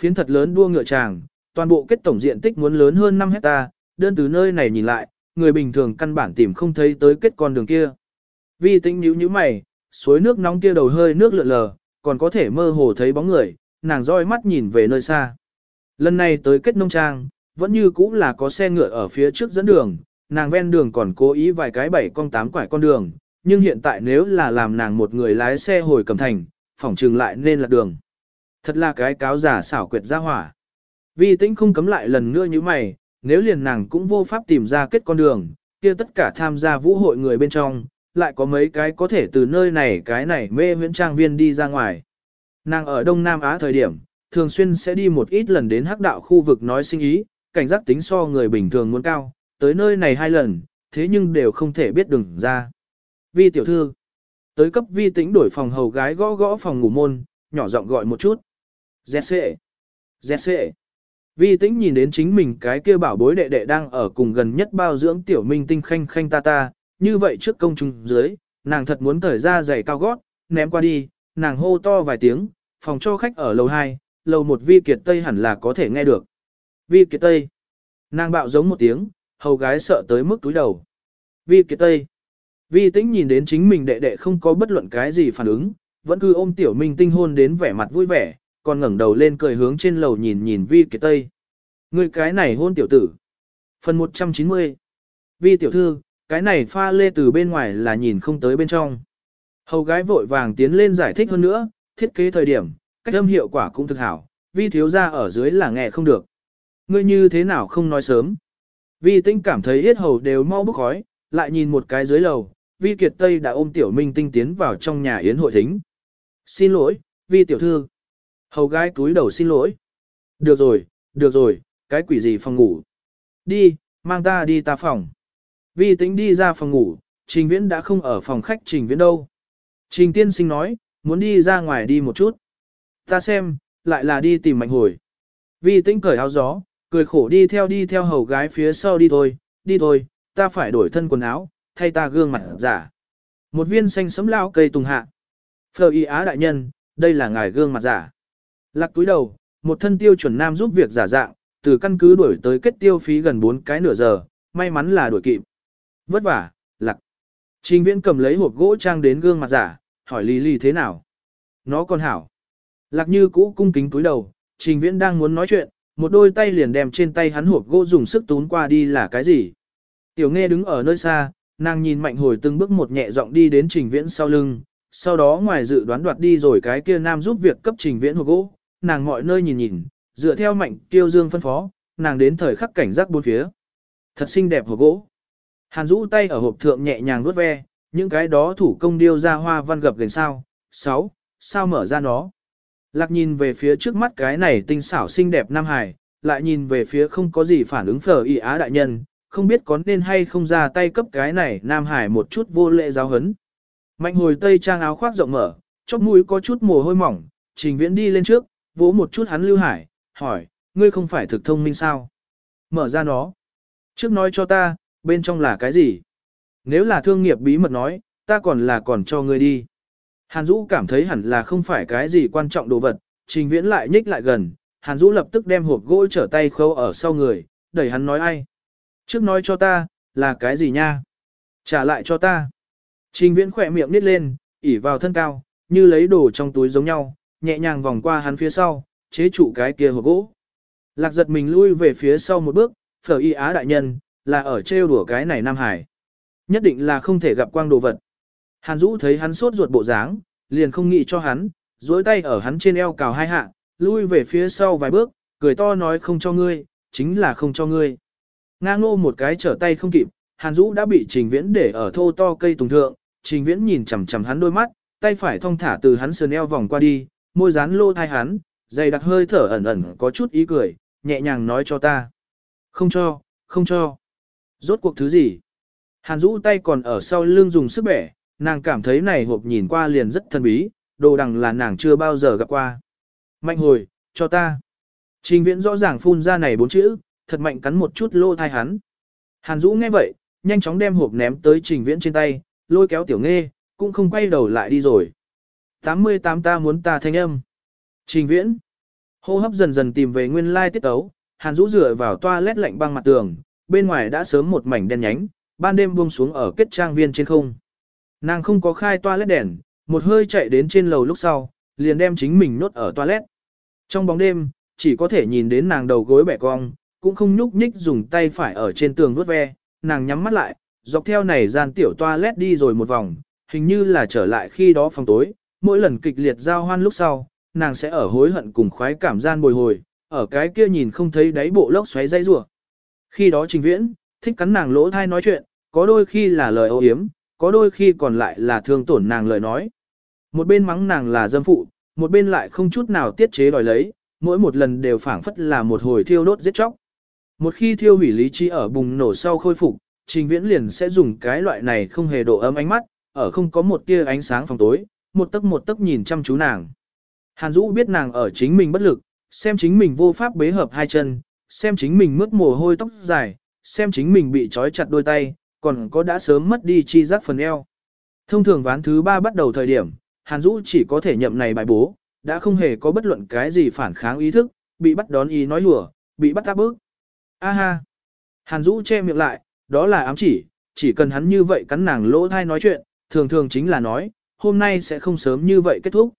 Phiến thật lớn đua ngựa tràng, toàn bộ kết tổng diện tích muốn lớn hơn 5 hecta, đơn từ nơi này nhìn lại, người bình thường căn bản tìm không thấy tới kết con đường kia. Vi tĩnh nhíu nhíu mày, suối nước nóng kia đầu hơi nước lượn lờ, còn có thể mơ hồ thấy bóng người, nàng roi mắt nhìn về nơi xa. Lần này tới kết nông trang, vẫn như cũ là có xe ngựa ở phía trước dẫn đường, nàng ven đường còn cố ý vài cái bảy con tám quải con đường, nhưng hiện tại nếu là làm nàng một người lái xe hồi cầm thành, phỏng trừng lại nên là đường. Thật là cái cáo giả xảo quyệt ra hỏa. Vi tĩnh không cấm lại lần nữa như mày, nếu liền nàng cũng vô pháp tìm ra kết con đường, kia tất cả tham gia vũ hội người bên trong, lại có mấy cái có thể từ nơi này cái này mê huyễn trang viên đi ra ngoài. Nàng ở Đông Nam Á thời điểm, thường xuyên sẽ đi một ít lần đến hắc đạo khu vực nói sinh ý, cảnh giác tính so người bình thường muốn cao, tới nơi này hai lần, thế nhưng đều không thể biết đường ra. Vi tiểu thư, tới cấp vi tĩnh đổi phòng hầu gái gõ gõ phòng ngủ môn, nhỏ giọng gọi một chút. Dẹt xệ, dẹt xệ. Vi tĩnh nhìn đến chính mình cái kia bảo bối đệ đệ đang ở cùng gần nhất bao dưỡng tiểu minh tinh khanh khanh ta ta, như vậy trước công chúng dưới, nàng thật muốn thời ra giày cao gót, ném qua đi, nàng hô to vài tiếng, phòng cho khách ở lầu 2, lầu 1 vi kiệt tây hẳn là có thể nghe được. Vi kiệt tây. Nàng bạo giống một tiếng, hầu gái sợ tới mức túi đầu. Vi kiệt tây. Vi tĩnh nhìn đến chính mình đệ đệ không có bất luận cái gì phản ứng, vẫn cứ ôm tiểu minh tinh hôn đến vẻ mặt vui vẻ, còn ngẩng đầu lên cười hướng trên lầu nhìn nhìn vi kiệt tây. Người cái này hôn tiểu tử. Phần 190. Vi tiểu thư, cái này pha lê từ bên ngoài là nhìn không tới bên trong. Hầu gái vội vàng tiến lên giải thích hơn nữa, thiết kế thời điểm, cách âm hiệu quả cũng thực hảo, vi thiếu ra ở dưới là nghe không được. Ngươi như thế nào không nói sớm. Vi tinh cảm thấy yết hầu đều mau bốc khói, lại nhìn một cái dưới lầu, vi kiệt tây đã ôm tiểu minh tinh tiến vào trong nhà yến hội thính. Xin lỗi, vi tiểu thư. Hầu gái túi đầu xin lỗi. Được rồi, được rồi, cái quỷ gì phòng ngủ. Đi, mang ta đi ta phòng. Vi tĩnh đi ra phòng ngủ, trình viễn đã không ở phòng khách trình viễn đâu. Trình tiên sinh nói, muốn đi ra ngoài đi một chút. Ta xem, lại là đi tìm mạnh hồi. Vi tĩnh cởi áo gió, cười khổ đi theo đi theo hầu gái phía sau đi thôi, đi thôi, ta phải đổi thân quần áo, thay ta gương mặt giả. Một viên xanh sấm lao cây tùng hạ. Phờ y á đại nhân, đây là ngài gương mặt giả. Lạc túi đầu, một thân tiêu chuẩn nam giúp việc giả dạng, từ căn cứ đuổi tới kết tiêu phí gần 4 cái nửa giờ, may mắn là đuổi kịp. Vất vả, lạc. Trình viễn cầm lấy hộp gỗ trang đến gương mặt giả, hỏi Lý Lý thế nào. Nó còn hảo. Lạc như cũ cung kính túi đầu, trình viễn đang muốn nói chuyện, một đôi tay liền đem trên tay hắn hộp gỗ dùng sức tún qua đi là cái gì. Tiểu nghe đứng ở nơi xa, nàng nhìn mạnh hồi từng bước một nhẹ giọng đi đến trình viễn sau lưng, sau đó ngoài dự đoán đoạt đi rồi cái kia nam giúp việc cấp trình viễn hộp gỗ, nàng mọi nơi nhìn nhìn, dựa theo mạnh tiêu dương phân phó, nàng đến thời khắc cảnh giác bốn phía. Thật xinh đẹp hộp gỗ. Hàn rũ tay ở hộp thượng nhẹ nhàng vuốt ve, những cái đó thủ công điêu ra hoa văn gập gần sao. sáu, Sao mở ra nó? Lạc nhìn về phía trước mắt cái này tinh xảo xinh đẹp Nam Hải, lại nhìn về phía không có gì phản ứng phở y á đại nhân, không biết có nên hay không ra tay cấp cái này Nam Hải một chút vô lệ giáo hấn. Mạnh hồi tây trang áo khoác rộng mở, chóp mũi có chút mồ hôi mỏng, trình viễn đi lên trước, vỗ một chút hắn lưu hải, hỏi, ngươi không phải thực thông minh sao? Mở ra nó. Trước nói cho ta, bên trong là cái gì? Nếu là thương nghiệp bí mật nói, ta còn là còn cho ngươi đi. Hàn Dũ cảm thấy hẳn là không phải cái gì quan trọng đồ vật, trình viễn lại nhích lại gần, Hàn Dũ lập tức đem hộp gỗ trở tay khâu ở sau người, đẩy hắn nói ai. Trước nói cho ta, là cái gì nha? Trả lại cho ta. Trình viễn khỏe miệng nít lên, ỉ vào thân cao, như lấy đồ trong túi giống nhau, nhẹ nhàng vòng qua hắn phía sau, chế trụ cái kia hộp gỗ. Lạc giật mình lui về phía sau một bước, phở y á đại nhân, là ở trêu đùa cái này Nam Hải. Nhất định là không thể gặp quang đồ vật. Hàn Dũ thấy hắn sốt ruột bộ dáng, liền không nghĩ cho hắn, duỗi tay ở hắn trên eo cào hai hạ, lui về phía sau vài bước, cười to nói không cho ngươi, chính là không cho ngươi. Ngang ngô một cái trở tay không kịp, Hàn Dũ đã bị Trình Viễn để ở thô to cây tùng thượng, Trình Viễn nhìn chằm chằm hắn đôi mắt, tay phải thong thả từ hắn sườn eo vòng qua đi, môi dán lô thai hắn, dày đặc hơi thở ẩn ẩn có chút ý cười, nhẹ nhàng nói cho ta. Không cho, không cho. Rốt cuộc thứ gì? Hàn Dũ tay còn ở sau lưng dùng sức bẻ, nàng cảm thấy này hộp nhìn qua liền rất thần bí, đồ đằng là nàng chưa bao giờ gặp qua. Mạnh hồi, cho ta. Trình viễn rõ ràng phun ra này bốn chữ, thật mạnh cắn một chút lô thai hắn. Hàn Dũ nghe vậy, nhanh chóng đem hộp ném tới trình viễn trên tay, lôi kéo tiểu nghe, cũng không quay đầu lại đi rồi. 88 ta muốn ta thanh âm. Trình viễn. Hô hấp dần dần tìm về nguyên lai tiết ấu, Hàn Dũ rửa vào toilet lạnh băng mặt tường, bên ngoài đã sớm một mảnh đen nhánh, ban đêm buông xuống ở kết trang viên trên không. Nàng không có khai toilet đèn, một hơi chạy đến trên lầu lúc sau, liền đem chính mình nốt ở toilet. Trong bóng đêm, chỉ có thể nhìn đến nàng đầu gối bẻ cong, cũng không nhúc nhích dùng tay phải ở trên tường vuốt ve, nàng nhắm mắt lại, dọc theo này gian tiểu toilet đi rồi một vòng, hình như là trở lại khi đó phòng tối, mỗi lần kịch liệt giao hoan lúc sau, nàng sẽ ở hối hận cùng khoái cảm gian bồi hồi, ở cái kia nhìn không thấy đáy bộ lốc xoáy dây rủa. Khi đó Trình Viễn, thích cắn nàng lỗ thai nói chuyện, có đôi khi là lời ô hiếm, có đôi khi còn lại là thương tổn nàng lời nói. Một bên mắng nàng là dâm phụ, một bên lại không chút nào tiết chế đòi lấy, mỗi một lần đều phảng phất là một hồi thiêu đốt giết chóc. Một khi thiêu hủy lý trí ở bùng nổ sau khôi phục, Trình Viễn liền sẽ dùng cái loại này không hề độ ấm ánh mắt, ở không có một tia ánh sáng phòng tối, một tấc một tấc nhìn chăm chú nàng. Hàn Dũ biết nàng ở chính mình bất lực, xem chính mình vô pháp bế hợp hai chân, xem chính mình mướt mồ hôi tóc dài, xem chính mình bị trói chặt đôi tay, còn có đã sớm mất đi chi giác phần eo. Thông thường ván thứ ba bắt đầu thời điểm, Hàn Dũ chỉ có thể nhậm này bài bố, đã không hề có bất luận cái gì phản kháng ý thức, bị bắt đón ý nói lùa, bị bắt áp bức. A ha! Hàn Dũ che miệng lại, đó là ám chỉ, chỉ cần hắn như vậy cắn nàng lỗ thai nói chuyện, thường thường chính là nói, hôm nay sẽ không sớm như vậy kết thúc.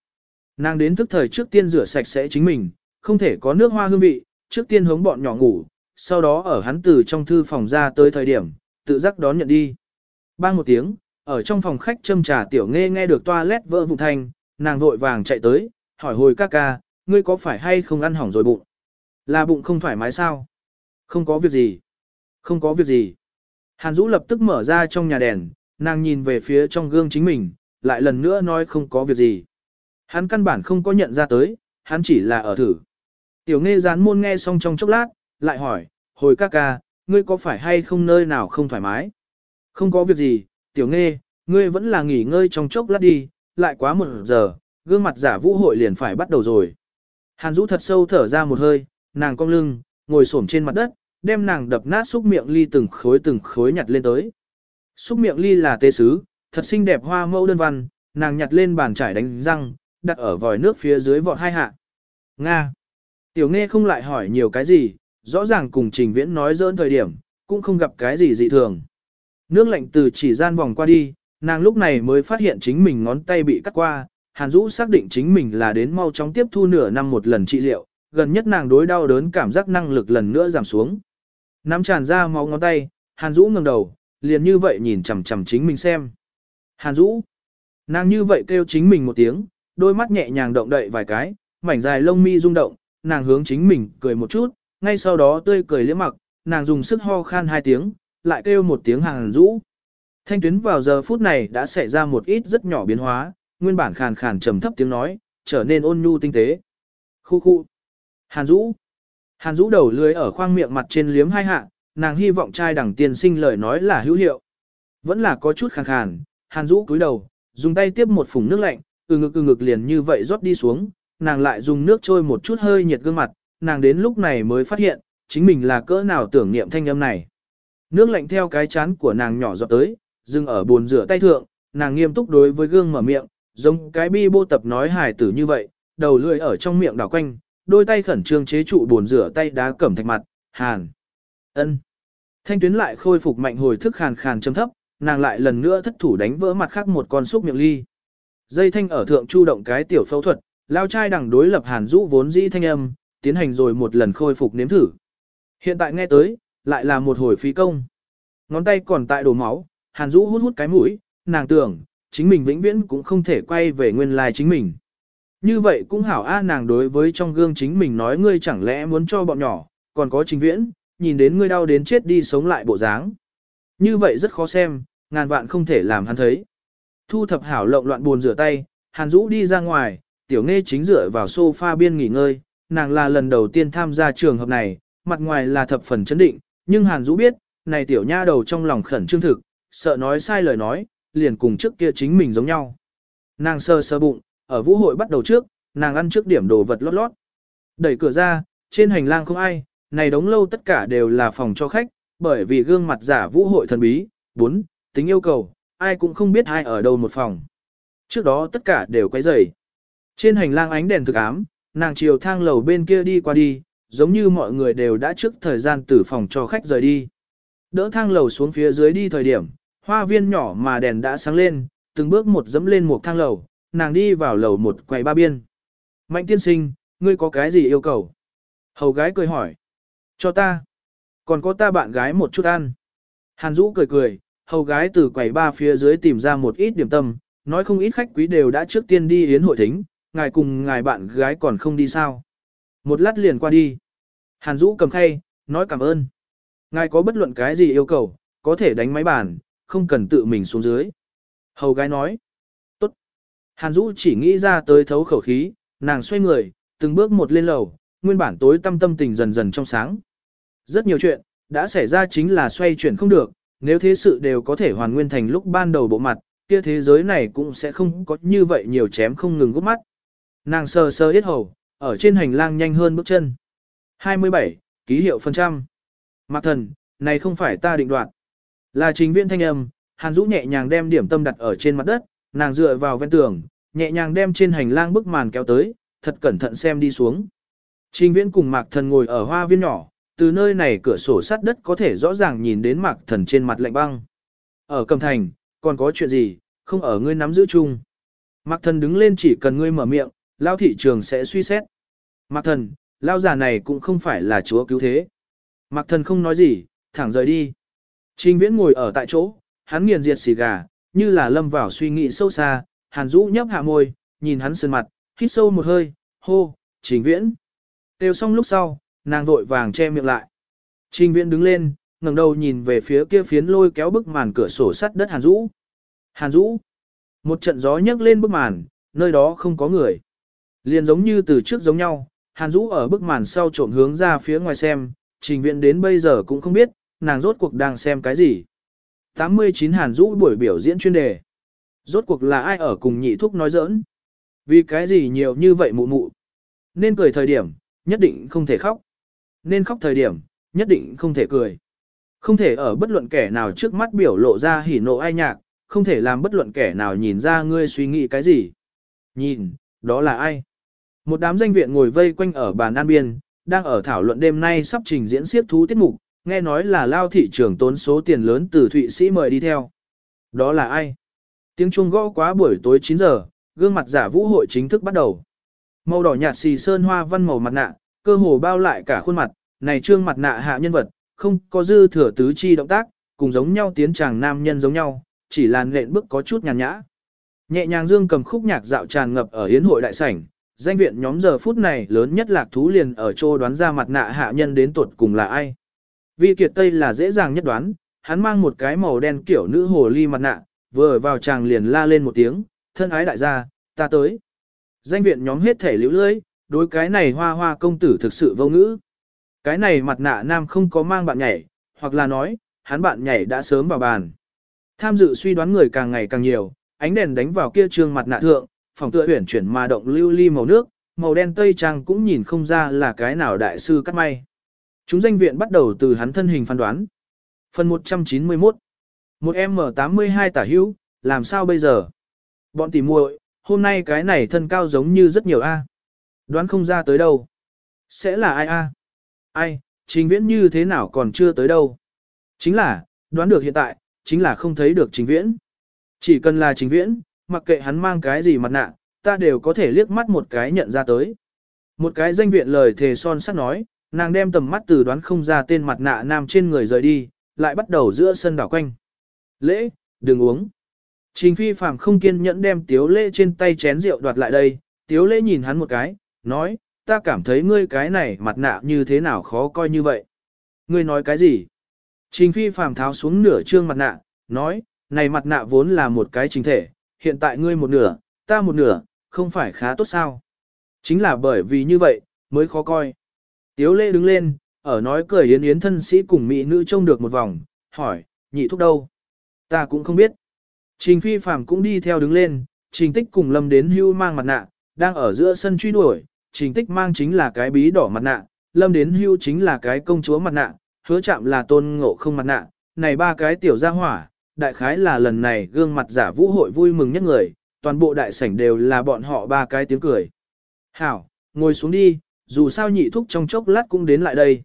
Nàng đến thức thời trước tiên rửa sạch sẽ chính mình, không thể có nước hoa hương vị, trước tiên hống bọn nhỏ ngủ, sau đó ở hắn từ trong thư phòng ra tới thời điểm, tự giác đón nhận đi. Bang một tiếng, ở trong phòng khách châm trà tiểu nghe nghe được toilet vỡ vụn thanh, nàng vội vàng chạy tới, hỏi hồi ca ca, ngươi có phải hay không ăn hỏng rồi bụng? Là bụng không thoải mái sao? Không có việc gì. Không có việc gì. Hàn Dũ lập tức mở ra trong nhà đèn, nàng nhìn về phía trong gương chính mình, lại lần nữa nói không có việc gì. Hắn căn bản không có nhận ra tới, hắn chỉ là ở thử. Tiểu nghe gián môn nghe xong trong chốc lát, lại hỏi, hồi ca ca, ngươi có phải hay không nơi nào không thoải mái? Không có việc gì, tiểu nghe, ngươi vẫn là nghỉ ngơi trong chốc lát đi, lại quá một giờ, gương mặt giả vũ hội liền phải bắt đầu rồi. Hàn Dũ thật sâu thở ra một hơi, nàng cong lưng, ngồi xổm trên mặt đất, đem nàng đập nát xúc miệng ly từng khối từng khối nhặt lên tới. Xúc miệng ly là tê sứ, thật xinh đẹp hoa mẫu đơn văn, nàng nhặt lên bàn trải đánh răng, đặt ở vòi nước phía dưới vọt hai hạ. Nga. Tiểu nghe không lại hỏi nhiều cái gì, rõ ràng cùng trình viễn nói dỡn thời điểm, cũng không gặp cái gì dị thường. Nước lạnh từ chỉ gian vòng qua đi, nàng lúc này mới phát hiện chính mình ngón tay bị cắt qua, Hàn Dũ xác định chính mình là đến mau chóng tiếp thu nửa năm một lần trị liệu, gần nhất nàng đối đau đớn cảm giác năng lực lần nữa giảm xuống. Nắm tràn ra máu ngón tay, Hàn Dũ ngẩng đầu, liền như vậy nhìn chằm chằm chính mình xem. Hàn Dũ. Nàng như vậy kêu chính mình một tiếng, đôi mắt nhẹ nhàng động đậy vài cái, mảnh dài lông mi rung động, nàng hướng chính mình cười một chút, ngay sau đó tươi cười liễm mặc, nàng dùng sức ho khan hai tiếng, lại kêu một tiếng Hàn Dũ. Thanh tuyến vào giờ phút này đã xảy ra một ít rất nhỏ biến hóa, nguyên bản khàn khàn trầm thấp tiếng nói, trở nên ôn nhu tinh tế. Khu khu. Hàn Dũ. Hàn Dũ đầu lưới ở khoang miệng mặt trên liếm hai hạ, nàng hy vọng trai đẳng tiên sinh lời nói là hữu hiệu. Vẫn là có chút khàn khàn, Hàn Dũ cúi đầu, dùng tay tiếp một phùng nước lạnh, từ ngực từ ngực liền như vậy rót đi xuống, nàng lại dùng nước trôi một chút hơi nhiệt gương mặt, nàng đến lúc này mới phát hiện, chính mình là cỡ nào tưởng niệm thanh âm này. Nước lạnh theo cái chán của nàng nhỏ giọt tới, dừng ở bồn rửa tay thượng, nàng nghiêm túc đối với gương mở miệng, giống cái bi bô tập nói hài tử như vậy, đầu lưỡi ở trong miệng đảo quanh, đôi tay khẩn trương chế trụ bồn rửa tay đá cẩm thạch mặt, hàn. ân. Thanh tuyến lại khôi phục mạnh hồi thức khàn khàn chấm thấp, nàng lại lần nữa thất thủ đánh vỡ mặt khác một con xúc miệng ly. Dây thanh ở thượng chu động cái tiểu phẫu thuật, lao trai đằng đối lập hàn rũ vốn dĩ thanh âm, tiến hành rồi một lần khôi phục nếm thử. Hiện tại nghe tới, lại là một hồi phí công. Ngón tay còn tại đổ máu, hàn rũ hút hút cái mũi, nàng tưởng, chính mình vĩnh viễn cũng không thể quay về nguyên lai chính mình. Như vậy cũng hảo a nàng đối với trong gương chính mình nói ngươi chẳng lẽ muốn cho bọn nhỏ, còn có trình viễn, nhìn đến ngươi đau đến chết đi sống lại bộ dáng. Như vậy rất khó xem, ngàn vạn không thể làm hắn thấy. Thu thập hảo lộng loạn buồn rửa tay, hàn Dũ đi ra ngoài, tiểu nghe chính dựa vào sofa biên nghỉ ngơi, nàng là lần đầu tiên tham gia trường hợp này, mặt ngoài là thập phần chấn định, nhưng hàn Dũ biết, này tiểu nha đầu trong lòng khẩn trương thực, sợ nói sai lời nói, liền cùng trước kia chính mình giống nhau. Nàng sơ sơ bụng, ở vũ hội bắt đầu trước, nàng ăn trước điểm đồ vật lót lót. Đẩy cửa ra, trên hành lang không ai, này đống lâu tất cả đều là phòng cho khách, bởi vì gương mặt giả vũ hội thần bí, bốn, tính yêu cầu, ai cũng không biết ai ở đâu một phòng. Trước đó tất cả đều quay rầy. Trên hành lang ánh đèn thực ám, Nàng chiều thang lầu bên kia đi qua đi, giống như mọi người đều đã trước thời gian tử phòng cho khách rời đi. Đỡ thang lầu xuống phía dưới đi thời điểm, hoa viên nhỏ mà đèn đã sáng lên, từng bước một dẫm lên một thang lầu, nàng đi vào lầu một quầy ba biên. Mạnh tiên sinh, ngươi có cái gì yêu cầu? Hầu gái cười hỏi. Cho ta. Còn có ta bạn gái một chút ăn. Hàn Dũ cười cười, hầu gái từ quầy ba phía dưới tìm ra một ít điểm tâm, nói không ít khách quý đều đã trước tiên đi yến hội thính, ngài cùng ngài bạn gái còn không đi sao. Một lát liền qua đi. Hàn Dũ cầm khay, nói cảm ơn. Ngài có bất luận cái gì yêu cầu, có thể đánh máy bàn, không cần tự mình xuống dưới. Hầu gái nói. Tốt. Hàn Dũ chỉ nghĩ ra tới thấu khẩu khí, nàng xoay người, từng bước một lên lầu, nguyên bản tối tâm tâm tình dần dần trong sáng. Rất nhiều chuyện, đã xảy ra chính là xoay chuyển không được, nếu thế sự đều có thể hoàn nguyên thành lúc ban đầu bộ mặt, kia thế giới này cũng sẽ không có như vậy nhiều chém không ngừng gút mắt. Nàng sờ sờ yết hầu, ở trên hành lang nhanh hơn bước chân. 27. Ký hiệu phần trăm. Mạc thần, này không phải ta định đoạt. Là chính viên thanh âm, Hàn Dũ nhẹ nhàng đem điểm tâm đặt ở trên mặt đất, nàng dựa vào ven tường, nhẹ nhàng đem trên hành lang bức màn kéo tới, thật cẩn thận xem đi xuống. Trình viễn cùng Mạc thần ngồi ở hoa viên nhỏ, từ nơi này cửa sổ sắt đất có thể rõ ràng nhìn đến Mạc thần trên mặt lạnh băng. Ở cầm thành, còn có chuyện gì, không ở ngươi nắm giữ chung. Mạc thần đứng lên chỉ cần ngươi mở miệng, lao thị trường sẽ suy xét. Mạc thần, lao già này cũng không phải là chúa cứu thế. Mạc thần không nói gì, thẳng rời đi. Trình viễn ngồi ở tại chỗ, hắn nghiền diệt xì gà, như là lâm vào suy nghĩ sâu xa, hàn rũ nhấp hạ môi, nhìn hắn sơn mặt, hít sâu một hơi, hô, trình viễn. Tiêu xong lúc sau, nàng vội vàng che miệng lại. Trình viễn đứng lên, ngẩng đầu nhìn về phía kia phiến lôi kéo bức màn cửa sổ sắt đất hàn rũ. Hàn Dũ, Một trận gió nhấc lên bức màn, nơi đó không có người. Liền giống như từ trước giống nhau, Hàn Dũ ở bức màn sau trộm hướng ra phía ngoài xem, trình viện đến bây giờ cũng không biết, nàng rốt cuộc đang xem cái gì. 89 Hàn Dũ buổi biểu diễn chuyên đề. Rốt cuộc là ai ở cùng nhị thúc nói giỡn? Vì cái gì nhiều như vậy mụ mụ? Nên cười thời điểm, nhất định không thể khóc. Nên khóc thời điểm, nhất định không thể cười. Không thể ở bất luận kẻ nào trước mắt biểu lộ ra hỉ nộ ai nhạc, không thể làm bất luận kẻ nào nhìn ra ngươi suy nghĩ cái gì. Nhìn, đó là ai? Một đám danh viện ngồi vây quanh ở bàn an biên, đang ở thảo luận đêm nay sắp trình diễn siết thú tiết mục, nghe nói là lao thị trường tốn số tiền lớn từ Thụy Sĩ mời đi theo. Đó là ai? Tiếng chuông gõ quá buổi tối 9 giờ, gương mặt giả vũ hội chính thức bắt đầu. Màu đỏ nhạt xì sơn hoa văn màu mặt nạ, cơ hồ bao lại cả khuôn mặt, này trương mặt nạ hạ nhân vật, không có dư thừa tứ chi động tác, cùng giống nhau tiến chàng nam nhân giống nhau, chỉ là nện bước có chút nhàn nhã. Nhẹ nhàng dương cầm khúc nhạc dạo tràn ngập ở hiến hội đại sảnh, danh viện nhóm giờ phút này lớn nhất lạc thú liền ở chỗ đoán ra mặt nạ hạ nhân đến tuột cùng là ai. Vi Kiệt Tây là dễ dàng nhất đoán, hắn mang một cái màu đen kiểu nữ hồ ly mặt nạ, vừa vào chàng liền la lên một tiếng, thân ái đại gia, ta tới. Danh viện nhóm hết thể liễu lưỡi, đối cái này hoa hoa công tử thực sự vô ngữ. Cái này mặt nạ nam không có mang bạn nhảy, hoặc là nói, hắn bạn nhảy đã sớm vào bàn. Tham dự suy đoán người càng ngày càng nhiều, ánh đèn đánh vào kia trương mặt nạ thượng, phòng tựa huyển chuyển mà động lưu ly màu nước, màu đen tây trang cũng nhìn không ra là cái nào đại sư cắt may. Chúng danh viện bắt đầu từ hắn thân hình phán đoán. Phần 191 Một M82 tả hữu, làm sao bây giờ? Bọn tỉ muội, hôm nay cái này thân cao giống như rất nhiều A. Đoán không ra tới đâu. Sẽ là ai A? Ai, trình viễn như thế nào còn chưa tới đâu? Chính là, đoán được hiện tại, chính là không thấy được trình viễn. Chỉ cần là trình viễn, mặc kệ hắn mang cái gì mặt nạ, ta đều có thể liếc mắt một cái nhận ra tới. Một cái danh viện lời thề son sắt nói, nàng đem tầm mắt từ đoán không ra tên mặt nạ nam trên người rời đi, lại bắt đầu giữa sân đảo quanh. Lễ, đừng uống. Trình phi phàm không kiên nhẫn đem tiếu lễ trên tay chén rượu đoạt lại đây, tiếu lễ nhìn hắn một cái, nói, ta cảm thấy ngươi cái này mặt nạ như thế nào khó coi như vậy. Ngươi nói cái gì? Trình phi phàm tháo xuống nửa trương mặt nạ, nói, này mặt nạ vốn là một cái chính thể, hiện tại ngươi một nửa, ta một nửa, không phải khá tốt sao? Chính là bởi vì như vậy, mới khó coi. Tiếu lê đứng lên, ở nói cười yến yến thân sĩ cùng mỹ nữ trông được một vòng, hỏi, nhị thúc đâu? Ta cũng không biết. Trình phi phàm cũng đi theo đứng lên, trình tích cùng lâm đến hưu mang mặt nạ, đang ở giữa sân truy đuổi, trình tích mang chính là cái bí đỏ mặt nạ, lâm đến hưu chính là cái công chúa mặt nạ, hứa chạm là tôn ngộ không mặt nạ, này ba cái tiểu gia hỏa, đại khái là lần này gương mặt giả vũ hội vui mừng nhất người, toàn bộ đại sảnh đều là bọn họ ba cái tiếng cười. Hảo, Ngồi xuống đi, dù sao nhị thúc trong chốc lát cũng đến lại đây.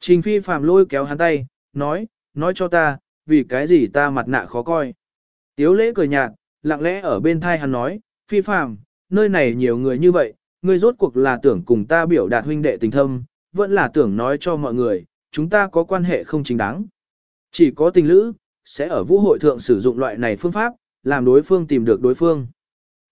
Trình phi phàm lôi kéo hắn tay, nói, nói cho ta, vì cái gì ta mặt nạ khó coi. Tiếu lễ cười nhạt, lặng lẽ ở bên thai hắn nói, phi phàm, nơi này nhiều người như vậy, ngươi rốt cuộc là tưởng cùng ta biểu đạt huynh đệ tình thâm, vẫn là tưởng nói cho mọi người, chúng ta có quan hệ không chính đáng. Chỉ có tình lữ, sẽ ở vũ hội thượng sử dụng loại này phương pháp, làm đối phương tìm được đối phương.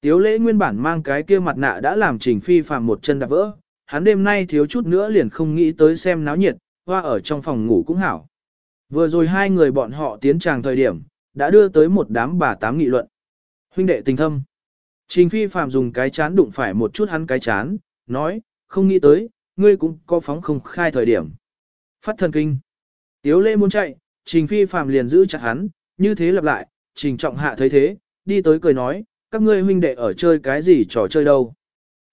Tiếu lễ nguyên bản mang cái kia mặt nạ đã làm trình phi phàm một chân đạp vỡ, hắn đêm nay thiếu chút nữa liền không nghĩ tới xem náo nhiệt, hoa ở trong phòng ngủ cũng hảo. Vừa rồi hai người bọn họ tiến tràng thời điểm, đã đưa tới một đám bà tám nghị luận. Huynh đệ tình thâm. Trình phi Phạm dùng cái chán đụng phải một chút hắn cái chán, nói, không nghĩ tới, ngươi cũng có phóng không khai thời điểm. Phát thần kinh. Tiếu lễ muốn chạy, trình phi Phạm liền giữ chặt hắn, như thế lặp lại, trình trọng hạ thấy thế, đi tới cười nói, các ngươi huynh đệ ở chơi cái gì trò chơi đâu.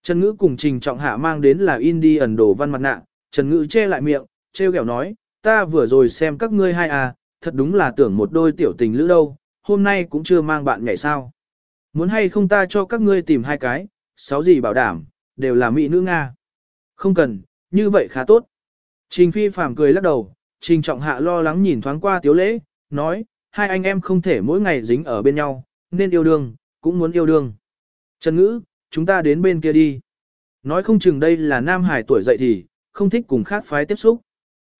Trần Ngữ cùng Trình Trọng Hạ mang đến là Indian đồ văn mặt nạ, Trần Ngữ che lại miệng, treo kẹo nói, ta vừa rồi xem các ngươi hai à, thật đúng là tưởng một đôi tiểu tình lữ đâu, hôm nay cũng chưa mang bạn nhảy sao. Muốn hay không ta cho các ngươi tìm hai cái, sáu gì bảo đảm, đều là mỹ nữ Nga. Không cần, như vậy khá tốt. Trình Phi phàm cười lắc đầu, Trình Trọng Hạ lo lắng nhìn thoáng qua Tiếu Lễ, nói, hai anh em không thể mỗi ngày dính ở bên nhau, nên yêu đương, cũng muốn yêu đương. Trần Ngữ, chúng ta đến bên kia đi. Nói không chừng đây là nam hải tuổi dậy thì, không thích cùng khác phái tiếp xúc.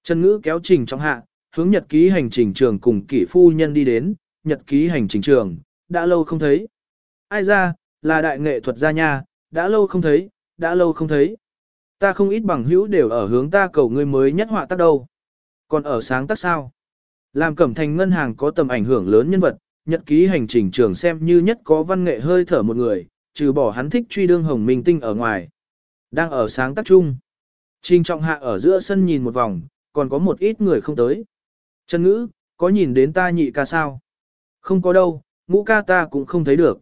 Trần Ngữ kéo trình trọng hạ, hướng nhật ký hành trình trường cùng kỷ phu nhân đi đến, nhật ký hành trình trường, đã lâu không thấy. Ai ra, là đại nghệ thuật gia nha, đã lâu không thấy, đã lâu không thấy. Ta không ít bằng hữu đều ở hướng ta cầu ngươi mới nhất họa tác đâu. Còn ở sáng tác sao? Làm cẩm thành ngân hàng có tầm ảnh hưởng lớn nhân vật, nhật ký hành trình trường xem như nhất có văn nghệ hơi thở một người, trừ bỏ hắn thích truy đương hồng minh tinh ở ngoài. Đang ở sáng tác chung. Trình trọng hạ ở giữa sân nhìn một vòng, còn có một ít người không tới. Trần ngữ, có nhìn đến ta nhị ca sao? Không có đâu, ngũ ca ta cũng không thấy được.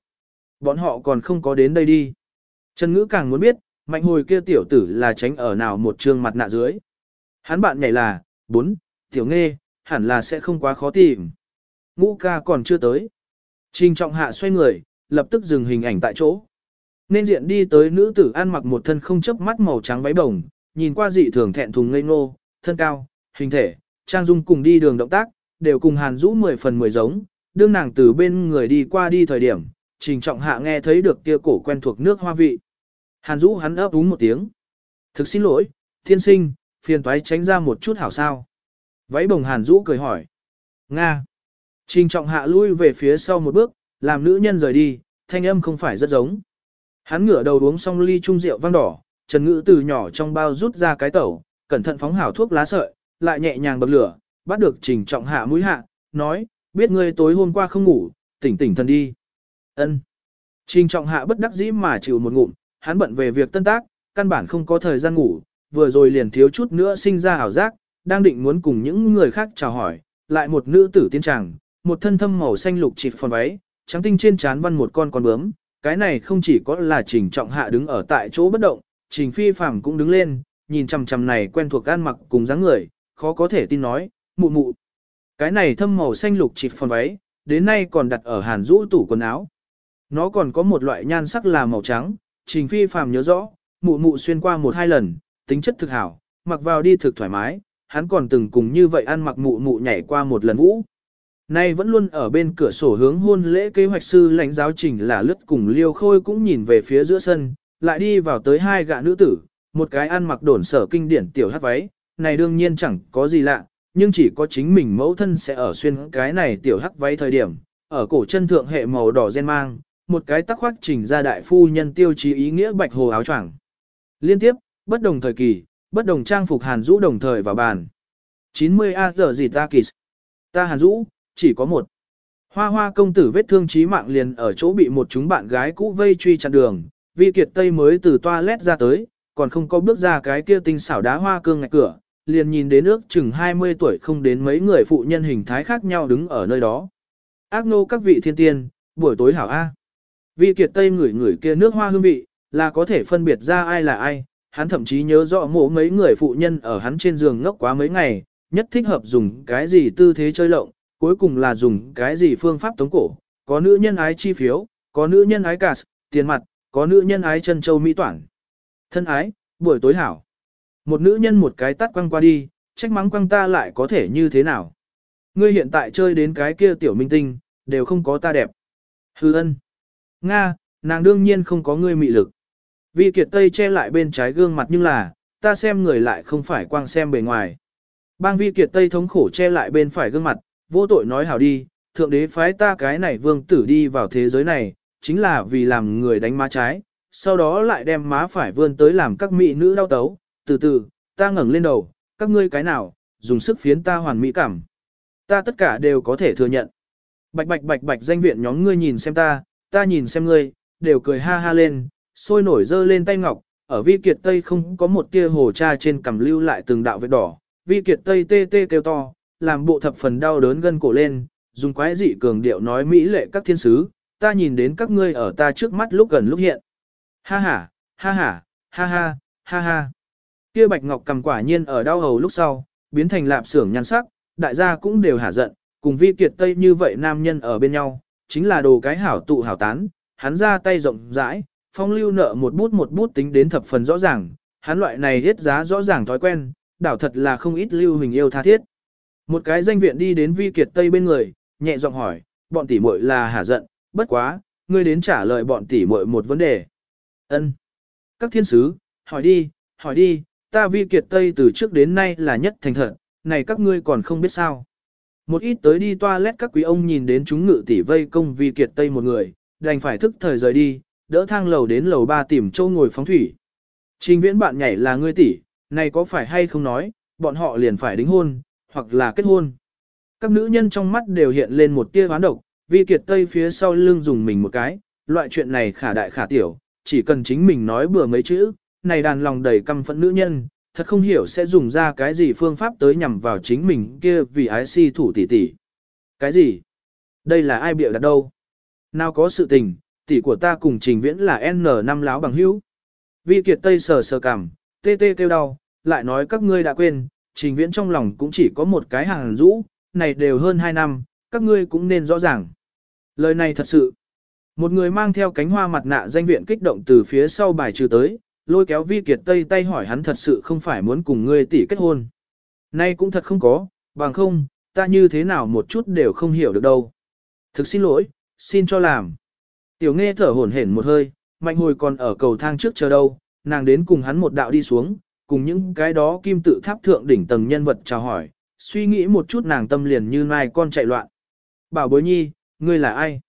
Bọn họ còn không có đến đây đi. Trần ngữ càng muốn biết, mạnh hồi kia tiểu tử là tránh ở nào một trường mặt nạ dưới. Hắn bạn nhảy là, bốn, tiểu nghe, hẳn là sẽ không quá khó tìm. Ngũ ca còn chưa tới. Trình trọng hạ xoay người, lập tức dừng hình ảnh tại chỗ. Nên diện đi tới nữ tử ăn mặc một thân không chấp mắt màu trắng váy bồng, nhìn qua dị thường thẹn thùng ngây ngô, thân cao, hình thể, trang dung cùng đi đường động tác, đều cùng Hàn rũ 10 phần 10 giống, đương nàng từ bên người đi qua đi thời điểm, trình trọng hạ nghe thấy được kia cổ quen thuộc nước hoa vị. Hàn Dũ hắn ấp úng một tiếng. Thực xin lỗi, thiên sinh, phiền toái tránh ra một chút hảo sao. Váy bồng Hàn Dũ cười hỏi. Nga. Trình trọng hạ lui về phía sau một bước, làm nữ nhân rời đi, thanh âm không phải rất giống. Hắn ngửa đầu uống xong ly trung rượu vang đỏ, Trần Ngữ từ nhỏ trong bao rút ra cái tẩu, cẩn thận phóng hảo thuốc lá sợi, lại nhẹ nhàng bật lửa, bắt được trình trọng hạ mũi hạ, nói, biết ngươi tối hôm qua không ngủ, tỉnh tỉnh thần đi. Ân. Trình trọng hạ bất đắc dĩ mà chịu một ngụm, hắn bận về việc tân tác, căn bản không có thời gian ngủ, vừa rồi liền thiếu chút nữa sinh ra ảo giác, đang định muốn cùng những người khác chào hỏi, lại một nữ tử tiên tràng, một thân thâm màu xanh lục chịp phòn váy, trắng tinh trên trán văn một con con bướm, cái này không chỉ có là trình trọng hạ đứng ở tại chỗ bất động, trình phi phàm cũng đứng lên, nhìn chằm chằm này quen thuộc ăn mặc cùng dáng người, khó có thể tin nói, mụ mụ. Cái này thâm màu xanh lục chịp phòn váy, đến nay còn đặt ở hàn rũ tủ quần áo. Nó còn có một loại nhan sắc là màu trắng, trình phi phàm nhớ rõ, mụ mụ xuyên qua một hai lần, tính chất thực hảo, mặc vào đi thực thoải mái, hắn còn từng cùng như vậy ăn mặc mụ mụ nhảy qua một lần vũ. Nay vẫn luôn ở bên cửa sổ hướng hôn lễ kế hoạch sư lãnh giáo trình là lướt cùng liêu khôi cũng nhìn về phía giữa sân, lại đi vào tới hai gã nữ tử, một cái ăn mặc đổn sở kinh điển tiểu hát váy, này đương nhiên chẳng có gì lạ, nhưng chỉ có chính mình mẫu thân sẽ ở xuyên cái này tiểu hắc váy thời điểm, ở cổ chân thượng hệ màu đỏ gen mang, một cái tắc khoác trình ra đại phu nhân tiêu chí ý nghĩa bạch hồ áo choàng. Liên tiếp, bất đồng thời kỳ, bất đồng trang phục hàn rũ đồng thời vào bàn. 90 A giờ gì ta kỳ Ta hàn rũ, chỉ có một. Hoa hoa công tử vết thương chí mạng liền ở chỗ bị một chúng bạn gái cũ vây truy chặn đường, vi kiệt tây mới từ toilet ra tới, còn không có bước ra cái kia tinh xảo đá hoa cương ngạch cửa, liền nhìn đến ước chừng 20 tuổi không đến mấy người phụ nhân hình thái khác nhau đứng ở nơi đó. Ác nô các vị thiên tiên, buổi tối hảo A. Vi kiệt tây ngửi ngửi kia nước hoa hương vị, là có thể phân biệt ra ai là ai, hắn thậm chí nhớ rõ mộ mấy người phụ nhân ở hắn trên giường ngốc quá mấy ngày, nhất thích hợp dùng cái gì tư thế chơi lộng, cuối cùng là dùng cái gì phương pháp tống cổ, có nữ nhân ái chi phiếu, có nữ nhân ái cả tiền mặt, có nữ nhân ái chân châu mỹ toản. Thân ái, buổi tối hảo. Một nữ nhân một cái tắt quăng qua đi, trách mắng quăng ta lại có thể như thế nào. Ngươi hiện tại chơi đến cái kia tiểu minh tinh, đều không có ta đẹp. Hư ân. Nga, nàng đương nhiên không có ngươi mị lực. Vi kiệt tây che lại bên trái gương mặt nhưng là, ta xem người lại không phải quang xem bề ngoài. Bang vi kiệt tây thống khổ che lại bên phải gương mặt, vô tội nói hảo đi, thượng đế phái ta cái này vương tử đi vào thế giới này, chính là vì làm người đánh má trái, sau đó lại đem má phải vươn tới làm các mỹ nữ đau tấu, từ từ, ta ngẩng lên đầu, các ngươi cái nào, dùng sức phiến ta hoàn mỹ cảm. Ta tất cả đều có thể thừa nhận. Bạch bạch bạch bạch danh viện nhóm ngươi nhìn xem ta, ta nhìn xem ngươi, đều cười ha ha lên, sôi nổi dơ lên tay ngọc, ở vi kiệt tây không có một tia hồ cha trên cằm lưu lại từng đạo vết đỏ, vi kiệt tây tê tê kêu to, làm bộ thập phần đau đớn gân cổ lên, dùng quái dị cường điệu nói mỹ lệ các thiên sứ, ta nhìn đến các ngươi ở ta trước mắt lúc gần lúc hiện. Ha ha, ha ha, ha ha, ha ha. Kia bạch ngọc cầm quả nhiên ở đau hầu lúc sau, biến thành lạp xưởng nhan sắc, đại gia cũng đều hả giận, cùng vi kiệt tây như vậy nam nhân ở bên nhau, chính là đồ cái hảo tụ hảo tán, hắn ra tay rộng rãi, phong lưu nợ một bút một bút tính đến thập phần rõ ràng, hắn loại này hết giá rõ ràng thói quen, đảo thật là không ít lưu hình yêu tha thiết. Một cái danh viện đi đến vi kiệt tây bên người, nhẹ giọng hỏi, bọn tỷ muội là hả giận, bất quá, ngươi đến trả lời bọn tỷ muội một vấn đề. Ân. Các thiên sứ, hỏi đi, hỏi đi, ta vi kiệt tây từ trước đến nay là nhất thành thật, này các ngươi còn không biết sao. Một ít tới đi toilet các quý ông nhìn đến chúng ngự tỷ vây công vi kiệt tây một người, đành phải thức thời rời đi, đỡ thang lầu đến lầu ba tìm châu ngồi phóng thủy. Trình viễn bạn nhảy là ngươi tỷ, này có phải hay không nói, bọn họ liền phải đính hôn, hoặc là kết hôn. Các nữ nhân trong mắt đều hiện lên một tia hoán độc, vi kiệt tây phía sau lưng dùng mình một cái, loại chuyện này khả đại khả tiểu, chỉ cần chính mình nói bừa mấy chữ, này đàn lòng đầy căm phẫn nữ nhân, thật không hiểu sẽ dùng ra cái gì phương pháp tới nhằm vào chính mình kia vì ái si thủ tỷ tỷ. Cái gì? Đây là ai bịa đặt đâu? Nào có sự tình, tỷ của ta cùng trình viễn là N năm láo bằng hữu. Vi kiệt tây sờ sờ cảm, tê tê kêu đau, lại nói các ngươi đã quên, trình viễn trong lòng cũng chỉ có một cái hàng rũ, này đều hơn hai năm, các ngươi cũng nên rõ ràng. Lời này thật sự. Một người mang theo cánh hoa mặt nạ danh viện kích động từ phía sau bài trừ tới, lôi kéo vi kiệt tây tay hỏi hắn thật sự không phải muốn cùng ngươi tỷ kết hôn. Nay cũng thật không có, bằng không, ta như thế nào một chút đều không hiểu được đâu. Thực xin lỗi, xin cho làm. Tiểu nghe thở hổn hển một hơi, mạnh hồi còn ở cầu thang trước chờ đâu, nàng đến cùng hắn một đạo đi xuống, cùng những cái đó kim tự tháp thượng đỉnh tầng nhân vật chào hỏi, suy nghĩ một chút nàng tâm liền như mai con chạy loạn. Bảo bối nhi, ngươi là ai?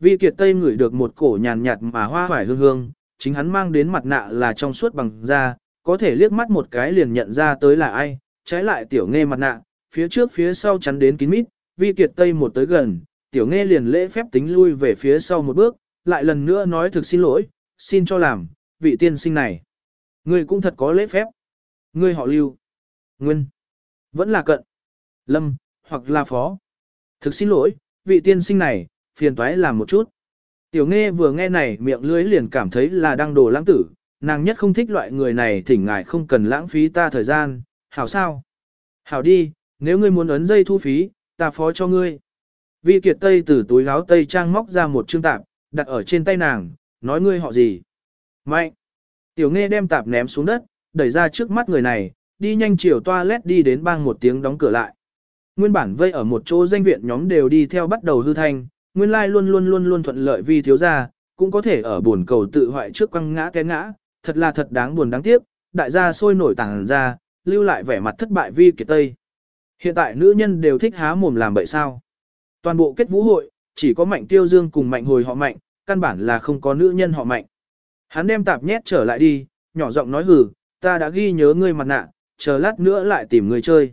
Vi Kiệt Tây ngửi được một cổ nhàn nhạt mà hoa hoài hương hương, chính hắn mang đến mặt nạ là trong suốt bằng da, có thể liếc mắt một cái liền nhận ra tới là ai, trái lại tiểu nghe mặt nạ, phía trước phía sau chắn đến kín mít, Vi Kiệt Tây một tới gần, tiểu nghe liền lễ phép tính lui về phía sau một bước, lại lần nữa nói thực xin lỗi, xin cho làm, vị tiên sinh này. Ngươi cũng thật có lễ phép. Ngươi họ lưu. Nguyên. Vẫn là cận. Lâm, hoặc là phó. Thực xin lỗi, vị tiên sinh này, phiền toái làm một chút. Tiểu nghe vừa nghe này miệng lưới liền cảm thấy là đang đồ lãng tử, nàng nhất không thích loại người này thỉnh ngài không cần lãng phí ta thời gian, hảo sao? Hảo đi, nếu ngươi muốn ấn dây thu phí, ta phó cho ngươi. Vi Kiệt Tây từ túi áo Tây Trang móc ra một chương tạp, đặt ở trên tay nàng, nói ngươi họ gì? Mạnh. Tiểu nghe đem tạp ném xuống đất, đẩy ra trước mắt người này, đi nhanh chiều toilet đi đến bang một tiếng đóng cửa lại. Nguyên bản vây ở một chỗ danh viện nhóm đều đi theo bắt đầu hư thanh, nguyên lai luôn luôn luôn luôn thuận lợi vì thiếu gia, cũng có thể ở buồn cầu tự hoại trước quăng ngã té ngã, thật là thật đáng buồn đáng tiếc, đại gia sôi nổi tàng ra, lưu lại vẻ mặt thất bại vi kiệt tây. Hiện tại nữ nhân đều thích há mồm làm bậy sao. Toàn bộ kết vũ hội, chỉ có mạnh tiêu dương cùng mạnh hồi họ mạnh, căn bản là không có nữ nhân họ mạnh. Hắn đem tạp nhét trở lại đi, nhỏ giọng nói hừ, ta đã ghi nhớ ngươi mặt nạ, chờ lát nữa lại tìm người chơi.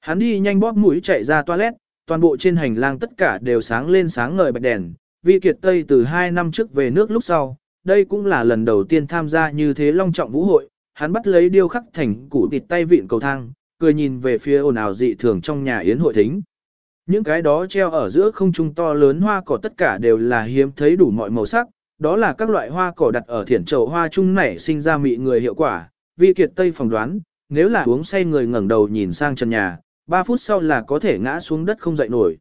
Hắn đi nhanh bóp mũi chạy ra toilet, toàn bộ trên hành lang tất cả đều sáng lên sáng ngời bạch đèn. Vi Kiệt Tây từ 2 năm trước về nước lúc sau, đây cũng là lần đầu tiên tham gia như thế long trọng vũ hội, hắn bắt lấy điêu khắc thành củ tịt tay vịn cầu thang, cười nhìn về phía ồn ào dị thường trong nhà yến hội thính. Những cái đó treo ở giữa không trung to lớn hoa cỏ tất cả đều là hiếm thấy đủ mọi màu sắc, đó là các loại hoa cỏ đặt ở thiển trầu hoa chung nảy sinh ra mị người hiệu quả. Vi Kiệt Tây phỏng đoán, nếu là uống say người ngẩng đầu nhìn sang trần nhà, 3 phút sau là có thể ngã xuống đất không dậy nổi.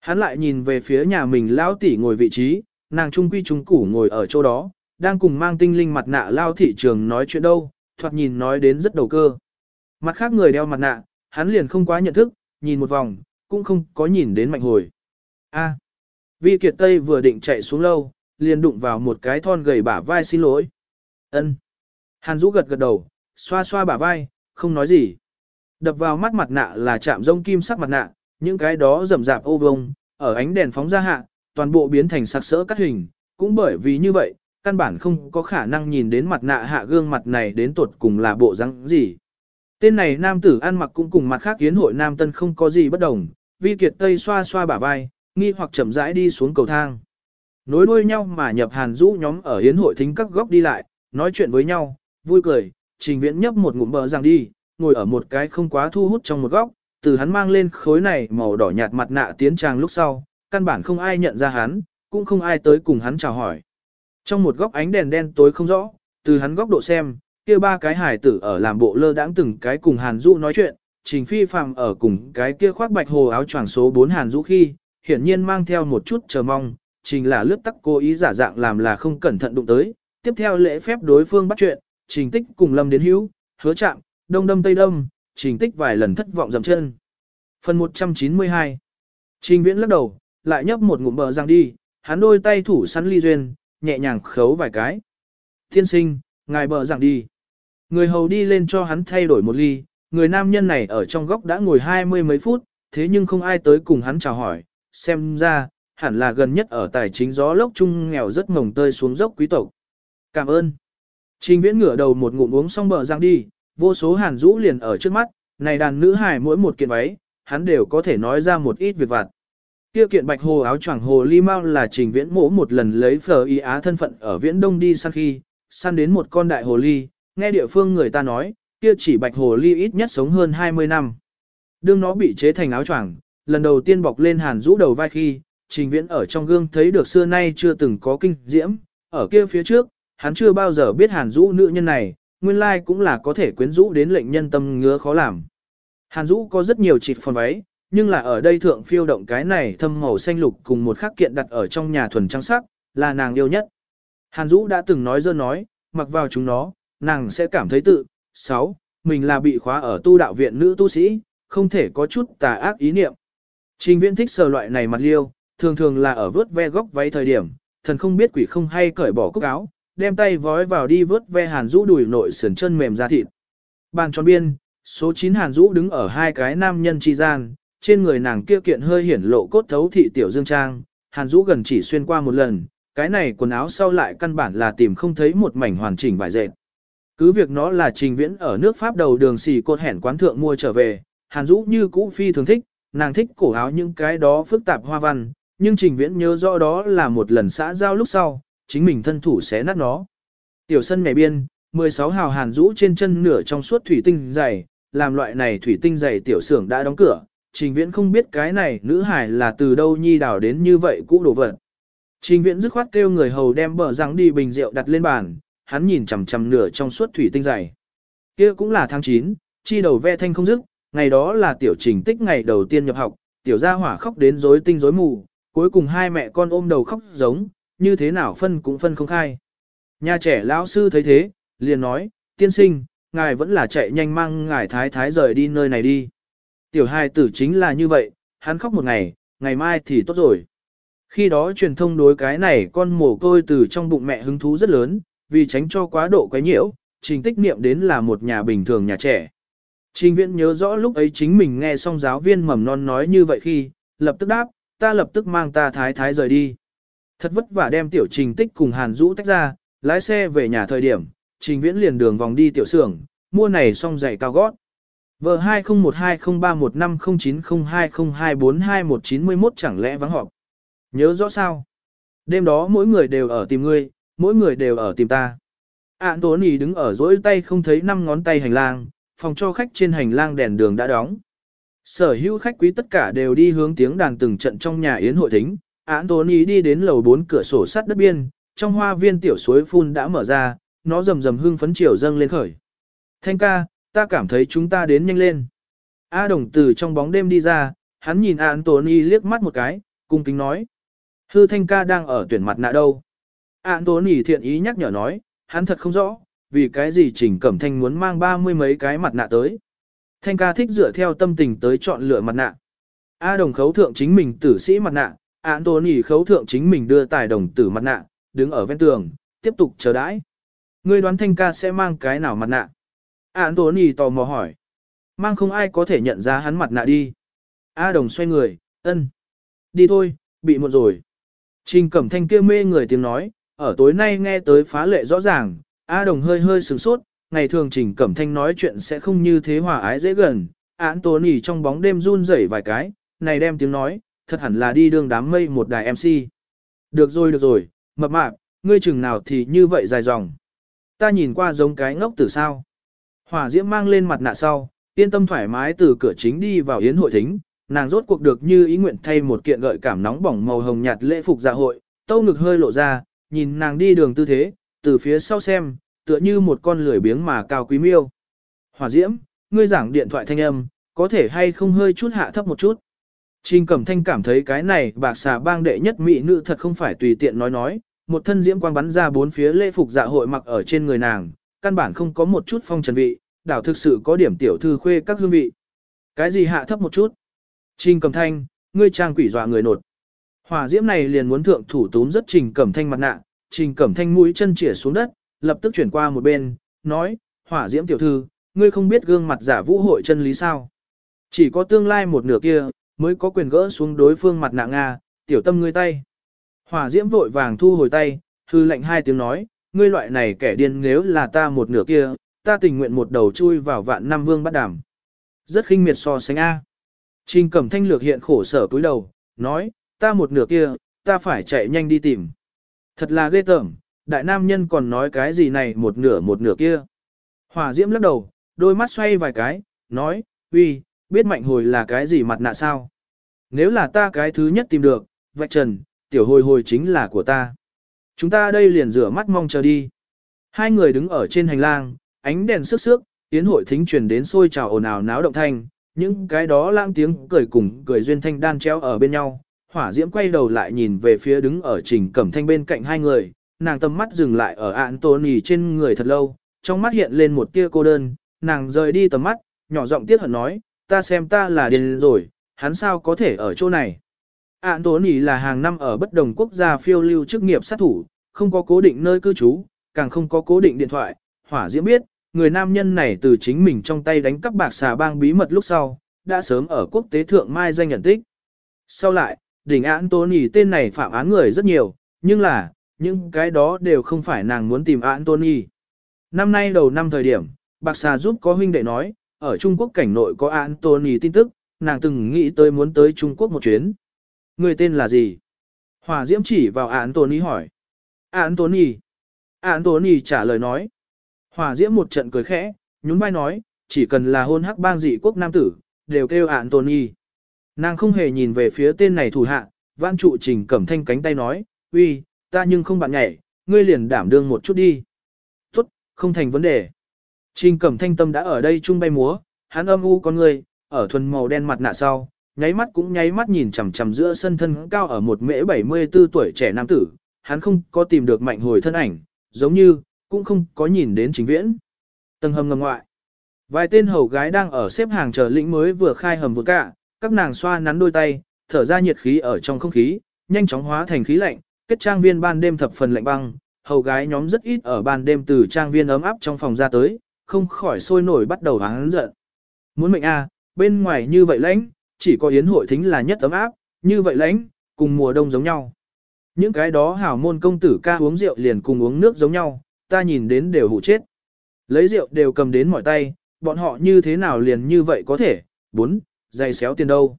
Hắn lại nhìn về phía nhà mình lão tỷ ngồi vị trí, nàng trung quy trung củ ngồi ở chỗ đó, đang cùng mang tinh linh mặt nạ lao thị trường nói chuyện đâu, thoạt nhìn nói đến rất đầu cơ. Mặt khác người đeo mặt nạ, hắn liền không quá nhận thức, nhìn một vòng, cũng không có nhìn đến mạnh hồi. A. Vi Kiệt Tây vừa định chạy xuống lâu, liền đụng vào một cái thon gầy bả vai xin lỗi. Ân. Hàn Dũ gật gật đầu, xoa xoa bả vai, không nói gì. Đập vào mắt mặt nạ là chạm rông kim sắc mặt nạ, những cái đó rầm rạp ô vông, ở ánh đèn phóng ra hạ, toàn bộ biến thành sặc sỡ cắt hình, cũng bởi vì như vậy, căn bản không có khả năng nhìn đến mặt nạ hạ gương mặt này đến tuột cùng là bộ răng gì. Tên này nam tử ăn mặc cũng cùng mặt khác kiến hội nam tân không có gì bất đồng, vi kiệt tây xoa xoa bả vai, nghi hoặc chậm rãi đi xuống cầu thang. Nối đuôi nhau mà nhập hàn rũ nhóm ở hiến hội thính các góc đi lại, nói chuyện với nhau, vui cười, trình viễn nhấp một ngụm bờ rằng đi, ngồi ở một cái không quá thu hút trong một góc, từ hắn mang lên khối này màu đỏ nhạt mặt nạ tiến trang lúc sau, căn bản không ai nhận ra hắn, cũng không ai tới cùng hắn chào hỏi. Trong một góc ánh đèn đen tối không rõ, từ hắn góc độ xem, kia ba cái hải tử ở làm bộ lơ đãng từng cái cùng Hàn Dũ nói chuyện, Trình Phi Phạm ở cùng cái kia khoác bạch hồ áo choàng số 4 Hàn Dũ khi, hiển nhiên mang theo một chút chờ mong, Trình là lướt tắc cố ý giả dạng làm là không cẩn thận đụng tới, tiếp theo lễ phép đối phương bắt chuyện, Trình Tích cùng Lâm đến hữu, hứa chạm, đông đâm tây đâm, Trình Tích vài lần thất vọng dầm chân. Phần 192 Trình Viễn lắc đầu, lại nhấp một ngụm bờ răng đi, hắn đôi tay thủ sắn ly duyên, nhẹ nhàng khấu vài cái. Thiên sinh, ngài bờ răng đi. Người hầu đi lên cho hắn thay đổi một ly, người nam nhân này ở trong góc đã ngồi hai mươi mấy phút, thế nhưng không ai tới cùng hắn chào hỏi, xem ra, hẳn là gần nhất ở tài chính gió lốc chung nghèo rất ngồng tơi xuống dốc quý tộc. Cảm ơn. Trình viễn ngửa đầu một ngụm uống xong bờ răng đi, vô số hàn rũ liền ở trước mắt, này đàn nữ hài mỗi một kiện váy, hắn đều có thể nói ra một ít việc vặt. Kia kiện bạch hồ áo choàng hồ ly mau là trình viễn mỗ một lần lấy phở y á thân phận ở viễn đông đi săn khi, săn đến một con đại hồ ly, nghe địa phương người ta nói, kia chỉ bạch hồ ly ít nhất sống hơn 20 năm. Đương nó bị chế thành áo choàng, lần đầu tiên bọc lên hàn rũ đầu vai khi, trình viễn ở trong gương thấy được xưa nay chưa từng có kinh diễm, ở kia phía trước, hắn chưa bao giờ biết hàn rũ nữ nhân này, nguyên lai cũng là có thể quyến rũ đến lệnh nhân tâm ngứa khó làm. Hàn rũ có rất nhiều chịp phần váy, nhưng là ở đây thượng phiêu động cái này thâm màu xanh lục cùng một khắc kiện đặt ở trong nhà thuần trang sắc, là nàng yêu nhất. Hàn Dũ đã từng nói dơ nói, mặc vào chúng nó, nàng sẽ cảm thấy tự, sáu, mình là bị khóa ở tu đạo viện nữ tu sĩ, không thể có chút tà ác ý niệm. Trình viễn thích sờ loại này mặt liêu, thường thường là ở vớt ve góc váy thời điểm, thần không biết quỷ không hay cởi bỏ cúc áo, đem tay vói vào đi vớt ve hàn Dũ đùi nội sườn chân mềm ra thịt. Bàn tròn biên, số 9 hàn Dũ đứng ở hai cái nam nhân chi gian, trên người nàng kia kiện hơi hiển lộ cốt thấu thị tiểu dương trang, Hàn Dũ gần chỉ xuyên qua một lần, cái này quần áo sau lại căn bản là tìm không thấy một mảnh hoàn chỉnh vải dệt. Cứ việc nó là trình viễn ở nước Pháp đầu đường xì cột hẻn quán thượng mua trở về, Hàn Dũ như cũ phi thường thích, nàng thích cổ áo những cái đó phức tạp hoa văn, nhưng trình viễn nhớ rõ đó là một lần xã giao lúc sau, chính mình thân thủ xé nát nó. Tiểu sân mẹ biên, 16 hào Hàn rũ trên chân nửa trong suốt thủy tinh dày, làm loại này thủy tinh dày tiểu xưởng đã đóng cửa, trình viễn không biết cái này nữ hải là từ đâu nhi đảo đến như vậy cũ đồ vật. Trình viễn dứt khoát kêu người hầu đem bờ răng đi bình rượu đặt lên bàn, hắn nhìn chằm chằm nửa trong suốt thủy tinh dày. Kia cũng là tháng 9, chi đầu ve thanh không dứt, ngày đó là tiểu trình tích ngày đầu tiên nhập học, tiểu gia hỏa khóc đến rối tinh rối mù, cuối cùng hai mẹ con ôm đầu khóc giống, như thế nào phân cũng phân không khai. Nhà trẻ lão sư thấy thế, liền nói, tiên sinh, ngài vẫn là chạy nhanh mang ngài thái thái rời đi nơi này đi. Tiểu hài tử chính là như vậy, hắn khóc một ngày, ngày mai thì tốt rồi. Khi đó truyền thông đối cái này con mồ côi từ trong bụng mẹ hứng thú rất lớn, vì tránh cho quá độ quấy nhiễu, trình tích niệm đến là một nhà bình thường nhà trẻ. Trình viễn nhớ rõ lúc ấy chính mình nghe xong giáo viên mầm non nói như vậy khi, lập tức đáp, ta lập tức mang ta thái thái rời đi. Thật vất vả đem tiểu trình tích cùng Hàn Dũ tách ra, lái xe về nhà thời điểm, trình viễn liền đường vòng đi tiểu xưởng, mua này xong giày cao gót. Vợ 20120315090202422191 chẳng lẽ vắng họp. Nhớ rõ sao? Đêm đó mỗi người đều ở tìm ngươi, mỗi người đều ở tìm ta. Ản tố nì đứng ở dỗi tay không thấy năm ngón tay hành lang, phòng cho khách trên hành lang đèn đường đã đóng. Sở hữu khách quý tất cả đều đi hướng tiếng đàn từng trận trong nhà yến hội thính. Anthony đi đến lầu bốn cửa sổ sắt đất biên, trong hoa viên tiểu suối phun đã mở ra, nó rầm rầm hương phấn chiều dâng lên khởi. Thanh ca, ta cảm thấy chúng ta đến nhanh lên. A đồng từ trong bóng đêm đi ra, hắn nhìn Anthony liếc mắt một cái, cung kính nói. Hư thanh ca đang ở tuyển mặt nạ đâu. Anthony thiện ý nhắc nhở nói, hắn thật không rõ, vì cái gì Trình Cẩm Thanh muốn mang ba mươi mấy cái mặt nạ tới. Thanh ca thích dựa theo tâm tình tới chọn lựa mặt nạ. A đồng khấu thượng chính mình tử sĩ mặt nạ, Anthony tố khấu thượng chính mình đưa tài đồng tử mặt nạ, đứng ở ven tường, tiếp tục chờ đãi. Ngươi đoán Thanh ca sẽ mang cái nào mặt nạ? Anthony tố tò mò hỏi. Mang không ai có thể nhận ra hắn mặt nạ đi. A đồng xoay người, ân. Đi thôi, bị muộn rồi. Trình Cẩm Thanh kia mê người tiếng nói, ở tối nay nghe tới phá lệ rõ ràng, A Đồng hơi hơi sửng sốt, ngày thường Trình Cẩm Thanh nói chuyện sẽ không như thế hòa ái dễ gần, Anthony tố trong bóng đêm run rẩy vài cái, này đem tiếng nói, thật hẳn là đi đường đám mây một đài MC. Được rồi được rồi, mập mạp, ngươi chừng nào thì như vậy dài dòng. Ta nhìn qua giống cái ngốc tử sao. Hỏa diễm mang lên mặt nạ sau, yên tâm thoải mái từ cửa chính đi vào yến hội thính, nàng rốt cuộc được như ý nguyện thay một kiện gợi cảm nóng bỏng màu hồng nhạt lễ phục dạ hội, tâu ngực hơi lộ ra, nhìn nàng đi đường tư thế, từ phía sau xem, tựa như một con lười biếng mà cao quý miêu. Hỏa diễm, ngươi giảng điện thoại thanh âm, có thể hay không hơi chút hạ thấp một chút. Trình Cẩm Thanh cảm thấy cái này bạc xà bang đệ nhất mỹ nữ thật không phải tùy tiện nói nói, một thân diễm quang bắn ra bốn phía lễ phục dạ hội mặc ở trên người nàng, căn bản không có một chút phong trần vị, đảo thực sự có điểm tiểu thư khuê các hương vị. Cái gì hạ thấp một chút? Trình Cẩm Thanh, ngươi trang quỷ dọa người nột. Hỏa diễm này liền muốn thượng thủ túm rất Trình Cẩm Thanh mặt nạ, Trình Cẩm Thanh mũi chân chĩa xuống đất, lập tức chuyển qua một bên, nói, hỏa diễm tiểu thư, ngươi không biết gương mặt giả vũ hội chân lý sao. Chỉ có tương lai một nửa kia, mới có quyền gỡ xuống đối phương mặt nạ Nga, tiểu tâm ngươi tay. Hỏa diễm vội vàng thu hồi tay, hư lệnh hai tiếng nói, ngươi loại này kẻ điên nếu là ta một nửa kia, ta tình nguyện một đầu chui vào vạn năm vương bắt đảm Rất khinh miệt so sánh A. Trình cẩm thanh lược hiện khổ sở cúi đầu, nói, ta một nửa kia, ta phải chạy nhanh đi tìm. Thật là ghê tởm, đại nam nhân còn nói cái gì này một nửa một nửa kia. Hỏa diễm lắc đầu, đôi mắt xoay vài cái, nói, uy, biết mạnh hồi là cái gì mặt nạ sao? Nếu là ta cái thứ nhất tìm được, vạch trần, tiểu hồi hồi chính là của ta. Chúng ta đây liền rửa mắt mong chờ đi. Hai người đứng ở trên hành lang, ánh đèn sức sước, tiến hội thính truyền đến sôi trào ồn ào náo động thanh, những cái đó lãng tiếng cười cùng cười duyên thanh đan treo ở bên nhau. Hỏa diễm quay đầu lại nhìn về phía đứng ở trình cẩm thanh bên cạnh hai người, nàng tầm mắt dừng lại ở Anthony trên người thật lâu, trong mắt hiện lên một tia cô đơn, nàng rời đi tầm mắt, nhỏ giọng tiếc hận nói, ta xem ta là điên rồi, hắn sao có thể ở chỗ này. Anthony là hàng năm ở bất đồng quốc gia phiêu lưu chức nghiệp sát thủ, không có cố định nơi cư trú, càng không có cố định điện thoại, hỏa diễm biết, người nam nhân này từ chính mình trong tay đánh cắp bạc xà bang bí mật lúc sau, đã sớm ở quốc tế thượng mai danh nhận tích. Sau lại, đỉnh Anthony tên này phạm án người rất nhiều, nhưng là, những cái đó đều không phải nàng muốn tìm Anthony. Năm nay đầu năm thời điểm, bạc xà giúp có huynh đệ nói, ở Trung Quốc cảnh nội có Anthony tin tức, nàng từng nghĩ tới muốn tới Trung Quốc một chuyến. Người tên là gì? Hòa Diễm chỉ vào Anthony hỏi. Anthony. Anthony trả lời nói. Hòa Diễm một trận cười khẽ, nhún vai nói, chỉ cần là hôn hắc bang dị quốc nam tử, đều kêu Anthony. Nàng không hề nhìn về phía tên này thủ hạ, văn trụ trình cẩm thanh cánh tay nói, uy, ta nhưng không bạn nhảy, ngươi liền đảm đương một chút đi. Tốt, không thành vấn đề. Trình cẩm thanh tâm đã ở đây chung bay múa, hắn âm u con người, ở thuần màu đen mặt nạ sau, nháy mắt cũng nháy mắt nhìn chằm chằm giữa sân thân cao ở một mễ 74 tuổi trẻ nam tử, hắn không có tìm được mạnh hồi thân ảnh, giống như, cũng không có nhìn đến chính viễn. Tầng hầm ngầm ngoại. Vài tên hầu gái đang ở xếp hàng chờ lĩnh mới vừa khai hầm vừa cả, các nàng xoa nắn đôi tay, thở ra nhiệt khí ở trong không khí, nhanh chóng hóa thành khí lạnh, kết trang viên ban đêm thập phần lạnh băng, hầu gái nhóm rất ít ở ban đêm từ trang viên ấm áp trong phòng ra tới, không khỏi sôi nổi bắt đầu hắn giận. Muốn mệnh a, à, bên ngoài như vậy lãnh, chỉ có yến hội thính là nhất ấm áp, như vậy lãnh, cùng mùa đông giống nhau. Những cái đó hảo môn công tử ca uống rượu liền cùng uống nước giống nhau, ta nhìn đến đều hụ chết. Lấy rượu đều cầm đến mọi tay, bọn họ như thế nào liền như vậy có thể, bốn, dày xéo tiền đâu.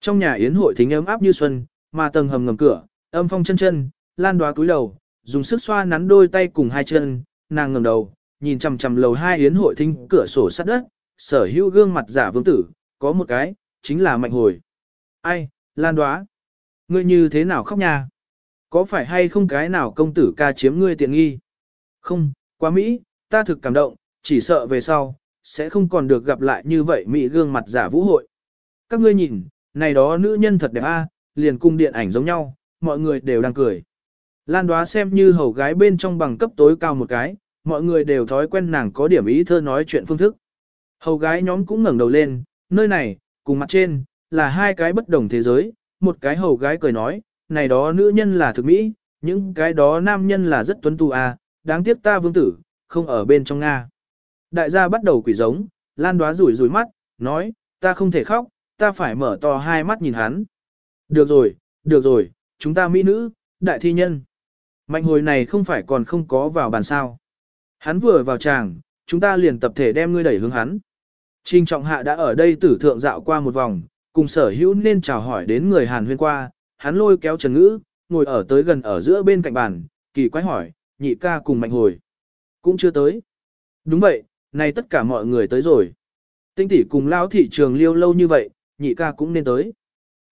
Trong nhà yến hội thính ấm áp như xuân, mà tầng hầm ngầm cửa, âm phong chân chân, lan đoá cúi đầu, dùng sức xoa nắn đôi tay cùng hai chân, nàng ngẩng đầu, nhìn chằm chằm lầu hai yến hội thính cửa sổ sắt đất, sở hữu gương mặt giả vương tử, có một cái, chính là mạnh hồi. Ai, lan đoá, ngươi như thế nào khóc nha? Có phải hay không cái nào công tử ca chiếm ngươi tiện nghi? Không, quá Mỹ, ta thực cảm động, chỉ sợ về sau, sẽ không còn được gặp lại như vậy Mỹ gương mặt giả vũ hội. Các ngươi nhìn, này đó nữ nhân thật đẹp a, liền cung điện ảnh giống nhau, mọi người đều đang cười. Lan đoá xem như hầu gái bên trong bằng cấp tối cao một cái, mọi người đều thói quen nàng có điểm ý thơ nói chuyện phương thức. Hầu gái nhóm cũng ngẩng đầu lên, nơi này, cùng mặt trên, là hai cái bất đồng thế giới, một cái hầu gái cười nói, này đó nữ nhân là thực mỹ, những cái đó nam nhân là rất tuấn tu à, đáng tiếc ta vương tử, không ở bên trong Nga. Đại gia bắt đầu quỷ giống, lan đoá rủi rủi mắt, nói, ta không thể khóc, ta phải mở to hai mắt nhìn hắn. Được rồi, được rồi, chúng ta mỹ nữ, đại thi nhân. Mạnh hồi này không phải còn không có vào bàn sao. Hắn vừa vào tràng, chúng ta liền tập thể đem ngươi đẩy hướng hắn. Trình trọng hạ đã ở đây tử thượng dạo qua một vòng, cùng sở hữu nên chào hỏi đến người Hàn huyên qua, hắn lôi kéo Trần Ngữ, ngồi ở tới gần ở giữa bên cạnh bàn, kỳ quái hỏi, nhị ca cùng mạnh hồi. Cũng chưa tới. Đúng vậy, này tất cả mọi người tới rồi. Tinh tỷ cùng lao thị trường liêu lâu như vậy, nhị ca cũng nên tới.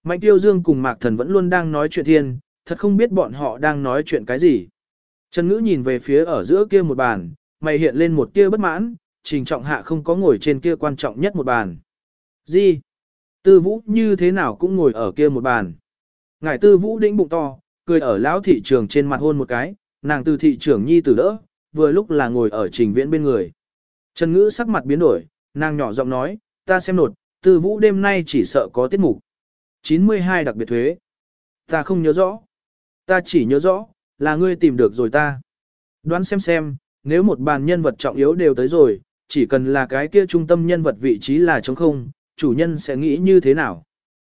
Mạnh tiêu dương cùng mạc thần vẫn luôn đang nói chuyện thiên, thật không biết bọn họ đang nói chuyện cái gì. Trần Ngữ nhìn về phía ở giữa kia một bàn, mày hiện lên một tia bất mãn, trình trọng hạ không có ngồi trên kia quan trọng nhất một bàn. Gì? Tư vũ như thế nào cũng ngồi ở kia một bàn. Ngài tư vũ đĩnh bụng to, cười ở lão thị trường trên mặt hôn một cái, nàng từ thị trưởng nhi tử đỡ, vừa lúc là ngồi ở trình viễn bên người. Trần Ngữ sắc mặt biến đổi, nàng nhỏ giọng nói, ta xem nột, tư vũ đêm nay chỉ sợ có tiết mục. 92 đặc biệt thuế. Ta không nhớ rõ. Ta chỉ nhớ rõ, là ngươi tìm được rồi ta. Đoán xem xem, nếu một bàn nhân vật trọng yếu đều tới rồi, chỉ cần là cái kia trung tâm nhân vật vị trí là trống không, chủ nhân sẽ nghĩ như thế nào.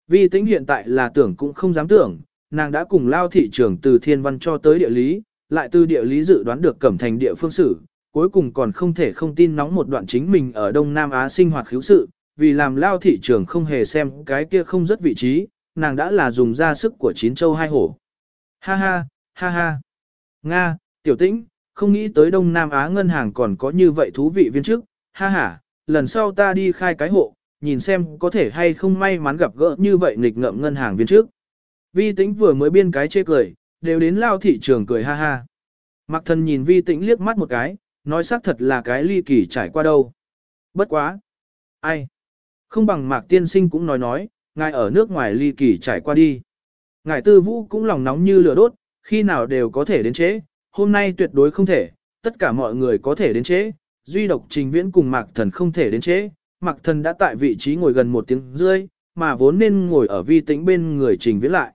Vi tính hiện tại là tưởng cũng không dám tưởng, nàng đã cùng lao thị trường từ thiên văn cho tới địa lý, lại từ địa lý dự đoán được cẩm thành địa phương sử, cuối cùng còn không thể không tin nóng một đoạn chính mình ở Đông Nam Á sinh hoạt khiếu sự, vì làm lao thị trường không hề xem cái kia không rất vị trí, nàng đã là dùng ra sức của chín châu hai hổ. Ha ha, ha ha. Nga, tiểu tĩnh, không nghĩ tới Đông Nam Á ngân hàng còn có như vậy thú vị viên chức, ha ha, lần sau ta đi khai cái hộ, nhìn xem có thể hay không may mắn gặp gỡ như vậy nghịch ngợm ngân hàng viên trước. Vi tĩnh vừa mới biên cái chê cười, đều đến lao thị trường cười ha ha. Mặc thần nhìn vi tĩnh liếc mắt một cái, nói xác thật là cái ly kỳ trải qua đâu. Bất quá. Ai? Không bằng mạc tiên sinh cũng nói nói, ngài ở nước ngoài ly kỳ trải qua đi. Ngài tư vũ cũng lòng nóng như lửa đốt, khi nào đều có thể đến chế, hôm nay tuyệt đối không thể, tất cả mọi người có thể đến chế, duy độc trình viễn cùng mạc thần không thể đến chế, mạc thần đã tại vị trí ngồi gần một tiếng rưỡi, mà vốn nên ngồi ở vi tĩnh bên người trình viễn lại.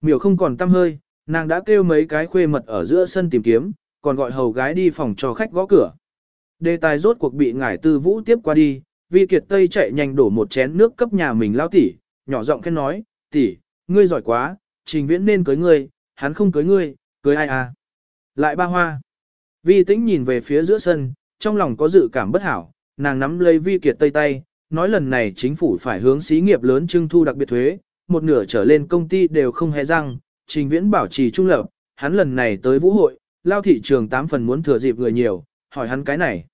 Miểu không còn tâm hơi, nàng đã kêu mấy cái khuê mật ở giữa sân tìm kiếm, còn gọi hầu gái đi phòng cho khách gõ cửa. Đề tài rốt cuộc bị ngải tư vũ tiếp qua đi, vi kiệt tây chạy nhanh đổ một chén nước cấp nhà mình lao tỉ, nhỏ giọng khen nói, tỷ, ngươi giỏi quá, trình viễn nên cưới ngươi, hắn không cưới ngươi, cưới ai à. Lại ba hoa. Vi tĩnh nhìn về phía giữa sân, trong lòng có dự cảm bất hảo, nàng nắm lấy vi kiệt tây tay, nói lần này chính phủ phải hướng xí nghiệp lớn trưng thu đặc biệt thuế, một nửa trở lên công ty đều không hề răng, trình viễn bảo trì trung lập, hắn lần này tới vũ hội, lao thị trường 8 phần muốn thừa dịp người nhiều, hỏi hắn cái này.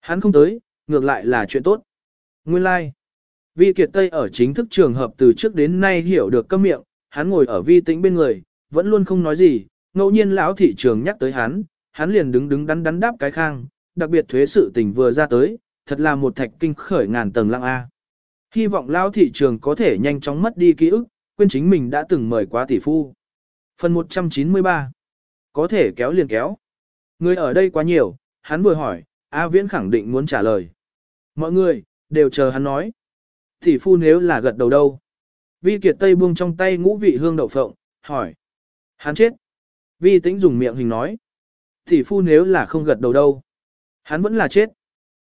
Hắn không tới, ngược lại là chuyện tốt. Nguyên lai, like. vi kiệt tây ở chính thức trường hợp từ trước đến nay hiểu được câm miệng, hắn ngồi ở vi tĩnh bên người, vẫn luôn không nói gì, ngẫu nhiên lão thị trường nhắc tới hắn, hắn liền đứng đứng đắn đắn đáp cái khang, đặc biệt thuế sự tình vừa ra tới, thật là một thạch kinh khởi ngàn tầng lăng A. Hy vọng lão thị trường có thể nhanh chóng mất đi ký ức, quên chính mình đã từng mời quá tỷ phu. Phần 193 Có thể kéo liền kéo. Người ở đây quá nhiều, hắn vừa hỏi, A Viễn khẳng định muốn trả lời. Mọi người, đều chờ hắn nói. Tỷ phu nếu là gật đầu đâu? Vi Kiệt Tây buông trong tay ngũ vị hương đậu phộng, hỏi. Hắn chết. Vi Tĩnh dùng miệng hình nói. Tỷ phu nếu là không gật đầu đâu? Hắn vẫn là chết.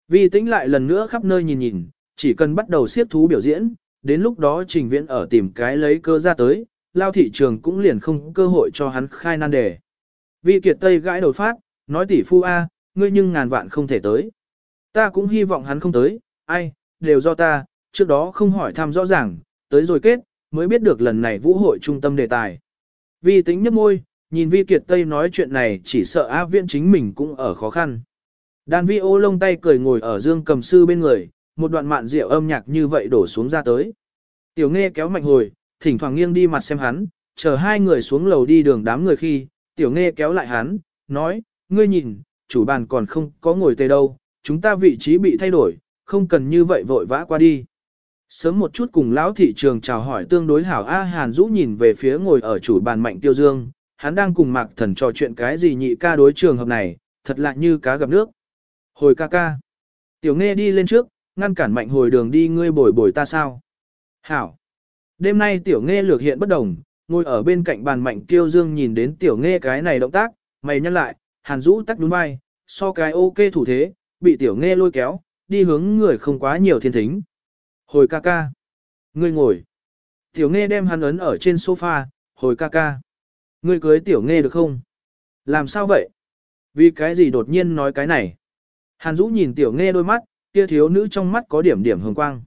Vi Tĩnh lại lần nữa khắp nơi nhìn nhìn, chỉ cần bắt đầu siết thú biểu diễn, đến lúc đó trình viễn ở tìm cái lấy cơ ra tới, lao thị trường cũng liền không cơ hội cho hắn khai nan đề. Vi Kiệt Tây gãi đầu phát, nói tỷ phu A, ngươi nhưng ngàn vạn không thể tới. Ta cũng hy vọng hắn không tới, ai, đều do ta, trước đó không hỏi thăm rõ ràng, tới rồi kết, mới biết được lần này vũ hội trung tâm đề tài. Vi tính nhấp môi, nhìn Vi Kiệt Tây nói chuyện này chỉ sợ A Viễn chính mình cũng ở khó khăn. Đàn vi ô lông tay cười ngồi ở dương cầm sư bên người, một đoạn mạn rượu âm nhạc như vậy đổ xuống ra tới. Tiểu nghe kéo mạnh hồi, thỉnh thoảng nghiêng đi mặt xem hắn, chờ hai người xuống lầu đi đường đám người khi, tiểu nghe kéo lại hắn, nói, ngươi nhìn, chủ bàn còn không có ngồi tê đâu, chúng ta vị trí bị thay đổi, không cần như vậy vội vã qua đi. Sớm một chút cùng lão thị trường chào hỏi tương đối hảo A Hàn Dũ nhìn về phía ngồi ở chủ bàn mạnh tiêu dương, hắn đang cùng mạc thần trò chuyện cái gì nhị ca đối trường hợp này, thật lạ như cá gặp nước. Hồi ca ca. Tiểu nghe đi lên trước, ngăn cản mạnh hồi đường đi ngươi bồi bồi ta sao. Hảo. Đêm nay tiểu nghe lược hiện bất đồng, ngồi ở bên cạnh bàn mạnh kiêu dương nhìn đến tiểu nghe cái này động tác, mày nhăn lại, hàn rũ tắt đúng vai, so cái ok thủ thế, bị tiểu nghe lôi kéo, đi hướng người không quá nhiều thiên thính. Hồi ca ca. Ngươi ngồi. Tiểu nghe đem hắn ấn ở trên sofa, hồi ca ca. Ngươi cưới tiểu nghe được không? Làm sao vậy? Vì cái gì đột nhiên nói cái này? Hàn Dũ nhìn tiểu nghe đôi mắt, kia thiếu nữ trong mắt có điểm điểm hồng quang.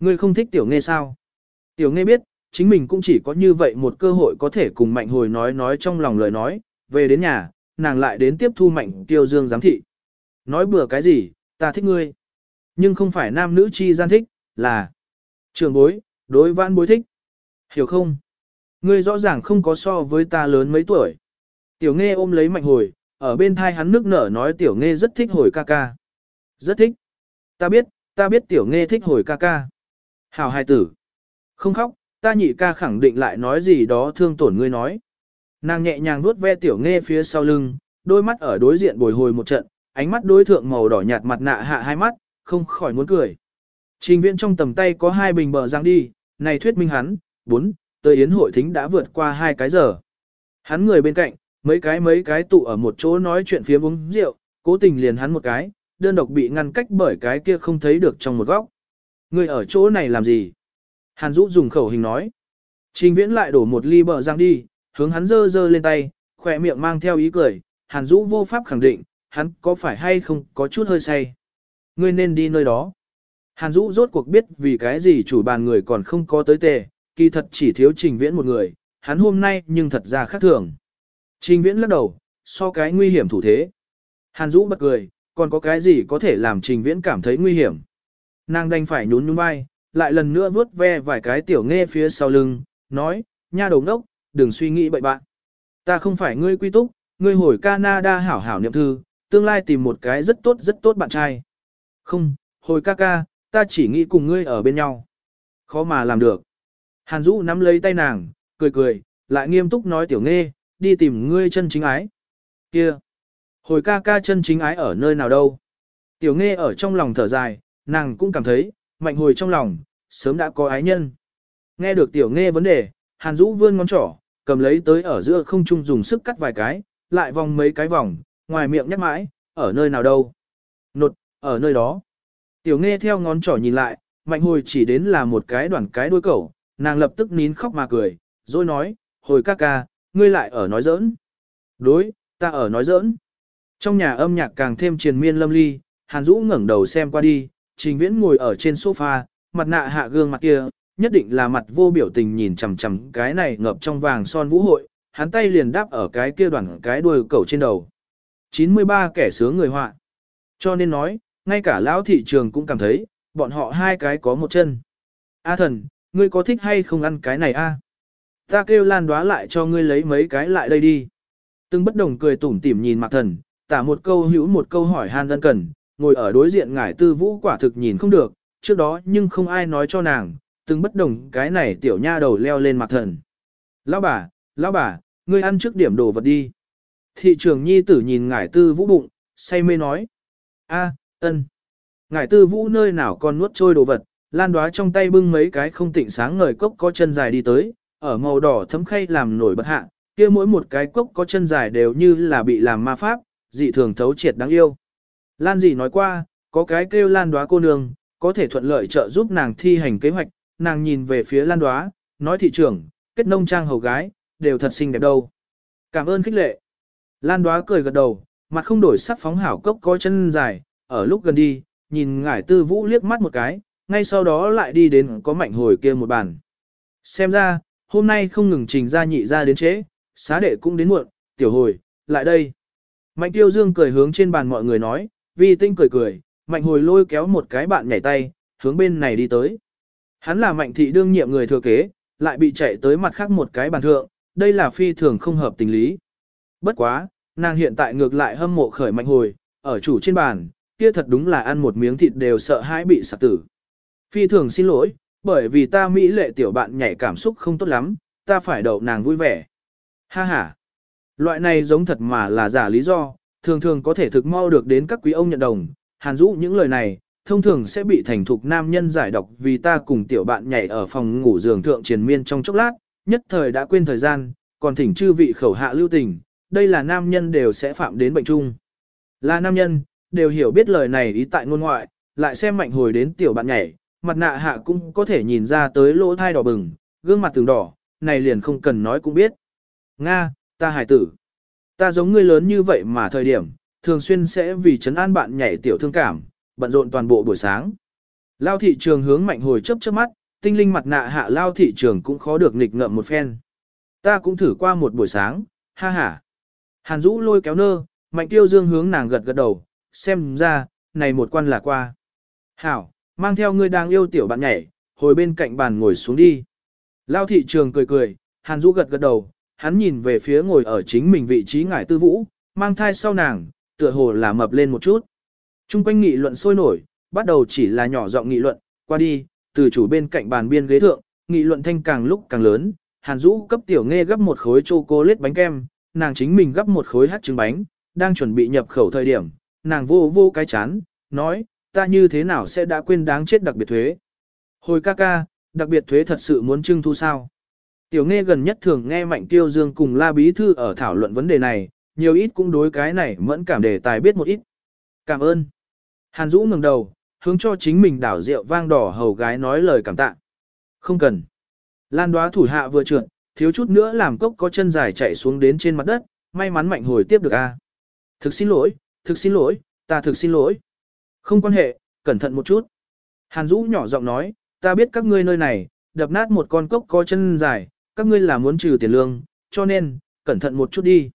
Ngươi không thích tiểu nghe sao? Tiểu nghe biết, chính mình cũng chỉ có như vậy một cơ hội có thể cùng mạnh hồi nói nói trong lòng lời nói, về đến nhà, nàng lại đến tiếp thu mạnh tiêu dương giám thị. Nói bừa cái gì, ta thích ngươi. Nhưng không phải nam nữ chi gian thích, là trường bối, đối vãn bối thích. Hiểu không? Ngươi rõ ràng không có so với ta lớn mấy tuổi. Tiểu nghe ôm lấy mạnh hồi, ở bên thai hắn nước nở nói tiểu nghe rất thích hồi ca ca. Rất thích. Ta biết, ta biết tiểu nghe thích hồi ca ca. Hảo hai tử. Không khóc, ta nhị ca khẳng định lại nói gì đó thương tổn ngươi nói. Nàng nhẹ nhàng vuốt ve tiểu nghe phía sau lưng, đôi mắt ở đối diện bồi hồi một trận, ánh mắt đối thượng màu đỏ nhạt mặt nạ hạ hai mắt, không khỏi muốn cười. Trình viện trong tầm tay có hai bình bờ giang đi, này thuyết minh hắn, bốn, tới yến hội thính đã vượt qua hai cái giờ. Hắn người bên cạnh, mấy cái mấy cái tụ ở một chỗ nói chuyện phía uống rượu, cố tình liền hắn một cái, đơn độc bị ngăn cách bởi cái kia không thấy được trong một góc. Người ở chỗ này làm gì? Hàn Dũ dùng khẩu hình nói. Trình viễn lại đổ một ly bờ giang đi, hướng hắn dơ dơ lên tay, khỏe miệng mang theo ý cười, Hàn Dũ vô pháp khẳng định, hắn có phải hay không có chút hơi say. Ngươi nên đi nơi đó. Hàn Dũ rốt cuộc biết vì cái gì chủ bàn người còn không có tới tề, kỳ thật chỉ thiếu trình viễn một người, hắn hôm nay nhưng thật ra khác thường. Trình viễn lắc đầu, so cái nguy hiểm thủ thế. Hàn Dũ bật cười, còn có cái gì có thể làm trình viễn cảm thấy nguy hiểm. Nàng đành phải nhún nhún vai, lại lần nữa vớt ve vài cái tiểu nghe phía sau lưng, nói, nha đầu ngốc, đừng suy nghĩ bậy bạn. Ta không phải ngươi quy túc, ngươi hồi Canada hảo hảo niệm thư, tương lai tìm một cái rất tốt rất tốt bạn trai. Không, hồi ca ca, ta chỉ nghĩ cùng ngươi ở bên nhau. Khó mà làm được. Hàn Dũ nắm lấy tay nàng, cười cười, lại nghiêm túc nói tiểu nghe, đi tìm ngươi chân chính ái. Kia! Hồi ca ca chân chính ái ở nơi nào đâu? Tiểu nghe ở trong lòng thở dài, nàng cũng cảm thấy, mạnh hồi trong lòng, sớm đã có ái nhân. Nghe được tiểu nghe vấn đề, Hàn Dũ vươn ngón trỏ, cầm lấy tới ở giữa không trung dùng sức cắt vài cái, lại vòng mấy cái vòng, ngoài miệng nhắc mãi, ở nơi nào đâu? Nột, ở nơi đó. Tiểu nghe theo ngón trỏ nhìn lại, mạnh hồi chỉ đến là một cái đoạn cái đuôi cẩu, nàng lập tức nín khóc mà cười, rồi nói, hồi ca ca, ngươi lại ở nói giỡn. Đối, ta ở nói giỡn. Trong nhà âm nhạc càng thêm triền miên lâm ly, Hàn Dũ ngẩng đầu xem qua đi, Trình Viễn ngồi ở trên sofa, mặt nạ hạ gương mặt kia, nhất định là mặt vô biểu tình nhìn chằm chằm cái này ngập trong vàng son vũ hội, hắn tay liền đáp ở cái kia đoàn cái đuôi cẩu trên đầu. 93 kẻ sướng người họa. Cho nên nói, ngay cả lão thị trường cũng cảm thấy, bọn họ hai cái có một chân. A thần, ngươi có thích hay không ăn cái này a? Ta kêu lan đoá lại cho ngươi lấy mấy cái lại đây đi. Từng bất đồng cười tủm tỉm nhìn mạc thần, tả một câu hữu một câu hỏi han đơn cần, ngồi ở đối diện ngải tư vũ quả thực nhìn không được, trước đó nhưng không ai nói cho nàng, từng bất đồng cái này tiểu nha đầu leo lên mạc thần. Lão bà, lão bà, ngươi ăn trước điểm đồ vật đi. Thị trường nhi tử nhìn ngải tư vũ bụng, say mê nói. a ân. Ngải tư vũ nơi nào còn nuốt trôi đồ vật, lan đoá trong tay bưng mấy cái không tịnh sáng ngời cốc có chân dài đi tới, ở màu đỏ thấm khay làm nổi bật hạ, kia mỗi một cái cốc có chân dài đều như là bị làm ma pháp, dị thường thấu triệt đáng yêu. Lan dị nói qua, có cái kêu lan đoá cô nương, có thể thuận lợi trợ giúp nàng thi hành kế hoạch, nàng nhìn về phía lan đoá, nói thị trưởng, kết nông trang hầu gái, đều thật xinh đẹp đâu. Cảm ơn khích lệ. Lan đoá cười gật đầu, mặt không đổi sắc phóng hảo cốc có chân dài, ở lúc gần đi, nhìn ngải tư vũ liếc mắt một cái, ngay sau đó lại đi đến có mạnh hồi kia một bàn. Xem ra, hôm nay không ngừng trình ra nhị ra đến trễ, xá đệ cũng đến muộn, tiểu hồi, lại đây. Mạnh tiêu dương cười hướng trên bàn mọi người nói, vi tinh cười cười, mạnh hồi lôi kéo một cái bạn nhảy tay, hướng bên này đi tới. Hắn là mạnh thị đương nhiệm người thừa kế, lại bị chạy tới mặt khác một cái bàn thượng, đây là phi thường không hợp tình lý. Bất quá, nàng hiện tại ngược lại hâm mộ khởi mạnh hồi, ở chủ trên bàn, kia thật đúng là ăn một miếng thịt đều sợ hãi bị sạc tử. Phi thường xin lỗi, bởi vì ta mỹ lệ tiểu bạn nhảy cảm xúc không tốt lắm, ta phải đậu nàng vui vẻ. Ha ha. Loại này giống thật mà là giả lý do, thường thường có thể thực mau được đến các quý ông nhận đồng. Hàn Dũ những lời này, thông thường sẽ bị thành thục nam nhân giải độc vì ta cùng tiểu bạn nhảy ở phòng ngủ giường thượng triền miên trong chốc lát, nhất thời đã quên thời gian, còn thỉnh chư vị khẩu hạ lưu tình, đây là nam nhân đều sẽ phạm đến bệnh chung. Là nam nhân, đều hiểu biết lời này ý tại ngôn ngoại, lại xem mạnh hồi đến tiểu bạn nhảy, mặt nạ hạ cũng có thể nhìn ra tới lỗ thai đỏ bừng, gương mặt từng đỏ, này liền không cần nói cũng biết. Nga, ta hải tử. Ta giống ngươi lớn như vậy mà thời điểm, thường xuyên sẽ vì chấn an bạn nhảy tiểu thương cảm, bận rộn toàn bộ buổi sáng. Lao thị trường hướng mạnh hồi chấp chớp mắt, tinh linh mặt nạ hạ lao thị trường cũng khó được nghịch ngợm một phen. Ta cũng thử qua một buổi sáng, ha ha. Hàn Dũ lôi kéo nơ, mạnh tiêu dương hướng nàng gật gật đầu, xem ra, này một quan là qua. Hảo, mang theo ngươi đang yêu tiểu bạn nhảy, hồi bên cạnh bàn ngồi xuống đi. Lao thị trường cười cười, Hàn Dũ gật gật đầu, hắn nhìn về phía ngồi ở chính mình vị trí ngải tư vũ, mang thai sau nàng, tựa hồ là mập lên một chút. Trung quanh nghị luận sôi nổi, bắt đầu chỉ là nhỏ giọng nghị luận, qua đi, từ chủ bên cạnh bàn biên ghế thượng, nghị luận thanh càng lúc càng lớn, Hàn Dũ cấp tiểu nghe gấp một khối chocolate bánh kem, nàng chính mình gấp một khối hát trứng bánh, đang chuẩn bị nhập khẩu thời điểm, nàng vô vô cái chán, nói, ta như thế nào sẽ đã quên đáng chết đặc biệt thuế. Hồi ca ca, đặc biệt thuế thật sự muốn trưng thu sao? Tiểu nghe gần nhất thường nghe Mạnh Tiêu Dương cùng La Bí Thư ở thảo luận vấn đề này, nhiều ít cũng đối cái này mẫn cảm đề tài biết một ít. Cảm ơn. Hàn Dũ ngẩng đầu, hướng cho chính mình đảo rượu vang đỏ hầu gái nói lời cảm tạ. Không cần. Lan đoá thủ hạ vừa trượt, thiếu chút nữa làm cốc có chân dài chạy xuống đến trên mặt đất, may mắn mạnh hồi tiếp được a. Thực xin lỗi, thực xin lỗi, ta thực xin lỗi. Không quan hệ, cẩn thận một chút. Hàn Dũ nhỏ giọng nói, ta biết các ngươi nơi này, đập nát một con cốc có chân dài, các ngươi là muốn trừ tiền lương, cho nên, cẩn thận một chút đi.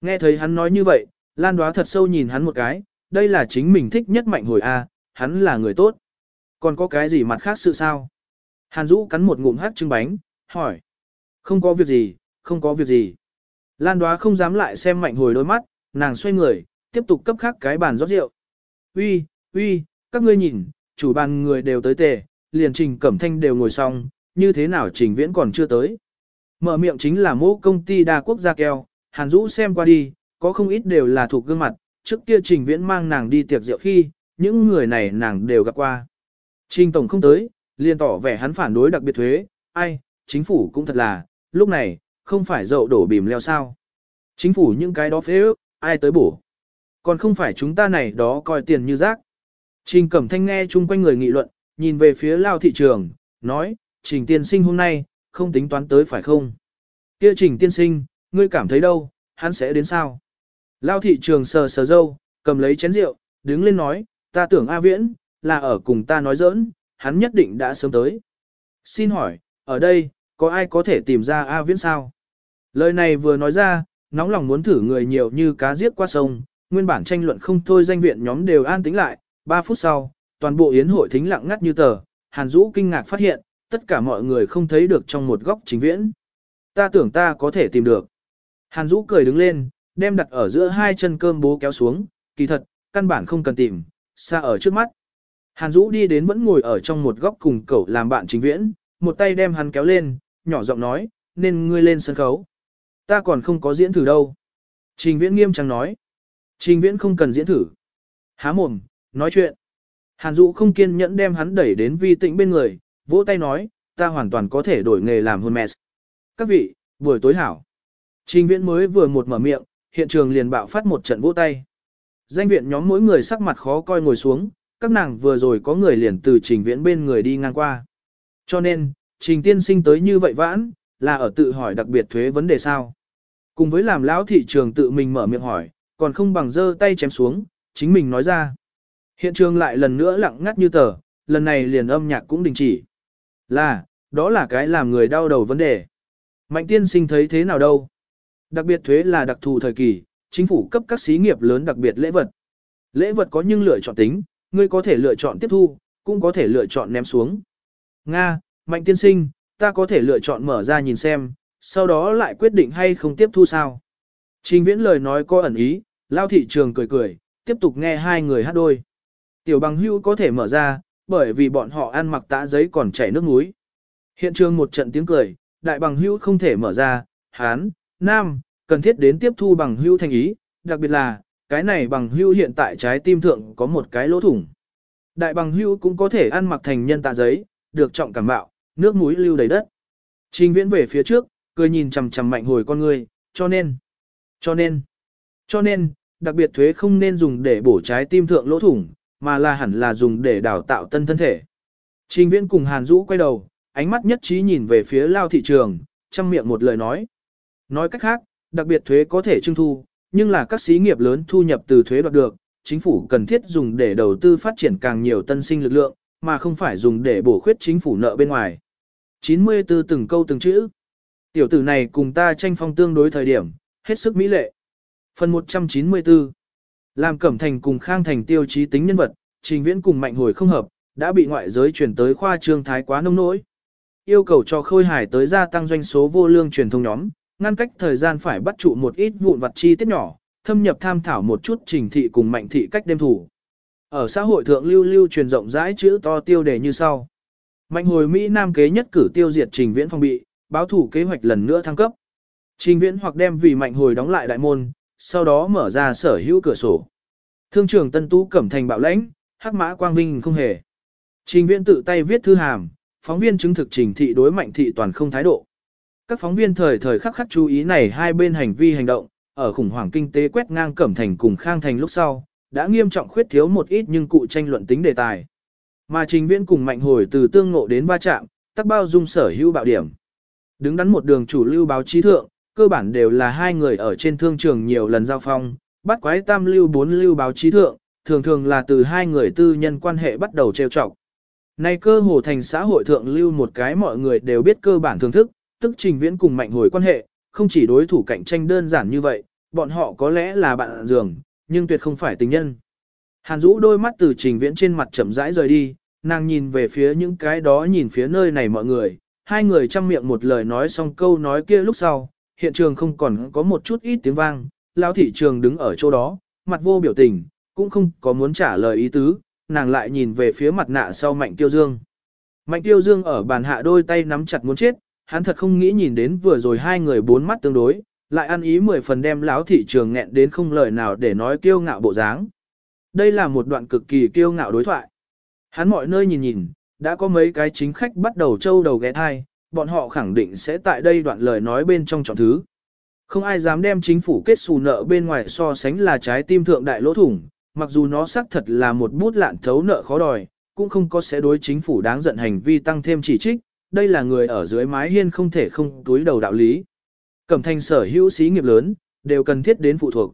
Nghe thấy hắn nói như vậy, Lan đoá thật sâu nhìn hắn một cái, đây là chính mình thích nhất mạnh hồi A, hắn là người tốt. Còn có cái gì mặt khác sự sao? Hàn Dũ cắn một ngụm hát trứng bánh, hỏi. Không có việc gì, không có việc gì. Lan đoá không dám lại xem mạnh hồi đôi mắt, nàng xoay người, tiếp tục cấp khác cái bàn rót rượu. Uy, uy, các ngươi nhìn, chủ bàn người đều tới tề, liền trình cẩm thanh đều ngồi xong, như thế nào trình viễn còn chưa tới. Mở miệng chính là mô công ty đa quốc gia keo, Hàn Dũ xem qua đi, có không ít đều là thuộc gương mặt, trước kia trình viễn mang nàng đi tiệc rượu khi, những người này nàng đều gặp qua. Trình Tổng không tới, liền tỏ vẻ hắn phản đối đặc biệt thuế, ai, chính phủ cũng thật là, lúc này, không phải dậu đổ bìm leo sao. Chính phủ những cái đó phế ước, ai tới bổ. Còn không phải chúng ta này đó coi tiền như rác. Trình Cẩm Thanh nghe chung quanh người nghị luận, nhìn về phía lao thị trường, nói, Trình tiên sinh hôm nay, không tính toán tới phải không? Kia Trình tiên sinh, ngươi cảm thấy đâu, hắn sẽ đến sao? Lao thị trường sờ sờ dâu, cầm lấy chén rượu, đứng lên nói, ta tưởng A Viễn, là ở cùng ta nói giỡn, hắn nhất định đã sớm tới. Xin hỏi, ở đây, có ai có thể tìm ra A Viễn sao? Lời này vừa nói ra, nóng lòng muốn thử người nhiều như cá giết qua sông, nguyên bản tranh luận không thôi danh viện nhóm đều an tính lại, 3 phút sau, toàn bộ yến hội thính lặng ngắt như tờ, Hàn Dũ kinh ngạc phát hiện, tất cả mọi người không thấy được trong một góc chính viễn. Ta tưởng ta có thể tìm được. Hàn Dũ cười đứng lên, đem đặt ở giữa hai chân cơm bố kéo xuống, kỳ thật, căn bản không cần tìm, xa ở trước mắt. Hàn Dũ đi đến vẫn ngồi ở trong một góc cùng cậu làm bạn chính viễn, một tay đem hắn kéo lên, nhỏ giọng nói, nên ngươi lên sân khấu. Ta còn không có diễn thử đâu. Trình viễn nghiêm trang nói. Trình viễn không cần diễn thử. Há mồm, nói chuyện. Hàn Dũ không kiên nhẫn đem hắn đẩy đến vi tĩnh bên người, vỗ tay nói, ta hoàn toàn có thể đổi nghề làm hôn mẹ. Các vị, buổi tối hảo. Trình viễn mới vừa một mở miệng, hiện trường liền bạo phát một trận vỗ tay. Danh viện nhóm mỗi người sắc mặt khó coi ngồi xuống, các nàng vừa rồi có người liền từ trình viễn bên người đi ngang qua. Cho nên, trình tiên sinh tới như vậy vãn, là ở tự hỏi đặc biệt thuế vấn đề sao. Cùng với làm lão thị trường tự mình mở miệng hỏi, còn không bằng giơ tay chém xuống, chính mình nói ra. Hiện trường lại lần nữa lặng ngắt như tờ, lần này liền âm nhạc cũng đình chỉ. Là, đó là cái làm người đau đầu vấn đề. Mạnh tiên sinh thấy thế nào đâu? Đặc biệt thuế là đặc thù thời kỳ, chính phủ cấp các xí nghiệp lớn đặc biệt lễ vật. Lễ vật có nhưng lựa chọn tính, ngươi có thể lựa chọn tiếp thu, cũng có thể lựa chọn ném xuống. Nga, mạnh tiên sinh, ta có thể lựa chọn mở ra nhìn xem, sau đó lại quyết định hay không tiếp thu sao. Trình viễn lời nói có ẩn ý, lao thị trường cười cười, tiếp tục nghe hai người hát đôi. Tiểu bằng hưu có thể mở ra, bởi vì bọn họ ăn mặc tã giấy còn chảy nước muối. Hiện trường một trận tiếng cười, đại bằng hưu không thể mở ra, hán, nam, cần thiết đến tiếp thu bằng hưu thành ý, đặc biệt là, cái này bằng hưu hiện tại trái tim thượng có một cái lỗ thủng. Đại bằng hưu cũng có thể ăn mặc thành nhân tạ giấy, được trọng cảm bạo, nước muối lưu đầy đất. Trình viễn về phía trước, cười nhìn chằm chằm mạnh hồi con người, cho nên, cho nên, cho nên, đặc biệt thuế không nên dùng để bổ trái tim thượng lỗ thủng, mà là hẳn là dùng để đào tạo tân thân thể. Trình viễn cùng Hàn Dũ quay đầu, ánh mắt nhất trí nhìn về phía lao thị trường, chăm miệng một lời nói. Nói cách khác, đặc biệt thuế có thể trưng thu, nhưng là các xí nghiệp lớn thu nhập từ thuế đoạt được, chính phủ cần thiết dùng để đầu tư phát triển càng nhiều tân sinh lực lượng, mà không phải dùng để bổ khuyết chính phủ nợ bên ngoài. 94 từng câu từng chữ. Tiểu tử này cùng ta tranh phong tương đối thời điểm, hết sức mỹ lệ. Phần 194 làm Cẩm Thành cùng Khang Thành tiêu chí tính nhân vật, trình viễn cùng mạnh hồi không hợp, đã bị ngoại giới chuyển tới khoa trương thái quá nông nỗi. Yêu cầu cho khôi hải tới gia tăng doanh số vô lương truyền thông nhóm, ngăn cách thời gian phải bắt trụ một ít vụn vặt chi tiết nhỏ, thâm nhập tham thảo một chút trình thị cùng mạnh thị cách đêm thủ. Ở xã hội thượng lưu lưu truyền rộng rãi chữ to tiêu đề như sau. Mạnh hồi Mỹ Nam kế nhất cử tiêu diệt trình viễn phong bị, báo thủ kế hoạch lần nữa thăng cấp. Trình viễn hoặc đem vì mạnh hồi đóng lại đại môn, sau đó mở ra sở hữu cửa sổ. Thương trưởng Tân Tú cẩm thành bạo lãnh, hắc mã quang vinh không hề. Trình viễn tự tay viết thư hàm, phóng viên chứng thực trình thị đối mạnh thị toàn không thái độ. Các phóng viên thời thời khắc khắc chú ý này hai bên hành vi hành động, ở khủng hoảng kinh tế quét ngang cẩm thành cùng khang thành lúc sau, đã nghiêm trọng khuyết thiếu một ít nhưng cụ tranh luận tính đề tài. Mà trình viễn cùng mạnh hồi từ tương ngộ đến va chạm, tắc bao dung sở hữu bạo điểm. Đứng đắn một đường chủ lưu báo chí thượng, cơ bản đều là hai người ở trên thương trường nhiều lần giao phong, bắt quái tam lưu bốn lưu báo chí thượng, thường thường là từ hai người tư nhân quan hệ bắt đầu trêu chọc. Nay cơ hồ thành xã hội thượng lưu một cái mọi người đều biết cơ bản thưởng thức, tức trình viễn cùng mạnh hồi quan hệ, không chỉ đối thủ cạnh tranh đơn giản như vậy, bọn họ có lẽ là bạn giường, nhưng tuyệt không phải tình nhân. Hàn Dũ đôi mắt từ trình viễn trên mặt chậm rãi rời đi, nàng nhìn về phía những cái đó nhìn phía nơi này mọi người, hai người chăm miệng một lời nói xong câu nói kia lúc sau, hiện trường không còn có một chút ít tiếng vang, lão thị trường đứng ở chỗ đó, mặt vô biểu tình, cũng không có muốn trả lời ý tứ, nàng lại nhìn về phía mặt nạ sau Mạnh Tiêu Dương. Mạnh Tiêu Dương ở bàn hạ đôi tay nắm chặt muốn chết, hắn thật không nghĩ nhìn đến vừa rồi hai người bốn mắt tương đối, lại ăn ý mười phần đem lão thị trường nghẹn đến không lời nào để nói kiêu ngạo bộ dáng. Đây là một đoạn cực kỳ kiêu ngạo đối thoại. Hắn mọi nơi nhìn nhìn, đã có mấy cái chính khách bắt đầu trâu đầu ghé thai, bọn họ khẳng định sẽ tại đây đoạn lời nói bên trong chọn thứ. Không ai dám đem chính phủ kết xù nợ bên ngoài so sánh là trái tim thượng đại lỗ thủng, mặc dù nó xác thật là một bút lạn thấu nợ khó đòi, cũng không có sẽ đối chính phủ đáng giận hành vi tăng thêm chỉ trích, đây là người ở dưới mái hiên không thể không túi đầu đạo lý. Cẩm thành sở hữu xí nghiệp lớn, đều cần thiết đến phụ thuộc.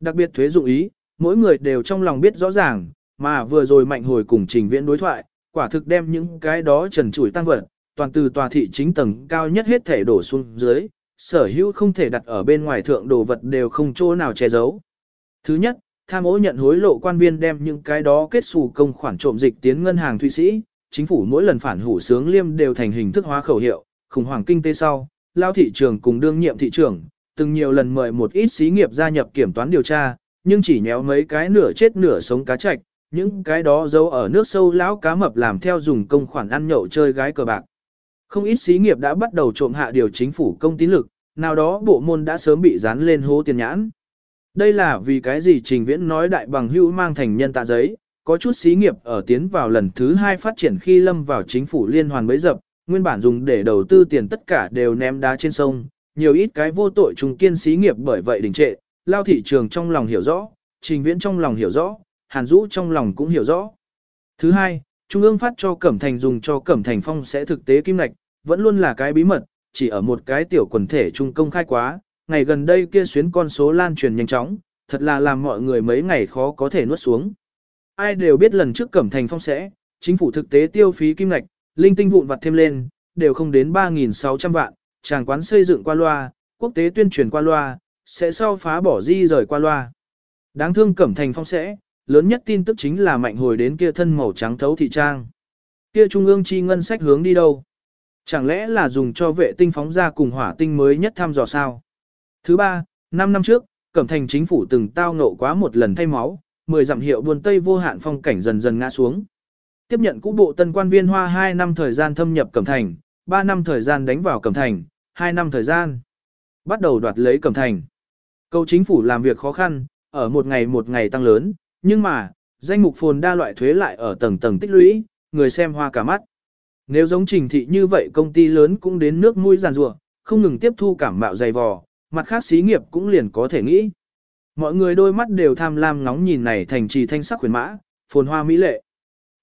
Đặc biệt thuế dụng ý, mỗi người đều trong lòng biết rõ ràng, mà vừa rồi mạnh hồi cùng trình viễn đối thoại, quả thực đem những cái đó trần trụi tăng vật, toàn từ tòa thị chính tầng cao nhất hết thể đổ xuống dưới, sở hữu không thể đặt ở bên ngoài thượng đồ vật đều không chỗ nào che giấu. Thứ nhất, tham ô nhận hối lộ quan viên đem những cái đó kết xù công khoản trộm dịch tiến ngân hàng Thụy Sĩ, chính phủ mỗi lần phản hủ sướng liêm đều thành hình thức hóa khẩu hiệu, khủng hoảng kinh tế sau, lao thị trường cùng đương nhiệm thị trường, từng nhiều lần mời một ít xí nghiệp gia nhập kiểm toán điều tra, nhưng chỉ nhéo mấy cái nửa chết nửa sống cá chạch, những cái đó giấu ở nước sâu lão cá mập làm theo dùng công khoản ăn nhậu chơi gái cờ bạc. Không ít xí nghiệp đã bắt đầu trộm hạ điều chính phủ công tín lực, nào đó bộ môn đã sớm bị dán lên hố tiền nhãn. Đây là vì cái gì Trình Viễn nói đại bằng hữu mang thành nhân tạ giấy, có chút xí nghiệp ở tiến vào lần thứ hai phát triển khi lâm vào chính phủ liên hoàn bấy dập, nguyên bản dùng để đầu tư tiền tất cả đều ném đá trên sông, nhiều ít cái vô tội trùng kiên xí nghiệp bởi vậy đình trệ, lao thị trường trong lòng hiểu rõ, Trình Viễn trong lòng hiểu rõ, Hàn Dũ trong lòng cũng hiểu rõ. Thứ hai, Trung ương phát cho Cẩm Thành dùng cho Cẩm Thành Phong sẽ thực tế kim lạch, vẫn luôn là cái bí mật, chỉ ở một cái tiểu quần thể trung công khai quá, ngày gần đây kia xuyến con số lan truyền nhanh chóng, thật là làm mọi người mấy ngày khó có thể nuốt xuống. Ai đều biết lần trước Cẩm Thành Phong sẽ, chính phủ thực tế tiêu phí kim lạch, linh tinh vụn vặt thêm lên, đều không đến 3.600 vạn, tràng quán xây dựng qua loa, quốc tế tuyên truyền qua loa, sẽ sau phá bỏ di rời qua loa. Đáng thương Cẩm Thành Phong sẽ, lớn nhất tin tức chính là mạnh hồi đến kia thân màu trắng thấu thị trang. Kia trung ương chi ngân sách hướng đi đâu? Chẳng lẽ là dùng cho vệ tinh phóng ra cùng hỏa tinh mới nhất thăm dò sao? Thứ ba, 5 năm trước, Cẩm Thành chính phủ từng tao ngộ quá một lần thay máu, 10 dặm hiệu buồn tây vô hạn phong cảnh dần dần ngã xuống. Tiếp nhận cũ bộ tân quan viên hoa 2 năm thời gian thâm nhập Cẩm Thành, 3 năm thời gian đánh vào Cẩm Thành, 2 năm thời gian. bắt đầu đoạt lấy cẩm thành. Câu chính phủ làm việc khó khăn, ở một ngày một ngày tăng lớn, nhưng mà, danh mục phồn đa loại thuế lại ở tầng tầng tích lũy, người xem hoa cả mắt. Nếu giống trình thị như vậy công ty lớn cũng đến nước mũi giàn rủa không ngừng tiếp thu cảm mạo dày vò, mặt khác xí nghiệp cũng liền có thể nghĩ. Mọi người đôi mắt đều tham lam ngóng nhìn này thành trì thanh sắc huyền mã, phồn hoa mỹ lệ.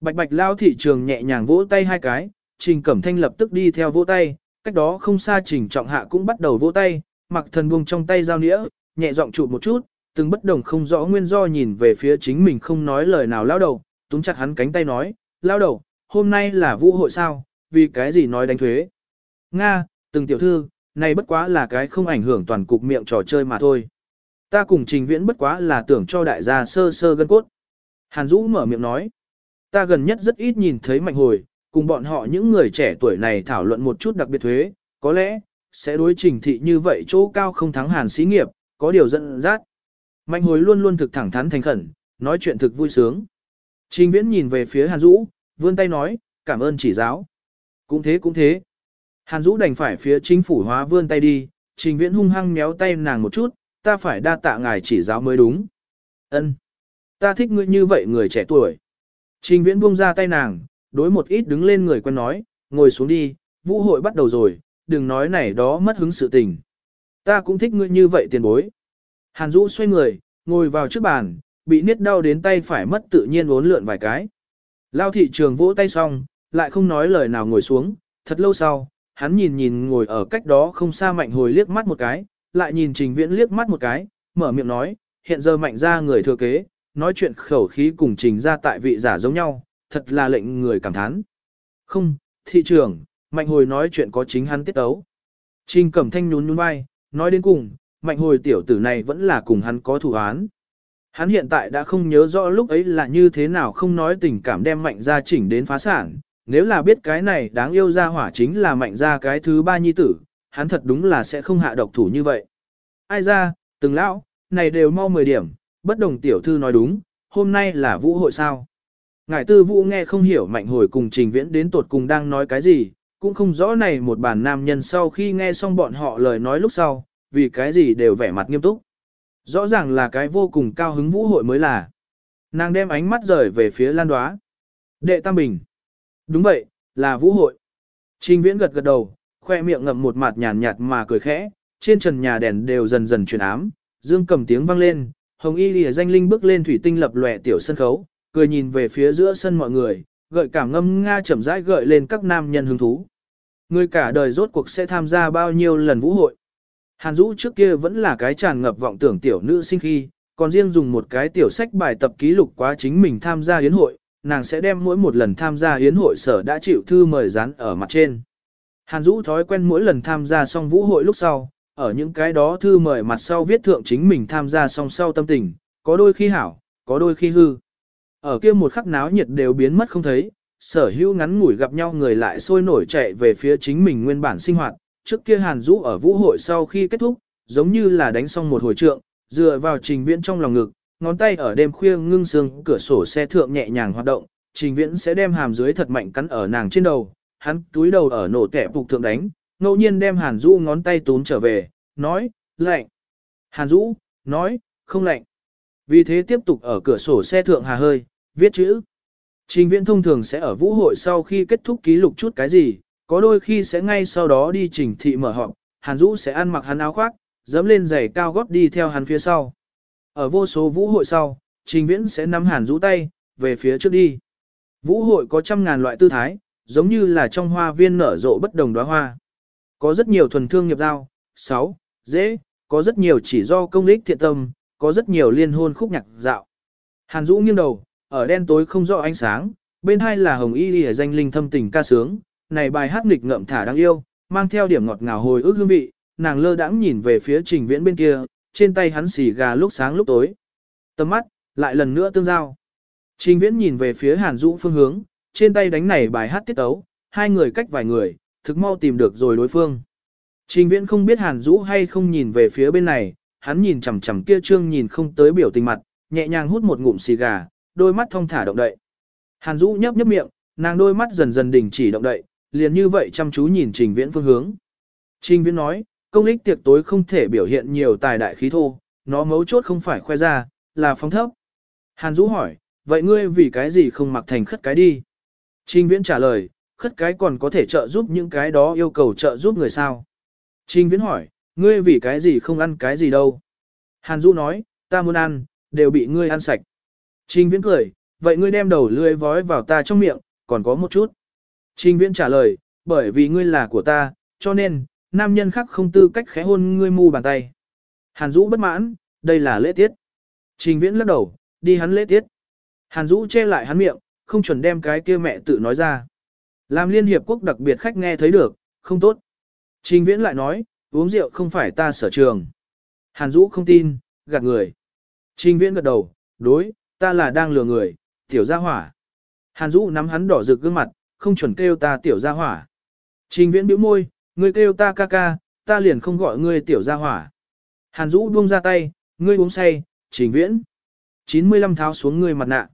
Bạch bạch lao thị trường nhẹ nhàng vỗ tay hai cái, trình cẩm thanh lập tức đi theo vỗ tay, cách đó không xa trình trọng hạ cũng bắt đầu vỗ tay, mặc thần buông trong tay dao nĩa, nhẹ giọng chụp một chút, từng bất đồng không rõ nguyên do nhìn về phía chính mình không nói lời nào lao đầu, túm chặt hắn cánh tay nói, lao đầu, hôm nay là vũ hội sao, vì cái gì nói đánh thuế. Nga, từng tiểu thư, này bất quá là cái không ảnh hưởng toàn cục miệng trò chơi mà thôi. Ta cùng trình viễn bất quá là tưởng cho đại gia sơ sơ gân cốt. Hàn Dũ mở miệng nói, ta gần nhất rất ít nhìn thấy mạnh hồi, cùng bọn họ những người trẻ tuổi này thảo luận một chút đặc biệt thuế, có lẽ, sẽ đối trình thị như vậy chỗ cao không thắng hàn xí nghiệp, có điều dẫn dắt. Mạnh hồi luôn luôn thực thẳng thắn thành khẩn, nói chuyện thực vui sướng. Trình viễn nhìn về phía Hàn Dũ, vươn tay nói, cảm ơn chỉ giáo. Cũng thế cũng thế. Hàn Dũ đành phải phía chính phủ hóa vươn tay đi, trình viễn hung hăng méo tay nàng một chút, ta phải đa tạ ngài chỉ giáo mới đúng. Ân, Ta thích ngươi như vậy người trẻ tuổi. Trình viễn buông ra tay nàng, đối một ít đứng lên người quen nói, ngồi xuống đi, vũ hội bắt đầu rồi, đừng nói này đó mất hứng sự tình. Ta cũng thích ngươi như vậy tiền bối. Hàn Dũ xoay người, ngồi vào trước bàn, bị niết đau đến tay phải mất tự nhiên uốn lượn vài cái. Lao thị trường vỗ tay xong, lại không nói lời nào ngồi xuống, thật lâu sau, hắn nhìn nhìn ngồi ở cách đó không xa mạnh hồi liếc mắt một cái, lại nhìn trình viễn liếc mắt một cái, mở miệng nói, hiện giờ mạnh ra người thừa kế, nói chuyện khẩu khí cùng trình ra tại vị giả giống nhau, thật là lệnh người cảm thán. Không, thị trường, mạnh hồi nói chuyện có chính hắn tiết ấu. Trình cẩm thanh nhún nhún vai, nói đến cùng, mạnh hồi tiểu tử này vẫn là cùng hắn có thủ án. Hắn hiện tại đã không nhớ rõ lúc ấy là như thế nào không nói tình cảm đem mạnh ra chỉnh đến phá sản. Nếu là biết cái này đáng yêu ra hỏa chính là mạnh ra cái thứ ba nhi tử, hắn thật đúng là sẽ không hạ độc thủ như vậy. Ai ra, từng lão, này đều mau 10 điểm, bất đồng tiểu thư nói đúng, hôm nay là vũ hội sao. Ngải tư vũ nghe không hiểu mạnh hồi cùng trình viễn đến tột cùng đang nói cái gì, cũng không rõ này một bản nam nhân sau khi nghe xong bọn họ lời nói lúc sau, vì cái gì đều vẻ mặt nghiêm túc. Rõ ràng là cái vô cùng cao hứng vũ hội mới là. Nàng đem ánh mắt rời về phía lan đoá. Đệ Tam Bình. Đúng vậy, là vũ hội. Trình viễn gật gật đầu, khoe miệng ngậm một mặt nhàn nhạt mà cười khẽ, trên trần nhà đèn đều dần dần chuyển ám, dương cầm tiếng vang lên, hồng y lìa danh linh bước lên thủy tinh lập lòe tiểu sân khấu, cười nhìn về phía giữa sân mọi người, gợi cảm ngâm nga chậm rãi gợi lên các nam nhân hứng thú. Người cả đời rốt cuộc sẽ tham gia bao nhiêu lần vũ hội. Hàn Dũ trước kia vẫn là cái tràn ngập vọng tưởng tiểu nữ sinh khi, còn riêng dùng một cái tiểu sách bài tập ký lục quá chính mình tham gia yến hội, nàng sẽ đem mỗi một lần tham gia yến hội sở đã chịu thư mời dán ở mặt trên. Hàn Dũ thói quen mỗi lần tham gia xong vũ hội lúc sau, ở những cái đó thư mời mặt sau viết thượng chính mình tham gia xong sau tâm tình, có đôi khi hảo, có đôi khi hư. Ở kia một khắc náo nhiệt đều biến mất không thấy, sở hữu ngắn ngủi gặp nhau người lại sôi nổi chạy về phía chính mình nguyên bản sinh hoạt, trước kia Hàn Dũ ở vũ hội sau khi kết thúc, giống như là đánh xong một hồi trượng, dựa vào trình viễn trong lòng ngực, ngón tay ở đêm khuya ngưng xương cửa sổ xe thượng nhẹ nhàng hoạt động, trình viễn sẽ đem hàm dưới thật mạnh cắn ở nàng trên đầu, hắn túi đầu ở nổ tẻ phục thượng đánh, ngẫu nhiên đem Hàn Dũ ngón tay tún trở về, nói, lạnh. Hàn Dũ, nói, không lạnh. Vì thế tiếp tục ở cửa sổ xe thượng hà hơi, viết chữ. Trình viễn thông thường sẽ ở vũ hội sau khi kết thúc ký lục chút cái gì, có đôi khi sẽ ngay sau đó đi chỉnh thị mở họp, Hàn Dũ sẽ ăn mặc hắn áo khoác, dẫm lên giày cao gót đi theo hắn phía sau. Ở vô số vũ hội sau, Trình Viễn sẽ nắm Hàn Dũ tay, về phía trước đi. Vũ hội có trăm ngàn loại tư thái, giống như là trong hoa viên nở rộ bất đồng đóa hoa. Có rất nhiều thuần thương nghiệp giao, sáu, dễ, có rất nhiều chỉ do công lý thiện tâm, có rất nhiều liên hôn khúc nhạc dạo. Hàn Dũ nghiêng đầu, ở đen tối không rõ ánh sáng, bên hai là hồng y lìa danh linh thâm tình ca sướng, này bài hát nghịch ngợm thả đáng yêu, mang theo điểm ngọt ngào hồi ức hương vị, nàng lơ đãng nhìn về phía trình viễn bên kia, trên tay hắn xì gà lúc sáng lúc tối. Tầm mắt, lại lần nữa tương giao. Trình viễn nhìn về phía hàn dũ phương hướng, trên tay đánh này bài hát tiết tấu, hai người cách vài người, thực mau tìm được rồi đối phương. Trình viễn không biết hàn dũ hay không nhìn về phía bên này, hắn nhìn chằm chằm kia trương nhìn không tới biểu tình mặt, nhẹ nhàng hút một ngụm xì gà, đôi mắt thông thả động đậy. Hàn dũ nhấp nhấp miệng, nàng đôi mắt dần dần đình chỉ động đậy, liền như vậy chăm chú nhìn trình viễn phương hướng. Trình viễn nói, công lích tiệc tối không thể biểu hiện nhiều tài đại khí thô, nó mấu chốt không phải khoe ra, là phóng thấp. Hàn Dũ hỏi, vậy ngươi vì cái gì không mặc thành khất cái đi? Trình Viễn trả lời, khất cái còn có thể trợ giúp những cái đó yêu cầu trợ giúp người sao? Trình Viễn hỏi, ngươi vì cái gì không ăn cái gì đâu? Hàn Dũ nói, ta muốn ăn, đều bị ngươi ăn sạch. Trình Viễn cười, vậy ngươi đem đầu lưỡi vói vào ta trong miệng, còn có một chút. Trình Viễn trả lời, bởi vì ngươi là của ta, cho nên, nam nhân khác không tư cách khẽ hôn ngươi mu bàn tay. Hàn Dũ bất mãn, đây là lễ tiết. Trình Viễn lắc đầu, đi hắn lễ tiết. Hàn Dũ che lại hắn miệng, không chuẩn đem cái kia mẹ tự nói ra. Làm Liên Hiệp Quốc đặc biệt khách nghe thấy được, không tốt. Trình Viễn lại nói, uống rượu không phải ta sở trường. Hàn Dũ không tin, gạt người. Trình Viễn gật đầu, đối, ta là đang lừa người, tiểu gia hỏa. Hàn Dũ nắm hắn đỏ rực gương mặt, không chuẩn kêu ta tiểu gia hỏa. Trình Viễn bĩu môi, ngươi kêu ta ca ca, ta liền không gọi ngươi tiểu gia hỏa. Hàn Dũ buông ra tay, ngươi uống say, Trình Viễn. 95 tháo xuống ngươi mặt nạ.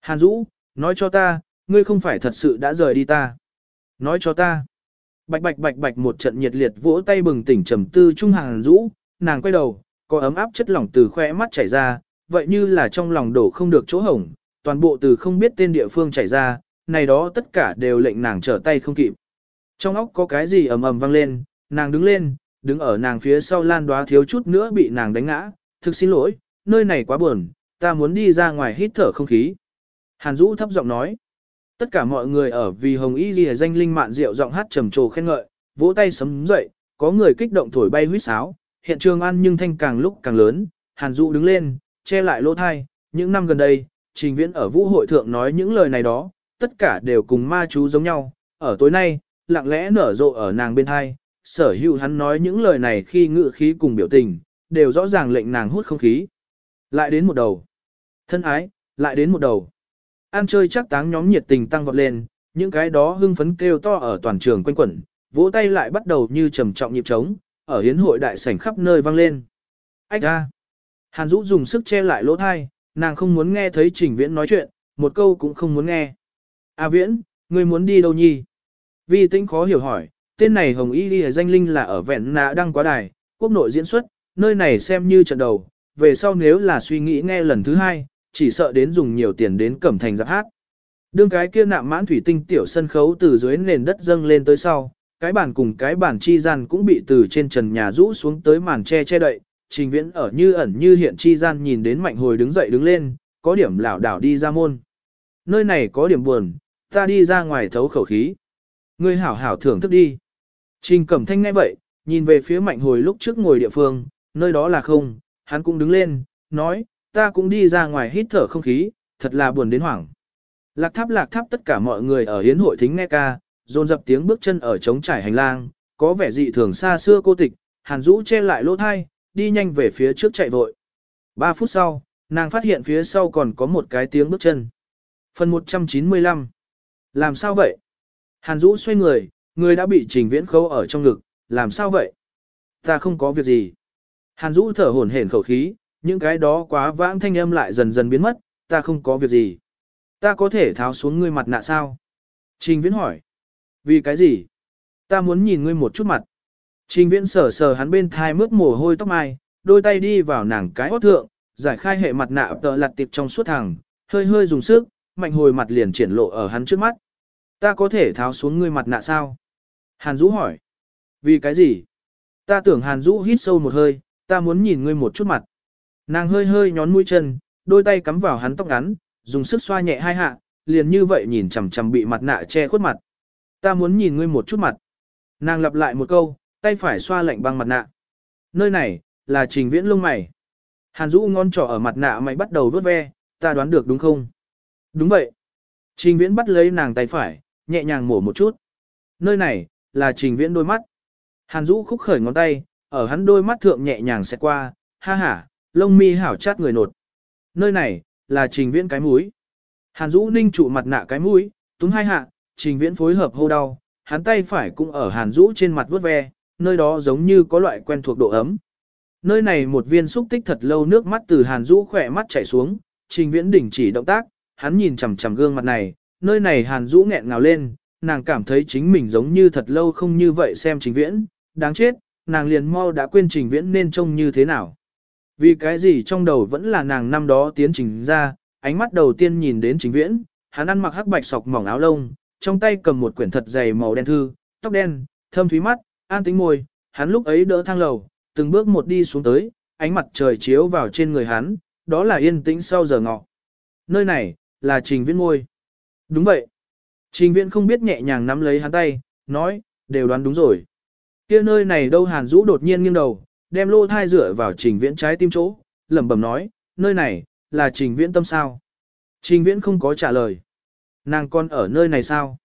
Hàn Dũ, nói cho ta, ngươi không phải thật sự đã rời đi ta. Nói cho ta. Bạch bạch bạch bạch một trận nhiệt liệt vỗ tay bừng tỉnh trầm tư trung Hàn Dũ, nàng quay đầu, có ấm áp chất lỏng từ khoe mắt chảy ra, vậy như là trong lòng đổ không được chỗ hổng, toàn bộ từ không biết tên địa phương chảy ra, này đó tất cả đều lệnh nàng trở tay không kịp. Trong óc có cái gì ầm ầm vang lên, nàng đứng lên, đứng ở nàng phía sau lan đoá thiếu chút nữa bị nàng đánh ngã, thực xin lỗi, nơi này quá buồn, ta muốn đi ra ngoài hít thở không khí. Hàn Dũ thấp giọng nói, tất cả mọi người ở vì Hồng Y Ghi danh linh mạn rượu giọng hát trầm trồ khen ngợi, vỗ tay sấm dậy, có người kích động thổi bay huýt sáo, hiện trường ăn nhưng thanh càng lúc càng lớn, Hàn Dũ đứng lên, che lại lỗ thai, những năm gần đây, trình viễn ở vũ hội thượng nói những lời này đó, tất cả đều cùng ma chú giống nhau, ở tối nay, lặng lẽ nở rộ ở nàng bên hai, sở hữu hắn nói những lời này khi ngự khí cùng biểu tình, đều rõ ràng lệnh nàng hút không khí. Lại đến một đầu. Thân ái, lại đến một đầu. Ăn chơi chắc táng nhóm nhiệt tình tăng vọt lên, những cái đó hưng phấn kêu to ở toàn trường quanh quẩn, vỗ tay lại bắt đầu như trầm trọng nhịp trống, ở hiến hội đại sảnh khắp nơi vang lên. Ách ra. Hàn Dũ dùng sức che lại lỗ thai, nàng không muốn nghe thấy Trình Viễn nói chuyện, một câu cũng không muốn nghe. A Viễn, ngươi muốn đi đâu nhi? Vi Tĩnh khó hiểu hỏi, tên này Hồng Y Ghi danh linh là ở vẹn nạ đăng quá đài, quốc nội diễn xuất, nơi này xem như trận đầu, về sau nếu là suy nghĩ nghe lần thứ hai, chỉ sợ đến dùng nhiều tiền đến cẩm thành giáp hát. Đương cái kia nạm mãn thủy tinh tiểu sân khấu từ dưới nền đất dâng lên tới sau, cái bàn cùng cái bàn chi gian cũng bị từ trên trần nhà rũ xuống tới màn che che đậy, trình viễn ở như ẩn như hiện chi gian nhìn đến mạnh hồi đứng dậy đứng lên, có điểm lảo đảo đi ra môn. Nơi này có điểm buồn, ta đi ra ngoài thấu khẩu khí. Ngươi hảo hảo thưởng thức đi. Trình cẩm thanh nghe vậy, nhìn về phía mạnh hồi lúc trước ngồi địa phương, nơi đó là không, hắn cũng đứng lên, nói, ta cũng đi ra ngoài hít thở không khí, thật là buồn đến hoảng. Lạc tháp lạc tháp tất cả mọi người ở hiến hội thính nghe ca, dồn dập tiếng bước chân ở trống trải hành lang, có vẻ dị thường xa xưa cô tịch, hàn rũ che lại lỗ thai, đi nhanh về phía trước chạy vội. Ba phút sau, nàng phát hiện phía sau còn có một cái tiếng bước chân. Phần 195 làm sao vậy? Hàn Dũ xoay người, người đã bị trình viễn khâu ở trong ngực, làm sao vậy? Ta không có việc gì. Hàn Dũ thở hổn hển khẩu khí, những cái đó quá vãng thanh âm lại dần dần biến mất, ta không có việc gì. Ta có thể tháo xuống ngươi mặt nạ sao? Trình viễn hỏi. Vì cái gì? Ta muốn nhìn ngươi một chút mặt. Trình viễn sờ sờ hắn bên thai mướt mồ hôi tóc mai, đôi tay đi vào nàng cái hót thượng, giải khai hệ mặt nạ tợ lặt tiệp trong suốt thẳng, hơi hơi dùng sức, mạnh hồi mặt liền triển lộ ở hắn trước mắt. Ta có thể tháo xuống ngươi mặt nạ sao? Hàn Dũ hỏi. Vì cái gì? Ta tưởng Hàn Dũ hít sâu một hơi, ta muốn nhìn ngươi một chút mặt. Nàng hơi hơi nhón mũi chân, đôi tay cắm vào hắn tóc ngắn, dùng sức xoa nhẹ hai hạ, liền như vậy nhìn chằm chằm bị mặt nạ che khuất mặt. Ta muốn nhìn ngươi một chút mặt. Nàng lặp lại một câu, tay phải xoa lạnh băng mặt nạ. Nơi này, là trình viễn lông mày. Hàn Dũ ngon trỏ ở mặt nạ mày bắt đầu vớt ve, ta đoán được đúng không? Đúng vậy. Trình viễn bắt lấy nàng tay phải, nhẹ nhàng mổ một chút. Nơi này, là trình viễn đôi mắt. Hàn Dũ khúc khởi ngón tay, ở hắn đôi mắt thượng nhẹ nhàng sẽ qua, ha ha, lông mi hảo chát người nột. Nơi này, là trình viễn cái mũi. Hàn Dũ ninh trụ mặt nạ cái mũi, túm hai hạ, trình viễn phối hợp hô đau, hắn tay phải cũng ở Hàn Dũ trên mặt vuốt ve, nơi đó giống như có loại quen thuộc độ ấm. Nơi này một viên xúc tích thật lâu nước mắt từ Hàn Dũ khỏe mắt chảy xuống, trình viễn đỉnh chỉ động tác, hắn nhìn chằm chằm gương mặt này, nơi này Hàn Dũ nghẹn ngào lên, nàng cảm thấy chính mình giống như thật lâu không như vậy xem trình viễn, đáng chết, nàng liền mau đã quên trình viễn nên trông như thế nào. Vì cái gì trong đầu vẫn là nàng năm đó tiến trình ra, ánh mắt đầu tiên nhìn đến trình viễn, hắn ăn mặc hắc bạch sọc mỏng áo lông, trong tay cầm một quyển thật dày màu đen thư, tóc đen, thâm thúy mắt, an tính môi, hắn lúc ấy đỡ thang lầu, từng bước một đi xuống tới, ánh mặt trời chiếu vào trên người hắn, đó là yên tĩnh sau giờ ngọ. Nơi này, là trình viễn ngôi. Đúng vậy. Trình viễn không biết nhẹ nhàng nắm lấy hắn tay, nói, đều đoán đúng rồi. kia nơi này đâu hàn rũ đột nhiên nghiêng đầu, đem lô thai rửa vào trình viễn trái tim chỗ, lẩm bẩm nói, nơi này, là trình viễn tâm sao. Trình viễn không có trả lời. Nàng con ở nơi này sao?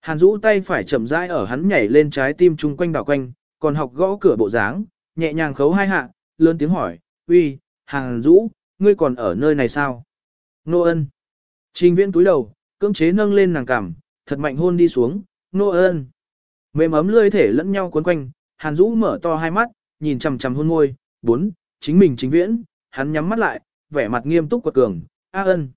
Hàn rũ tay phải chậm rãi ở hắn nhảy lên trái tim chung quanh đảo quanh, còn học gõ cửa bộ dáng, nhẹ nhàng khấu hai hạ, lớn tiếng hỏi, uy, Hàn rũ, ngươi còn ở nơi này sao? Nô ân. Trình viễn túi đầu, cưỡng chế nâng lên nàng cằm, thật mạnh hôn đi xuống, nô ơn. Mềm ấm lươi thể lẫn nhau cuốn quanh, Hàn Dũ mở to hai mắt, nhìn chằm chằm hôn môi, bốn, chính mình chính viễn, hắn nhắm mắt lại, vẻ mặt nghiêm túc quật cường, a ân.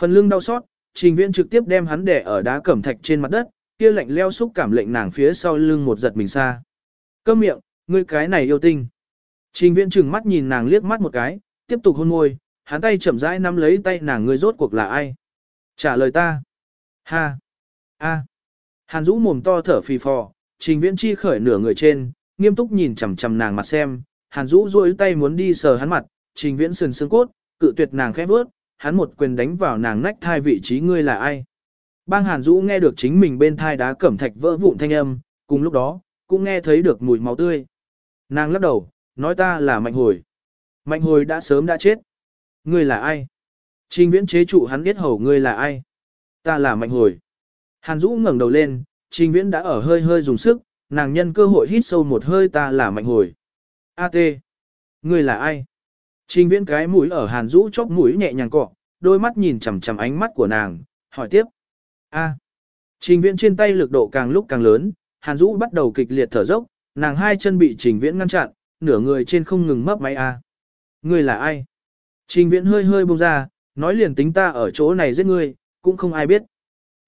Phần lưng đau xót, trình viễn trực tiếp đem hắn để ở đá cẩm thạch trên mặt đất, kia lạnh leo xúc cảm lệnh nàng phía sau lưng một giật mình xa. Câm miệng, ngươi cái này yêu tinh. Trình viễn trừng mắt nhìn nàng liếc mắt một cái, tiếp tục hôn môi, hắn tay chậm rãi nắm lấy tay nàng ngươi rốt cuộc là ai. Trả lời ta. Ha. A. Hàn Dũ mồm to thở phì phò, Trình Viễn Chi khởi nửa người trên, nghiêm túc nhìn chằm chằm nàng mặt xem, Hàn Dũ duỗi tay muốn đi sờ hắn mặt, Trình Viễn sườn xương cốt, cự tuyệt nàng khẽ vớt hắn một quyền đánh vào nàng nách thai vị trí ngươi là ai. Bang Hàn Dũ nghe được chính mình bên thai đá cẩm thạch vỡ vụn thanh âm, cùng lúc đó, cũng nghe thấy được mùi máu tươi. Nàng lắc đầu, nói ta là Mạnh Hồi. Mạnh Hồi đã sớm đã chết. Ngươi là ai? Trình Viễn chế trụ hắn biết hầu ngươi là ai? Ta là Mạnh Hồi. Hàn Dũ ngẩng đầu lên, Trình Viễn đã ở hơi hơi dùng sức, nàng nhân cơ hội hít sâu một hơi ta là mạnh hồi. A T, ngươi là ai? Trình Viễn cái mũi ở Hàn Dũ chóp mũi nhẹ nhàng cọ, đôi mắt nhìn chằm chằm ánh mắt của nàng, hỏi tiếp. A. Trình Viễn trên tay lực độ càng lúc càng lớn, Hàn Dũ bắt đầu kịch liệt thở dốc, nàng hai chân bị Trình Viễn ngăn chặn, nửa người trên không ngừng mấp máy a. Ngươi là ai? Trình Viễn hơi hơi buông ra, nói liền tính ta ở chỗ này giết ngươi, cũng không ai biết.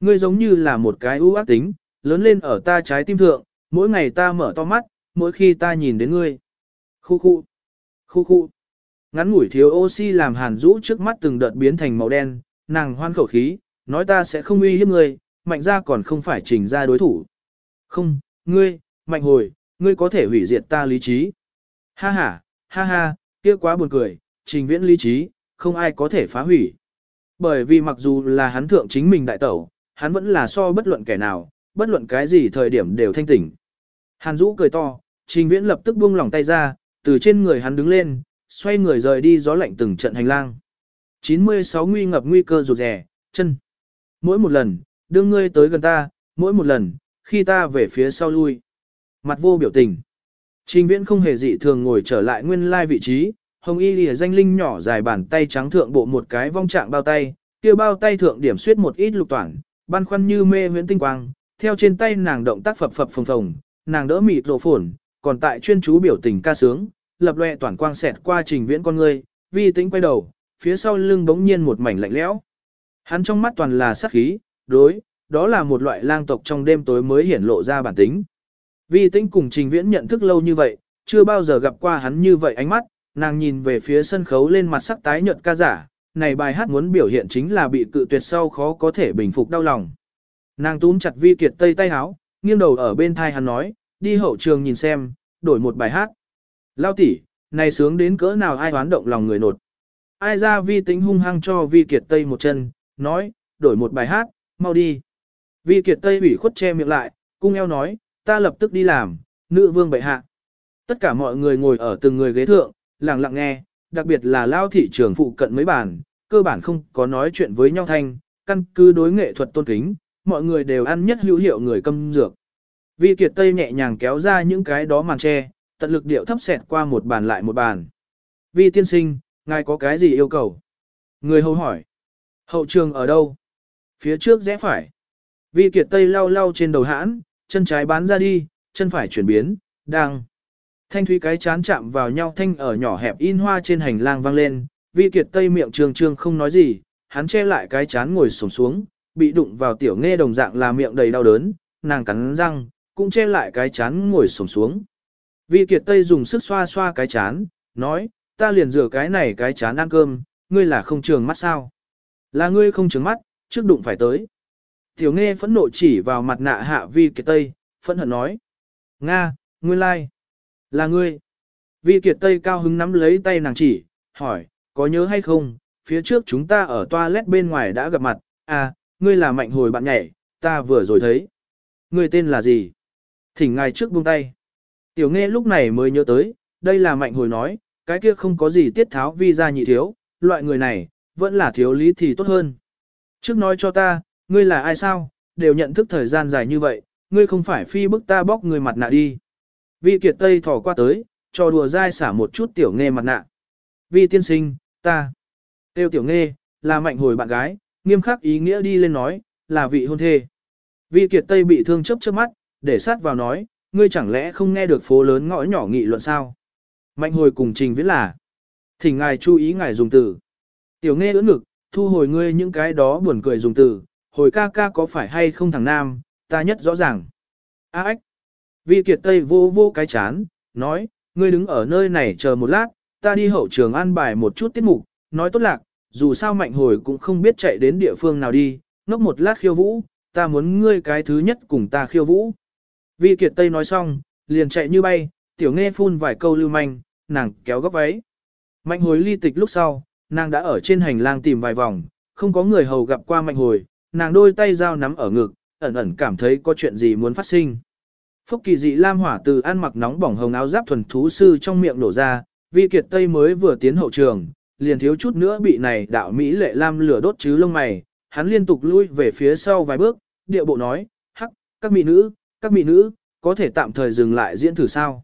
Ngươi giống như là một cái ưu ác tính, lớn lên ở ta trái tim thượng, mỗi ngày ta mở to mắt, mỗi khi ta nhìn đến ngươi. Khu khu, khu khu. Ngắn ngủi thiếu oxy làm hàn rũ trước mắt từng đợt biến thành màu đen, nàng hoan khẩu khí, nói ta sẽ không uy hiếp ngươi, mạnh ra còn không phải trình ra đối thủ. Không, ngươi, mạnh hồi, ngươi có thể hủy diệt ta lý trí. Ha ha, ha ha, kia quá buồn cười, trình viễn lý trí, không ai có thể phá hủy. Bởi vì mặc dù là hắn thượng chính mình đại tẩu, hắn vẫn là so bất luận kẻ nào, bất luận cái gì thời điểm đều thanh tỉnh. Hàn Dũ cười to, Trình Viễn lập tức buông lỏng tay ra, từ trên người hắn đứng lên, xoay người rời đi gió lạnh từng trận hành lang. 96 nguy ngập nguy cơ rụt rè, chân. Mỗi một lần, đưa ngươi tới gần ta, mỗi một lần, khi ta về phía sau lui. Mặt vô biểu tình. Trình Viễn không hề dị thường ngồi trở lại nguyên lai vị trí, Hồng Y lìa danh linh nhỏ dài bàn tay trắng thượng bộ một cái vong trạng bao tay, kia bao tay thượng điểm suyết một ít lục toản, băn khoăn như mê huyễn tinh quang, theo trên tay nàng động tác phập phập phồng phồng, nàng đỡ mịt rộ phồn, còn tại chuyên chú biểu tình ca sướng, lập loè toàn quang xẹt qua trình viễn con người, vi tĩnh quay đầu, phía sau lưng bỗng nhiên một mảnh lạnh lẽo. Hắn trong mắt toàn là sát khí, đối, đó là một loại lang tộc trong đêm tối mới hiển lộ ra bản tính. Vi tĩnh cùng trình viễn nhận thức lâu như vậy, chưa bao giờ gặp qua hắn như vậy ánh mắt, nàng nhìn về phía sân khấu lên mặt sắc tái nhợt ca giả, này bài hát muốn biểu hiện chính là bị cự tuyệt sau khó có thể bình phục đau lòng. Nàng túm chặt vi kiệt tây tay háo, nghiêng đầu ở bên thai hắn nói, đi hậu trường nhìn xem, đổi một bài hát. Lao tỷ, này sướng đến cỡ nào ai hoán động lòng người nột. Ai ra vi tính hung hăng cho vi kiệt tây một chân, nói, đổi một bài hát, mau đi. Vi kiệt tây ủy khuất che miệng lại, cung eo nói, ta lập tức đi làm, nữ vương bệ hạ. Tất cả mọi người ngồi ở từng người ghế thượng, lặng lặng nghe, đặc biệt là lao thị trường phụ cận mấy bàn, cơ bản không có nói chuyện với nhau thanh, căn cứ đối nghệ thuật tôn kính, mọi người đều ăn nhất hữu hiệu người câm dược. Vi Kiệt Tây nhẹ nhàng kéo ra những cái đó màn tre, tận lực điệu thấp xẹt qua một bàn lại một bàn. Vi tiên sinh, ngài có cái gì yêu cầu? Người hầu hỏi. Hậu trường ở đâu? Phía trước rẽ phải. Vi Kiệt Tây lau lau trên đầu hãn, chân trái bán ra đi, chân phải chuyển biến, đang. Thanh thúy cái chán chạm vào nhau thanh ở nhỏ hẹp in hoa trên hành lang vang lên, Vi Kiệt Tây miệng trường trương không nói gì, hắn che lại cái chán ngồi sổm xuống, bị đụng vào tiểu nghe đồng dạng là miệng đầy đau đớn, nàng cắn răng, cũng che lại cái chán ngồi sổm xuống. Vi Kiệt Tây dùng sức xoa xoa cái chán, nói, ta liền rửa cái này cái chán ăn cơm, ngươi là không trường mắt sao? Là ngươi không trường mắt, trước đụng phải tới. Tiểu nghe phẫn nộ chỉ vào mặt nạ hạ Vi Kiệt Tây, phẫn hận nói. Nga, nguyên lai. Là ngươi. Vi Kiệt Tây cao hứng nắm lấy tay nàng chỉ, hỏi, có nhớ hay không, phía trước chúng ta ở toilet bên ngoài đã gặp mặt, à, ngươi là mạnh hồi bạn nhảy, ta vừa rồi thấy. Ngươi tên là gì? Thỉnh ngài trước buông tay. Tiểu nghe lúc này mới nhớ tới, đây là mạnh hồi nói, cái kia không có gì tiết tháo vi ra nhị thiếu, loại người này, vẫn là thiếu lý thì tốt hơn. Trước nói cho ta, ngươi là ai sao, đều nhận thức thời gian dài như vậy, ngươi không phải phi bức ta bóc người mặt nạ đi. Vi kiệt tây thỏ qua tới, cho đùa dai xả một chút tiểu nghe mặt nạ. Vi tiên sinh, ta. Tiêu tiểu nghe, là mạnh hồi bạn gái, nghiêm khắc ý nghĩa đi lên nói, là vị hôn thê. Vi kiệt tây bị thương chấp trước mắt, để sát vào nói, ngươi chẳng lẽ không nghe được phố lớn ngõ nhỏ nghị luận sao? Mạnh hồi cùng trình viễn là. Thỉnh ngài chú ý ngài dùng từ. Tiểu nghe ưỡn ngực, thu hồi ngươi những cái đó buồn cười dùng từ, hồi ca ca có phải hay không thằng nam, ta nhất rõ ràng. A ếch. Vi kiệt tây vô vô cái chán, nói, ngươi đứng ở nơi này chờ một lát, ta đi hậu trường an bài một chút tiết mục, nói tốt lạc, dù sao mạnh hồi cũng không biết chạy đến địa phương nào đi, ngốc một lát khiêu vũ, ta muốn ngươi cái thứ nhất cùng ta khiêu vũ. Vi Kiệt Tây nói xong, liền chạy như bay, tiểu nghe phun vài câu lưu manh, nàng kéo góc váy. Mạnh hồi ly tịch lúc sau, nàng đã ở trên hành lang tìm vài vòng, không có người hầu gặp qua mạnh hồi, nàng đôi tay dao nắm ở ngực, ẩn ẩn cảm thấy có chuyện gì muốn phát sinh. Phúc kỳ dị lam hỏa từ ăn mặc nóng bỏng hồng áo giáp thuần thú sư trong miệng nổ ra, vi kiệt tây mới vừa tiến hậu trường, liền thiếu chút nữa bị này đạo Mỹ lệ lam lửa đốt chứ lông mày, hắn liên tục lui về phía sau vài bước, địa bộ nói, hắc, các mỹ nữ, các mỹ nữ, có thể tạm thời dừng lại diễn thử sao.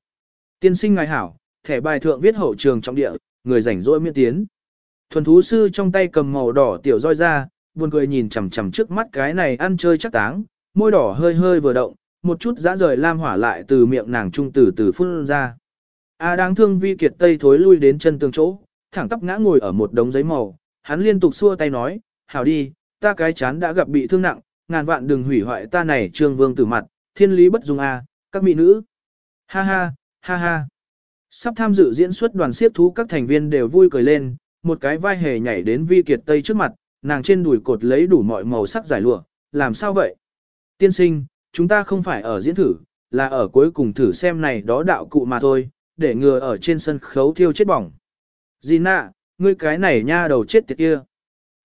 Tiên sinh ngài hảo, thẻ bài thượng viết hậu trường trong địa, người rảnh rỗi miễn tiến. Thuần thú sư trong tay cầm màu đỏ tiểu roi ra, buồn cười nhìn chằm chằm trước mắt cái này ăn chơi chắc táng, môi đỏ hơi hơi vừa động, một chút dã rời lam hỏa lại từ miệng nàng trung từ từ phun ra. A à đáng thương vi kiệt tây thối lui đến chân tường chỗ, thẳng tắp ngã ngồi ở một đống giấy màu, hắn liên tục xua tay nói, hảo đi, ta cái chán đã gặp bị thương nặng, ngàn vạn đừng hủy hoại ta này trương vương tử mặt, thiên lý bất dung a, các mỹ nữ. Ha ha, ha ha. Sắp tham dự diễn xuất đoàn siết thú các thành viên đều vui cười lên, một cái vai hề nhảy đến vi kiệt tây trước mặt, nàng trên đùi cột lấy đủ mọi màu sắc giải lụa, làm sao vậy? Tiên sinh, chúng ta không phải ở diễn thử, là ở cuối cùng thử xem này đó đạo cụ mà thôi, để ngừa ở trên sân khấu thiêu chết bỏng. Gina, ngươi cái này nha đầu chết tiệt kia.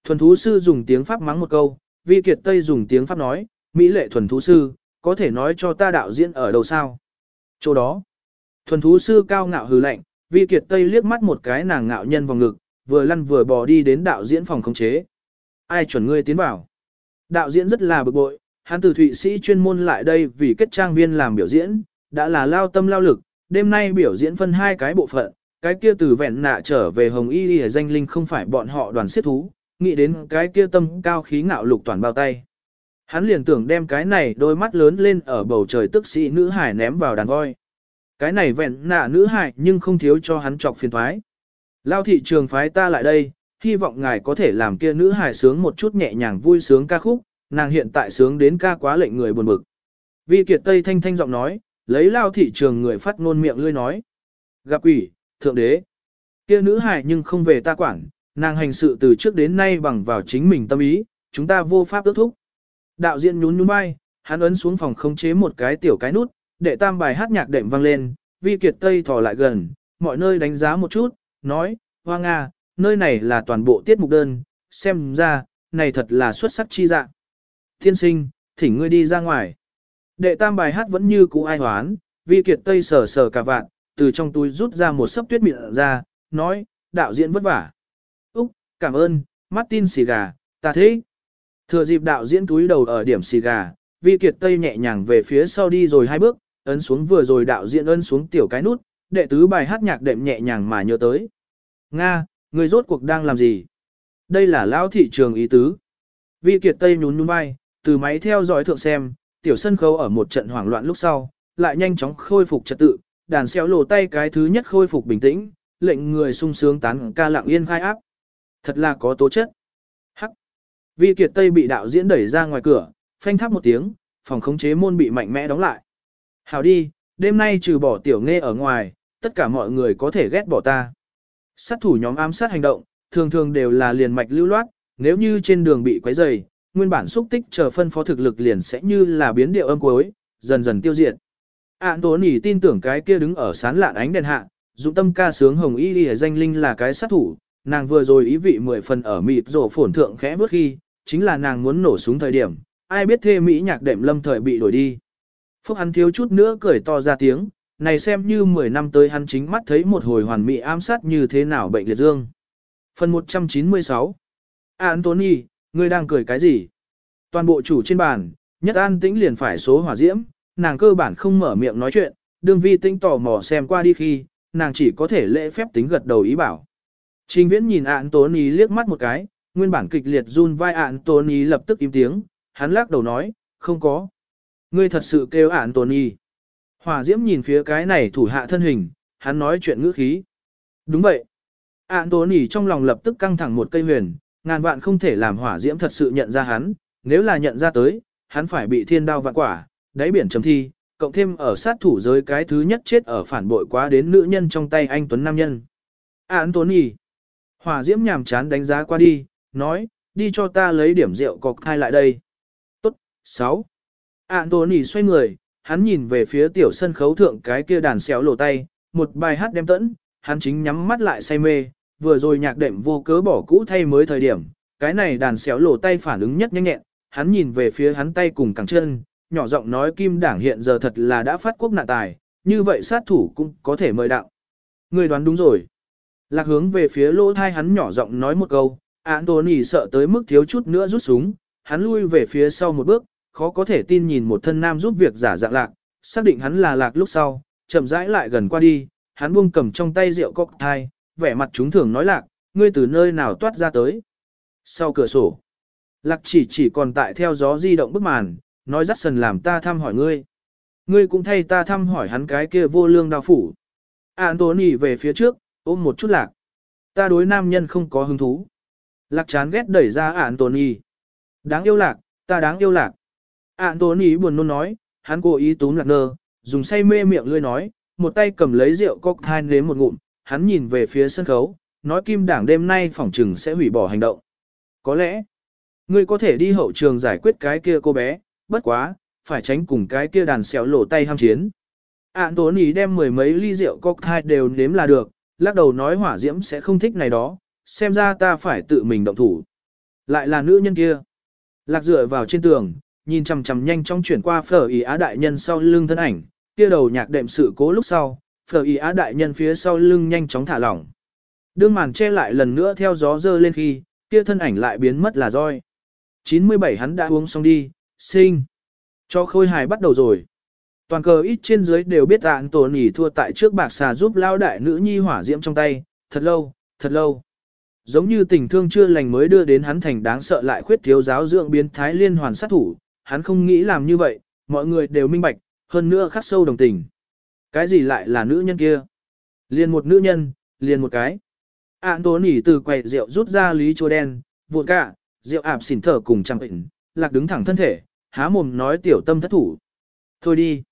Thuần thú sư dùng tiếng Pháp mắng một câu, vi kiệt Tây dùng tiếng Pháp nói, Mỹ lệ thuần thú sư, có thể nói cho ta đạo diễn ở đâu sao? Chỗ đó. Thuần thú sư cao ngạo hừ lạnh, vi kiệt Tây liếc mắt một cái nàng ngạo nhân vào ngực, vừa lăn vừa bò đi đến đạo diễn phòng khống chế. Ai chuẩn ngươi tiến vào? Đạo diễn rất là bực bội, hắn từ Thụy Sĩ chuyên môn lại đây vì kết trang viên làm biểu diễn, đã là lao tâm lao lực, đêm nay biểu diễn phân hai cái bộ phận, cái kia từ vẹn nạ trở về Hồng Y Lìa danh linh không phải bọn họ đoàn siết thú, nghĩ đến cái kia tâm cao khí ngạo lục toàn bao tay. Hắn liền tưởng đem cái này đôi mắt lớn lên ở bầu trời tức sĩ nữ hải ném vào đàn voi. Cái này vẹn nạ nữ hải nhưng không thiếu cho hắn chọc phiền thoái. Lao thị trường phái ta lại đây, hy vọng ngài có thể làm kia nữ hải sướng một chút nhẹ nhàng vui sướng ca khúc, nàng hiện tại sướng đến ca quá lệnh người buồn bực. Vi Kiệt Tây thanh thanh giọng nói, lấy lao thị trường người phát ngôn miệng lươi nói. Gặp quỷ, thượng đế. Kia nữ hải nhưng không về ta quản, nàng hành sự từ trước đến nay bằng vào chính mình tâm ý, chúng ta vô pháp ước thúc. Đạo diễn nhún nhún vai, hắn ấn xuống phòng không chế một cái tiểu cái nút, đệ tam bài hát nhạc đệm vang lên, vi kiệt tây thò lại gần, mọi nơi đánh giá một chút, nói, hoa nga, nơi này là toàn bộ tiết mục đơn, xem ra, này thật là xuất sắc chi dạng. Thiên sinh, thỉnh ngươi đi ra ngoài. Đệ tam bài hát vẫn như cũ ai hoán, vi kiệt tây sờ sờ cả vạn, từ trong túi rút ra một sấp tuyết miệng ra, nói, đạo diễn vất vả. Úc, cảm ơn, Martin xì gà, ta thế. Thừa dịp đạo diễn túi đầu ở điểm xì gà, vi kiệt tây nhẹ nhàng về phía sau đi rồi hai bước, ấn xuống vừa rồi đạo diễn ấn xuống tiểu cái nút, đệ tứ bài hát nhạc đệm nhẹ nhàng mà nhớ tới. Nga, người rốt cuộc đang làm gì? Đây là lão thị trường ý tứ. Vi kiệt tây nhún nhún vai, từ máy theo dõi thượng xem, tiểu sân khấu ở một trận hoảng loạn lúc sau, lại nhanh chóng khôi phục trật tự, đàn xéo lồ tay cái thứ nhất khôi phục bình tĩnh, lệnh người sung sướng tán ca lặng yên khai áp. Thật là có tố chất. Hắc. Vi Kiệt Tây bị đạo diễn đẩy ra ngoài cửa, phanh thắp một tiếng, phòng khống chế môn bị mạnh mẽ đóng lại. Hảo đi, đêm nay trừ bỏ tiểu nghe ở ngoài, tất cả mọi người có thể ghét bỏ ta. Sát thủ nhóm ám sát hành động, thường thường đều là liền mạch lưu loát, nếu như trên đường bị quấy rầy, nguyên bản xúc tích chờ phân phó thực lực liền sẽ như là biến điệu âm cuối, dần dần tiêu diệt. Án tố nỉ tin tưởng cái kia đứng ở sán lạn ánh đèn hạ, dụng tâm ca sướng hồng y y danh linh là cái sát thủ, nàng vừa rồi ý vị mười phần ở mịt rổ phổn thượng khẽ bước khi, chính là nàng muốn nổ súng thời điểm, ai biết thê Mỹ nhạc đệm lâm thời bị đổi đi. Phúc hắn thiếu chút nữa cười to ra tiếng, này xem như 10 năm tới hắn chính mắt thấy một hồi hoàn mỹ ám sát như thế nào bệnh liệt dương. Phần 196 Anthony, ngươi đang cười cái gì? Toàn bộ chủ trên bàn, nhất an tĩnh liền phải số hỏa diễm, nàng cơ bản không mở miệng nói chuyện, đương vi tĩnh tò mò xem qua đi khi, nàng chỉ có thể lễ phép tính gật đầu ý bảo. Trình viễn nhìn ạn tốn ý liếc mắt một cái, nguyên bản kịch liệt run vai ạn tốn ý lập tức im tiếng, hắn lắc đầu nói, không có. Ngươi thật sự kêu ạn tốn ý. Hỏa diễm nhìn phía cái này thủ hạ thân hình, hắn nói chuyện ngữ khí. Đúng vậy. Anthony trong lòng lập tức căng thẳng một cây huyền, ngàn vạn không thể làm hỏa diễm thật sự nhận ra hắn, nếu là nhận ra tới, hắn phải bị thiên đao vạn quả, đáy biển chấm thi, cộng thêm ở sát thủ giới cái thứ nhất chết ở phản bội quá đến nữ nhân trong tay anh Tuấn Nam Nhân. À, Anthony. Hỏa diễm nhàm chán đánh giá qua đi, nói, đi cho ta lấy điểm rượu cọc hai lại đây. Tốt, 6. À, Anthony xoay người, hắn nhìn về phía tiểu sân khấu thượng cái kia đàn xéo lộ tay, một bài hát đem tẫn, hắn chính nhắm mắt lại say mê, vừa rồi nhạc đệm vô cớ bỏ cũ thay mới thời điểm, cái này đàn xéo lộ tay phản ứng nhất nhanh nhẹn, hắn nhìn về phía hắn tay cùng cẳng chân, nhỏ giọng nói kim đảng hiện giờ thật là đã phát quốc nạn tài, như vậy sát thủ cũng có thể mời đạo. Người đoán đúng rồi. Lạc hướng về phía lỗ thai hắn nhỏ giọng nói một câu, Anthony sợ tới mức thiếu chút nữa rút súng, hắn lui về phía sau một bước, khó có thể tin nhìn một thân nam giúp việc giả dạng lạc, xác định hắn là lạc lúc sau, chậm rãi lại gần qua đi, hắn buông cầm trong tay rượu cocktail, vẻ mặt chúng thường nói lạc, ngươi từ nơi nào toát ra tới. Sau cửa sổ, lạc chỉ chỉ còn tại theo gió di động bức màn, nói dắt sần làm ta thăm hỏi ngươi. Ngươi cũng thay ta thăm hỏi hắn cái kia vô lương đào phủ. Anthony về phía trước, ôm một chút lạc. Ta đối nam nhân không có hứng thú. Lạc chán ghét đẩy ra Anthony. Đáng yêu lạc, ta đáng yêu lạc. Anthony buồn nôn nói, hắn cố ý túm lạc nơ, dùng say mê miệng lươi nói, một tay cầm lấy rượu cocktail nếm một ngụm, hắn nhìn về phía sân khấu, nói kim đảng đêm nay phỏng trừng sẽ hủy bỏ hành động. Có lẽ, ngươi có thể đi hậu trường giải quyết cái kia cô bé, bất quá, phải tránh cùng cái kia đàn xéo lộ tay ham chiến. Anthony đem mười mấy ly rượu cocktail đều nếm là được, lắc đầu nói hỏa diễm sẽ không thích này đó, xem ra ta phải tự mình động thủ. Lại là nữ nhân kia. Lạc dựa vào trên tường, nhìn chằm chằm nhanh chóng chuyển qua phở ý á đại nhân sau lưng thân ảnh, kia đầu nhạc đệm sự cố lúc sau, phở ý á đại nhân phía sau lưng nhanh chóng thả lỏng. Đương màn che lại lần nữa theo gió dơ lên khi, kia thân ảnh lại biến mất là roi. 97 hắn đã uống xong đi, sinh. Cho khôi hài bắt đầu rồi. Toàn cờ ít trên dưới đều biết ạn tổ nỉ thua tại trước bạc xà giúp lao đại nữ nhi hỏa diễm trong tay, thật lâu, thật lâu. Giống như tình thương chưa lành mới đưa đến hắn thành đáng sợ lại khuyết thiếu giáo dưỡng biến thái liên hoàn sát thủ, hắn không nghĩ làm như vậy, mọi người đều minh bạch, hơn nữa khắc sâu đồng tình. Cái gì lại là nữ nhân kia? Liền một nữ nhân, liền một cái. Ản tố nỉ từ quầy rượu rút ra lý chua đen, vụt cả, rượu ạp xỉn thở cùng trăm bệnh, lạc đứng thẳng thân thể, há mồm nói tiểu tâm thất thủ. Thôi đi.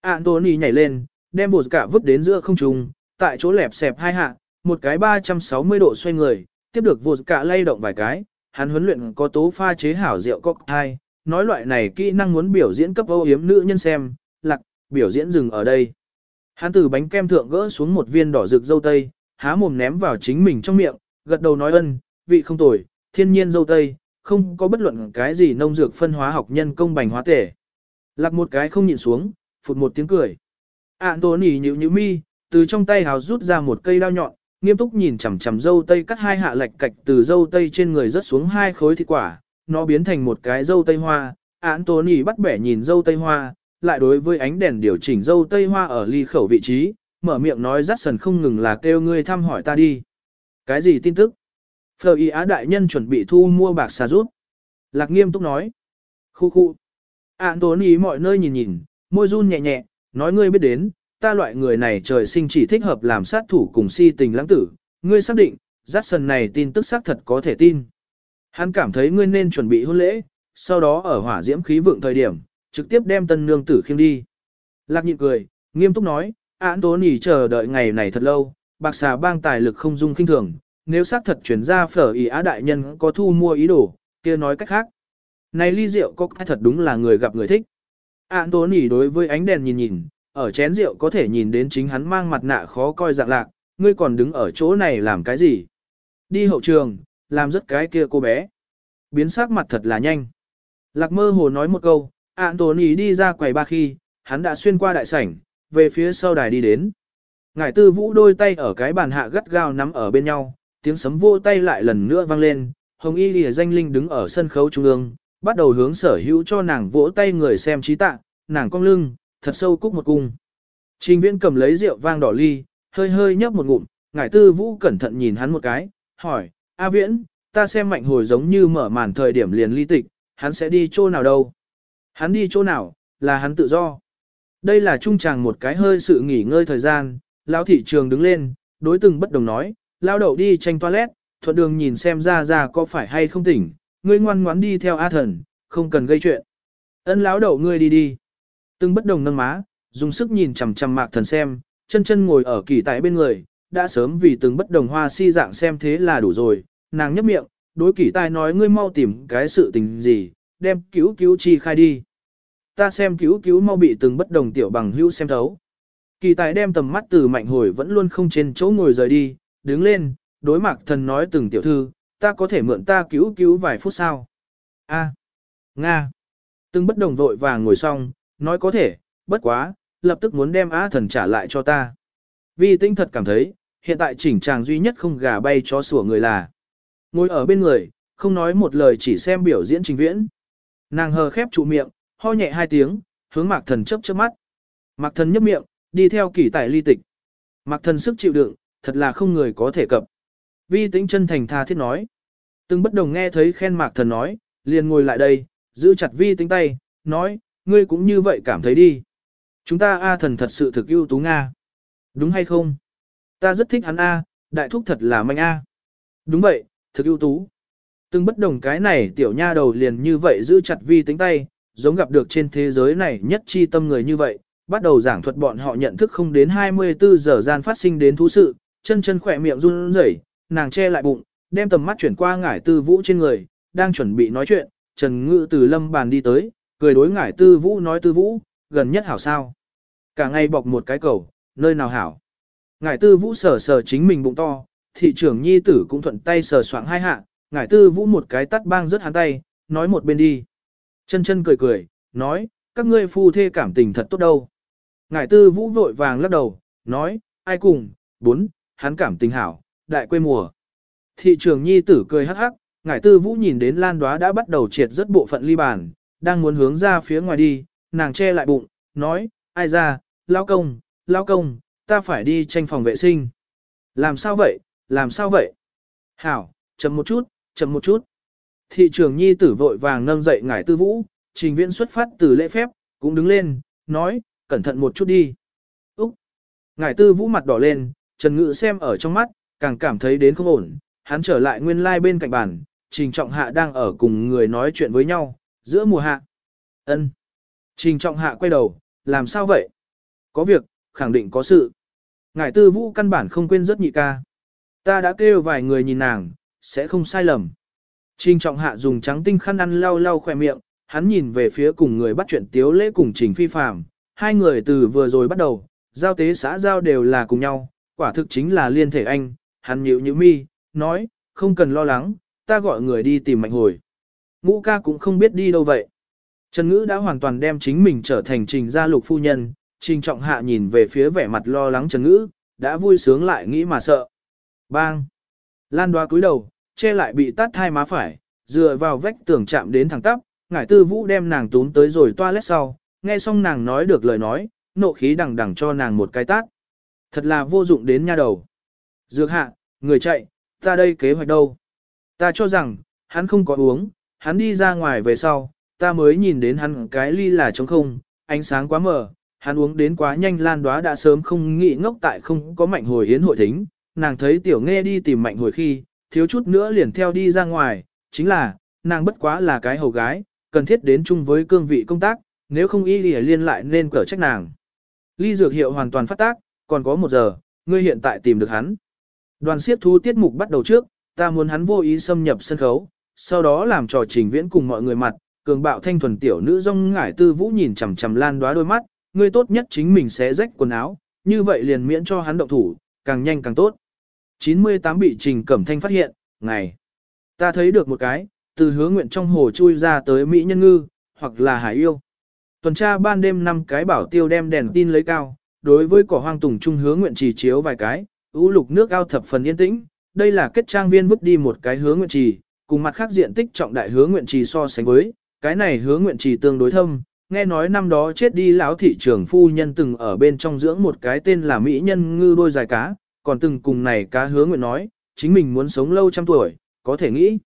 Ản tố nỉ nhảy lên, đem vụt cả vứt đến giữa không trung, tại chỗ lẹp xẹp hai hạ, một cái 360 độ xoay người, tiếp được vụt cả lay động vài cái, hắn huấn luyện có tố pha chế hảo rượu cocktail, nói loại này kỹ năng muốn biểu diễn cấp âu yếm nữ nhân xem, lạc, biểu diễn dừng ở đây. Hắn từ bánh kem thượng gỡ xuống một viên đỏ rực dâu tây, há mồm ném vào chính mình trong miệng, gật đầu nói ân, vị không tồi, thiên nhiên dâu tây, không có bất luận cái gì nông dược phân hóa học nhân công bành hóa tể. Lạc một cái không nhịn xuống, phụt một tiếng cười. Anthony nhíu nhíu mi, từ trong tay hào rút ra một cây đao nhọn, nghiêm túc nhìn chằm chằm dâu tây cắt hai hạ lệch cạch từ dâu tây trên người rớt xuống hai khối thịt quả, nó biến thành một cái dâu tây hoa. Anthony bắt bẻ nhìn dâu tây hoa, lại đối với ánh đèn điều chỉnh dâu tây hoa ở ly khẩu vị trí, mở miệng nói rắt sần không ngừng là kêu ngươi thăm hỏi ta đi. Cái gì tin tức? Phờ y á đại nhân chuẩn bị thu mua bạc xà rút. Lạc nghiêm túc nói. Khu khu. À, Anthony mọi nơi nhìn nhìn, môi run nhẹ nhẹ, nói ngươi biết đến, ta loại người này trời sinh chỉ thích hợp làm sát thủ cùng si tình lãng tử. Ngươi xác định, rắt sần này tin tức xác thật có thể tin. Hắn cảm thấy ngươi nên chuẩn bị hôn lễ, sau đó ở hỏa diễm khí vượng thời điểm, trực tiếp đem tân nương tử khiêng đi. Lạc nhịn cười, nghiêm túc nói, án tố nỉ chờ đợi ngày này thật lâu, bạc xà bang tài lực không dung kinh thường, nếu xác thật chuyển ra phở ý á đại nhân có thu mua ý đồ, kia nói cách khác. Này ly rượu có cái thật đúng là người gặp người thích. Án tố nỉ đối với ánh đèn nhìn nhìn, ở chén rượu có thể nhìn đến chính hắn mang mặt nạ khó coi dạng lạc, ngươi còn đứng ở chỗ này làm cái gì? Đi hậu trường, làm rất cái kia cô bé. Biến sắc mặt thật là nhanh. Lạc mơ hồ nói một câu, Anthony đi ra quầy ba khi, hắn đã xuyên qua đại sảnh, về phía sau đài đi đến. Ngải tư vũ đôi tay ở cái bàn hạ gắt gao nắm ở bên nhau, tiếng sấm vô tay lại lần nữa vang lên, hồng y lìa danh linh đứng ở sân khấu trung ương, bắt đầu hướng sở hữu cho nàng vỗ tay người xem trí tạ, nàng cong lưng, thật sâu cúc một cung. Trình viễn cầm lấy rượu vang đỏ ly, hơi hơi nhấp một ngụm, ngải tư vũ cẩn thận nhìn hắn một cái, hỏi, A viễn, ta xem mạnh hồi giống như mở màn thời điểm liền ly tịch, hắn sẽ đi chỗ nào đâu? Hắn đi chỗ nào, là hắn tự do. Đây là trung chàng một cái hơi sự nghỉ ngơi thời gian, lão thị trường đứng lên, đối từng bất đồng nói, lao đậu đi tranh toilet, thuận đường nhìn xem ra ra có phải hay không tỉnh, ngươi ngoan ngoãn đi theo A thần, không cần gây chuyện. Ân lão đậu ngươi đi đi. Từng bất đồng nâng má, dùng sức nhìn chằm chằm mạc thần xem, chân chân ngồi ở kỳ tại bên người, đã sớm vì từng bất đồng hoa si dạng xem thế là đủ rồi, nàng nhấp miệng, đối kỳ tài nói ngươi mau tìm cái sự tình gì, đem cứu cứu chi khai đi. Ta xem cứu cứu mau bị từng bất đồng tiểu bằng hữu xem thấu. Kỳ tài đem tầm mắt từ mạnh hồi vẫn luôn không trên chỗ ngồi rời đi, đứng lên, đối mặt thần nói từng tiểu thư, ta có thể mượn ta cứu cứu vài phút sao? A. Nga. Từng bất đồng vội vàng ngồi xong, nói có thể, bất quá, lập tức muốn đem á thần trả lại cho ta. Vì tinh thật cảm thấy, hiện tại chỉnh chàng duy nhất không gà bay cho sủa người là. Ngồi ở bên người, không nói một lời chỉ xem biểu diễn trình viễn. Nàng hờ khép trụ miệng, ho nhẹ hai tiếng, hướng mạc thần chớp chớp mắt. Mạc thần nhấp miệng, đi theo kỷ tài ly tịch. Mạc thần sức chịu đựng, thật là không người có thể cập. Vi tĩnh chân thành tha thiết nói. Từng bất đồng nghe thấy khen mạc thần nói, liền ngồi lại đây, giữ chặt vi tĩnh tay, nói, ngươi cũng như vậy cảm thấy đi. Chúng ta A thần thật sự thực ưu tú Nga. Đúng hay không? Ta rất thích hắn A, đại thúc thật là manh A. Đúng vậy, thực ưu tú. Từng bất đồng cái này tiểu nha đầu liền như vậy giữ chặt vi tính tay, giống gặp được trên thế giới này nhất chi tâm người như vậy, bắt đầu giảng thuật bọn họ nhận thức không đến 24 giờ gian phát sinh đến thú sự, chân chân khỏe miệng run rẩy, nàng che lại bụng, đem tầm mắt chuyển qua ngải tư vũ trên người, đang chuẩn bị nói chuyện, Trần Ngự từ lâm bàn đi tới, cười đối ngải tư vũ nói tư vũ, gần nhất hảo sao. Cả ngày bọc một cái cầu, nơi nào hảo. Ngải tư vũ sờ sờ chính mình bụng to, thị trưởng nhi tử cũng thuận tay sờ soạng hai hạ, ngải tư vũ một cái tắt bang rất hắn tay, nói một bên đi. Chân chân cười cười, nói, các ngươi phu thê cảm tình thật tốt đâu. Ngải tư vũ vội vàng lắc đầu, nói, ai cùng, bốn, hắn cảm tình hảo, đại quê mùa. Thị trường nhi tử cười hắc hắc, ngải tư vũ nhìn đến lan đoá đã bắt đầu triệt rất bộ phận ly bàn, đang muốn hướng ra phía ngoài đi, nàng che lại bụng, nói, ai ra, lao công, lao công, ta phải đi tranh phòng vệ sinh. Làm sao vậy, làm sao vậy? Hảo, chậm một chút, chậm một chút. Thị trường nhi tử vội vàng nâng dậy ngải tư vũ, trình viễn xuất phát từ lễ phép, cũng đứng lên, nói, cẩn thận một chút đi. Úc! Ngải tư vũ mặt đỏ lên, Trần Ngự xem ở trong mắt, càng cảm thấy đến không ổn, hắn trở lại nguyên lai like bên cạnh bàn, trình trọng hạ đang ở cùng người nói chuyện với nhau, giữa mùa hạ. ân Trình trọng hạ quay đầu, làm sao vậy? Có việc, khẳng định có sự. Ngải tư vũ căn bản không quên rất nhị ca. Ta đã kêu vài người nhìn nàng, sẽ không sai lầm. Trình trọng hạ dùng trắng tinh khăn ăn lau lau khỏe miệng, hắn nhìn về phía cùng người bắt chuyện tiếu lễ cùng trình phi phàm. Hai người từ vừa rồi bắt đầu, giao tế xã giao đều là cùng nhau, quả thực chính là liên thể anh. Hắn nhịu nhịu mi, nói, không cần lo lắng, ta gọi người đi tìm mạnh hồi. Ngũ ca cũng không biết đi đâu vậy. Trần Ngữ đã hoàn toàn đem chính mình trở thành trình gia lục phu nhân, trình trọng hạ nhìn về phía vẻ mặt lo lắng Trần Ngữ, đã vui sướng lại nghĩ mà sợ. Bang! Lan đoá cúi đầu, che lại bị tát hai má phải, dựa vào vách tường chạm đến thẳng tắp, ngải tư vũ đem nàng tún tới rồi toilet sau, nghe xong nàng nói được lời nói, nộ khí đằng đằng cho nàng một cái tát. Thật là vô dụng đến nha đầu. Dược hạ, người chạy, ta đây kế hoạch đâu? Ta cho rằng, hắn không có uống, hắn đi ra ngoài về sau, ta mới nhìn đến hắn cái ly là trống không, ánh sáng quá mờ, hắn uống đến quá nhanh lan đoá đã sớm không nghĩ ngốc tại không có mạnh hồi yến hội thính, nàng thấy tiểu nghe đi tìm mạnh hồi khi, thiếu chút nữa liền theo đi ra ngoài, chính là, nàng bất quá là cái hầu gái, cần thiết đến chung với cương vị công tác, nếu không y lìa liên lại nên cở trách nàng. Ly dược hiệu hoàn toàn phát tác, còn có một giờ, ngươi hiện tại tìm được hắn. Đoàn siết Thu tiết mục bắt đầu trước, ta muốn hắn vô ý xâm nhập sân khấu, sau đó làm trò trình viễn cùng mọi người mặt, cường bạo thanh thuần tiểu nữ rong ngải tư vũ nhìn chằm chằm lan đoá đôi mắt, ngươi tốt nhất chính mình sẽ rách quần áo, như vậy liền miễn cho hắn động thủ, càng nhanh càng tốt. 98 bị trình cẩm thanh phát hiện, ngày. Ta thấy được một cái, từ Hứa nguyện trong hồ chui ra tới Mỹ nhân ngư, hoặc là hải yêu. Tuần tra ban đêm năm cái bảo tiêu đem đèn tin lấy cao, đối với cỏ hoang tùng trung Hứa nguyện trì chiếu vài cái, ưu lục nước ao thập phần yên tĩnh, đây là kết trang viên vứt đi một cái Hứa nguyện trì, cùng mặt khác diện tích trọng đại Hứa nguyện trì so sánh với, cái này Hứa nguyện trì tương đối thâm, nghe nói năm đó chết đi lão thị trưởng phu nhân từng ở bên trong dưỡng một cái tên là mỹ nhân ngư đôi dài cá, còn từng cùng này cá hứa nguyện nói, chính mình muốn sống lâu trăm tuổi, có thể nghĩ.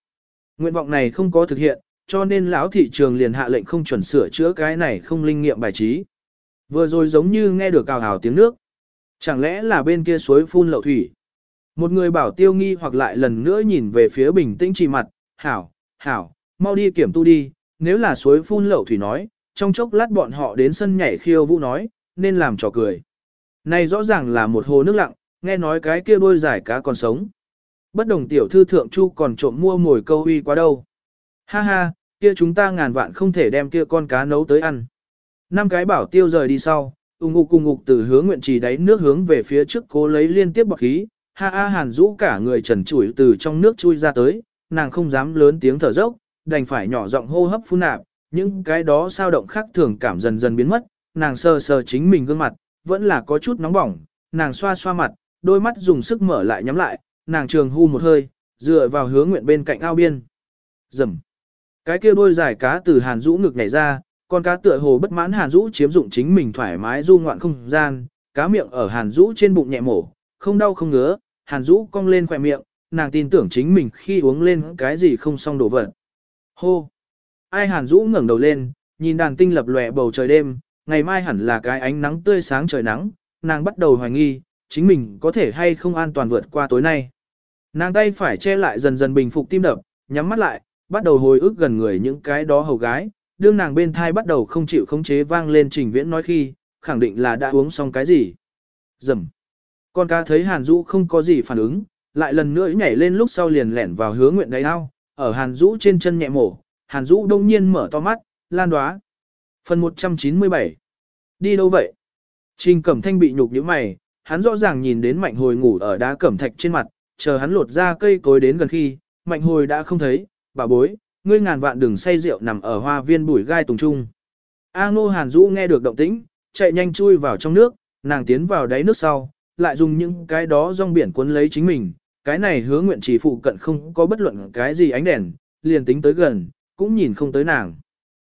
Nguyện vọng này không có thực hiện, cho nên lão thị trường liền hạ lệnh không chuẩn sửa chữa cái này không linh nghiệm bài trí. Vừa rồi giống như nghe được cào hào tiếng nước. Chẳng lẽ là bên kia suối phun lậu thủy? Một người bảo tiêu nghi hoặc lại lần nữa nhìn về phía bình tĩnh chỉ mặt, hảo, hảo, mau đi kiểm tu đi, nếu là suối phun lậu thủy nói, trong chốc lát bọn họ đến sân nhảy khiêu vũ nói, nên làm trò cười. Này rõ ràng là một hồ nước lặng, nghe nói cái kia đôi giải cá còn sống. Bất đồng tiểu thư thượng chu còn trộm mua mồi câu uy quá đâu. Ha ha, kia chúng ta ngàn vạn không thể đem kia con cá nấu tới ăn. Năm cái bảo tiêu rời đi sau, ung ngục cùng ngục từ hướng nguyện trì đáy nước hướng về phía trước cố lấy liên tiếp bọc khí. Ha ha hàn rũ cả người trần trụi từ trong nước chui ra tới, nàng không dám lớn tiếng thở dốc, đành phải nhỏ giọng hô hấp phun nạp, những cái đó sao động khác thường cảm dần dần biến mất, nàng sờ sờ chính mình gương mặt, vẫn là có chút nóng bỏng, nàng xoa xoa mặt, đôi mắt dùng sức mở lại nhắm lại, nàng trường hu một hơi, dựa vào hướng nguyện bên cạnh ao biên. Rầm. Cái kia đôi dài cá từ Hàn Dũ ngực nhảy ra, con cá tựa hồ bất mãn Hàn Dũ chiếm dụng chính mình thoải mái du ngoạn không gian, cá miệng ở Hàn Dũ trên bụng nhẹ mổ, không đau không ngứa, Hàn Dũ cong lên khỏe miệng, nàng tin tưởng chính mình khi uống lên cái gì không xong đổ vật. Hô! Ai Hàn Dũ ngẩng đầu lên, nhìn đàn tinh lập lòe bầu trời đêm, ngày mai hẳn là cái ánh nắng tươi sáng trời nắng, nàng bắt đầu hoài nghi, chính mình có thể hay không an toàn vượt qua tối nay. Nàng tay phải che lại dần dần bình phục tim đập, nhắm mắt lại, bắt đầu hồi ức gần người những cái đó hầu gái, đương nàng bên thai bắt đầu không chịu khống chế vang lên trình viễn nói khi, khẳng định là đã uống xong cái gì. Dầm. Con cá thấy Hàn Dũ không có gì phản ứng, lại lần nữa nhảy lên lúc sau liền lẻn vào hướng nguyện đáy ao, ở Hàn Dũ trên chân nhẹ mổ, Hàn Dũ đông nhiên mở to mắt, lan đoá. Phần 197 Đi đâu vậy? Trình Cẩm Thanh bị nhục như mày, hắn rõ ràng nhìn đến mạnh hồi ngủ ở đá cẩm thạch trên mặt, chờ hắn lột ra cây cối đến gần khi, mạnh hồi đã không thấy, bà bối, ngươi ngàn vạn đừng say rượu nằm ở hoa viên bụi gai tùng trung. A Ngô Hàn Dũ nghe được động tĩnh, chạy nhanh chui vào trong nước, nàng tiến vào đáy nước sau, lại dùng những cái đó rong biển cuốn lấy chính mình, cái này hứa nguyện chỉ phụ cận không có bất luận cái gì ánh đèn, liền tính tới gần, cũng nhìn không tới nàng.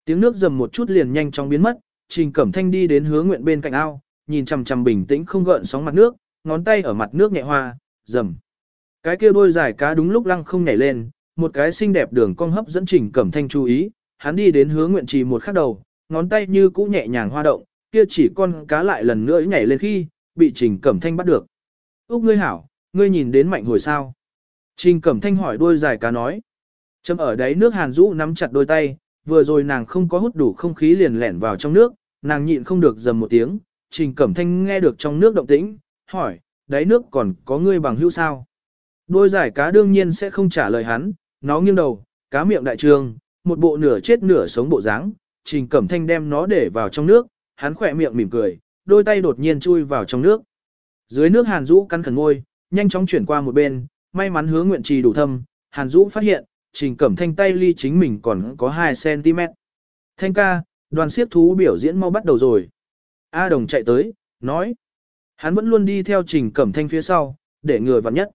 Tiếng nước dầm một chút liền nhanh chóng biến mất, Trình Cẩm Thanh đi đến hứa nguyện bên cạnh ao, nhìn chằm chằm bình tĩnh không gợn sóng mặt nước, ngón tay ở mặt nước nhẹ hoa, dầm. Cái kia đôi dài cá đúng lúc lăng không nhảy lên, một cái xinh đẹp đường cong hấp dẫn Trình Cẩm Thanh chú ý, hắn đi đến hướng nguyện trì một khắc đầu, ngón tay như cũ nhẹ nhàng hoa động, kia chỉ con cá lại lần nữa nhảy lên khi, bị Trình Cẩm Thanh bắt được. Úc ngươi hảo, ngươi nhìn đến mạnh hồi sao? Trình Cẩm Thanh hỏi đôi dài cá nói. Châm ở đấy nước Hàn Dũ nắm chặt đôi tay, vừa rồi nàng không có hút đủ không khí liền lẻn vào trong nước, nàng nhịn không được dầm một tiếng, Trình Cẩm Thanh nghe được trong nước động tĩnh, hỏi, đáy nước còn có ngươi bằng hữu sao? Đôi giải cá đương nhiên sẽ không trả lời hắn, nó nghiêng đầu, cá miệng đại trường, một bộ nửa chết nửa sống bộ dáng. Trình Cẩm Thanh đem nó để vào trong nước, hắn khỏe miệng mỉm cười, đôi tay đột nhiên chui vào trong nước. Dưới nước Hàn Dũ cắn khẩn ngôi, nhanh chóng chuyển qua một bên, may mắn hướng nguyện trì đủ thâm, Hàn Dũ phát hiện, Trình Cẩm Thanh tay ly chính mình còn có 2cm. Thanh ca, đoàn siếp thú biểu diễn mau bắt đầu rồi. A Đồng chạy tới, nói. Hắn vẫn luôn đi theo Trình Cẩm Thanh phía sau, để người vặn nhất.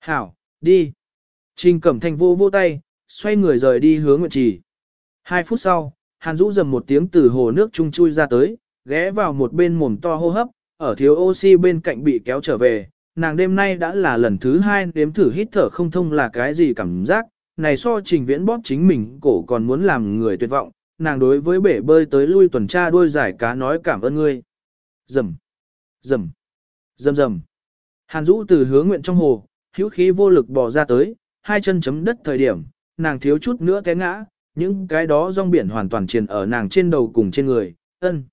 Hảo, đi. Trình Cẩm Thanh vô vô tay, xoay người rời đi hướng nguyện trì. Hai phút sau, Hàn Dũ dầm một tiếng từ hồ nước trung chui ra tới, ghé vào một bên mồm to hô hấp, ở thiếu oxy bên cạnh bị kéo trở về. Nàng đêm nay đã là lần thứ hai đếm thử hít thở không thông là cái gì cảm giác, này so trình viễn bóp chính mình cổ còn muốn làm người tuyệt vọng, nàng đối với bể bơi tới lui tuần tra đuôi giải cá nói cảm ơn ngươi. dầm dầm dầm dầm Hàn Dũ từ hướng nguyện trong hồ, hữu khí vô lực bò ra tới, hai chân chấm đất thời điểm, nàng thiếu chút nữa té ngã, những cái đó rong biển hoàn toàn triền ở nàng trên đầu cùng trên người, ân.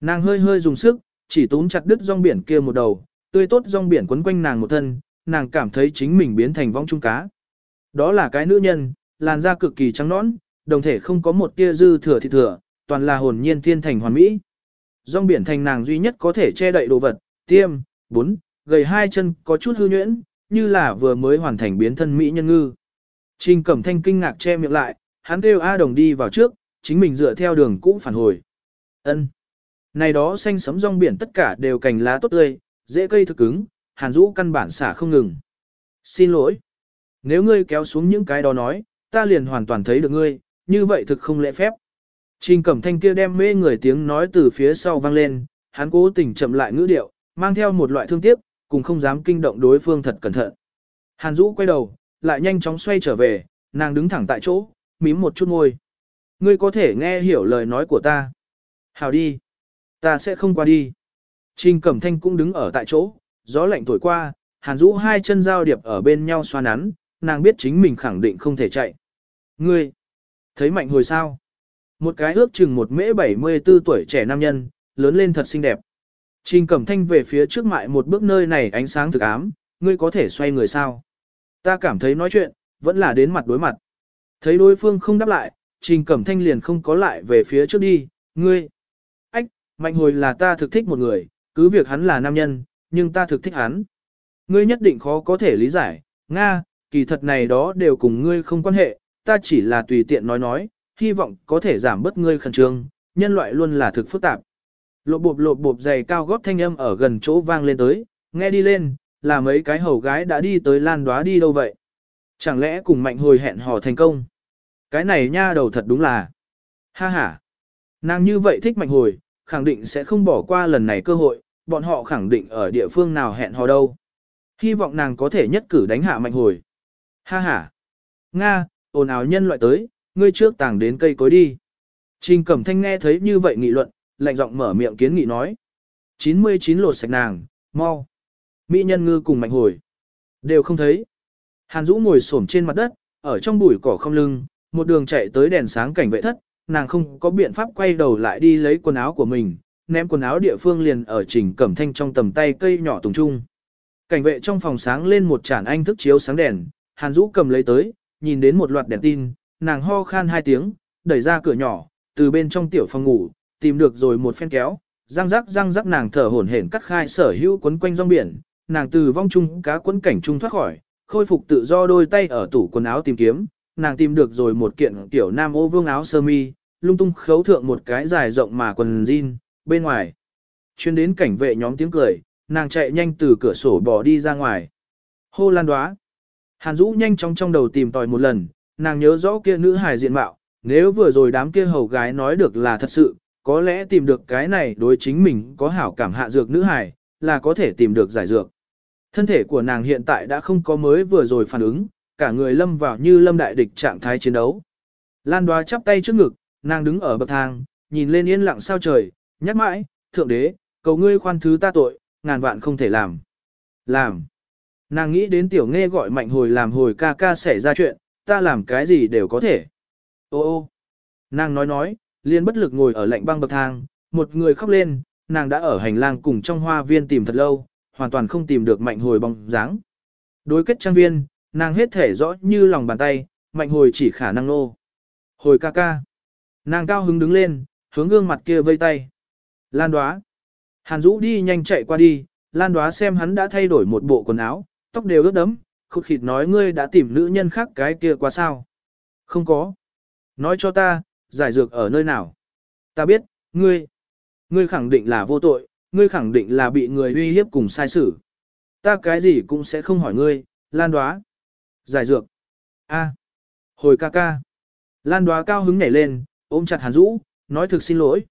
Nàng hơi hơi dùng sức, chỉ túm chặt đứt rong biển kia một đầu, tươi tốt rong biển quấn quanh nàng một thân, nàng cảm thấy chính mình biến thành vong trung cá. Đó là cái nữ nhân, làn da cực kỳ trắng nõn, đồng thể không có một tia dư thừa thịt thừa, toàn là hồn nhiên thiên thành hoàn mỹ. Rong biển thành nàng duy nhất có thể che đậy đồ vật, tiêm, bún, gầy hai chân có chút hư nhuyễn, như là vừa mới hoàn thành biến thân mỹ nhân ngư. Trình Cẩm Thanh kinh ngạc che miệng lại, hắn kêu A Đồng đi vào trước, chính mình dựa theo đường cũ phản hồi. Ân. Này đó xanh sấm rong biển tất cả đều cành lá tốt tươi, dễ cây thực cứng, Hàn Dũ căn bản xả không ngừng. Xin lỗi. Nếu ngươi kéo xuống những cái đó nói, ta liền hoàn toàn thấy được ngươi, như vậy thực không lễ phép. Trình Cẩm Thanh kia đem mê người tiếng nói từ phía sau vang lên, hắn cố tình chậm lại ngữ điệu, mang theo một loại thương tiếc, cùng không dám kinh động đối phương thật cẩn thận. Hàn Dũ quay đầu, lại nhanh chóng xoay trở về, nàng đứng thẳng tại chỗ, mím một chút môi. Ngươi có thể nghe hiểu lời nói của ta. Hào đi. Ta sẽ không qua đi. Trình Cẩm Thanh cũng đứng ở tại chỗ, gió lạnh thổi qua, Hàn Dũ hai chân giao điệp ở bên nhau xoa nắn, nàng biết chính mình khẳng định không thể chạy. Ngươi, thấy mạnh hồi sao? Một cái ước chừng một mễ 74 tuổi trẻ nam nhân, lớn lên thật xinh đẹp. Trình Cẩm Thanh về phía trước mại một bước nơi này ánh sáng thực ám, ngươi có thể xoay người sao? Ta cảm thấy nói chuyện, vẫn là đến mặt đối mặt. Thấy đối phương không đáp lại, Trình Cẩm Thanh liền không có lại về phía trước đi, ngươi. Ách, mạnh hồi là ta thực thích một người, cứ việc hắn là nam nhân, nhưng ta thực thích hắn. Ngươi nhất định khó có thể lý giải, Nga, kỳ thật này đó đều cùng ngươi không quan hệ, ta chỉ là tùy tiện nói nói, hy vọng có thể giảm bớt ngươi khẩn trương, nhân loại luôn là thực phức tạp. Lộ bộp lộ bộp giày cao gót thanh âm ở gần chỗ vang lên tới, nghe đi lên, là mấy cái hầu gái đã đi tới lan đoá đi đâu vậy? Chẳng lẽ cùng mạnh hồi hẹn hò thành công? Cái này nha đầu thật đúng là. Ha ha. Nàng như vậy thích mạnh hồi, khẳng định sẽ không bỏ qua lần này cơ hội, bọn họ khẳng định ở địa phương nào hẹn hò đâu. Hy vọng nàng có thể nhất cử đánh hạ mạnh hồi. Ha ha. Nga, ồn ào nhân loại tới, ngươi trước tàng đến cây cối đi. Trình Cẩm Thanh nghe thấy như vậy nghị luận, lạnh giọng mở miệng kiến nghị nói. 99 lột sạch nàng, mau. Mỹ nhân ngư cùng mạnh hồi. Đều không thấy. Hàn Dũ ngồi xổm trên mặt đất, ở trong bụi cỏ không lưng, một đường chạy tới đèn sáng cảnh vệ thất, nàng không có biện pháp quay đầu lại đi lấy quần áo của mình, ném quần áo địa phương liền ở trình cẩm thanh trong tầm tay cây nhỏ tùng trung. Cảnh vệ trong phòng sáng lên một chản anh thức chiếu sáng đèn, Hàn Dũ cầm lấy tới, nhìn đến một loạt đèn tin, nàng ho khan hai tiếng, đẩy ra cửa nhỏ, từ bên trong tiểu phòng ngủ, tìm được rồi một phen kéo, răng rắc răng rắc nàng thở hổn hển cắt khai sở hữu quấn quanh rong biển, nàng từ vong trung cá quấn cảnh trung thoát khỏi, khôi phục tự do đôi tay ở tủ quần áo tìm kiếm, nàng tìm được rồi một kiện tiểu nam ô vương áo sơ mi, lung tung khấu thượng một cái dài rộng mà quần jean, bên ngoài. Chuyên đến cảnh vệ nhóm tiếng cười, nàng chạy nhanh từ cửa sổ bỏ đi ra ngoài. Hô lan đoá. Hàn Dũ nhanh chóng trong đầu tìm tòi một lần, nàng nhớ rõ kia nữ hài diện mạo, nếu vừa rồi đám kia hầu gái nói được là thật sự, có lẽ tìm được cái này đối chính mình có hảo cảm hạ dược nữ hài, là có thể tìm được giải dược. Thân thể của nàng hiện tại đã không có mới vừa rồi phản ứng, cả người lâm vào như lâm đại địch trạng thái chiến đấu. Lan đoá chắp tay trước ngực, nàng đứng ở bậc thang, nhìn lên yên lặng sao trời, nhắc mãi, thượng đế, cầu ngươi khoan thứ ta tội, ngàn vạn không thể làm. Làm. Nàng nghĩ đến tiểu nghe gọi mạnh hồi làm hồi ca ca xảy ra chuyện, ta làm cái gì đều có thể. Ô ô. Nàng nói nói, liền bất lực ngồi ở lạnh băng bậc thang, một người khóc lên, nàng đã ở hành lang cùng trong hoa viên tìm thật lâu, hoàn toàn không tìm được mạnh hồi bóng dáng. Đối kết trang viên, nàng hết thể rõ như lòng bàn tay, mạnh hồi chỉ khả năng nô. Hồi ca ca. Nàng cao hứng đứng lên, hướng gương mặt kia vây tay. Lan đoá. Hàn Dũ đi nhanh chạy qua đi, Lan đoá xem hắn đã thay đổi một bộ quần áo, tóc đều ướt đẫm, khụt khịt nói ngươi đã tìm nữ nhân khác cái kia quá sao. Không có. Nói cho ta, giải dược ở nơi nào. Ta biết, ngươi. Ngươi khẳng định là vô tội, ngươi khẳng định là bị người uy hiếp cùng sai xử. Ta cái gì cũng sẽ không hỏi ngươi, Lan đoá. Giải dược. A. Hồi ca ca. Lan đoá cao hứng nhảy lên, ôm chặt Hàn rũ, nói thực xin lỗi.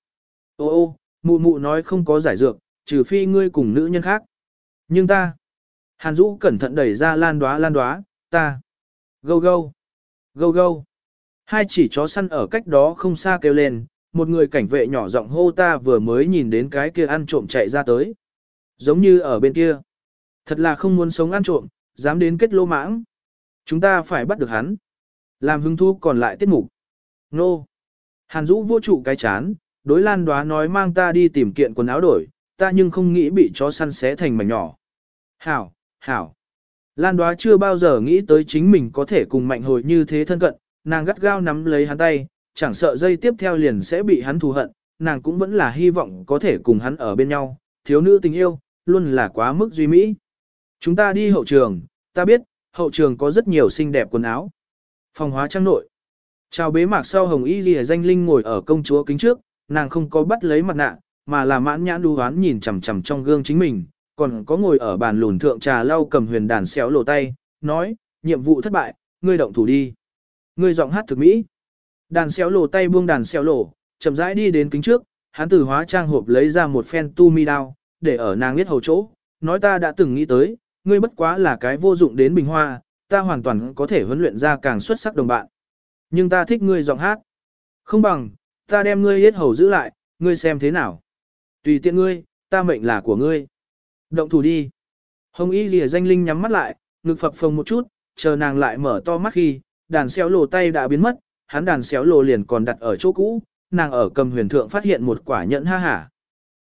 Ô ô, mụ mụ nói không có giải dược, trừ phi ngươi cùng nữ nhân khác. Nhưng ta. Hàn Dũ cẩn thận đẩy ra lan đoá lan đoá, ta. Gâu gâu. Gâu gâu. Hai chỉ chó săn ở cách đó không xa kêu lên, một người cảnh vệ nhỏ giọng hô ta vừa mới nhìn đến cái kia ăn trộm chạy ra tới. Giống như ở bên kia. Thật là không muốn sống ăn trộm, dám đến kết lô mãng. Chúng ta phải bắt được hắn. Làm hứng thú còn lại tiết mục. Nô. Hàn Dũ vô trụ cái chán, đối lan đoá nói mang ta đi tìm kiện quần áo đổi, ta nhưng không nghĩ bị chó săn xé thành mảnh nhỏ. Hảo, hảo. Lan đoá chưa bao giờ nghĩ tới chính mình có thể cùng mạnh hồi như thế thân cận, nàng gắt gao nắm lấy hắn tay, chẳng sợ dây tiếp theo liền sẽ bị hắn thù hận, nàng cũng vẫn là hy vọng có thể cùng hắn ở bên nhau, thiếu nữ tình yêu, luôn là quá mức duy mỹ. Chúng ta đi hậu trường, ta biết, hậu trường có rất nhiều xinh đẹp quần áo. Phòng hóa trang nội. Chào bế mạc sau hồng y ghi danh linh ngồi ở công chúa kính trước, nàng không có bắt lấy mặt nạ, mà là mãn nhãn đu hoán nhìn chằm chằm trong gương chính mình, còn có ngồi ở bàn lùn thượng trà lau cầm huyền đàn xéo lộ tay, nói, nhiệm vụ thất bại, ngươi động thủ đi. Ngươi giọng hát thực mỹ. Đàn xéo lộ tay buông đàn xéo lộ, chậm rãi đi đến kính trước, hắn từ hóa trang hộp lấy ra một phen tu mi đao, để ở nàng biết hầu chỗ, nói ta đã từng nghĩ tới, ngươi bất quá là cái vô dụng đến bình hoa, ta hoàn toàn có thể huấn luyện ra càng xuất sắc đồng bạn. Nhưng ta thích ngươi giọng hát. Không bằng, ta đem ngươi yết hầu giữ lại, ngươi xem thế nào. Tùy tiện ngươi, ta mệnh là của ngươi. Động thủ đi. Hồng y lìa danh linh nhắm mắt lại, ngực phập phồng một chút, chờ nàng lại mở to mắt khi, đàn xéo lồ tay đã biến mất, hắn đàn xéo lồ liền còn đặt ở chỗ cũ, nàng ở cầm huyền thượng phát hiện một quả nhẫn ha hả.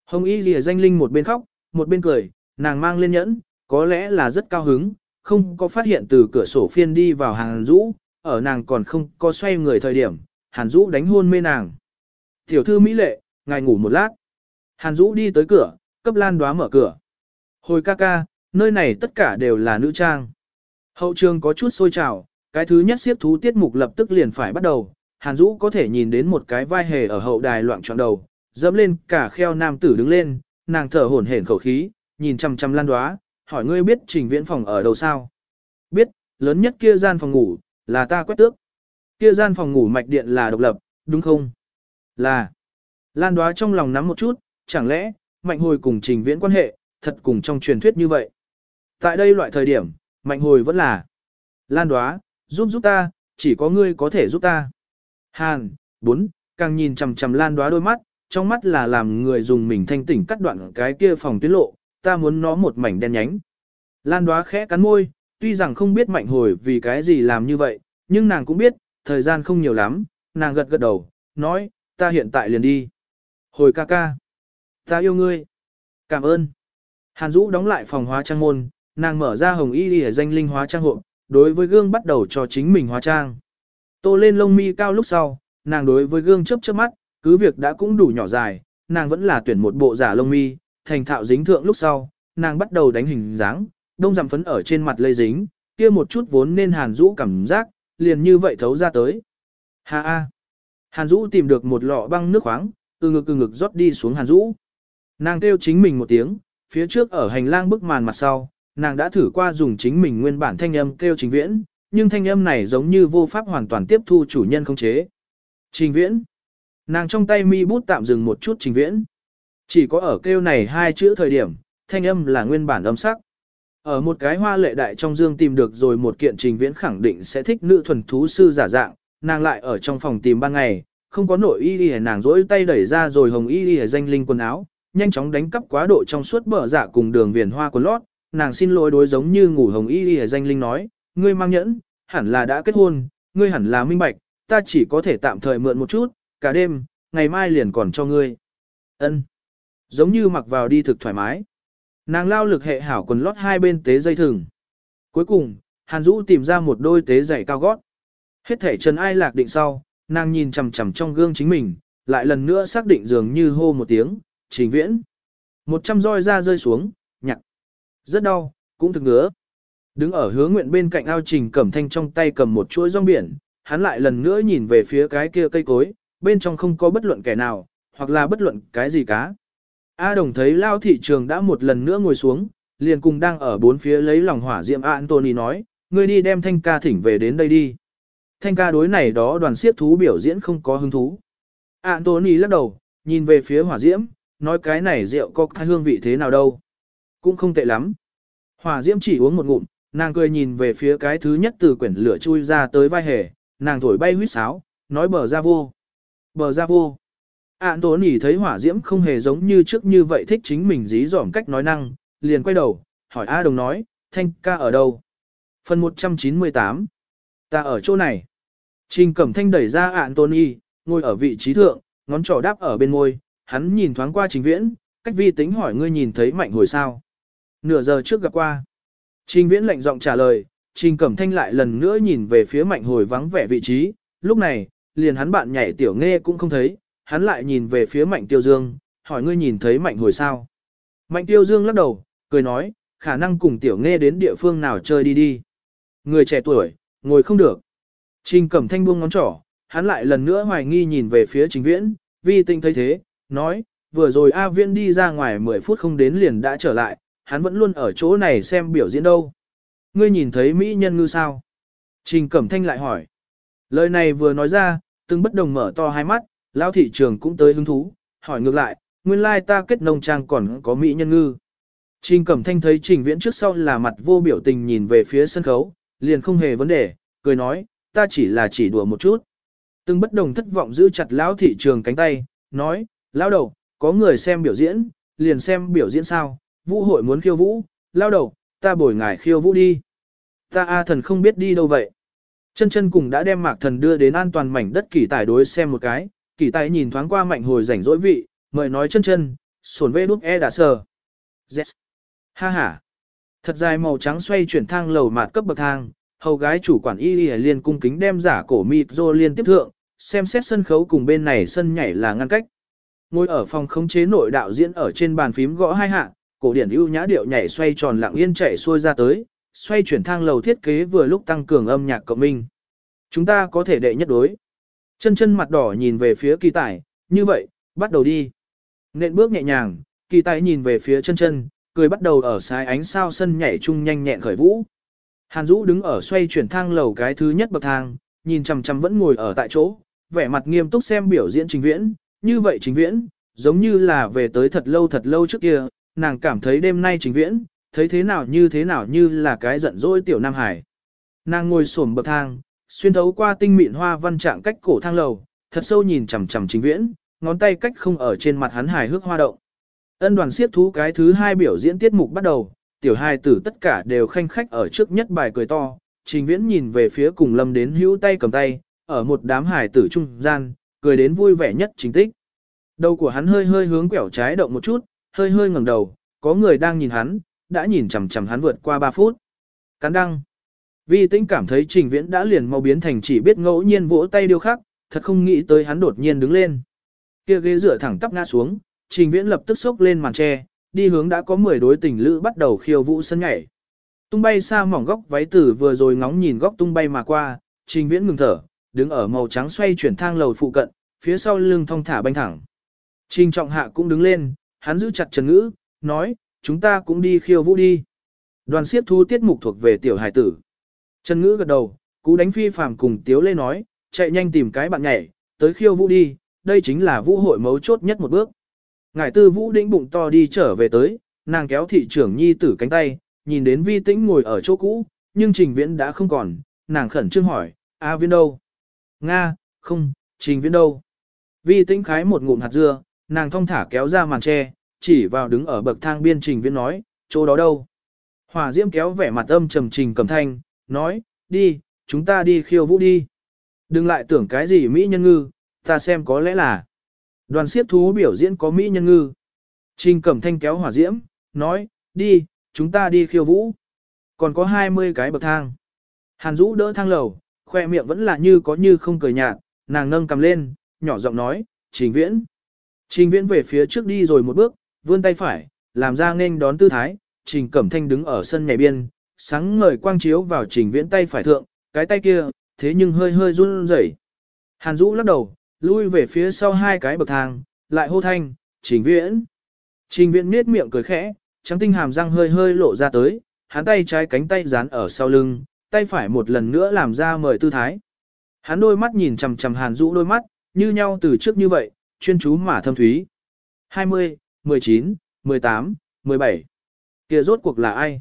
Hồng y lìa danh linh một bên khóc, một bên cười, nàng mang lên nhẫn, có lẽ là rất cao hứng, không có phát hiện từ cửa sổ phiên đi vào hàng rũ, ở nàng còn không có xoay người thời điểm, Hàn Dũ đánh hôn mê nàng. Tiểu thư Mỹ lệ, ngài ngủ một lát. Hàn Dũ đi tới cửa, cấp lan đóa mở cửa. Hồi ca ca, nơi này tất cả đều là nữ trang. Hậu trường có chút sôi trào, cái thứ nhất siếp thú tiết mục lập tức liền phải bắt đầu. Hàn Dũ có thể nhìn đến một cái vai hề ở hậu đài loạn trọn đầu, dẫm lên cả kheo nam tử đứng lên, nàng thở hổn hển khẩu khí, nhìn chăm chăm lan đoá, hỏi ngươi biết trình viễn phòng ở đâu sao? Biết, lớn nhất kia gian phòng ngủ, là ta quét tước. Kia gian phòng ngủ mạch điện là độc lập, đúng không? Là. Lan đoá trong lòng nắm một chút, chẳng lẽ, mạnh hồi cùng trình viễn quan hệ, thật cùng trong truyền thuyết như vậy. Tại đây loại thời điểm, mạnh hồi vẫn là. Lan đoá, giúp giúp ta, chỉ có ngươi có thể giúp ta. Hàn, bốn, càng nhìn chằm chằm lan đoá đôi mắt, trong mắt là làm người dùng mình thanh tỉnh cắt đoạn cái kia phòng tuyến lộ, ta muốn nó một mảnh đen nhánh. Lan đoá khẽ cắn môi, tuy rằng không biết mạnh hồi vì cái gì làm như vậy, nhưng nàng cũng biết, thời gian không nhiều lắm, nàng gật gật đầu, nói, ta hiện tại liền đi. Hồi ca ca, ta yêu ngươi. Cảm ơn. Hàn Dũ đóng lại phòng hóa trang môn, nàng mở ra hồng y đi danh linh hóa trang hộ, đối với gương bắt đầu cho chính mình hóa trang. Tô lên lông mi cao lúc sau, nàng đối với gương chớp chớp mắt, cứ việc đã cũng đủ nhỏ dài, nàng vẫn là tuyển một bộ giả lông mi, thành thạo dính thượng lúc sau, nàng bắt đầu đánh hình dáng, đông giảm phấn ở trên mặt lây dính, kia một chút vốn nên Hàn Dũ cảm giác, liền như vậy thấu ra tới. Ha ha, Hàn Dũ tìm được một lọ băng nước khoáng, từ ngực từ ngực rót đi xuống Hàn Dũ. Nàng kêu chính mình một tiếng, phía trước ở hành lang bức màn mặt sau, nàng đã thử qua dùng chính mình nguyên bản thanh âm kêu trình viễn, nhưng thanh âm này giống như vô pháp hoàn toàn tiếp thu chủ nhân không chế. Trình viễn. Nàng trong tay mi bút tạm dừng một chút trình viễn. Chỉ có ở kêu này hai chữ thời điểm, thanh âm là nguyên bản âm sắc. Ở một cái hoa lệ đại trong dương tìm được rồi một kiện trình viễn khẳng định sẽ thích nữ thuần thú sư giả dạng, nàng lại ở trong phòng tìm ban ngày, không có nội y y nàng rỗi tay đẩy ra rồi hồng y y danh linh quần áo, nhanh chóng đánh cắp quá độ trong suốt bờ dạ cùng đường viền hoa của lót, nàng xin lỗi đối giống như ngủ hồng y y danh linh nói, ngươi mang nhẫn, hẳn là đã kết hôn, ngươi hẳn là minh bạch, ta chỉ có thể tạm thời mượn một chút, cả đêm, ngày mai liền còn cho ngươi. Ân, Giống như mặc vào đi thực thoải mái. Nàng lao lực hệ hảo quần lót hai bên tế dây thừng. Cuối cùng, Hàn Dũ tìm ra một đôi tế giày cao gót. Hết thể Trần Ai lạc định sau, nàng nhìn chằm chằm trong gương chính mình, lại lần nữa xác định dường như hô một tiếng, trình viễn. Một trăm roi ra rơi xuống, nhặt. Rất đau, cũng thực ngứa. Đứng ở hứa nguyện bên cạnh ao trình cẩm thanh trong tay cầm một chuỗi rong biển, hắn lại lần nữa nhìn về phía cái kia cây cối, bên trong không có bất luận kẻ nào, hoặc là bất luận cái gì cá. A đồng thấy lao thị trường đã một lần nữa ngồi xuống, liền cùng đang ở bốn phía lấy lòng hỏa diệm Anthony nói, ngươi đi đem thanh ca thỉnh về đến đây đi. Thanh ca đối này đó đoàn siết thú biểu diễn không có hứng thú. Anthony lắc đầu, nhìn về phía hỏa diễm, nói cái này rượu có cái hương vị thế nào đâu. Cũng không tệ lắm. Hỏa diễm chỉ uống một ngụm, nàng cười nhìn về phía cái thứ nhất từ quyển lửa chui ra tới vai hề, nàng thổi bay huýt sáo, nói bờ ra vô. Bờ ra vô. Ản tố nỉ thấy hỏa diễm không hề giống như trước như vậy thích chính mình dí dỏm cách nói năng, liền quay đầu, hỏi A đồng nói, thanh ca ở đâu? Phần 198 Ta ở chỗ này. Trình cẩm thanh đẩy ra Ản tố ngồi ở vị trí thượng, ngón trỏ đáp ở bên môi, hắn nhìn thoáng qua trình viễn, cách vi tính hỏi ngươi nhìn thấy mạnh hồi sao. Nửa giờ trước gặp qua. Trình viễn lạnh giọng trả lời, trình cẩm thanh lại lần nữa nhìn về phía mạnh hồi vắng vẻ vị trí, lúc này, liền hắn bạn nhảy tiểu nghe cũng không thấy, hắn lại nhìn về phía mạnh tiêu dương, hỏi ngươi nhìn thấy mạnh hồi sao. Mạnh tiêu dương lắc đầu, cười nói, khả năng cùng tiểu nghe đến địa phương nào chơi đi đi. Người trẻ tuổi, ngồi không được. Trình cẩm thanh buông ngón trỏ, hắn lại lần nữa hoài nghi nhìn về phía trình viễn, vi tinh thấy thế, nói, vừa rồi A viễn đi ra ngoài 10 phút không đến liền đã trở lại, hắn vẫn luôn ở chỗ này xem biểu diễn đâu. Ngươi nhìn thấy mỹ nhân ngư sao? Trình cẩm thanh lại hỏi. Lời này vừa nói ra, từng bất đồng mở to hai mắt, lao thị trường cũng tới hứng thú, hỏi ngược lại, nguyên lai ta kết nông trang còn có mỹ nhân ngư. Trình Cẩm Thanh thấy Trình Viễn trước sau là mặt vô biểu tình nhìn về phía sân khấu, liền không hề vấn đề, cười nói, ta chỉ là chỉ đùa một chút. Từng bất đồng thất vọng giữ chặt lão thị trường cánh tay, nói, Lao đầu, có người xem biểu diễn, liền xem biểu diễn sao, vũ hội muốn khiêu vũ, lao đầu, ta bồi ngài khiêu vũ đi. Ta A thần không biết đi đâu vậy. Chân chân cùng đã đem mạc thần đưa đến an toàn mảnh đất kỳ tài đối xem một cái, kỳ tài nhìn thoáng qua mạnh hồi rảnh rỗi vị, mời nói chân chân, sổn vê đúc e đã sờ. Yes. Ha ha. Thật dài màu trắng xoay chuyển thang lầu mạt cấp bậc thang, hầu gái chủ quản y y liền cung kính đem giả cổ mịt rô liên tiếp thượng, xem xét sân khấu cùng bên này sân nhảy là ngăn cách. Ngồi ở phòng khống chế nội đạo diễn ở trên bàn phím gõ hai hạ, cổ điển ưu nhã điệu nhảy xoay tròn lặng yên chạy xuôi ra tới, xoay chuyển thang lầu thiết kế vừa lúc tăng cường âm nhạc cộng minh. Chúng ta có thể đệ nhất đối. Chân chân mặt đỏ nhìn về phía kỳ tài, như vậy, bắt đầu đi. Nện bước nhẹ nhàng, kỳ tài nhìn về phía chân chân, cười bắt đầu ở sai ánh sao sân nhảy chung nhanh nhẹn khởi vũ. Hàn Dũ đứng ở xoay chuyển thang lầu cái thứ nhất bậc thang, nhìn chằm chằm vẫn ngồi ở tại chỗ, vẻ mặt nghiêm túc xem biểu diễn trình viễn, như vậy trình viễn, giống như là về tới thật lâu thật lâu trước kia, nàng cảm thấy đêm nay trình viễn, thấy thế nào như thế nào như là cái giận dỗi tiểu Nam Hải. Nàng ngồi xổm bậc thang, xuyên thấu qua tinh mịn hoa văn trạng cách cổ thang lầu, thật sâu nhìn chằm chằm trình viễn, ngón tay cách không ở trên mặt hắn hài hước hoa động. Ân đoàn siết thú cái thứ hai biểu diễn tiết mục bắt đầu, tiểu hai tử tất cả đều khanh khách ở trước nhất bài cười to, trình viễn nhìn về phía cùng lâm đến hữu tay cầm tay, ở một đám hài tử trung gian, cười đến vui vẻ nhất chính tích. Đầu của hắn hơi hơi hướng quẻo trái động một chút, hơi hơi ngẩng đầu, có người đang nhìn hắn, đã nhìn chằm chằm hắn vượt qua 3 phút. Cắn đăng. Vi tĩnh cảm thấy trình viễn đã liền mau biến thành chỉ biết ngẫu nhiên vỗ tay điêu khắc, thật không nghĩ tới hắn đột nhiên đứng lên. Kia ghế dựa thẳng tắp ngã xuống, trình viễn lập tức xốc lên màn tre, đi hướng đã có 10 đối tình lữ bắt đầu khiêu vũ sân nhảy. Tung bay xa mỏng góc váy tử vừa rồi ngóng nhìn góc tung bay mà qua, trình viễn ngừng thở, đứng ở màu trắng xoay chuyển thang lầu phụ cận, phía sau lưng thong thả banh thẳng. Trình trọng hạ cũng đứng lên, hắn giữ chặt Trần Ngữ, nói, chúng ta cũng đi khiêu vũ đi. Đoàn siết thu tiết mục thuộc về tiểu hải tử. Trần Ngữ gật đầu, cú đánh phi phàm cùng Tiếu Lê nói, chạy nhanh tìm cái bạn nhảy, tới khiêu vũ đi, đây chính là vũ hội mấu chốt nhất một bước. Ngải tư vũ đĩnh bụng to đi trở về tới, nàng kéo thị trưởng nhi tử cánh tay, nhìn đến vi tĩnh ngồi ở chỗ cũ, nhưng trình viễn đã không còn, nàng khẩn trương hỏi, A viễn đâu? Nga, không, trình viễn đâu? Vi tĩnh khái một ngụm hạt dưa, nàng thong thả kéo ra màn tre, chỉ vào đứng ở bậc thang biên trình viễn nói, chỗ đó đâu? Hỏa diễm kéo vẻ mặt âm trầm trình cầm thanh, nói, đi, chúng ta đi khiêu vũ đi. Đừng lại tưởng cái gì Mỹ nhân ngư, ta xem có lẽ là. Đoàn siết thú biểu diễn có Mỹ nhân ngư. Trình cẩm thanh kéo hỏa diễm, nói, đi, chúng ta đi khiêu vũ. Còn có 20 cái bậc thang. Hàn Dũ đỡ thang lầu, khoe miệng vẫn là như có như không cười nhạt, nàng nâng cầm lên, nhỏ giọng nói, trình viễn. Trình viễn về phía trước đi rồi một bước, vươn tay phải, làm ra nên đón tư thái, trình cẩm thanh đứng ở sân nhảy biên, sáng ngời quang chiếu vào trình viễn tay phải thượng, cái tay kia, thế nhưng hơi hơi run rẩy. Hàn Dũ lắc đầu, lui về phía sau hai cái bậc thang, lại hô thanh, trình viễn. Trình viễn nết miệng cười khẽ, trắng tinh hàm răng hơi hơi lộ ra tới, hắn tay trái cánh tay dán ở sau lưng, tay phải một lần nữa làm ra mời tư thái. Hắn đôi mắt nhìn chằm chằm Hàn Dũ đôi mắt, như nhau từ trước như vậy, chuyên chú mà thâm thúy. 20, 19, 18, 17. Kia rốt cuộc là ai?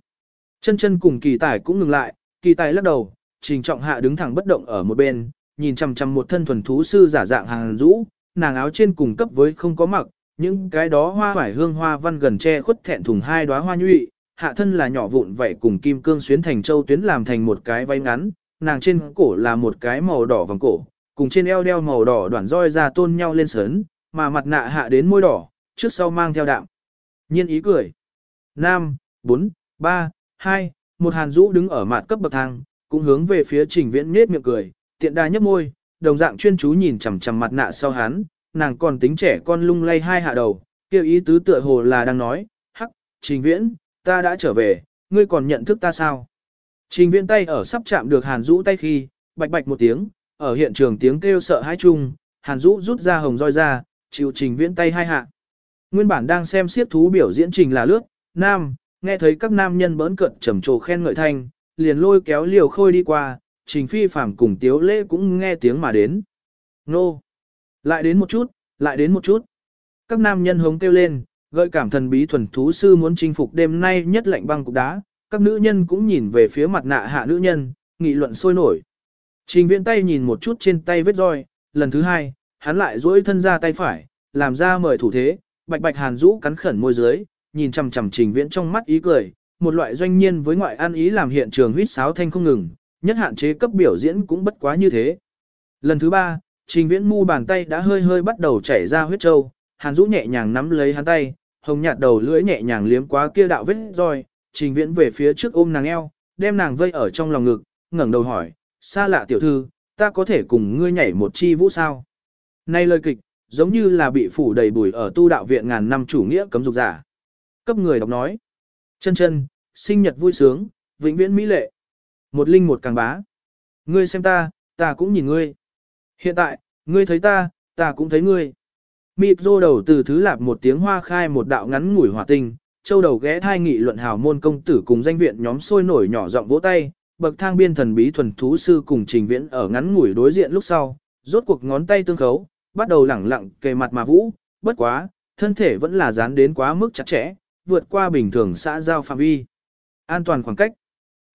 Chân chân cùng kỳ tài cũng ngừng lại, kỳ tài lắc đầu, trình trọng hạ đứng thẳng bất động ở một bên, nhìn chằm chằm một thân thuần thú sư giả dạng hàn rũ, nàng áo trên cùng cấp với không có mặc, những cái đó hoa vải hương hoa văn gần che khuất thẹn thùng hai đóa hoa nhụy, hạ thân là nhỏ vụn vậy cùng kim cương xuyến thành châu tuyến làm thành một cái váy ngắn, nàng trên cổ là một cái màu đỏ vòng cổ, cùng trên eo đeo màu đỏ đoạn roi ra tôn nhau lên sớn, mà mặt nạ hạ đến môi đỏ, trước sau mang theo đạm. Nhiên ý cười. Nam, 4, 3, 2, một hàn rũ đứng ở mặt cấp bậc thang, cũng hướng về phía trình viễn nết miệng cười, tiện đà nhấp môi, đồng dạng chuyên chú nhìn chằm chằm mặt nạ sau hắn, nàng còn tính trẻ con lung lay hai hạ đầu, kêu ý tứ tựa hồ là đang nói, hắc, trình viễn, ta đã trở về, ngươi còn nhận thức ta sao? Trình viễn tay ở sắp chạm được hàn Dũ tay khi, bạch bạch một tiếng, ở hiện trường tiếng kêu sợ hãi chung, hàn Dũ rút ra hồng roi ra, chịu trình viễn tay hai hạ. Nguyên bản đang xem siết thú biểu diễn trình là lướt, nam, nghe thấy các nam nhân bỡn cận trầm trồ khen ngợi thanh, liền lôi kéo liều khôi đi qua, trình phi phàm cùng tiếu lễ cũng nghe tiếng mà đến. Nô! Lại đến một chút, lại đến một chút. Các nam nhân hống kêu lên, gợi cảm thần bí thuần thú sư muốn chinh phục đêm nay nhất lạnh băng cục đá. Các nữ nhân cũng nhìn về phía mặt nạ hạ nữ nhân, nghị luận sôi nổi. Trình viễn tay nhìn một chút trên tay vết roi, lần thứ hai, hắn lại duỗi thân ra tay phải, làm ra mời thủ thế, bạch bạch hàn rũ cắn khẩn môi dưới, nhìn chằm chằm trình viễn trong mắt ý cười, một loại doanh nhiên với ngoại an ý làm hiện trường huýt sáo thanh không ngừng, nhất hạn chế cấp biểu diễn cũng bất quá như thế. Lần thứ ba, trình viễn mu bàn tay đã hơi hơi bắt đầu chảy ra huyết trâu, hàn rũ nhẹ nhàng nắm lấy hắn tay, hồng nhạt đầu lưỡi nhẹ nhàng liếm quá kia đạo vết roi, trình viễn về phía trước ôm nàng eo, đem nàng vây ở trong lòng ngực, ngẩng đầu hỏi, xa lạ tiểu thư, ta có thể cùng ngươi nhảy một chi vũ sao? Nay lời kịch, giống như là bị phủ đầy bùi ở tu đạo viện ngàn năm chủ nghĩa cấm dục giả. Cấp người đọc nói, chân chân, sinh nhật vui sướng, vĩnh viễn mỹ lệ. Một linh một càng bá. Ngươi xem ta, ta cũng nhìn ngươi. Hiện tại, ngươi thấy ta, ta cũng thấy ngươi. Mịp rô đầu từ thứ lạp một tiếng hoa khai một đạo ngắn ngủi hỏa tinh, châu đầu ghé thai nghị luận hào môn công tử cùng danh viện nhóm sôi nổi nhỏ giọng vỗ tay, bậc thang biên thần bí thuần thú sư cùng trình viễn ở ngắn ngủi đối diện lúc sau, rốt cuộc ngón tay tương khấu, bắt đầu lẳng lặng kề mặt mà vũ, bất quá, thân thể vẫn là dán đến quá mức chặt chẽ, vượt qua bình thường xã giao phạm vi. An toàn khoảng cách.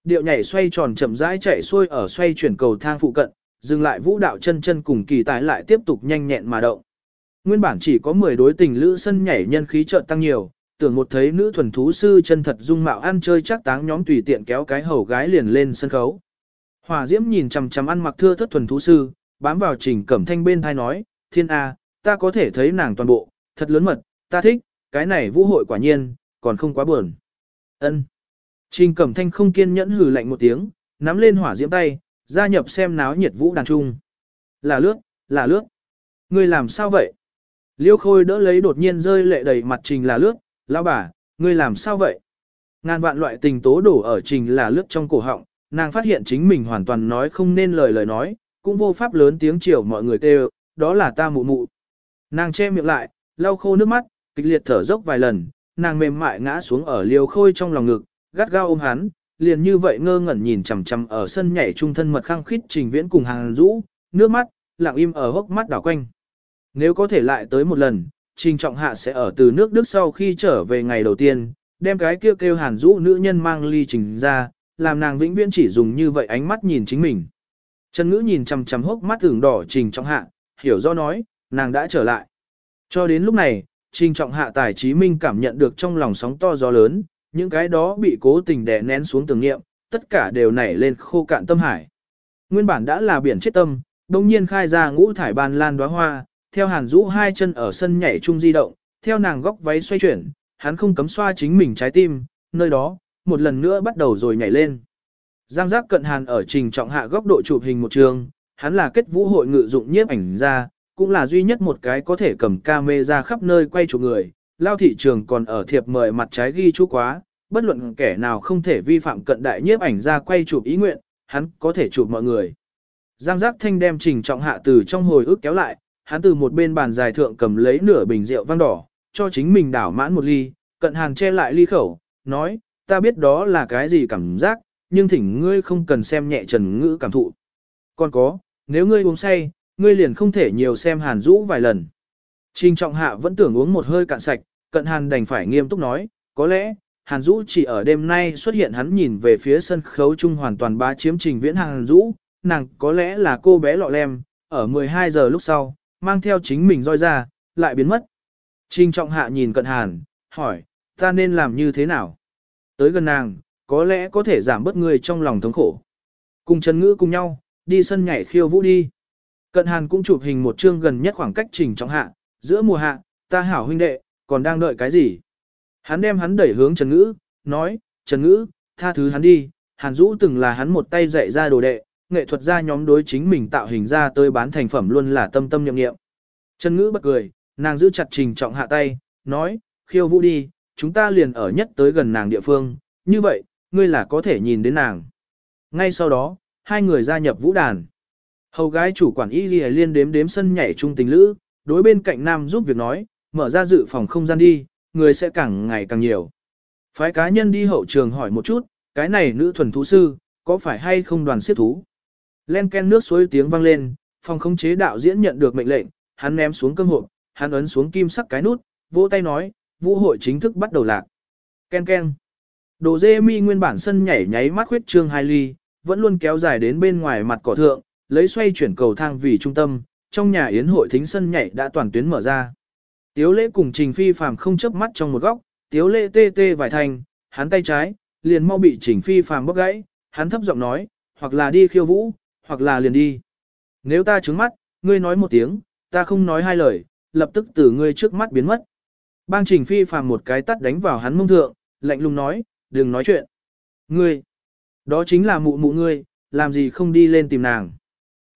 Điệu nhảy xoay tròn chậm rãi chạy xuôi ở xoay chuyển cầu thang phụ cận, dừng lại vũ đạo chân chân cùng kỳ tài lại tiếp tục nhanh nhẹn mà động. Nguyên bản chỉ có 10 đối tình lữ sân nhảy nhân khí chợt tăng nhiều, tưởng một thấy nữ thuần thú sư chân thật dung mạo ăn chơi chắc táng nhóm tùy tiện kéo cái hầu gái liền lên sân khấu. Hỏa Diễm nhìn chằm chằm ăn mặc thưa thất thuần thú sư, bám vào Trình Cẩm Thanh bên thai nói, "Thiên a, ta có thể thấy nàng toàn bộ, thật lớn mật, ta thích, cái này vũ hội quả nhiên, còn không quá buồn." Ân. Trình Cẩm Thanh không kiên nhẫn hừ lạnh một tiếng, nắm lên Hỏa Diễm tay, gia nhập xem náo nhiệt vũ đàn trung. Là lướt, là lướt. Ngươi làm sao vậy? Liêu Khôi đỡ lấy đột nhiên rơi lệ đầy mặt Trình là lướt, lão bà, ngươi làm sao vậy? Ngàn vạn loại tình tố đổ ở Trình là lướt trong cổ họng, nàng phát hiện chính mình hoàn toàn nói không nên lời lời nói, cũng vô pháp lớn tiếng chiều mọi người kêu, đó là ta mụ mụ. Nàng che miệng lại, lau khô nước mắt, kịch liệt thở dốc vài lần, nàng mềm mại ngã xuống ở liều khôi trong lòng ngực, gắt gao ôm hắn, liền như vậy ngơ ngẩn nhìn chằm chằm ở sân nhảy trung thân mật khăng khít trình viễn cùng hàng rũ, nước mắt, lặng im ở hốc mắt đảo quanh. Nếu có thể lại tới một lần, trình trọng hạ sẽ ở từ nước Đức sau khi trở về ngày đầu tiên, đem cái kêu kêu hàn rũ nữ nhân mang ly trình ra, làm nàng vĩnh viễn chỉ dùng như vậy ánh mắt nhìn chính mình. Trần ngữ nhìn chằm chằm hốc mắt tưởng đỏ trình trọng hạ, hiểu do nói, nàng đã trở lại. Cho đến lúc này, trình trọng hạ tài trí minh cảm nhận được trong lòng sóng to gió lớn, những cái đó bị cố tình đè nén xuống tưởng nghiệm, tất cả đều nảy lên khô cạn tâm hải. Nguyên bản đã là biển chết tâm, đồng nhiên khai ra ngũ thải ban lan đóa hoa, theo hàn rũ hai chân ở sân nhảy chung di động, theo nàng góc váy xoay chuyển, hắn không cấm xoa chính mình trái tim, nơi đó, một lần nữa bắt đầu rồi nhảy lên. Giang giác cận hàn ở trình trọng hạ góc độ chụp hình một trường, hắn là kết vũ hội ngự dụng nhiếp ảnh ra, cũng là duy nhất một cái có thể cầm camera khắp nơi quay chụp người, lao thị trường còn ở thiệp mời mặt trái ghi chú quá, bất luận kẻ nào không thể vi phạm cận đại nhiếp ảnh ra quay chụp ý nguyện, hắn có thể chụp mọi người. Giang giác thanh đem trình trọng hạ từ trong hồi ức kéo lại, hắn từ một bên bàn dài thượng cầm lấy nửa bình rượu vang đỏ, cho chính mình đảo mãn một ly, cận hàn che lại ly khẩu, nói, ta biết đó là cái gì cảm giác, nhưng thỉnh ngươi không cần xem nhẹ trần ngữ cảm thụ. Còn có, nếu ngươi uống say, ngươi liền không thể nhiều xem hàn rũ vài lần. Trình trọng hạ vẫn tưởng uống một hơi cạn sạch, cận hàn đành phải nghiêm túc nói, có lẽ, hàn rũ chỉ ở đêm nay xuất hiện hắn nhìn về phía sân khấu trung hoàn toàn ba chiếm trình viễn hàn rũ, nàng có lẽ là cô bé lọ lem, ở 12 giờ lúc sau, mang theo chính mình roi ra, lại biến mất. Trình trọng hạ nhìn cận hàn, hỏi, ta nên làm như thế nào? Tới gần nàng, có lẽ có thể giảm bớt người trong lòng thống khổ. Cùng Trần Ngữ cùng nhau, đi sân nhảy khiêu vũ đi. Cận hàn cũng chụp hình một chương gần nhất khoảng cách trình trọng hạ, giữa mùa hạ, ta hảo huynh đệ, còn đang đợi cái gì? Hắn đem hắn đẩy hướng Trần Ngữ, nói, Trần Ngữ, tha thứ hắn đi, Hàn Dũ từng là hắn một tay dạy ra đồ đệ, nghệ thuật gia nhóm đối chính mình tạo hình ra tới bán thành phẩm luôn là tâm tâm nhậm nghiệm. Trần Ngữ bật cười, nàng giữ chặt trình trọng hạ tay, nói, khiêu vũ đi, chúng ta liền ở nhất tới gần nàng địa phương, như vậy, ngươi là có thể nhìn đến nàng. Ngay sau đó, hai người gia nhập vũ đàn. Hầu gái chủ quản y ghi liên đếm đếm sân nhảy trung tình lữ, đối bên cạnh nam giúp việc nói, mở ra dự phòng không gian đi, người sẽ càng ngày càng nhiều. Phái cá nhân đi hậu trường hỏi một chút, cái này nữ thuần thú sư, có phải hay không đoàn siết thú? Len ken nước suối tiếng vang lên, phòng không chế đạo diễn nhận được mệnh lệnh, hắn ném xuống cơm hộp, hắn ấn xuống kim sắc cái nút, vỗ tay nói, vũ hội chính thức bắt đầu lạc. Ken ken. Đồ dê mi nguyên bản sân nhảy nháy mắt huyết trương hai ly, vẫn luôn kéo dài đến bên ngoài mặt cỏ thượng, lấy xoay chuyển cầu thang vì trung tâm, trong nhà yến hội thính sân nhảy đã toàn tuyến mở ra. Tiếu lễ cùng Trình Phi phàm không chớp mắt trong một góc, tiếu lễ tê tê vài thành, hắn tay trái, liền mau bị Trình Phi phàm bóc gãy, hắn thấp giọng nói, hoặc là đi khiêu vũ, hoặc là liền đi. Nếu ta trứng mắt, ngươi nói một tiếng, ta không nói hai lời, lập tức từ ngươi trước mắt biến mất. Bang Trình Phi phàm một cái tắt đánh vào hắn mông thượng, lạnh lùng nói, đừng nói chuyện. Ngươi, đó chính là mụ mụ ngươi, làm gì không đi lên tìm nàng.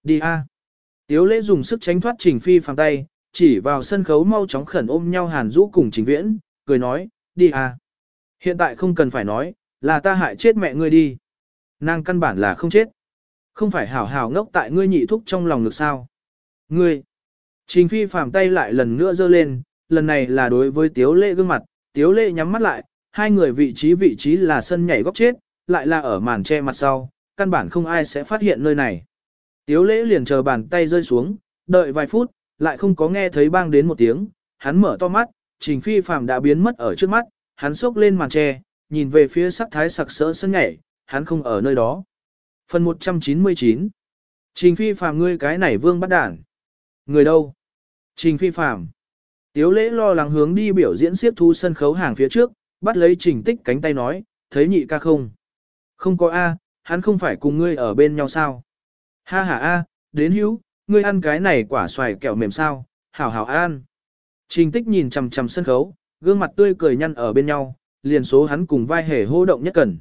Đi a. Tiếu lễ dùng sức tránh thoát Trình Phi phàm tay, chỉ vào sân khấu mau chóng khẩn ôm nhau Hàn Dũ cùng Trình Viễn, cười nói, đi a. Hiện tại không cần phải nói, là ta hại chết mẹ ngươi đi. Nàng căn bản là không chết. Không phải hảo hảo ngốc tại ngươi nhị thúc trong lòng được sao. Ngươi. Trình Phi phàm tay lại lần nữa giơ lên, lần này là đối với Tiếu lễ gương mặt, Tiếu lễ nhắm mắt lại, hai người vị trí vị trí là sân nhảy góc chết, lại là ở màn che mặt sau, căn bản không ai sẽ phát hiện nơi này. Tiếu lễ liền chờ bàn tay rơi xuống, đợi vài phút, lại không có nghe thấy bang đến một tiếng, hắn mở to mắt, trình phi phàm đã biến mất ở trước mắt, hắn xốc lên màn tre, nhìn về phía sắc thái sặc sỡ sân nhảy, hắn không ở nơi đó. Phần 199 Trình phi phàm ngươi cái này vương bắt đản. Người đâu? Trình phi phàm. Tiếu lễ lo lắng hướng đi biểu diễn siết thu sân khấu hàng phía trước, bắt lấy trình tích cánh tay nói, thấy nhị ca không? Không có A, hắn không phải cùng ngươi ở bên nhau sao? Ha ha A, đến hữu, ngươi ăn cái này quả xoài kẹo mềm sao, hảo hảo ăn. Trình tích nhìn chằm chằm sân khấu, gương mặt tươi cười nhăn ở bên nhau, liền số hắn cùng vai hề hô động nhất cần.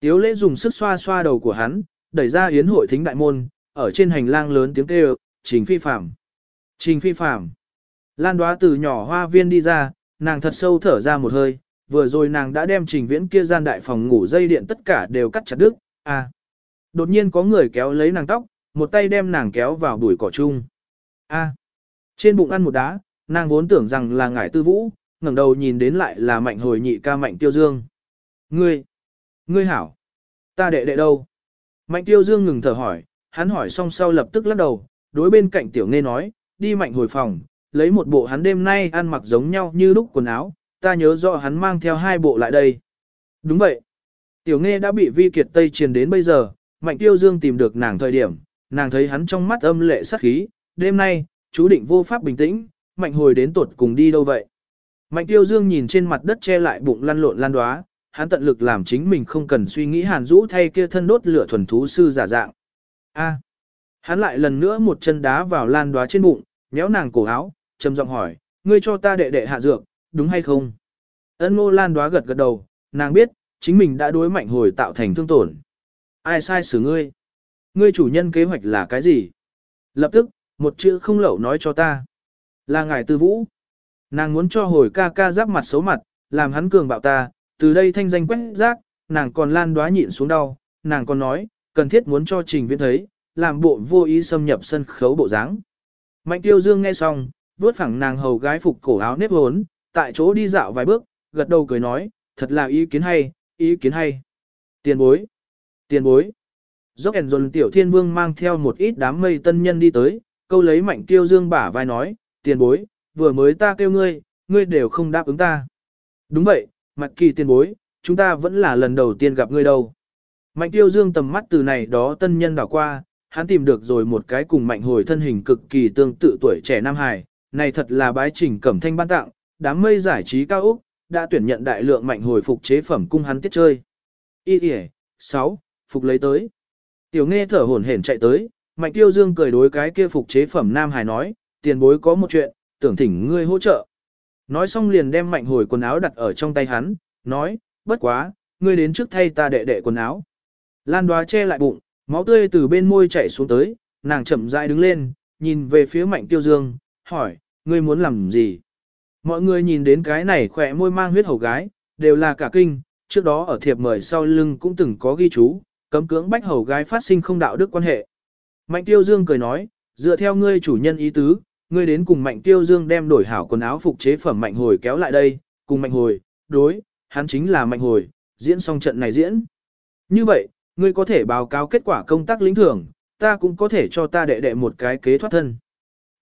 Tiếu lễ dùng sức xoa xoa đầu của hắn, đẩy ra yến hội thính đại môn, ở trên hành lang lớn tiếng kêu, trình phi phạm. Trình phi phạm. Lan đoá từ nhỏ hoa viên đi ra, nàng thật sâu thở ra một hơi, vừa rồi nàng đã đem trình viễn kia gian đại phòng ngủ dây điện tất cả đều cắt chặt đứt, à. Đột nhiên có người kéo lấy nàng tóc, một tay đem nàng kéo vào bụi cỏ chung. A. Trên bụng ăn một đá, nàng vốn tưởng rằng là ngải tư vũ, ngẩng đầu nhìn đến lại là mạnh hồi nhị ca mạnh tiêu dương. Ngươi, ngươi hảo, ta đệ đệ đâu? Mạnh tiêu dương ngừng thở hỏi, hắn hỏi xong sau lập tức lắc đầu, đối bên cạnh tiểu nghe nói, đi mạnh hồi phòng, lấy một bộ hắn đêm nay ăn mặc giống nhau như lúc quần áo, ta nhớ rõ hắn mang theo hai bộ lại đây. Đúng vậy. Tiểu nghe đã bị vi kiệt tây truyền đến bây giờ, mạnh tiêu dương tìm được nàng thời điểm, nàng thấy hắn trong mắt âm lệ sắc khí, đêm nay, chú định vô pháp bình tĩnh, mạnh hồi đến tuột cùng đi đâu vậy. Mạnh tiêu dương nhìn trên mặt đất che lại bụng lăn lộn lan đoá, hắn tận lực làm chính mình không cần suy nghĩ hàn rũ thay kia thân đốt lửa thuần thú sư giả dạng. A. Hắn lại lần nữa một chân đá vào lan đoá trên bụng, méo nàng cổ áo, trầm giọng hỏi, ngươi cho ta đệ đệ hạ dược, đúng hay không? Ân ngô lan đoá gật gật đầu, nàng biết, chính mình đã đối mạnh hồi tạo thành thương tổn. Ai sai xử ngươi? Ngươi chủ nhân kế hoạch là cái gì? Lập tức, một chữ không lậu nói cho ta. Là ngài tư vũ. Nàng muốn cho hồi ca ca giáp mặt xấu mặt, làm hắn cường bạo ta, từ đây thanh danh quét rác, nàng còn lan đoá nhịn xuống đau, nàng còn nói, cần thiết muốn cho trình viễn thấy, làm bộ vô ý xâm nhập sân khấu bộ dáng. Mạnh tiêu dương nghe xong, vuốt phẳng nàng hầu gái phục cổ áo nếp hốn, tại chỗ đi dạo vài bước, gật đầu cười nói, thật là ý kiến hay, ý kiến hay. Tiền bối, tiền bối. Dốc ẻn dồn tiểu thiên vương mang theo một ít đám mây tân nhân đi tới, câu lấy mạnh tiêu dương bả vai nói, tiền bối, vừa mới ta kêu ngươi, ngươi đều không đáp ứng ta. Đúng vậy, mặt kỳ tiền bối, chúng ta vẫn là lần đầu tiên gặp ngươi đâu. Mạnh tiêu dương tầm mắt từ này đó tân nhân đảo qua, hắn tìm được rồi một cái cùng mạnh hồi thân hình cực kỳ tương tự tuổi trẻ Nam Hải, này thật là bái trình cẩm thanh ban tặng, đám mây giải trí cao Úc, đã tuyển nhận đại lượng mạnh hồi phục chế phẩm cung hắn tiết chơi. Y kìa, 6, phục lấy tới. Tiểu nghe thở hổn hển chạy tới, mạnh tiêu dương cười đối cái kia phục chế phẩm Nam Hải nói, tiền bối có một chuyện, tưởng thỉnh ngươi hỗ trợ. Nói xong liền đem mạnh hồi quần áo đặt ở trong tay hắn, nói, bất quá, ngươi đến trước thay ta đệ đệ quần áo. Lan đoá che lại bụng, máu tươi từ bên môi chảy xuống tới, nàng chậm rãi đứng lên, nhìn về phía mạnh tiêu dương, hỏi, ngươi muốn làm gì? Mọi người nhìn đến cái này khỏe môi mang huyết hầu gái, đều là cả kinh, trước đó ở thiệp mời sau lưng cũng từng có ghi chú, cấm cưỡng bách hầu gái phát sinh không đạo đức quan hệ. Mạnh tiêu dương cười nói, dựa theo ngươi chủ nhân ý tứ, ngươi đến cùng mạnh tiêu dương đem đổi hảo quần áo phục chế phẩm mạnh hồi kéo lại đây, cùng mạnh hồi, đối, hắn chính là mạnh hồi, diễn xong trận này diễn. Như vậy, ngươi có thể báo cáo kết quả công tác lĩnh thưởng, ta cũng có thể cho ta đệ đệ một cái kế thoát thân.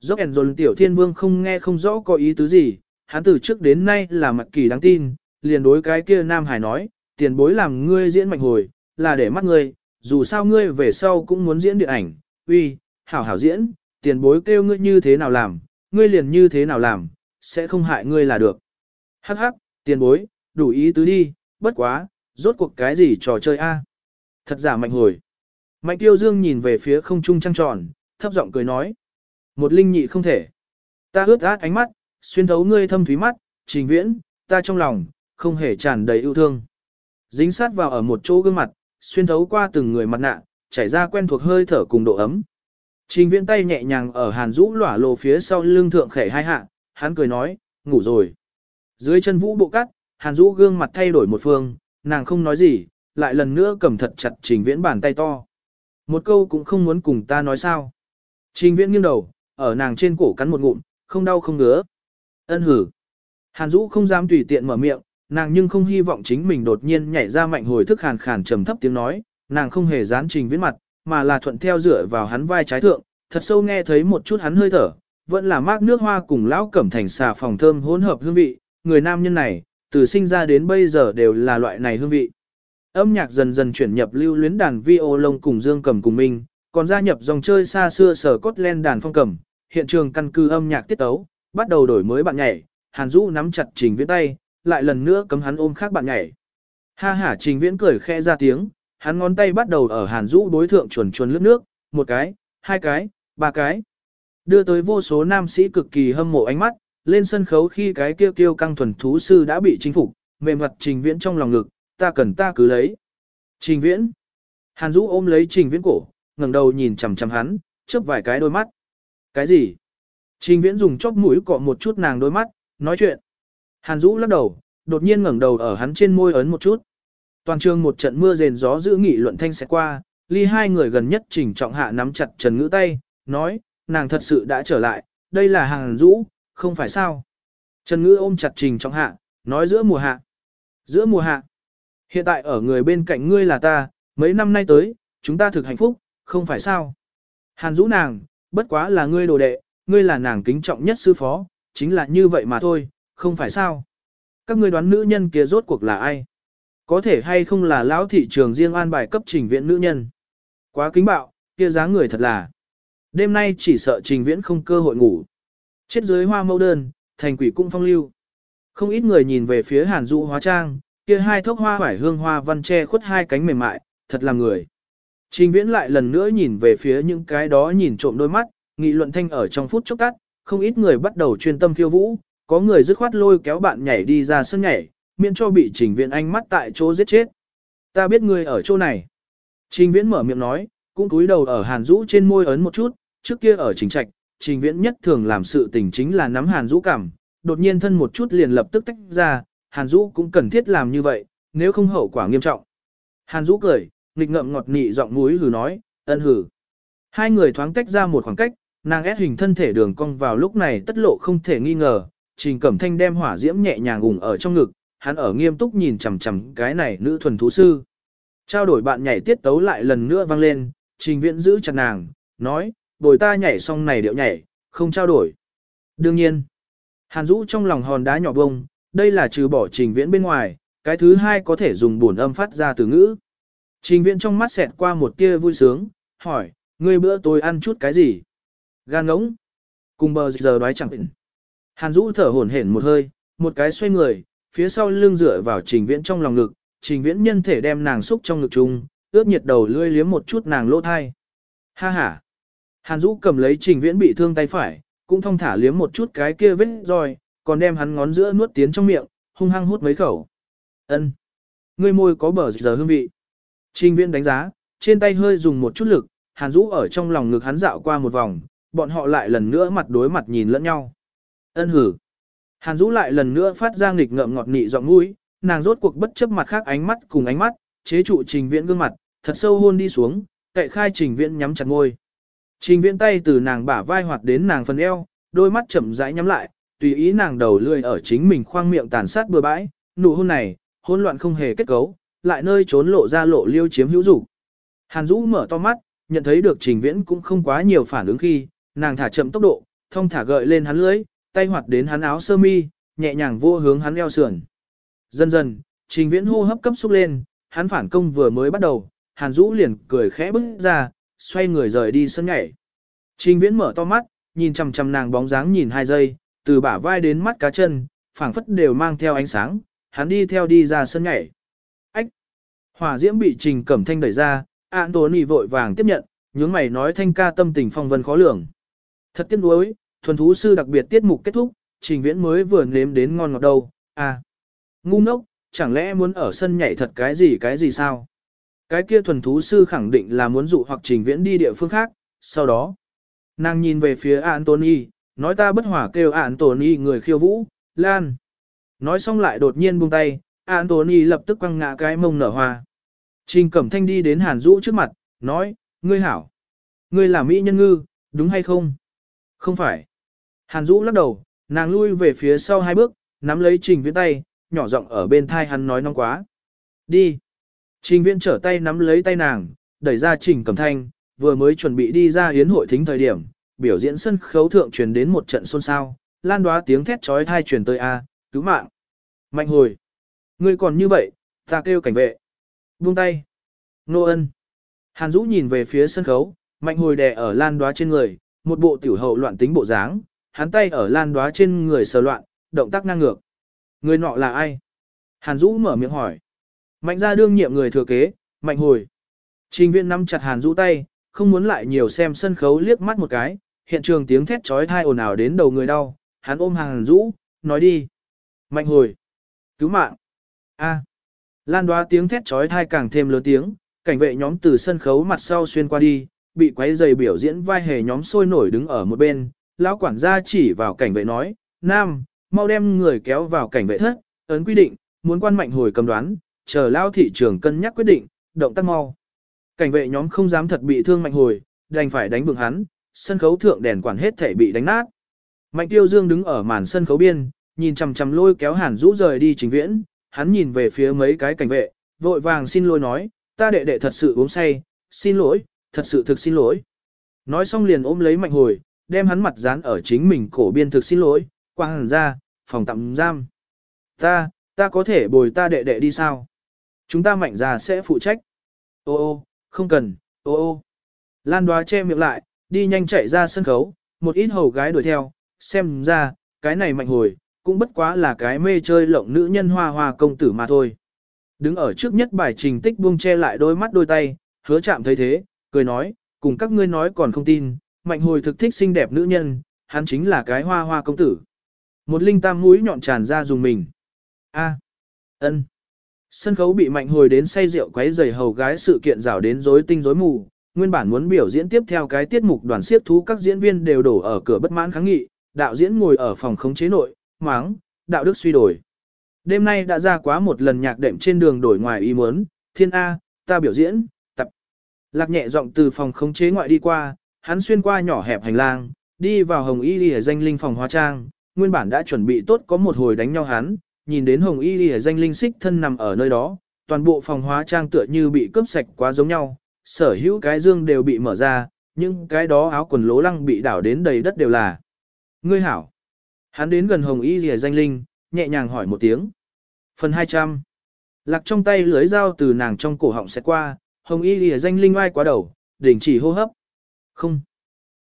Dốc ẻn dồn tiểu thiên vương không nghe không rõ có ý tứ gì, hắn từ trước đến nay là mặt kỳ đáng tin, liền đối cái kia Nam Hải nói, tiền bối làm ngươi diễn mạnh hồi, là để mắt ngươi, dù sao ngươi về sau cũng muốn diễn điện ảnh, uy, hảo hảo diễn, tiền bối kêu ngươi như thế nào làm, ngươi liền như thế nào làm, sẽ không hại ngươi là được. Hắc hắc, tiền bối, đủ ý tứ đi, bất quá, rốt cuộc cái gì trò chơi a? Thật giả mạnh hồi. Mạnh tiêu dương nhìn về phía không trung trăng tròn, thấp giọng cười nói. Một linh nhị không thể. Ta ướt át ánh mắt, xuyên thấu ngươi thâm thúy mắt, trình viễn, ta trong lòng, không hề tràn đầy yêu thương. Dính sát vào ở một chỗ gương mặt, xuyên thấu qua từng người mặt nạ, chảy ra quen thuộc hơi thở cùng độ ấm. Trình viễn tay nhẹ nhàng ở hàn rũ lỏa lộ phía sau lưng thượng khẻ hai hạ, hắn cười nói, ngủ rồi. Dưới chân vũ bộ cắt, hàn rũ gương mặt thay đổi một phương, nàng không nói gì, lại lần nữa cầm thật chặt trình viễn bàn tay to. Một câu cũng không muốn cùng ta nói sao. Trình viễn nghiêng đầu, ở nàng trên cổ cắn một ngụm, không đau không ngứa. Ân hử. Hàn Dũ không dám tùy tiện mở miệng, nàng nhưng không hy vọng chính mình đột nhiên nhảy ra mạnh hồi thức khàn khàn trầm thấp tiếng nói, nàng không hề dán trình viễn mặt, mà là thuận theo dựa vào hắn vai trái thượng, thật sâu nghe thấy một chút hắn hơi thở, vẫn là mát nước hoa cùng lão cẩm thành xà phòng thơm hỗn hợp hương vị, người nam nhân này, từ sinh ra đến bây giờ đều là loại này hương vị. Âm nhạc dần dần chuyển nhập lưu luyến đàn vi ô lông cùng dương cầm cùng mình còn gia nhập dòng chơi xa xưa sở cốt len đàn phong cầm, hiện trường căn cứ âm nhạc tiết tấu, bắt đầu đổi mới bạn nhảy, Hàn Dũ nắm chặt Trình Viễn tay, lại lần nữa cấm hắn ôm khác bạn nhảy. Ha ha Trình Viễn cười khẽ ra tiếng, hắn ngón tay bắt đầu ở Hàn Dũ đối thượng chuồn chuồn lướt nước, một cái, hai cái, ba cái. Đưa tới vô số nam sĩ cực kỳ hâm mộ ánh mắt, lên sân khấu khi cái kêu kêu căng thuần thú sư đã bị chinh phục, mềm mặt Trình Viễn trong lòng ngực, ta cần ta cứ lấy. Trình Viễn. Hàn Dũ ôm lấy Trình Viễn cổ, ngẩng đầu nhìn chằm chằm hắn, chớp vài cái đôi mắt. Cái gì? Trình Viễn dùng chóp mũi cọ một chút nàng đôi mắt, nói chuyện. Hàn Dũ lắc đầu, đột nhiên ngẩng đầu ở hắn trên môi ấn một chút. Toàn trường một trận mưa rền gió giữ nghị luận thanh sẽ qua, ly hai người gần nhất trình trọng hạ nắm chặt Trần Ngữ tay, nói, nàng thật sự đã trở lại, đây là hàng Dũ, không phải sao. Trần Ngữ ôm chặt trình trọng hạ, nói giữa mùa hạ. Giữa mùa hạ. Hiện tại ở người bên cạnh ngươi là ta, mấy năm nay tới, chúng ta thực hạnh phúc, không phải sao. Hàn Dũ nàng, bất quá là ngươi đồ đệ, ngươi là nàng kính trọng nhất sư phó, chính là như vậy mà thôi, không phải sao. Các ngươi đoán nữ nhân kia rốt cuộc là ai? Có thể hay không là lão thị trường riêng an bài cấp trình viện nữ nhân? Quá kính bạo, kia dáng người thật là. Đêm nay chỉ sợ trình viễn không cơ hội ngủ. Chết dưới hoa mẫu đơn, thành quỷ cung phong lưu. Không ít người nhìn về phía hàn dụ hóa trang, kia hai thốc hoa hoải hương hoa văn che khuất hai cánh mềm mại, thật là người. Trình viễn lại lần nữa nhìn về phía những cái đó nhìn trộm đôi mắt, nghị luận thanh ở trong phút chốc tắt, không ít người bắt đầu chuyên tâm khiêu vũ, có người dứt khoát lôi kéo bạn nhảy đi ra sân nhảy, miễn cho bị trình viễn anh mắt tại chỗ giết chết. Ta biết ngươi ở chỗ này. Trình viễn mở miệng nói, cũng cúi đầu ở hàn rũ trên môi ấn một chút, trước kia ở trình trạch, trình viễn nhất thường làm sự tình chính là nắm hàn rũ cảm, đột nhiên thân một chút liền lập tức tách ra, hàn rũ cũng cần thiết làm như vậy, nếu không hậu quả nghiêm trọng. Hàn rũ cười, nghịch ngậm ngọt nị giọng mũi hừ nói, ân hừ. Hai người thoáng tách ra một khoảng cách, nàng ép hình thân thể đường cong vào lúc này tất lộ không thể nghi ngờ, Trình Cẩm Thanh đem hỏa diễm nhẹ nhàng ủng ở trong ngực, hắn ở nghiêm túc nhìn chằm chằm cái này nữ thuần thú sư. Trao đổi bạn nhảy tiết tấu lại lần nữa vang lên, Trình Viễn giữ chặt nàng, nói, bồi ta nhảy xong này điệu nhảy, không trao đổi. Đương nhiên, Hàn Dũ trong lòng hòn đá nhỏ bông, đây là trừ bỏ Trình Viễn bên ngoài, cái thứ hai có thể dùng buồn âm phát ra từ ngữ. Trình Viễn trong mắt xẹt qua một tia vui sướng, hỏi, ngươi bữa tối ăn chút cái gì? Gan ngỗng. Cùng bờ giờ đoái chẳng định. Hàn Dũ thở hổn hển một hơi, một cái xoay người, phía sau lưng dựa vào trình viễn trong lòng ngực, trình viễn nhân thể đem nàng xúc trong ngực chung, ướt nhiệt đầu lưỡi liếm một chút nàng lỗ thai. Ha ha. Hàn Dũ cầm lấy trình viễn bị thương tay phải, cũng thong thả liếm một chút cái kia vết rồi còn đem hắn ngón giữa nuốt tiến trong miệng, hung hăng hút mấy khẩu. Ân, Ngươi môi có bờ giờ hương vị. Trình viễn đánh giá, trên tay hơi dùng một chút lực, Hàn Dũ ở trong lòng ngực hắn dạo qua một vòng, bọn họ lại lần nữa mặt đối mặt nhìn lẫn nhau. Ân hử. Hàn Dũ lại lần nữa phát ra nghịch ngợm ngọt nị giọng mũi, nàng rốt cuộc bất chấp mặt khác ánh mắt cùng ánh mắt, chế trụ Trình Viễn gương mặt, thật sâu hôn đi xuống, cậy khai Trình Viễn nhắm chặt môi. Trình Viễn tay từ nàng bả vai hoạt đến nàng phần eo, đôi mắt chậm rãi nhắm lại, tùy ý nàng đầu lươi ở chính mình khoang miệng tàn sát bừa bãi, nụ hôn này, hôn loạn không hề kết cấu, lại nơi trốn lộ ra lộ liêu chiếm hữu dục. Hàn Dũ mở to mắt, nhận thấy được Trình Viễn cũng không quá nhiều phản ứng khi, nàng thả chậm tốc độ, thông thả gợi lên hắn lưỡi, tay hoạt đến hắn áo sơ mi, nhẹ nhàng vô hướng hắn eo sườn. Dần dần, Trình Viễn hô hấp cấp xúc lên, hắn phản công vừa mới bắt đầu, Hàn Dũ liền cười khẽ bước ra, xoay người rời đi sân nhảy. Trình Viễn mở to mắt, nhìn chằm chằm nàng bóng dáng nhìn hai giây, từ bả vai đến mắt cá chân, phảng phất đều mang theo ánh sáng, hắn đi theo đi ra sân nhảy. Ách! Hỏa diễm bị Trình Cẩm Thanh đẩy ra, Anthony vội vàng tiếp nhận, nhướng mày nói thanh ca tâm tình phong vân khó lường. Thật tiếc nuối, thuần thú sư đặc biệt tiết mục kết thúc, Trình Viễn mới vừa nếm đến ngon ngọt đâu, à. Ngu ngốc, chẳng lẽ muốn ở sân nhảy thật cái gì cái gì sao? Cái kia thuần thú sư khẳng định là muốn dụ hoặc Trình Viễn đi địa phương khác, sau đó. Nàng nhìn về phía Anthony, nói ta bất hỏa kêu Anthony người khiêu vũ, Lan. Nói xong lại đột nhiên buông tay, Anthony lập tức quăng ngã cái mông nở hoa. Trình Cẩm Thanh đi đến Hàn Dũ trước mặt, nói, ngươi hảo. Ngươi là Mỹ nhân ngư, đúng hay không? Không phải. Hàn Dũ lắc đầu, nàng lui về phía sau hai bước, nắm lấy Trình Viễn tay, nhỏ giọng ở bên thai hắn nói nóng quá. Đi. Trình Viễn trở tay nắm lấy tay nàng, đẩy ra Trình Cẩm Thanh, vừa mới chuẩn bị đi ra hiến hội thính thời điểm, biểu diễn sân khấu thượng truyền đến một trận xôn xao, lan đoá tiếng thét chói tai truyền tới a, cứu mạng. Mạnh hồi. Ngươi còn như vậy, ta kêu cảnh vệ. Buông tay. Nô ân. Hàn Dũ nhìn về phía sân khấu, mạnh hồi đè ở lan đoá trên người, một bộ tiểu hậu loạn tính bộ dáng, hắn tay ở lan đoá trên người sờ loạn, động tác ngang ngược. Người nọ là ai? Hàn Dũ mở miệng hỏi. Mạnh ra đương nhiệm người thừa kế, mạnh hồi. Trình viện nắm chặt Hàn Dũ tay, không muốn lại nhiều xem sân khấu liếc mắt một cái, hiện trường tiếng thét trói thai ồn ào đến đầu người đau, hắn ôm Hàn Dũ, nói đi. Mạnh hồi. Cứu mạng. A. Lan đoá tiếng thét trói thai càng thêm lớn tiếng, cảnh vệ nhóm từ sân khấu mặt sau xuyên qua đi, bị quấy giày biểu diễn vai hề nhóm sôi nổi đứng ở một bên, lão quản gia chỉ vào cảnh vệ nói, Nam, mau đem người kéo vào cảnh vệ thất, ấn quy định, muốn quan mạnh hồi cầm đoán, chờ lao thị trường cân nhắc quyết định, động tác mau. Cảnh vệ nhóm không dám thật bị thương mạnh hồi, đành phải đánh vượng hắn, sân khấu thượng đèn quản hết thể bị đánh nát. Mạnh tiêu dương đứng ở màn sân khấu biên, nhìn chằm chằm lôi kéo hàn rũ rời đi trình viễn, hắn nhìn về phía mấy cái cảnh vệ, vội vàng xin lỗi nói, ta đệ đệ thật sự uống say, xin lỗi, thật sự thực xin lỗi. Nói xong liền ôm lấy mạnh hồi, đem hắn mặt dán ở chính mình cổ biên thực xin lỗi, quang hẳn ra, phòng tạm giam. Ta, ta có thể bồi ta đệ đệ đi sao? Chúng ta mạnh ra sẽ phụ trách. Ô ô, không cần, ô ô. Lan đoá che miệng lại, đi nhanh chạy ra sân khấu, một ít hầu gái đuổi theo, xem ra, cái này mạnh hồi, cũng bất quá là cái mê chơi lộng nữ nhân hoa hoa công tử mà thôi. Đứng ở trước nhất bài trình tích buông che lại đôi mắt đôi tay, hứa chạm thấy thế, cười nói, cùng các ngươi nói còn không tin, mạnh hồi thực thích xinh đẹp nữ nhân, hắn chính là cái hoa hoa công tử. Một linh tam mũi nhọn tràn ra dùng mình. A. ân. Sân khấu bị mạnh hồi đến say rượu quấy giày hầu gái sự kiện rảo đến rối tinh rối mù, nguyên bản muốn biểu diễn tiếp theo cái tiết mục đoàn siết thú các diễn viên đều đổ ở cửa bất mãn kháng nghị, đạo diễn ngồi ở phòng khống chế nội, máng, đạo đức suy đổi. Đêm nay đã ra quá một lần nhạc đệm trên đường đổi ngoài ý muốn, thiên A, ta biểu diễn, tập. Lạc nhẹ giọng từ phòng khống chế ngoại đi qua, hắn xuyên qua nhỏ hẹp hành lang, đi vào hồng y lìa danh linh phòng hóa trang, nguyên bản đã chuẩn bị tốt có một hồi đánh nhau hắn, nhìn đến hồng y lìa danh linh xích thân nằm ở nơi đó, toàn bộ phòng hóa trang tựa như bị cướp sạch quá giống nhau, sở hữu cái dương đều bị mở ra, nhưng cái đó áo quần lố lăng bị đảo đến đầy đất đều là. Ngươi hảo. Hắn đến gần hồng y lìa danh linh, nhẹ nhàng hỏi một tiếng. Phần 200. Lạc trong tay lưới dao từ nàng trong cổ họng sẽ qua, hồng y lìa danh linh oai quá đầu, đình chỉ hô hấp. Không.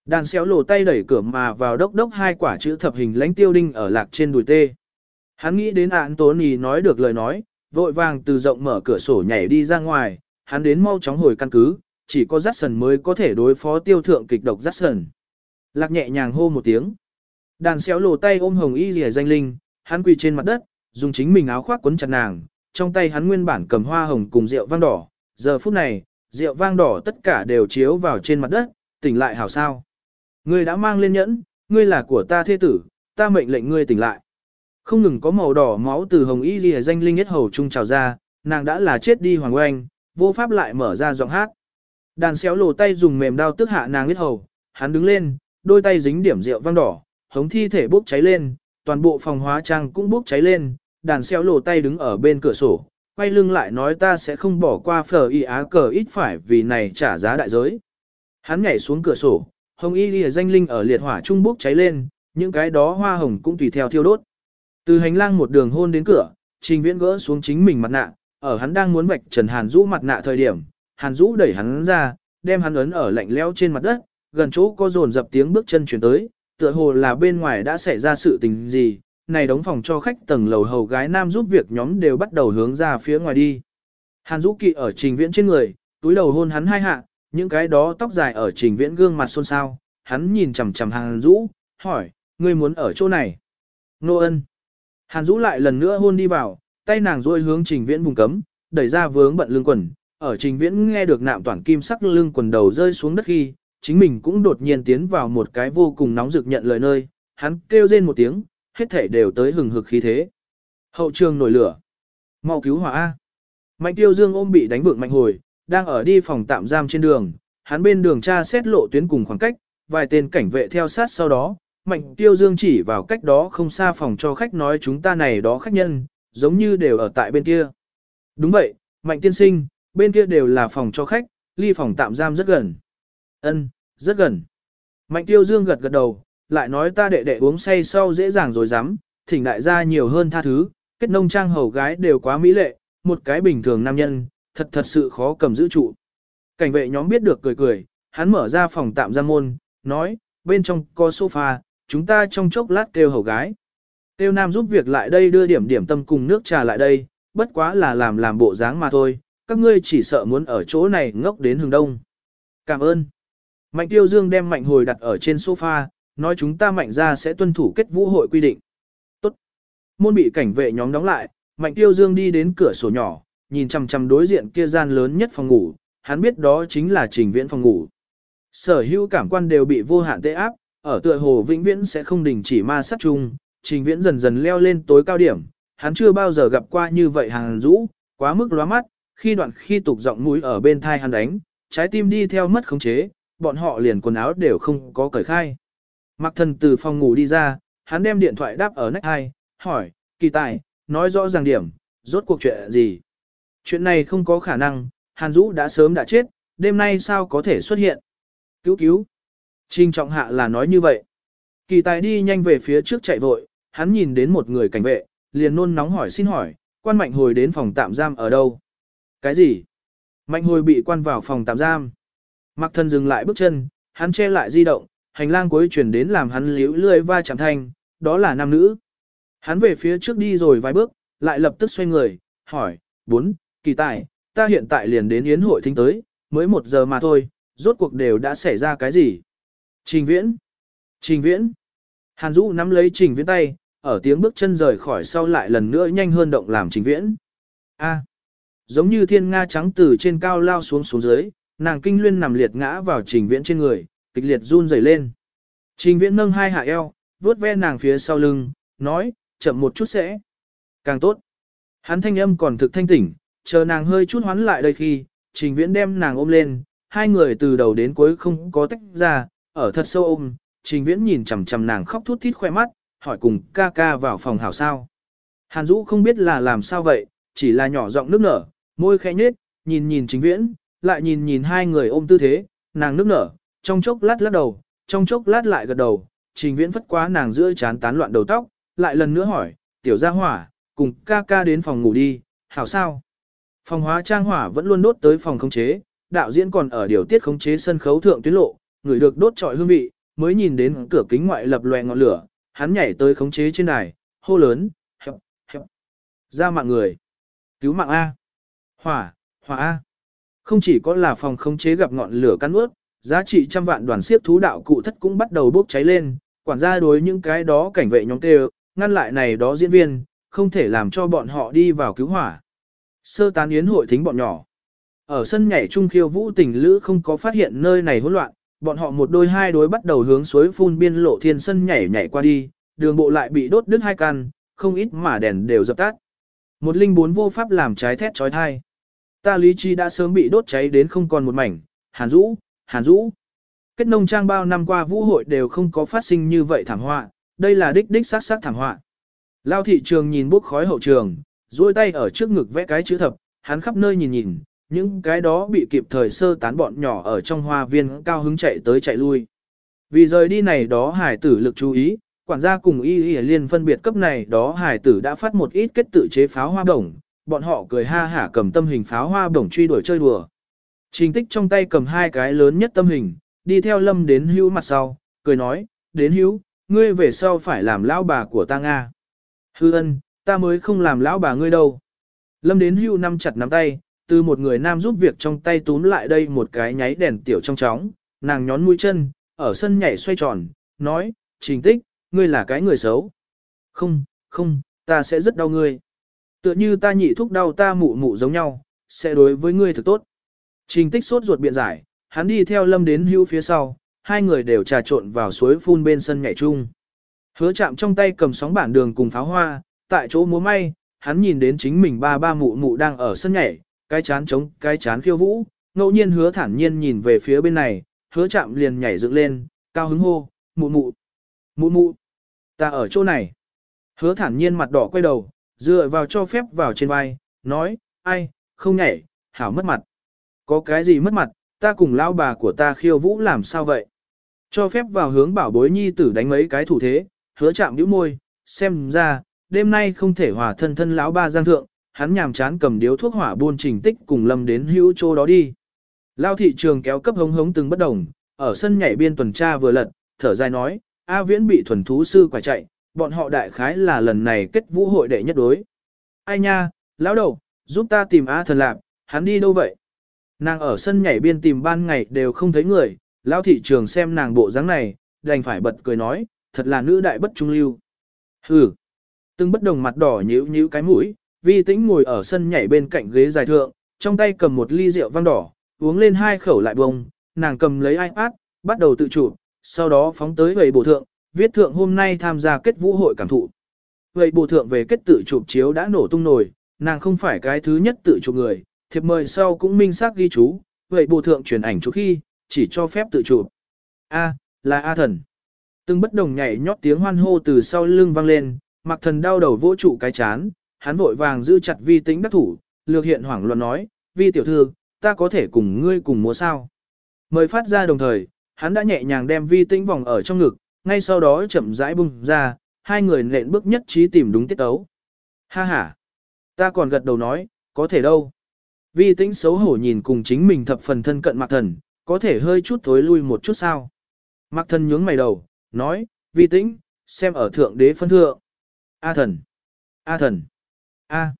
Đàn xéo lộ tay đẩy cửa mà vào đốc đốc hai quả chữ thập hình lãnh tiêu đinh ở lạc trên đùi tê. Hắn nghĩ đến án tố nì nói được lời nói, vội vàng từ rộng mở cửa sổ nhảy đi ra ngoài, hắn đến mau chóng hồi căn cứ, chỉ có rắt sần mới có thể đối phó tiêu thượng kịch độc rắt sần. Lạc nhẹ nhàng hô một tiếng. Đàn xéo lộ tay ôm hồng y rìa danh linh, hắn quỳ trên mặt đất, dùng chính mình áo khoác quấn chặt nàng, trong tay hắn nguyên bản cầm hoa hồng cùng rượu vang đỏ. Giờ phút này, rượu vang đỏ tất cả đều chiếu vào trên mặt đất, tỉnh lại hảo sao. Ngươi đã mang lên nhẫn, ngươi là của ta thế tử, ta mệnh lệnh ngươi tỉnh lại. Không ngừng có màu đỏ máu từ hồng y ghi danh linh nhất hầu trung trào ra, nàng đã là chết đi hoàng oanh, vô pháp lại mở ra giọng hát. Đàn xéo lồ tay dùng mềm đao tức hạ nàng nhất hầu, hắn đứng lên, đôi tay dính điểm rượu vang đỏ, hống thi thể bốc cháy lên, toàn bộ phòng hóa trang cũng bốc cháy lên, đàn xéo lồ tay đứng ở bên cửa sổ, quay lưng lại nói ta sẽ không bỏ qua phở y á cờ ít phải vì này trả giá đại giới. Hắn nhảy xuống cửa sổ, hồng y lìa danh linh ở liệt hỏa trung bốc cháy lên, những cái đó hoa hồng cũng tùy theo thiêu đốt. Từ hành lang một đường hôn đến cửa, trình viễn gỡ xuống chính mình mặt nạ, ở hắn đang muốn vạch trần hàn dũ mặt nạ thời điểm, hàn dũ đẩy hắn ra, đem hắn ấn ở lạnh lẽo trên mặt đất, gần chỗ có dồn dập tiếng bước chân chuyển tới, tựa hồ là bên ngoài đã xảy ra sự tình gì, này đóng phòng cho khách tầng lầu hầu gái nam giúp việc nhóm đều bắt đầu hướng ra phía ngoài đi. Hàn Dũ Kỵ ở trình viễn trên người, túi đầu hôn hắn hai hạ, những cái đó tóc dài ở trình viễn gương mặt xôn xao, hắn nhìn chằm chằm Hàn Dũ, hỏi, ngươi muốn ở chỗ này? Nô ân. Hàn Dũ lại lần nữa hôn đi vào, tay nàng duỗi hướng trình viễn vùng cấm, đẩy ra vướng bận lưng quần, ở trình viễn nghe được nạm toàn kim sắc lưng quần đầu rơi xuống đất khi, chính mình cũng đột nhiên tiến vào một cái vô cùng nóng rực nhận lời nơi, hắn kêu rên một tiếng, hết thể đều tới hừng hực khí thế. Hậu trường nổi lửa. mau cứu hỏa A. Mạnh tiêu dương ôm bị đánh vượng mạnh hồi, đang ở đi phòng tạm giam trên đường, hắn bên đường tra xét lộ tuyến cùng khoảng cách, vài tên cảnh vệ theo sát sau đó, mạnh tiêu dương chỉ vào cách đó không xa phòng cho khách nói chúng ta này đó khách nhân, giống như đều ở tại bên kia. Đúng vậy, mạnh tiên sinh, bên kia đều là phòng cho khách, ly phòng tạm giam rất gần. Ân, rất gần. Mạnh tiêu dương gật gật đầu, lại nói ta đệ đệ uống say sau dễ dàng rồi dám, thỉnh đại gia nhiều hơn tha thứ, kết nông trang hầu gái đều quá mỹ lệ, một cái bình thường nam nhân, thật thật sự khó cầm giữ trụ. Cảnh vệ nhóm biết được cười cười, hắn mở ra phòng tạm giam môn, nói, bên trong có sofa, chúng ta trong chốc lát kêu hầu gái. Tiêu nam giúp việc lại đây đưa điểm điểm tâm cùng nước trà lại đây, bất quá là làm làm bộ dáng mà thôi, các ngươi chỉ sợ muốn ở chỗ này ngốc đến hừng đông. Cảm ơn. Mạnh tiêu dương đem mạnh hồi đặt ở trên sofa, nói chúng ta mạnh ra sẽ tuân thủ kết vũ hội quy định. Tốt. Môn bị cảnh vệ nhóm đóng lại, mạnh tiêu dương đi đến cửa sổ nhỏ, nhìn chằm chằm đối diện kia gian lớn nhất phòng ngủ, hắn biết đó chính là trình viễn phòng ngủ. Sở hữu cảm quan đều bị vô hạn tê áp, ở tựa hồ vĩnh viễn sẽ không đình chỉ ma sát chung, trình viễn dần dần leo lên tối cao điểm, hắn chưa bao giờ gặp qua như vậy hàng rũ, quá mức lóa mắt, khi đoạn khi tục giọng mũi ở bên thai hắn đánh, trái tim đi theo mất khống chế, bọn họ liền quần áo đều không có cởi khai. Mặc thần từ phòng ngủ đi ra, hắn đem điện thoại đáp ở nách hai, hỏi, kỳ tài, nói rõ ràng điểm, rốt cuộc chuyện gì. Chuyện này không có khả năng, Hàn Dũ đã sớm đã chết, đêm nay sao có thể xuất hiện. Cứu cứu. Trình trọng hạ là nói như vậy. Kỳ tài đi nhanh về phía trước chạy vội, hắn nhìn đến một người cảnh vệ, liền nôn nóng hỏi xin hỏi, quan mạnh hồi đến phòng tạm giam ở đâu? Cái gì? Mạnh hồi bị quan vào phòng tạm giam. Mặc thần dừng lại bước chân, hắn che lại di động, hành lang cuối chuyển đến làm hắn liễu lươi va chạm thanh, đó là nam nữ. Hắn về phía trước đi rồi vài bước, lại lập tức xoay người, hỏi, bốn, kỳ tài, ta hiện tại liền đến yến hội thính tới, mới một giờ mà thôi, rốt cuộc đều đã xảy ra cái gì? Trình viễn, trình viễn, Hàn Dũ nắm lấy trình viễn tay, ở tiếng bước chân rời khỏi sau lại lần nữa nhanh hơn động làm trình viễn. A. giống như thiên nga trắng từ trên cao lao xuống xuống dưới, nàng kinh luyên nằm liệt ngã vào trình viễn trên người, kịch liệt run rẩy lên. Trình viễn nâng hai hạ eo, vuốt ve nàng phía sau lưng, nói, chậm một chút sẽ. Càng tốt. Hắn thanh âm còn thực thanh tỉnh, chờ nàng hơi chút hoán lại đây khi, trình viễn đem nàng ôm lên, hai người từ đầu đến cuối không có tách ra, ở thật sâu ôm, trình viễn nhìn chằm chằm nàng khóc thút thít khoe mắt, hỏi cùng ca ca vào phòng hảo sao. Hàn Dũ không biết là làm sao vậy, chỉ là nhỏ giọng nước nở, môi khẽ nhếch, nhìn nhìn trình viễn, lại nhìn nhìn hai người ôm tư thế, nàng nước nở, trong chốc lát lắc đầu, trong chốc lát lại gật đầu, trình viễn phất quá nàng giữa chán tán loạn đầu tóc, lại lần nữa hỏi, tiểu gia hỏa, cùng ca ca đến phòng ngủ đi, hảo sao? Phòng hóa trang hỏa vẫn luôn đốt tới phòng khống chế, đạo diễn còn ở điều tiết khống chế sân khấu thượng tuyến lộ, người được đốt trọi hương vị, mới nhìn đến cửa kính ngoại lập loè ngọn lửa, hắn nhảy tới khống chế trên đài, hô lớn, hẹp, hẹp, ra mạng người, cứu mạng A, hỏa, hỏa A. Không chỉ có là phòng khống chế gặp ngọn lửa cắn ướt, giá trị trăm vạn đoàn siết thú đạo cụ thất cũng bắt đầu bốc cháy lên, Quản gia đối những cái đó cảnh vệ nhóm tê ngăn lại này đó diễn viên, không thể làm cho bọn họ đi vào cứu hỏa. Sơ tán yến hội thính bọn nhỏ. Ở sân nhảy trung khiêu vũ tình lữ không có phát hiện nơi này hỗn loạn, bọn họ một đôi hai đối bắt đầu hướng suối phun biên lộ thiên sân nhảy nhảy qua đi, đường bộ lại bị đốt đứt hai căn, không ít mà đèn đều dập tắt. Một linh bốn vô pháp làm trái thét trói thai. Ta lý chi đã sớm bị đốt cháy đến không còn một mảnh, hàn rũ, hàn rũ. Kết nông trang bao năm qua vũ hội đều không có phát sinh như vậy thảm họa, đây là đích đích sát sát thảm họa. Lao thị trường nhìn bốc khói hậu trường, duỗi tay ở trước ngực vẽ cái chữ thập, hắn khắp nơi nhìn nhìn, những cái đó bị kịp thời sơ tán bọn nhỏ ở trong hoa viên cao hứng chạy tới chạy lui. Vì rời đi này đó hải tử lực chú ý, quản gia cùng y y liên phân biệt cấp này đó hải tử đã phát một ít kết tự chế pháo hoa bổng, bọn họ cười ha hả cầm tâm hình pháo hoa bổng truy đuổi chơi đùa. Trình tích trong tay cầm hai cái lớn nhất tâm hình, đi theo lâm đến hữu mặt sau, cười nói, đến hữu, ngươi về sau phải làm lão bà của ta Nga. Hư ân, ta mới không làm lão bà ngươi đâu. Lâm đến hưu năm chặt nắm tay, từ một người nam giúp việc trong tay túm lại đây một cái nháy đèn tiểu trong chóng, nàng nhón mũi chân, ở sân nhảy xoay tròn, nói, trình tích, ngươi là cái người xấu. Không, không, ta sẽ rất đau ngươi. Tựa như ta nhị thúc đau ta mụ mụ giống nhau, sẽ đối với ngươi thật tốt. Trình tích sốt ruột biện giải, hắn đi theo lâm đến hưu phía sau, hai người đều trà trộn vào suối phun bên sân nhảy chung. Hứa chạm trong tay cầm sóng bản đường cùng pháo hoa, tại chỗ múa may, hắn nhìn đến chính mình ba ba mụ mụ đang ở sân nhảy, cái chán trống, cái chán khiêu vũ, ngẫu nhiên hứa thản nhiên nhìn về phía bên này, hứa chạm liền nhảy dựng lên, cao hứng hô, mụ mụ, mụ mụ, ta ở chỗ này. Hứa thản nhiên mặt đỏ quay đầu, dựa vào cho phép vào trên vai, nói, ai, không nhảy, hảo mất mặt. Có cái gì mất mặt, ta cùng lão bà của ta khiêu vũ làm sao vậy? Cho phép vào hướng bảo bối nhi tử đánh mấy cái thủ thế, hứa chạm nhíu môi, xem ra, đêm nay không thể hòa thân thân lão ba giang thượng, hắn nhàm chán cầm điếu thuốc hỏa buôn trình tích cùng lâm đến hữu chỗ đó đi. Lao thị trường kéo cấp hống hống từng bất đồng, ở sân nhảy biên tuần tra vừa lật, thở dài nói, A Viễn bị thuần thú sư quả chạy, bọn họ đại khái là lần này kết vũ hội đệ nhất đối. Ai nha, lão đầu, giúp ta tìm A thần lạc, hắn đi đâu vậy? Nàng ở sân nhảy biên tìm ban ngày đều không thấy người, lão thị trường xem nàng bộ dáng này, đành phải bật cười nói, thật là nữ đại bất trung lưu. Hừ, từng bất đồng mặt đỏ nhíu nhíu cái mũi, vi tĩnh ngồi ở sân nhảy bên cạnh ghế dài thượng, trong tay cầm một ly rượu vang đỏ, uống lên hai khẩu lại bông, nàng cầm lấy iPad, bắt đầu tự chủ, sau đó phóng tới vậy bộ thượng, viết thượng hôm nay tham gia kết vũ hội cảm thụ. Vậy bộ thượng về kết tự chụp chiếu đã nổ tung nổi, nàng không phải cái thứ nhất tự chụp người, thiệp mời sau cũng minh xác ghi chú, vậy bộ thượng truyền ảnh chụp khi, chỉ cho phép tự chụp. A, là A thần. Từng bất đồng nhảy nhót tiếng hoan hô từ sau lưng vang lên, mặc thần đau đầu vỗ trụ cái chán, hắn vội vàng giữ chặt vi tính đắc thủ, lược hiện hoảng loạn nói, vi tiểu thư, ta có thể cùng ngươi cùng múa sao. Mời phát ra đồng thời, hắn đã nhẹ nhàng đem vi tĩnh vòng ở trong ngực, ngay sau đó chậm rãi bung ra, hai người nện bước nhất trí tìm đúng tiết ấu. Ha ha, ta còn gật đầu nói, có thể đâu. Vi tĩnh xấu hổ nhìn cùng chính mình thập phần thân cận mạc thần, có thể hơi chút thối lui một chút sao. Mạc thần nhướng mày đầu, nói, vi tĩnh, xem ở thượng đế phân thượng. A thần, A thần. A.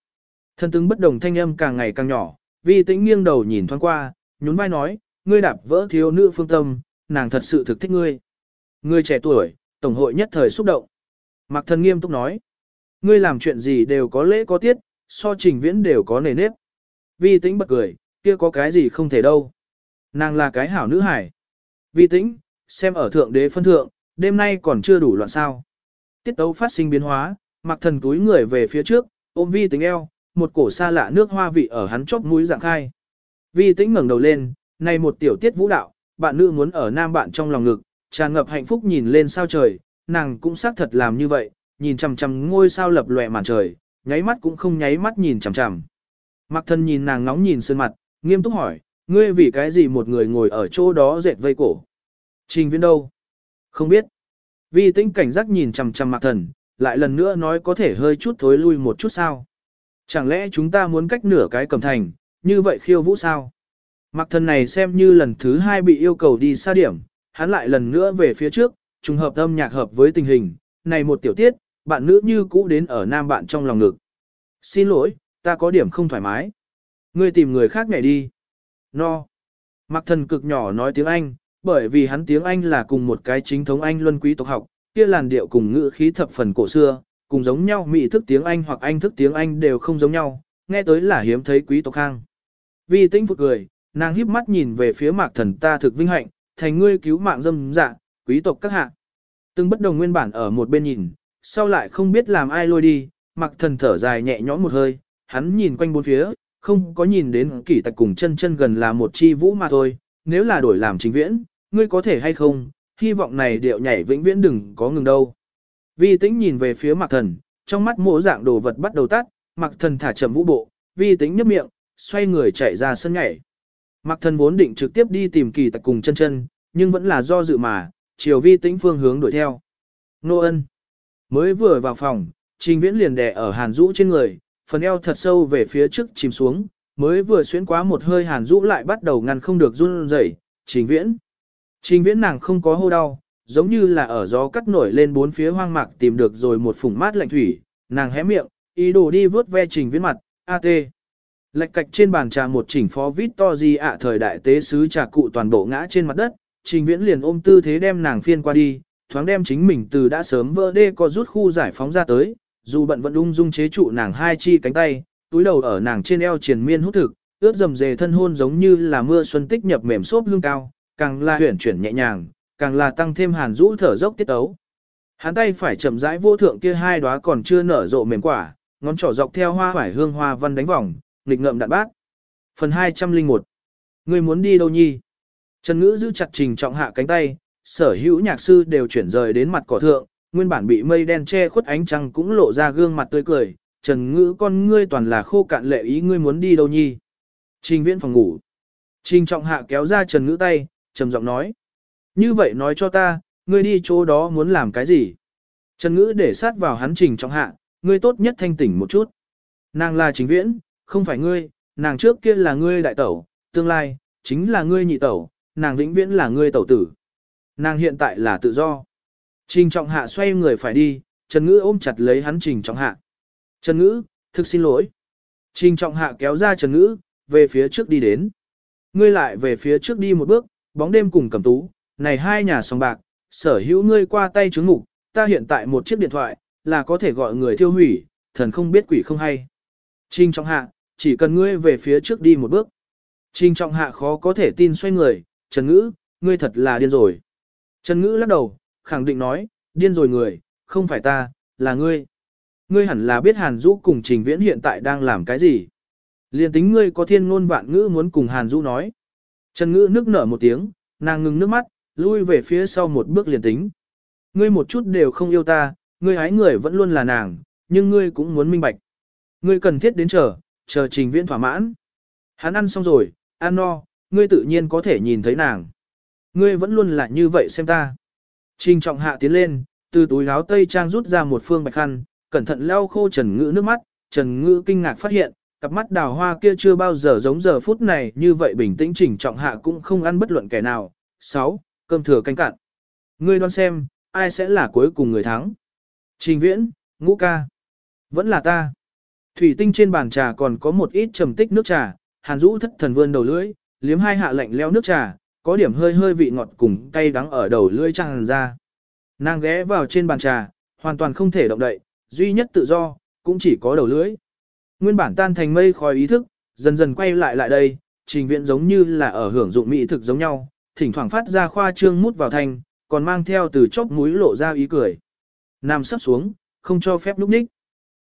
Thần tướng bất đồng thanh âm càng ngày càng nhỏ, vi tĩnh nghiêng đầu nhìn thoáng qua, nhún vai nói, ngươi đạp vỡ thiếu nữ phương tâm, nàng thật sự thực thích ngươi. Ngươi trẻ tuổi, tổng hội nhất thời xúc động. Mạc thần nghiêm túc nói, ngươi làm chuyện gì đều có lễ có tiết, so trình viễn đều có nề nếp. Vi tĩnh bật cười, kia có cái gì không thể đâu. Nàng là cái hảo nữ hải. Vi tĩnh, xem ở thượng đế phân thượng, đêm nay còn chưa đủ loạn sao. Tiết tấu phát sinh biến hóa, mặc thần túi người về phía trước, ôm vi tính eo, một cổ xa lạ nước hoa vị ở hắn chóp mũi dạng khai. Vi tĩnh ngẩng đầu lên, này một tiểu tiết vũ đạo, bạn nữ muốn ở nam bạn trong lòng ngực, tràn ngập hạnh phúc nhìn lên sao trời, nàng cũng xác thật làm như vậy, nhìn chằm chằm ngôi sao lập lòe màn trời, nháy mắt cũng không nháy mắt nhìn chằm chằm. Mặc Thần nhìn nàng nóng nhìn sơn mặt, nghiêm túc hỏi, ngươi vì cái gì một người ngồi ở chỗ đó dệt vây cổ? Trình viễn đâu? Không biết. Vi tĩnh cảnh giác nhìn chằm chằm mạc thần, lại lần nữa nói có thể hơi chút thối lui một chút sao. Chẳng lẽ chúng ta muốn cách nửa cái cầm thành, như vậy khiêu vũ sao? Mặc thần này xem như lần thứ hai bị yêu cầu đi xa điểm, hắn lại lần nữa về phía trước, trùng hợp âm nhạc hợp với tình hình, này một tiểu tiết, bạn nữ như cũ đến ở nam bạn trong lòng ngực. Xin lỗi, ta có điểm không thoải mái. Ngươi tìm người khác nhảy đi. No. Mặc thần cực nhỏ nói tiếng Anh, bởi vì hắn tiếng Anh là cùng một cái chính thống Anh luân quý tộc học, kia làn điệu cùng ngữ khí thập phần cổ xưa, cùng giống nhau mỹ thức tiếng Anh hoặc Anh thức tiếng Anh đều không giống nhau, nghe tới là hiếm thấy quý tộc khang. Vi tĩnh phục cười, nàng híp mắt nhìn về phía mạc thần ta thực vinh hạnh, thành ngươi cứu mạng dâm dạ, quý tộc các hạ. Từng bất đồng nguyên bản ở một bên nhìn, sau lại không biết làm ai lôi đi, mạc thần thở dài nhẹ nhõm một hơi, hắn nhìn quanh bốn phía, không có nhìn đến kỷ tạch cùng chân chân gần là một chi vũ mà thôi, nếu là đổi làm chính viễn, ngươi có thể hay không, hy vọng này điệu nhảy vĩnh viễn đừng có ngừng đâu. Vi tĩnh nhìn về phía Mặc thần, trong mắt mỗ dạng đồ vật bắt đầu tắt, Mặc thần thả chậm vũ bộ, vi tĩnh nhấp miệng, xoay người chạy ra sân nhảy. Mặc thần vốn định trực tiếp đi tìm kỳ tạch cùng chân chân, nhưng vẫn là do dự mà, chiều vi tĩnh phương hướng đuổi theo. Nô ân. Mới vừa vào phòng, trình viễn liền đè ở hàn rũ trên người, phần eo thật sâu về phía trước chìm xuống, mới vừa xuyến quá một hơi hàn rũ lại bắt đầu ngăn không được run rẩy. trình viễn. Trình viễn nàng không có hô đau, giống như là ở gió cắt nổi lên bốn phía hoang mạc tìm được rồi một phủng mát lạnh thủy, nàng hé miệng, ý đồ đi vớt ve trình viễn mặt, AT. Lạch Lệch cạch trên bàn trà một chỉnh phó vít to gì ạ thời đại tế sứ trà cụ toàn bộ ngã trên mặt đất, trình viễn liền ôm tư thế đem nàng phiên qua đi, thoáng đem chính mình từ đã sớm vỡ đê có rút khu giải phóng ra tới, dù bận vẫn ung dung chế trụ nàng hai chi cánh tay, túi đầu ở nàng trên eo triền miên hút thực, ướt dầm dề thân hôn giống như là mưa xuân tích nhập mềm xốp hương cao, càng là huyển chuyển nhẹ nhàng, càng là tăng thêm hàn rũ thở dốc tiết ấu. Hắn tay phải chậm rãi vô thượng kia hai đóa còn chưa nở rộ mềm quả, ngón trỏ dọc theo hoa phải hương hoa văn đánh vòng, nghịch ngợm đạn bát. Phần 201 Người muốn đi đâu nhi? Trần Ngữ giữ chặt trình trọng hạ cánh tay, sở hữu nhạc sư đều chuyển rời đến mặt cỏ thượng, nguyên bản bị mây đen che khuất ánh trăng cũng lộ ra gương mặt tươi cười. Trần Ngữ con ngươi toàn là khô cạn lệ ý ngươi muốn đi đâu nhi? Trình viễn phòng ngủ. Trình trọng hạ kéo ra Trần Ngữ tay, trầm giọng nói. Như vậy nói cho ta, ngươi đi chỗ đó muốn làm cái gì? Trần Ngữ để sát vào hắn trình trọng hạ, ngươi tốt nhất thanh tỉnh một chút. Nàng là chính viễn, không phải ngươi, nàng trước kia là ngươi đại tẩu, tương lai, chính là ngươi nhị tẩu, nàng vĩnh viễn là ngươi tẩu tử. Nàng hiện tại là tự do. Trình trọng hạ xoay người phải đi, Trần Ngữ ôm chặt lấy hắn trình trọng hạ. Trần Ngữ, thực xin lỗi. Trình trọng hạ kéo ra Trần Ngữ, về phía trước đi đến. Ngươi lại về phía trước đi một bước, bóng đêm cùng cầm tú, này hai nhà sòng bạc, sở hữu ngươi qua tay chứng mục, ta hiện tại một chiếc điện thoại, là có thể gọi người thiêu hủy, thần không biết quỷ không hay. Trình trọng hạ, chỉ cần ngươi về phía trước đi một bước. Trình trọng hạ khó có thể tin xoay người, Trần Ngữ, ngươi thật là điên rồi. Trần Ngữ lắc đầu, khẳng định nói, điên rồi người, không phải ta, là ngươi. Ngươi hẳn là biết Hàn Dũ cùng Trình Viễn hiện tại đang làm cái gì. Liên tính ngươi có thiên ngôn vạn ngữ muốn cùng Hàn Dũ nói. Trần Ngữ nước nở một tiếng, nàng ngừng nước mắt, lui về phía sau một bước liền tính. Ngươi một chút đều không yêu ta, ngươi hái người vẫn luôn là nàng, nhưng ngươi cũng muốn minh bạch. Ngươi cần thiết đến chờ, chờ trình viễn thỏa mãn. Hắn ăn xong rồi, ăn no, ngươi tự nhiên có thể nhìn thấy nàng. Ngươi vẫn luôn là như vậy xem ta. Trình trọng hạ tiến lên, từ túi áo tây trang rút ra một phương bạch khăn, cẩn thận lau khô Trần Ngữ nước mắt, Trần Ngữ kinh ngạc phát hiện, cặp mắt đào hoa kia chưa bao giờ giống giờ phút này như vậy bình tĩnh chỉnh trọng hạ cũng không ăn bất luận kẻ nào. 6. Cơm thừa canh cạn. Ngươi đoán xem, ai sẽ là cuối cùng người thắng? Trình viễn, ngũ ca. Vẫn là ta. Thủy tinh trên bàn trà còn có một ít trầm tích nước trà, hàn rũ thất thần vươn đầu lưỡi, liếm hai hạ lạnh leo nước trà, có điểm hơi hơi vị ngọt cùng cay đắng ở đầu lưỡi tràn ra. Nàng ghé vào trên bàn trà, hoàn toàn không thể động đậy, duy nhất tự do, cũng chỉ có đầu lưỡi. Nguyên bản tan thành mây khói ý thức, dần dần quay lại lại đây, trình viện giống như là ở hưởng dụng mỹ thực giống nhau, thỉnh thoảng phát ra khoa trương mút vào thanh, còn mang theo từ chóp mũi lộ ra ý cười. Nam sắp xuống, không cho phép núp ních.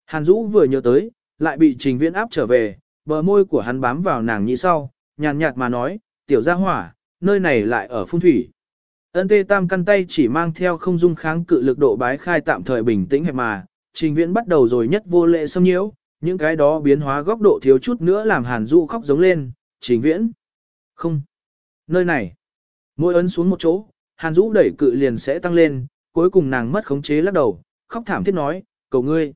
Hàn Dũ vừa nhớ tới, lại bị trình viễn áp trở về, bờ môi của hắn bám vào nàng nhị sau, nhàn nhạt mà nói, tiểu gia hỏa, nơi này lại ở phun thủy. Ân tê tam căn tay chỉ mang theo không dung kháng cự lực độ bái khai tạm thời bình tĩnh hẹp mà, trình viễn bắt đầu rồi nhất vô lệ xâm nhiễu, những cái đó biến hóa góc độ thiếu chút nữa làm hàn du khóc giống lên, trình viễn. Không. Nơi này. Mỗi ấn xuống một chỗ, hàn du đẩy cự liền sẽ tăng lên, cuối cùng nàng mất khống chế lắc đầu, khóc thảm thiết nói, cầu ngươi.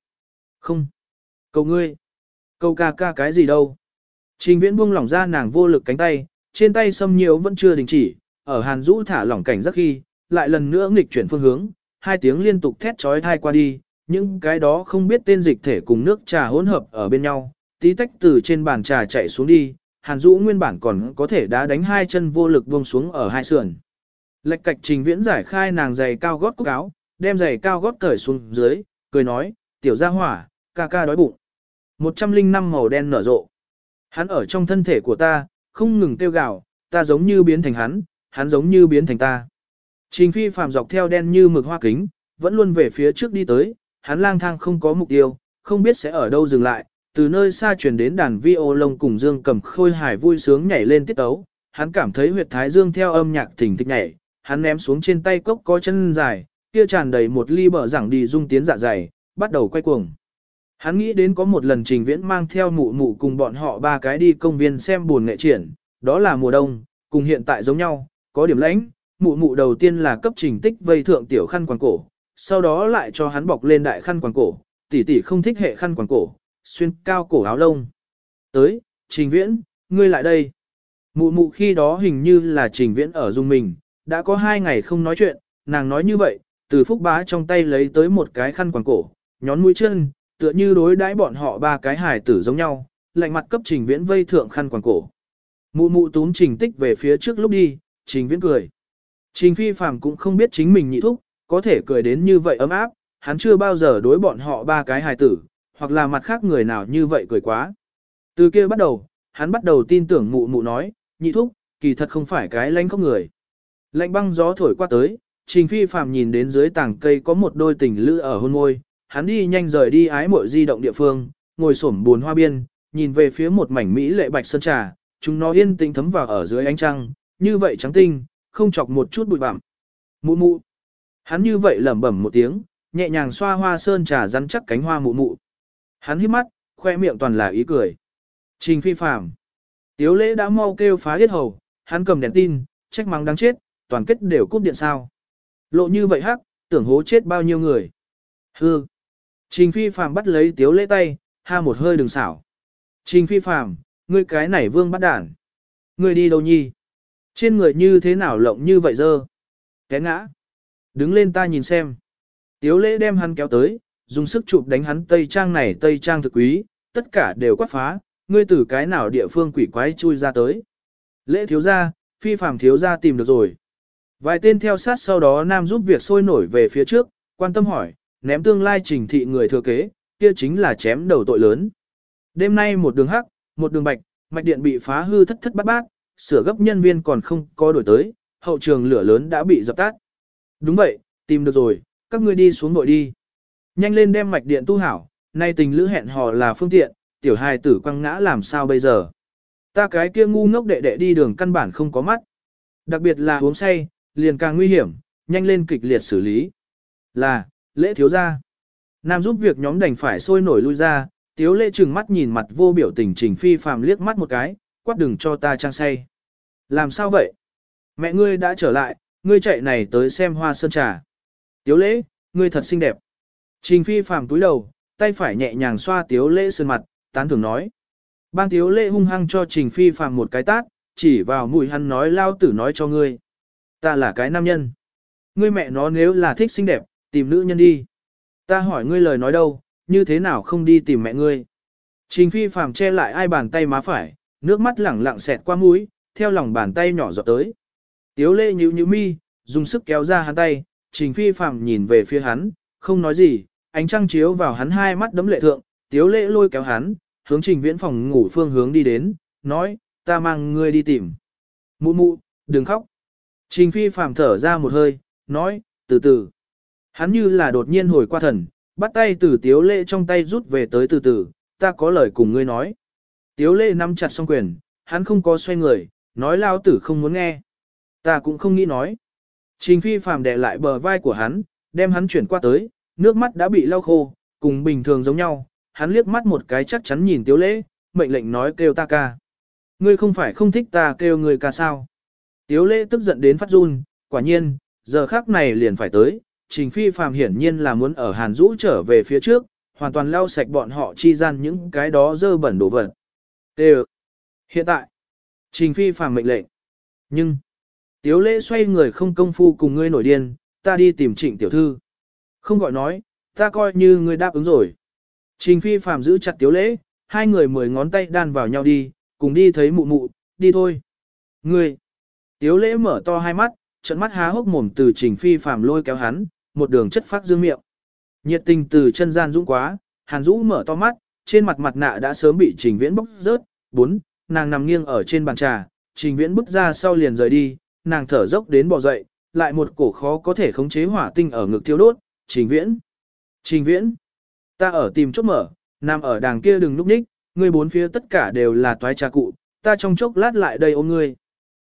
Không. Cầu ngươi. Cầu ca ca cái gì đâu. Trình viễn buông lỏng ra nàng vô lực cánh tay, trên tay xâm nhiều vẫn chưa đình chỉ, ở hàn Du thả lỏng cảnh rất khi, lại lần nữa nghịch chuyển phương hướng, hai tiếng liên tục thét trói thai qua đi, những cái đó không biết tên dịch thể cùng nước trà hỗn hợp ở bên nhau, tí tách từ trên bàn trà chạy xuống đi, hàn Dũ nguyên bản còn có thể đá đánh hai chân vô lực buông xuống ở hai sườn. Lệch cạch trình viễn giải khai nàng giày cao gót cúc áo, đem giày cao gót cởi xuống dưới, cười nói, tiểu gia hỏa, ca ca đói bụng. 105 màu đen nở rộ. Hắn ở trong thân thể của ta, không ngừng tiêu gạo, ta giống như biến thành hắn, hắn giống như biến thành ta. Trình phi phàm dọc theo đen như mực hoa kính, vẫn luôn về phía trước đi tới, hắn lang thang không có mục tiêu, không biết sẽ ở đâu dừng lại, từ nơi xa truyền đến đàn vi ô lông cùng dương cầm khôi hài vui sướng nhảy lên tiết tấu, hắn cảm thấy huyệt thái dương theo âm nhạc thỉnh thịch nhảy, hắn ném xuống trên tay cốc có chân dài, kia tràn đầy một ly bờ rằng đi dung tiến dạ dày, bắt đầu quay cuồng. Hắn nghĩ đến có một lần trình viễn mang theo mụ mụ cùng bọn họ ba cái đi công viên xem buồn nghệ triển, đó là mùa đông, cùng hiện tại giống nhau, có điểm lãnh, mụ mụ đầu tiên là cấp trình tích vây thượng tiểu khăn quàng cổ, sau đó lại cho hắn bọc lên đại khăn quàng cổ, tỷ tỷ không thích hệ khăn quàng cổ, xuyên cao cổ áo lông. Tới, trình viễn, ngươi lại đây. Mụ mụ khi đó hình như là trình viễn ở dung mình, đã có hai ngày không nói chuyện, nàng nói như vậy, từ phúc bá trong tay lấy tới một cái khăn quàng cổ, nhón mũi chân, tựa như đối đãi bọn họ ba cái hài tử giống nhau, lạnh mặt cấp trình viễn vây thượng khăn quàng cổ. Mụ mụ túm trình tích về phía trước lúc đi, trình viễn cười. Trình phi phàm cũng không biết chính mình nhị thúc, có thể cười đến như vậy ấm áp, hắn chưa bao giờ đối bọn họ ba cái hài tử, hoặc là mặt khác người nào như vậy cười quá. Từ kia bắt đầu, hắn bắt đầu tin tưởng mụ mụ nói, nhị thúc, kỳ thật không phải cái lanh khóc người. Lạnh băng gió thổi qua tới, trình phi Phạm nhìn đến dưới tảng cây có một đôi tình lữ ở hôn môi, hắn đi nhanh rời đi ái mội di động địa phương, ngồi xổm buồn hoa biên, nhìn về phía một mảnh mỹ lệ bạch sơn trà, chúng nó yên tĩnh thấm vào ở dưới ánh trăng, như vậy trắng tinh, không chọc một chút bụi bặm. Mụ mụ. Hắn như vậy lẩm bẩm một tiếng, nhẹ nhàng xoa hoa sơn trà rắn chắc cánh hoa mụ mụ. Hắn hít mắt, khoe miệng toàn là ý cười. Trình phi phàm. Tiếu lễ đã mau kêu phá hết hầu, hắn cầm đèn tin, trách mắng đáng chết, toàn kết đều cúp điện sao. Lộ như vậy hắc, tưởng hố chết bao nhiêu người. Hư. Trình phi phàm bắt lấy tiếu lễ tay, ha một hơi đừng xảo. Trình phi phàm, ngươi cái này vương bắt đản. Ngươi đi đâu nhi? Trên người như thế nào lộng như vậy dơ? Té ngã. Đứng lên ta nhìn xem. Tiếu lễ đem hắn kéo tới, dùng sức chụp đánh hắn tây trang này tây trang thực quý, tất cả đều quát phá, ngươi từ cái nào địa phương quỷ quái chui ra tới. Lễ thiếu gia, phi phàm thiếu gia tìm được rồi. Vài tên theo sát sau đó nam giúp việc sôi nổi về phía trước, quan tâm hỏi, ném tương lai trình thị người thừa kế, kia chính là chém đầu tội lớn. Đêm nay một đường hắc, một đường bạch, mạch điện bị phá hư thất thất bát bát, sửa gấp nhân viên còn không có đổi tới, hậu trường lửa lớn đã bị dập tắt. Đúng vậy, tìm được rồi, các ngươi đi xuống nội đi. Nhanh lên đem mạch điện tu hảo, nay tình lữ hẹn hò là phương tiện, tiểu hài tử quăng ngã làm sao bây giờ. Ta cái kia ngu ngốc đệ đệ đi đường căn bản không có mắt. Đặc biệt là uống say, liền càng nguy hiểm, nhanh lên kịch liệt xử lý. Là, lễ thiếu gia. Nam giúp việc nhóm đành phải sôi nổi lui ra, tiếu lễ trừng mắt nhìn mặt vô biểu tình trình phi phàm liếc mắt một cái, quát đừng cho ta trang say. Làm sao vậy? Mẹ ngươi đã trở lại, ngươi chạy này tới xem hoa sơn trà. Tiếu lễ, ngươi thật xinh đẹp. Trình phi phàm túi đầu, tay phải nhẹ nhàng xoa tiếu lễ sơn mặt, tán thưởng nói. Bang tiếu lễ hung hăng cho trình phi phàm một cái tát, chỉ vào mũi hắn nói lao tử nói cho ngươi. Ta là cái nam nhân. Ngươi mẹ nó nếu là thích xinh đẹp, tìm nữ nhân đi. Ta hỏi ngươi lời nói đâu, như thế nào không đi tìm mẹ ngươi. Trình phi phàm che lại ai bàn tay má phải, nước mắt lẳng lặng xẹt qua mũi, theo lòng bàn tay nhỏ giọt tới. Tiếu lệ nhíu nhíu mi, dùng sức kéo ra hắn tay, trình phi phạm nhìn về phía hắn, không nói gì, ánh trăng chiếu vào hắn hai mắt đấm lệ thượng, tiếu lệ lôi kéo hắn, hướng trình viễn phòng ngủ phương hướng đi đến, nói, ta mang ngươi đi tìm. Mụ mụ, đừng khóc. Trình phi phạm thở ra một hơi, nói, từ từ. Hắn như là đột nhiên hồi qua thần, bắt tay từ tiếu lệ trong tay rút về tới từ từ, ta có lời cùng ngươi nói. Tiếu lệ nắm chặt song quyền, hắn không có xoay người, nói lao tử không muốn nghe. Ta cũng không nghĩ nói. Trình phi phàm đè lại bờ vai của hắn, đem hắn chuyển qua tới, nước mắt đã bị lau khô, cùng bình thường giống nhau. Hắn liếc mắt một cái chắc chắn nhìn tiếu lễ, mệnh lệnh nói kêu ta ca. Ngươi không phải không thích ta kêu ngươi ca sao. Tiếu lễ tức giận đến phát run, quả nhiên, giờ khác này liền phải tới, Trình Phi Phạm hiển nhiên là muốn ở Hàn Dũ trở về phía trước, hoàn toàn lau sạch bọn họ chi gian những cái đó dơ bẩn đổ vật. Tê Hiện tại, Trình Phi Phạm mệnh lệnh. Nhưng, Tiếu lễ xoay người không công phu cùng ngươi nổi điên, ta đi tìm trịnh tiểu thư. Không gọi nói, ta coi như ngươi đáp ứng rồi. Trình Phi Phạm giữ chặt Tiếu lễ, hai người mười ngón tay đan vào nhau đi, cùng đi thấy mụ mụ, đi thôi. Ngươi, Tiếu lễ mở to hai mắt, trận mắt há hốc mồm từ Trình Phi Phạm lôi kéo hắn, một đường chất phát dương miệng. Nhiệt tình từ chân gian dũng quá, Hàn Dũ mở to mắt, trên mặt mặt nạ đã sớm bị Trình Viễn bóc rớt. Bốn, nàng nằm nghiêng ở trên bàn trà, Trình Viễn bước ra sau liền rời đi, nàng thở dốc đến bò dậy, lại một cổ khó có thể khống chế hỏa tinh ở ngực thiêu đốt. Trình Viễn, Trình Viễn, ta ở tìm chốt mở, nằm ở đàng kia đừng núp ních, ngươi bốn phía tất cả đều là toái trà cụ, ta trong chốc lát lại đây ôm ngươi.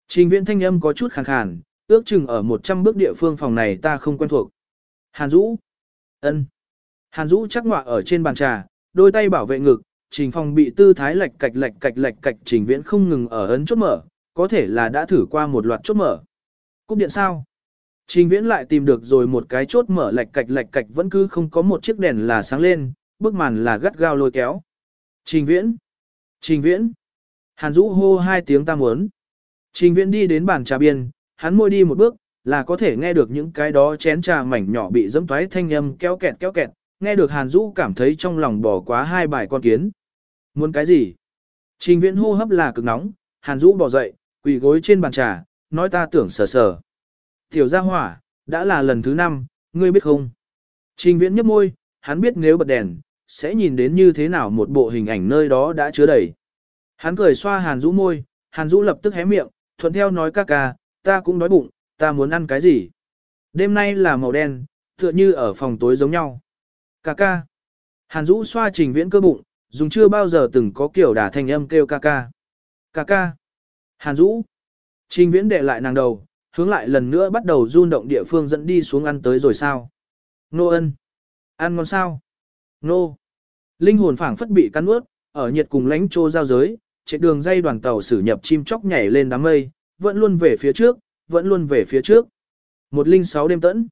Trình Viễn thanh âm có chút khàn khàn, ước chừng ở 100 bước địa phương phòng này ta không quen thuộc. Hàn Dũ, ân. Hàn Dũ chắc ngọa ở trên bàn trà, đôi tay bảo vệ ngực, trình phòng bị tư thái lệch cạch lệch cạch lệch cạch trình viễn không ngừng ở ấn chốt mở, có thể là đã thử qua một loạt chốt mở. Cúp điện sao? Trình viễn lại tìm được rồi một cái chốt mở lạch cạch lạch cạch vẫn cứ không có một chiếc đèn là sáng lên, bức màn là gắt gao lôi kéo. Trình viễn! Trình viễn! Hàn Dũ hô hai tiếng ta muốn. Trình viễn đi đến bàn trà biên, hắn môi đi một bước, là có thể nghe được những cái đó chén trà mảnh nhỏ bị dẫm toái thanh âm kéo kẹt kéo kẹt, nghe được Hàn Dũ cảm thấy trong lòng bỏ quá hai bài con kiến. Muốn cái gì? Trình viễn hô hấp là cực nóng, Hàn Dũ bỏ dậy, quỳ gối trên bàn trà, nói ta tưởng sờ sờ. Tiểu gia hỏa, đã là lần thứ năm, ngươi biết không? Trình viễn nhấp môi, hắn biết nếu bật đèn, sẽ nhìn đến như thế nào một bộ hình ảnh nơi đó đã chứa đầy. Hắn cười xoa Hàn Dũ môi, Hàn Dũ lập tức hé miệng, thuận theo nói ca ca, ta cũng đói bụng, ta muốn ăn cái gì? Đêm nay là màu đen, tựa như ở phòng tối giống nhau. Ca ca. Hàn Dũ xoa trình viễn cơ bụng, dùng chưa bao giờ từng có kiểu đả thanh âm kêu ca ca. Ca ca. Hàn Dũ. Trình viễn để lại nàng đầu, hướng lại lần nữa bắt đầu run động địa phương dẫn đi xuống ăn tới rồi sao. Nô ân. Ăn ngon sao? Nô. Linh hồn phảng phất bị cắn ướt, ở nhiệt cùng lánh trô giao giới, trên đường dây đoàn tàu xử nhập chim chóc nhảy lên đám mây, vẫn luôn về phía trước, vẫn luôn về phía trước. Một linh sáu đêm tẫn.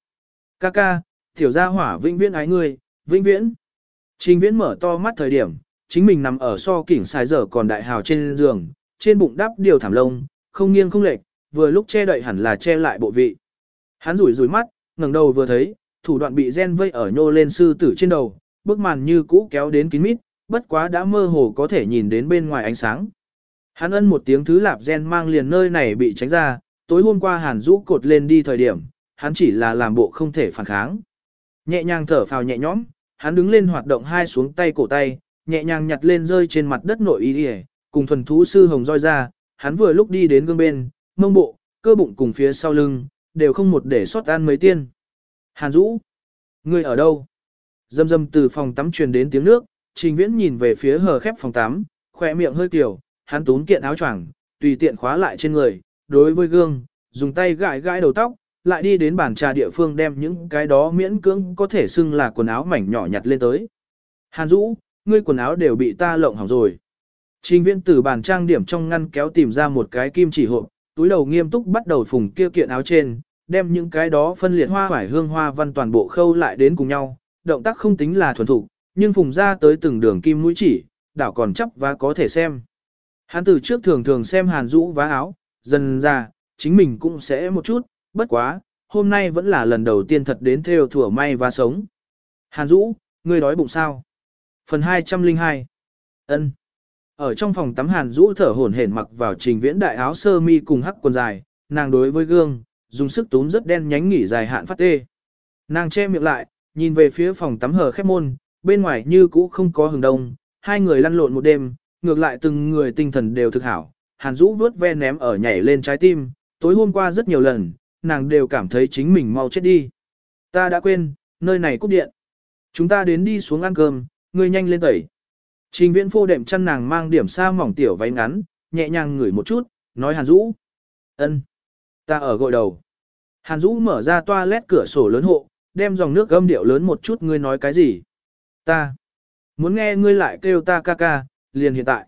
Ca ca, tiểu gia hỏa vĩnh viễn ái người, vĩnh viễn. Trình viễn mở to mắt thời điểm, chính mình nằm ở so kỉnh xài dở còn đại hào trên giường, trên bụng đắp điều thảm lông, không nghiêng không lệch, vừa lúc che đậy hẳn là che lại bộ vị. Hắn rủi rủi mắt, ngẩng đầu vừa thấy, thủ đoạn bị gen vây ở nhô lên sư tử trên đầu, bức màn như cũ kéo đến kín mít, bất quá đã mơ hồ có thể nhìn đến bên ngoài ánh sáng. Hắn ân một tiếng thứ lạp gen mang liền nơi này bị tránh ra, tối hôm qua hàn rũ cột lên đi thời điểm, hắn chỉ là làm bộ không thể phản kháng. Nhẹ nhàng thở phào nhẹ nhõm, hắn đứng lên hoạt động hai xuống tay cổ tay, nhẹ nhàng nhặt lên rơi trên mặt đất nội y đi cùng thuần thú sư hồng roi ra, hắn vừa lúc đi đến gương bên, mông bộ, cơ bụng cùng phía sau lưng, đều không một để sót ăn mấy tiên. Hàn Dũ, ngươi ở đâu? Dâm dâm từ phòng tắm truyền đến tiếng nước, Trình Viễn nhìn về phía hờ khép phòng tắm, khỏe miệng hơi tiểu, hắn tún kiện áo choàng, tùy tiện khóa lại trên người, đối với gương, dùng tay gãi gãi đầu tóc, lại đi đến bàn trà địa phương đem những cái đó miễn cưỡng có thể xưng là quần áo mảnh nhỏ nhặt lên tới. Hàn Dũ, ngươi quần áo đều bị ta lộng hỏng rồi. Trình Viễn từ bàn trang điểm trong ngăn kéo tìm ra một cái kim chỉ hộp, túi đầu nghiêm túc bắt đầu phùng kia kiện áo trên, đem những cái đó phân liệt hoa vải hương hoa văn toàn bộ khâu lại đến cùng nhau, động tác không tính là thuần thục, nhưng phùng ra tới từng đường kim mũi chỉ, đảo còn chấp và có thể xem. Hắn từ trước thường thường xem Hàn Dũ vá áo, dần ra, chính mình cũng sẽ một chút, bất quá, hôm nay vẫn là lần đầu tiên thật đến theo thủa may và sống. Hàn Dũ, ngươi đói bụng sao? Phần 202 ân ở trong phòng tắm Hàn Dũ thở hổn hển mặc vào trình viễn đại áo sơ mi cùng hắc quần dài, nàng đối với gương, dùng sức túm rất đen nhánh nghỉ dài hạn phát tê. Nàng che miệng lại, nhìn về phía phòng tắm hở khép môn, bên ngoài như cũ không có hừng đông, hai người lăn lộn một đêm, ngược lại từng người tinh thần đều thực hảo. Hàn Dũ vớt ve ném ở nhảy lên trái tim, tối hôm qua rất nhiều lần, nàng đều cảm thấy chính mình mau chết đi. Ta đã quên, nơi này cúp điện. Chúng ta đến đi xuống ăn cơm, ngươi nhanh lên tẩy. Trình viễn phô đệm chăn nàng mang điểm sa mỏng tiểu váy ngắn, nhẹ nhàng ngửi một chút, nói Hàn Dũ. ân, Ta ở gội đầu. Hàn Dũ mở ra toilet cửa sổ lớn hộ, đem dòng nước gâm điệu lớn một chút ngươi nói cái gì. Ta. Muốn nghe ngươi lại kêu ta ca ca, liền hiện tại.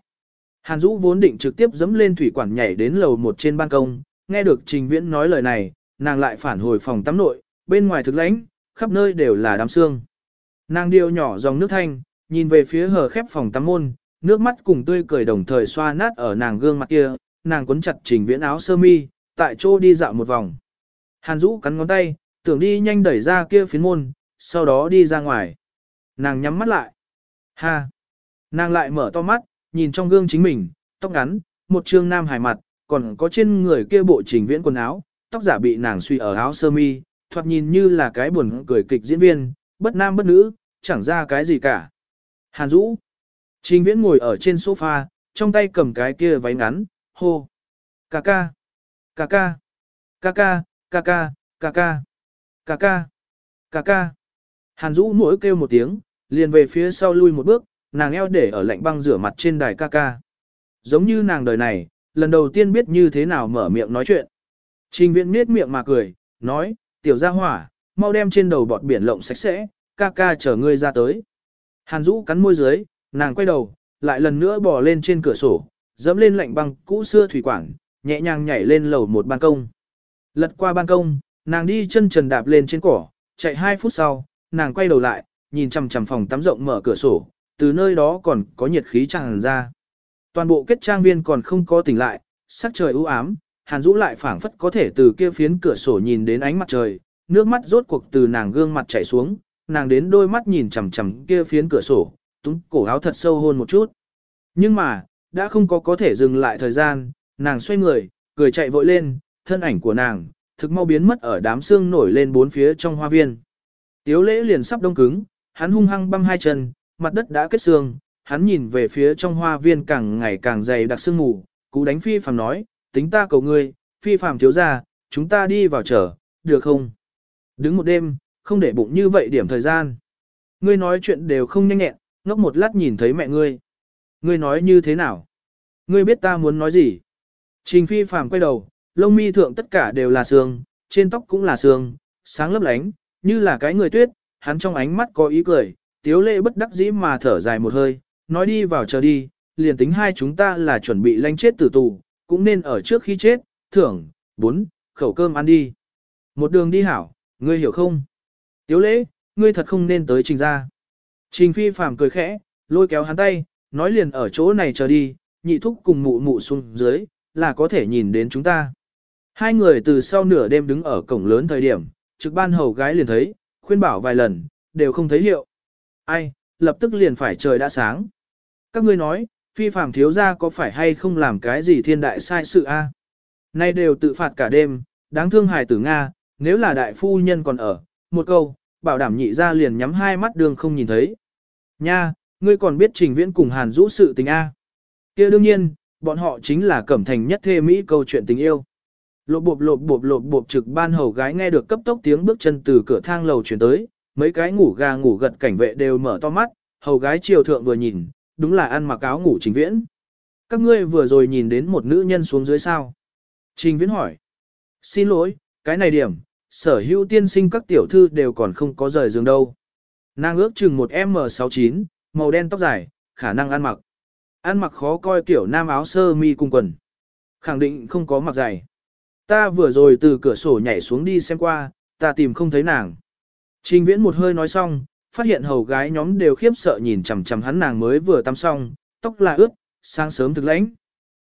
Hàn Dũ vốn định trực tiếp dẫm lên thủy quản nhảy đến lầu một trên ban công, nghe được Trình Viễn nói lời này, nàng lại phản hồi phòng tắm nội, bên ngoài thực lãnh, khắp nơi đều là đám xương. Nàng điệu nhỏ dòng nước thanh, nhìn về phía hờ khép phòng tắm môn, nước mắt cùng tươi cười đồng thời xoa nát ở nàng gương mặt kia, nàng cuốn chặt Trình Viễn áo sơ mi, tại chỗ đi dạo một vòng. Hàn Dũ cắn ngón tay, tưởng đi nhanh đẩy ra kia phiến môn, sau đó đi ra ngoài. Nàng nhắm mắt lại. Ha! Nàng lại mở to mắt, nhìn trong gương chính mình, tóc ngắn, một trương nam hải mặt, còn có trên người kia bộ trình viễn quần áo, tóc giả bị nàng suy ở áo sơ mi, thoạt nhìn như là cái buồn cười kịch diễn viên, bất nam bất nữ, chẳng ra cái gì cả. Hàn Dũ. Trình Viễn ngồi ở trên sofa, trong tay cầm cái kia váy ngắn, hô. Cà ca. Cà ca. Cà ca, cà ca, cà ca. Cà ca. Cà ca. Hàn Dũ mỗi kêu một tiếng, liền về phía sau lui một bước, nàng eo để ở lạnh băng rửa mặt trên đài ca ca. Giống như nàng đời này, lần đầu tiên biết như thế nào mở miệng nói chuyện. Trình Viễn nết miệng mà cười, nói, tiểu gia hỏa, mau đem trên đầu bọt biển lộng sạch sẽ, ca ca chờ ngươi ra tới. Hàn Dũ cắn môi dưới, nàng quay đầu, lại lần nữa bò lên trên cửa sổ, dẫm lên lạnh băng cũ xưa thủy quản, nhẹ nhàng nhảy lên lầu một ban công. Lật qua ban công, nàng đi chân trần đạp lên trên cỏ, chạy 2 phút sau, nàng quay đầu lại, nhìn chằm chằm phòng tắm rộng mở cửa sổ, từ nơi đó còn có nhiệt khí tràn ra. Toàn bộ kết trang viên còn không có tỉnh lại, sắc trời u ám, Hàn Dũ lại phảng phất có thể từ kia phiến cửa sổ nhìn đến ánh mặt trời, nước mắt rốt cuộc từ nàng gương mặt chảy xuống, nàng đến đôi mắt nhìn chằm chằm kia phiến cửa sổ, túng cổ áo thật sâu hôn một chút. Nhưng mà, đã không có có thể dừng lại thời gian, nàng xoay người, cười chạy vội lên, thân ảnh của nàng, thực mau biến mất ở đám xương nổi lên bốn phía trong hoa viên. Tiếu lễ liền sắp đông cứng, hắn hung hăng băm hai chân, mặt đất đã kết xương, hắn nhìn về phía trong hoa viên càng ngày càng dày đặc sương mù, cú đánh phi phàm nói, tính ta cầu ngươi, phi phàm thiếu ra, chúng ta đi vào chờ, được không? Đứng một đêm, không để bụng như vậy điểm thời gian. Ngươi nói chuyện đều không nhanh nhẹn, ngốc một lát nhìn thấy mẹ ngươi. Ngươi nói như thế nào? Ngươi biết ta muốn nói gì? Trình phi phàm quay đầu, lông mi thượng tất cả đều là xương, trên tóc cũng là xương, sáng lấp lánh, như là cái người tuyết, hắn trong ánh mắt có ý cười, tiếu lệ bất đắc dĩ mà thở dài một hơi, nói đi vào chờ đi, liền tính hai chúng ta là chuẩn bị lanh chết tử tù, cũng nên ở trước khi chết, thưởng, bốn, khẩu cơm ăn đi. Một đường đi hảo, ngươi hiểu không? Tiếu lễ, ngươi thật không nên tới trình ra. Trình phi phàm cười khẽ, lôi kéo hắn tay, nói liền ở chỗ này chờ đi, nhị thúc cùng mụ mụ xuống dưới, là có thể nhìn đến chúng ta. Hai người từ sau nửa đêm đứng ở cổng lớn thời điểm, trực ban hầu gái liền thấy, khuyên bảo vài lần, đều không thấy hiệu. Ai, lập tức liền phải trời đã sáng. Các ngươi nói, phi phàm thiếu gia có phải hay không làm cái gì thiên đại sai sự a? Nay đều tự phạt cả đêm, đáng thương hài tử Nga, nếu là đại phu nhân còn ở, một câu, bảo đảm nhị ra liền nhắm hai mắt đường không nhìn thấy. Nha, ngươi còn biết trình viễn cùng hàn rũ sự tình A. kia đương nhiên, bọn họ chính là cẩm thành nhất thê Mỹ câu chuyện tình yêu. Lộp bộp lộp bộp lộp bộp trực ban hầu gái nghe được cấp tốc tiếng bước chân từ cửa thang lầu chuyển tới, mấy cái ngủ gà ngủ gật cảnh vệ đều mở to mắt, hầu gái triều thượng vừa nhìn, đúng là ăn mặc áo ngủ trình viễn. Các ngươi vừa rồi nhìn đến một nữ nhân xuống dưới sao? Trình viễn hỏi. Xin lỗi, cái này điểm, sở hữu tiên sinh các tiểu thư đều còn không có rời giường đâu. Nàng ước chừng một M69, màu đen tóc dài, khả năng ăn mặc. Ăn mặc khó coi kiểu nam áo sơ mi cùng quần. Khẳng định không có mặc giày. Ta vừa rồi từ cửa sổ nhảy xuống đi xem qua, ta tìm không thấy nàng. Trình viễn một hơi nói xong, phát hiện hầu gái nhóm đều khiếp sợ nhìn chằm chằm hắn nàng mới vừa tắm xong, tóc là ướt, sáng sớm thực lãnh.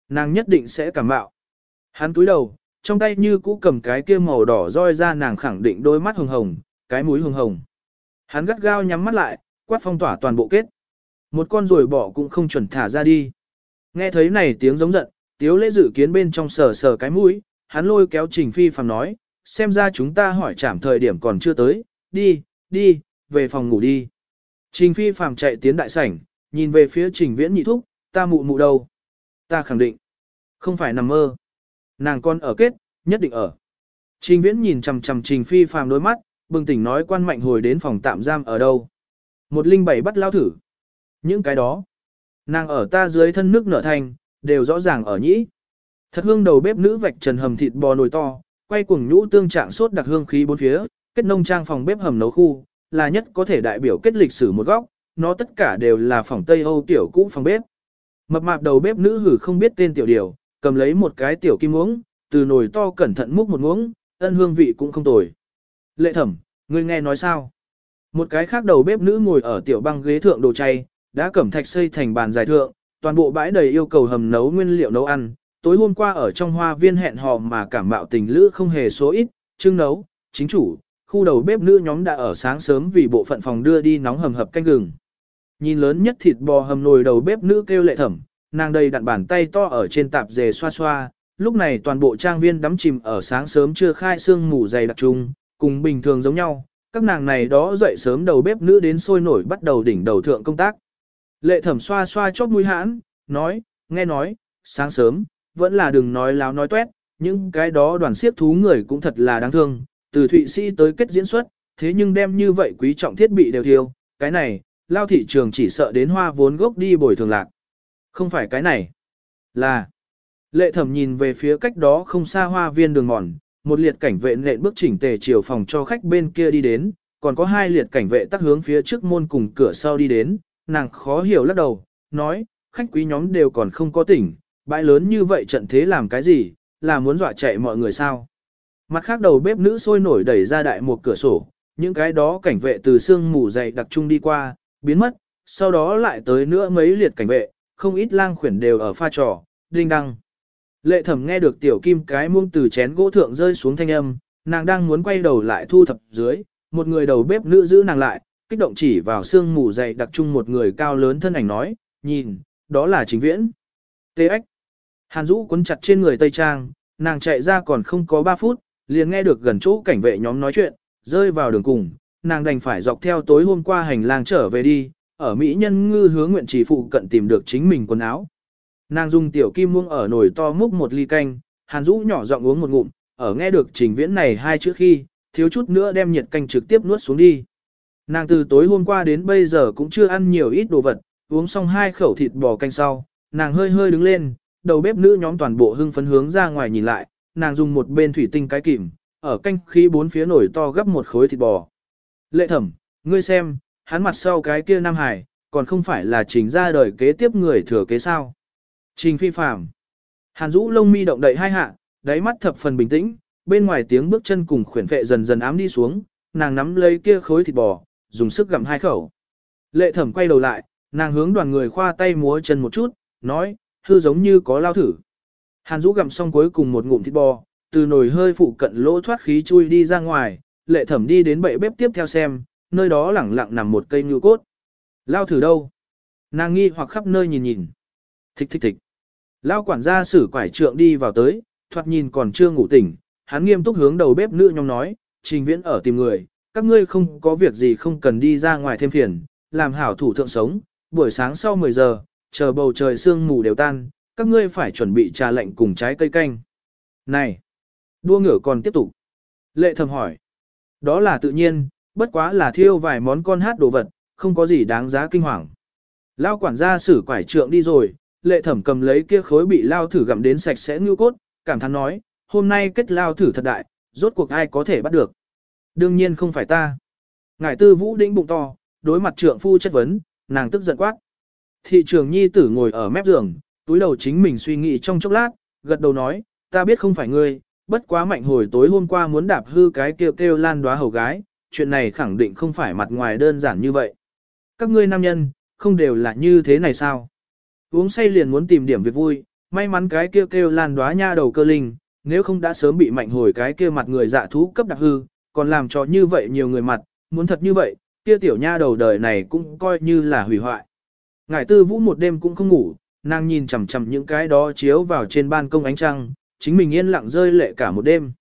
Nàng nhất định sẽ cảm bạo. Hắn túi đầu, trong tay như cũ cầm cái kia màu đỏ roi ra nàng khẳng định đôi mắt hồng hồng, cái mũi hồng hồng. Hắn gắt gao nhắm mắt lại, quát phong tỏa toàn bộ kết. Một con rồi bỏ cũng không chuẩn thả ra đi. Nghe thấy này tiếng giống giận, tiếu lễ dự kiến bên trong sờ sờ cái mũi, hắn lôi kéo trình phi phàm nói, xem ra chúng ta hỏi trảm thời điểm còn chưa tới, đi, đi, về phòng ngủ đi. Trình phi phàm chạy tiến đại sảnh, nhìn về phía trình viễn nhị thúc, ta mụ mụ đâu? Ta khẳng định, không phải nằm mơ. Nàng con ở kết, nhất định ở. Trình viễn nhìn chằm chằm trình phi phàm đôi mắt, bừng tỉnh nói quan mạnh hồi đến phòng tạm giam ở đâu. Một linh bảy bắt lao thử. Những cái đó. Nàng ở ta dưới thân nước nở thành, đều rõ ràng ở nhĩ. Thật hương đầu bếp nữ vạch trần hầm thịt bò nồi to, quay cuồng nhũ tương trạng sốt đặc hương khí bốn phía, kết nông trang phòng bếp hầm nấu khu, là nhất có thể đại biểu kết lịch sử một góc, nó tất cả đều là phòng Tây Âu tiểu cũ phòng bếp. Mập mạp đầu bếp nữ hử không biết tên tiểu điều, cầm lấy một cái tiểu kim uống, từ nồi to cẩn thận múc một muỗng, ân hương vị cũng không tồi. Lệ thẩm, ngươi nghe nói sao? Một cái khác đầu bếp nữ ngồi ở tiểu băng ghế thượng đồ chay, đã cẩm thạch xây thành bàn dài thượng, toàn bộ bãi đầy yêu cầu hầm nấu nguyên liệu nấu ăn. Tối hôm qua ở trong hoa viên hẹn hò mà cảm mạo tình lữ không hề số ít, trưng nấu, chính chủ, khu đầu bếp nữ nhóm đã ở sáng sớm vì bộ phận phòng đưa đi nóng hầm hập canh gừng. Nhìn lớn nhất thịt bò hầm nồi đầu bếp nữ kêu lệ thẩm, nàng đầy đặn bàn tay to ở trên tạp dề xoa xoa, lúc này toàn bộ trang viên đắm chìm ở sáng sớm chưa khai sương mù dày đặc trùng, cùng bình thường giống nhau, các nàng này đó dậy sớm đầu bếp nữ đến sôi nổi bắt đầu đỉnh đầu thượng công tác. Lệ thẩm xoa xoa chóp mũi hãn, nói, nghe nói, sáng sớm, vẫn là đừng nói láo nói tuét, những cái đó đoàn siết thú người cũng thật là đáng thương, từ Thụy Sĩ tới kết diễn xuất, thế nhưng đem như vậy quý trọng thiết bị đều thiêu, cái này, lao thị trường chỉ sợ đến hoa vốn gốc đi bồi thường lạc. Không phải cái này, là... Lệ thẩm nhìn về phía cách đó không xa hoa viên đường mòn, một liệt cảnh vệ nện bước chỉnh tề chiều phòng cho khách bên kia đi đến, còn có hai liệt cảnh vệ tắt hướng phía trước môn cùng cửa sau đi đến, nàng khó hiểu lắc đầu, nói, khách quý nhóm đều còn không có tỉnh, bãi lớn như vậy trận thế làm cái gì, là muốn dọa chạy mọi người sao. Mặt khác đầu bếp nữ sôi nổi đẩy ra đại một cửa sổ, những cái đó cảnh vệ từ xương mù dày đặc trung đi qua, biến mất, sau đó lại tới nữa mấy liệt cảnh vệ, không ít lang khuyển đều ở pha trò, đinh đăng. Lệ thẩm nghe được tiểu kim cái muông từ chén gỗ thượng rơi xuống thanh âm, nàng đang muốn quay đầu lại thu thập dưới, một người đầu bếp nữ giữ nàng lại, kích động chỉ vào xương mù dày đặc trung một người cao lớn thân ảnh nói, nhìn, đó là chính viễn. Tê ếch. Hàn Dũ quấn chặt trên người Tây Trang, nàng chạy ra còn không có 3 phút, liền nghe được gần chỗ cảnh vệ nhóm nói chuyện, rơi vào đường cùng, nàng đành phải dọc theo tối hôm qua hành lang trở về đi, ở Mỹ nhân ngư hướng nguyện chỉ phụ cận tìm được chính mình quần áo. Nàng dùng tiểu kim muông ở nồi to múc một ly canh, Hàn Dũ nhỏ giọng uống một ngụm, ở nghe được trình viễn này hai chữ khi, thiếu chút nữa đem nhiệt canh trực tiếp nuốt xuống đi. Nàng từ tối hôm qua đến bây giờ cũng chưa ăn nhiều ít đồ vật, uống xong hai khẩu thịt bò canh sau, nàng hơi hơi đứng lên, đầu bếp nữ nhóm toàn bộ hưng phấn hướng ra ngoài nhìn lại, nàng dùng một bên thủy tinh cái kìm, ở canh khí bốn phía nổi to gấp một khối thịt bò. Lệ thẩm, ngươi xem, hắn mặt sau cái kia Nam Hải, còn không phải là trình ra đời kế tiếp người thừa kế sao. Trình phi phạm. Hàn rũ lông mi động đậy hai hạ, đáy mắt thập phần bình tĩnh, bên ngoài tiếng bước chân cùng khuyển phệ dần dần ám đi xuống, nàng nắm lấy kia khối thịt bò, dùng sức gặm hai khẩu. Lệ thẩm quay đầu lại, nàng hướng đoàn người khoa tay múa chân một chút, nói, hư giống như có lao thử. Hàn rũ gặm xong cuối cùng một ngụm thịt bò, từ nồi hơi phụ cận lỗ thoát khí chui đi ra ngoài, lệ thẩm đi đến bệ bếp tiếp theo xem, nơi đó lẳng lặng nằm một cây ngưu cốt. Lao thử đâu? Nàng nghi hoặc khắp nơi nhìn nhìn. Thích thích thích. Lao quản gia sử quải trượng đi vào tới, thoạt nhìn còn chưa ngủ tỉnh, hắn nghiêm túc hướng đầu bếp nữ nhóm nói, trình viễn ở tìm người, các ngươi không có việc gì không cần đi ra ngoài thêm phiền, làm hảo thủ thượng sống, buổi sáng sau 10 giờ, chờ bầu trời sương mù đều tan, các ngươi phải chuẩn bị trà lạnh cùng trái cây canh. Này, đua ngựa còn tiếp tục. Lệ thầm hỏi, đó là tự nhiên, bất quá là thiêu vài món con hát đồ vật, không có gì đáng giá kinh hoàng. Lao quản gia xử quải trượng đi rồi, lệ thẩm cầm lấy kia khối bị lao thử gặm đến sạch sẽ ngưu cốt, cảm thán nói, hôm nay kết lao thử thật đại, rốt cuộc ai có thể bắt được. Đương nhiên không phải ta. Ngải tư vũ đĩnh bụng to, đối mặt trượng phu chất vấn, nàng tức giận quát. Thị trường nhi tử ngồi ở mép giường, túi đầu chính mình suy nghĩ trong chốc lát, gật đầu nói, ta biết không phải ngươi, bất quá mạnh hồi tối hôm qua muốn đạp hư cái kêu kêu lan đoá hầu gái, chuyện này khẳng định không phải mặt ngoài đơn giản như vậy. Các ngươi nam nhân, không đều là như thế này sao? Uống say liền muốn tìm điểm việc vui, may mắn cái kêu kêu lan đóa nha đầu cơ linh, nếu không đã sớm bị mạnh hồi cái kia mặt người dạ thú cấp đặc hư, còn làm cho như vậy nhiều người mặt, muốn thật như vậy, kia tiểu nha đầu đời này cũng coi như là hủy hoại. Ngải tư vũ một đêm cũng không ngủ, nàng nhìn chằm chằm những cái đó chiếu vào trên ban công ánh trăng, chính mình yên lặng rơi lệ cả một đêm.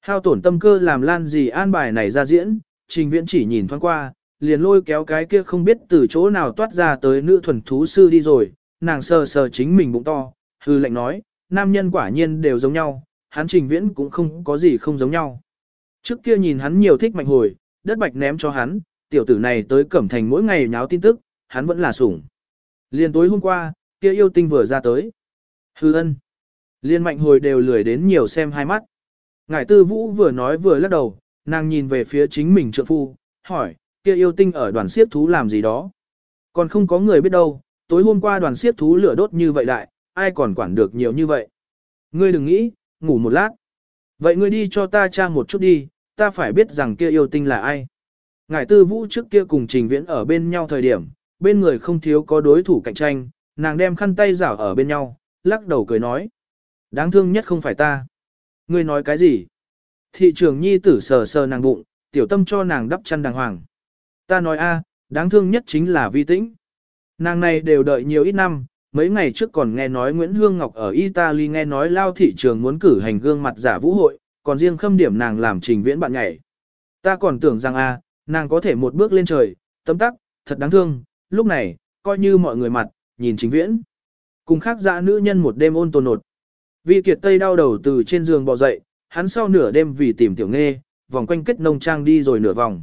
Hao tổn tâm cơ làm lan gì an bài này ra diễn, trình viễn chỉ nhìn thoáng qua, liền lôi kéo cái kia không biết từ chỗ nào toát ra tới nữ thuần thú sư đi rồi, nàng sờ sờ chính mình bụng to, hư lệnh nói, nam nhân quả nhiên đều giống nhau, hắn trình viễn cũng không có gì không giống nhau. Trước kia nhìn hắn nhiều thích mạnh hồi, đất bạch ném cho hắn, tiểu tử này tới Cẩm Thành mỗi ngày nháo tin tức, hắn vẫn là sủng. Liên tối hôm qua, kia yêu tinh vừa ra tới. Hư ân. Liên mạnh hồi đều lười đến nhiều xem hai mắt. Ngải tư vũ vừa nói vừa lắc đầu, nàng nhìn về phía chính mình trượng phu, hỏi, kia yêu tinh ở đoàn siết thú làm gì đó. Còn không có người biết đâu, tối hôm qua đoàn siết thú lửa đốt như vậy đại, ai còn quản được nhiều như vậy. Ngươi đừng nghĩ, ngủ một lát. Vậy ngươi đi cho ta tra một chút đi, ta phải biết rằng kia yêu tinh là ai. Ngải tư vũ trước kia cùng trình viễn ở bên nhau thời điểm, bên người không thiếu có đối thủ cạnh tranh, nàng đem khăn tay rảo ở bên nhau, lắc đầu cười nói. Đáng thương nhất không phải ta. Ngươi nói cái gì? Thị trường nhi tử sờ sờ nàng bụng, tiểu tâm cho nàng đắp chăn đàng hoàng. Ta nói a, đáng thương nhất chính là vi tĩnh. Nàng này đều đợi nhiều ít năm, mấy ngày trước còn nghe nói Nguyễn Hương Ngọc ở Italy nghe nói lao thị trường muốn cử hành gương mặt giả vũ hội, còn riêng khâm điểm nàng làm trình viễn bạn nhảy. Ta còn tưởng rằng a, nàng có thể một bước lên trời, tấm tắc, thật đáng thương, lúc này, coi như mọi người mặt, nhìn chính viễn. Cùng khác dã nữ nhân một đêm ôn tồn nột. Vi kiệt tây đau đầu từ trên giường bò dậy, hắn sau nửa đêm vì tìm tiểu nghe, vòng quanh kết nông trang đi rồi nửa vòng.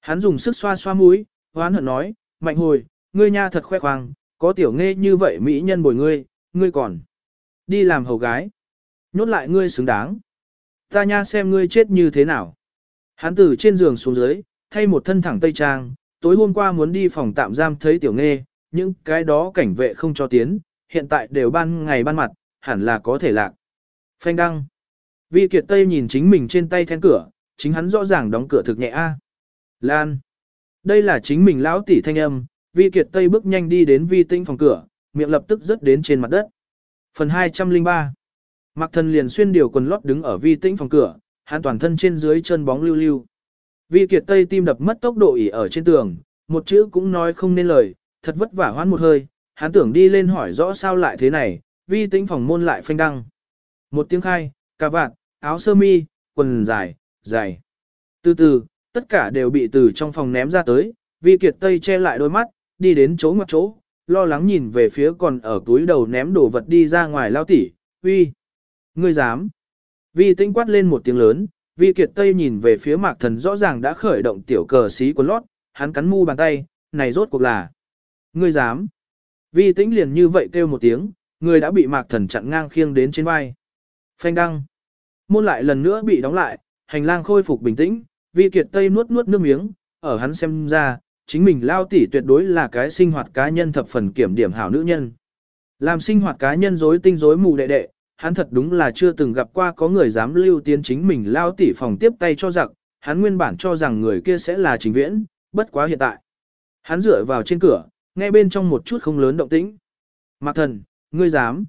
Hắn dùng sức xoa xoa mũi, hoán hận nói, mạnh hồi, ngươi nha thật khoe khoang, có tiểu nghe như vậy mỹ nhân bồi ngươi, ngươi còn đi làm hầu gái. Nhốt lại ngươi xứng đáng. Ta nha xem ngươi chết như thế nào. Hắn từ trên giường xuống dưới, thay một thân thẳng tây trang, tối hôm qua muốn đi phòng tạm giam thấy tiểu nghe, những cái đó cảnh vệ không cho tiến, hiện tại đều ban ngày ban mặt, hẳn là có thể lạc. Phanh đăng. Vi Kiệt Tây nhìn chính mình trên tay then cửa, chính hắn rõ ràng đóng cửa thực nhẹ a. Lan. Đây là chính mình lão tỷ thanh âm, Vi Kiệt Tây bước nhanh đi đến Vi Tinh phòng cửa, miệng lập tức rớt đến trên mặt đất. Phần 203 Mạc thần liền xuyên điều quần lót đứng ở Vi Tinh phòng cửa, hắn toàn thân trên dưới chân bóng lưu lưu. Vi Kiệt Tây tim đập mất tốc độ ỉ ở trên tường, một chữ cũng nói không nên lời, thật vất vả hoán một hơi, hắn tưởng đi lên hỏi rõ sao lại thế này, Vi Tinh phòng môn lại phanh đăng. Một tiếng khai, cà vạt, áo sơ mi, quần dài, dài. Từ từ, tất cả đều bị từ trong phòng ném ra tới, Vi Kiệt Tây che lại đôi mắt, đi đến chỗ ngoặt chỗ, lo lắng nhìn về phía còn ở túi đầu ném đồ vật đi ra ngoài lao tỉ, uy, ngươi dám. Vi tinh quát lên một tiếng lớn, Vi Kiệt Tây nhìn về phía mạc thần rõ ràng đã khởi động tiểu cờ xí quần lót, hắn cắn mu bàn tay, này rốt cuộc là. Ngươi dám. Vi tĩnh liền như vậy kêu một tiếng, người đã bị mạc thần chặn ngang khiêng đến trên vai. Phanh đăng. Môn lại lần nữa bị đóng lại, hành lang khôi phục bình tĩnh, Vi Kiệt Tây nuốt nuốt nước miếng, ở hắn xem ra, chính mình lao tỷ tuyệt đối là cái sinh hoạt cá nhân thập phần kiểm điểm hảo nữ nhân. Làm sinh hoạt cá nhân rối tinh rối mù đệ đệ, hắn thật đúng là chưa từng gặp qua có người dám lưu tiến chính mình lao tỷ phòng tiếp tay cho giặc, hắn nguyên bản cho rằng người kia sẽ là trình viễn, bất quá hiện tại. Hắn dựa vào trên cửa, nghe bên trong một chút không lớn động tĩnh. Mạc thần, ngươi dám.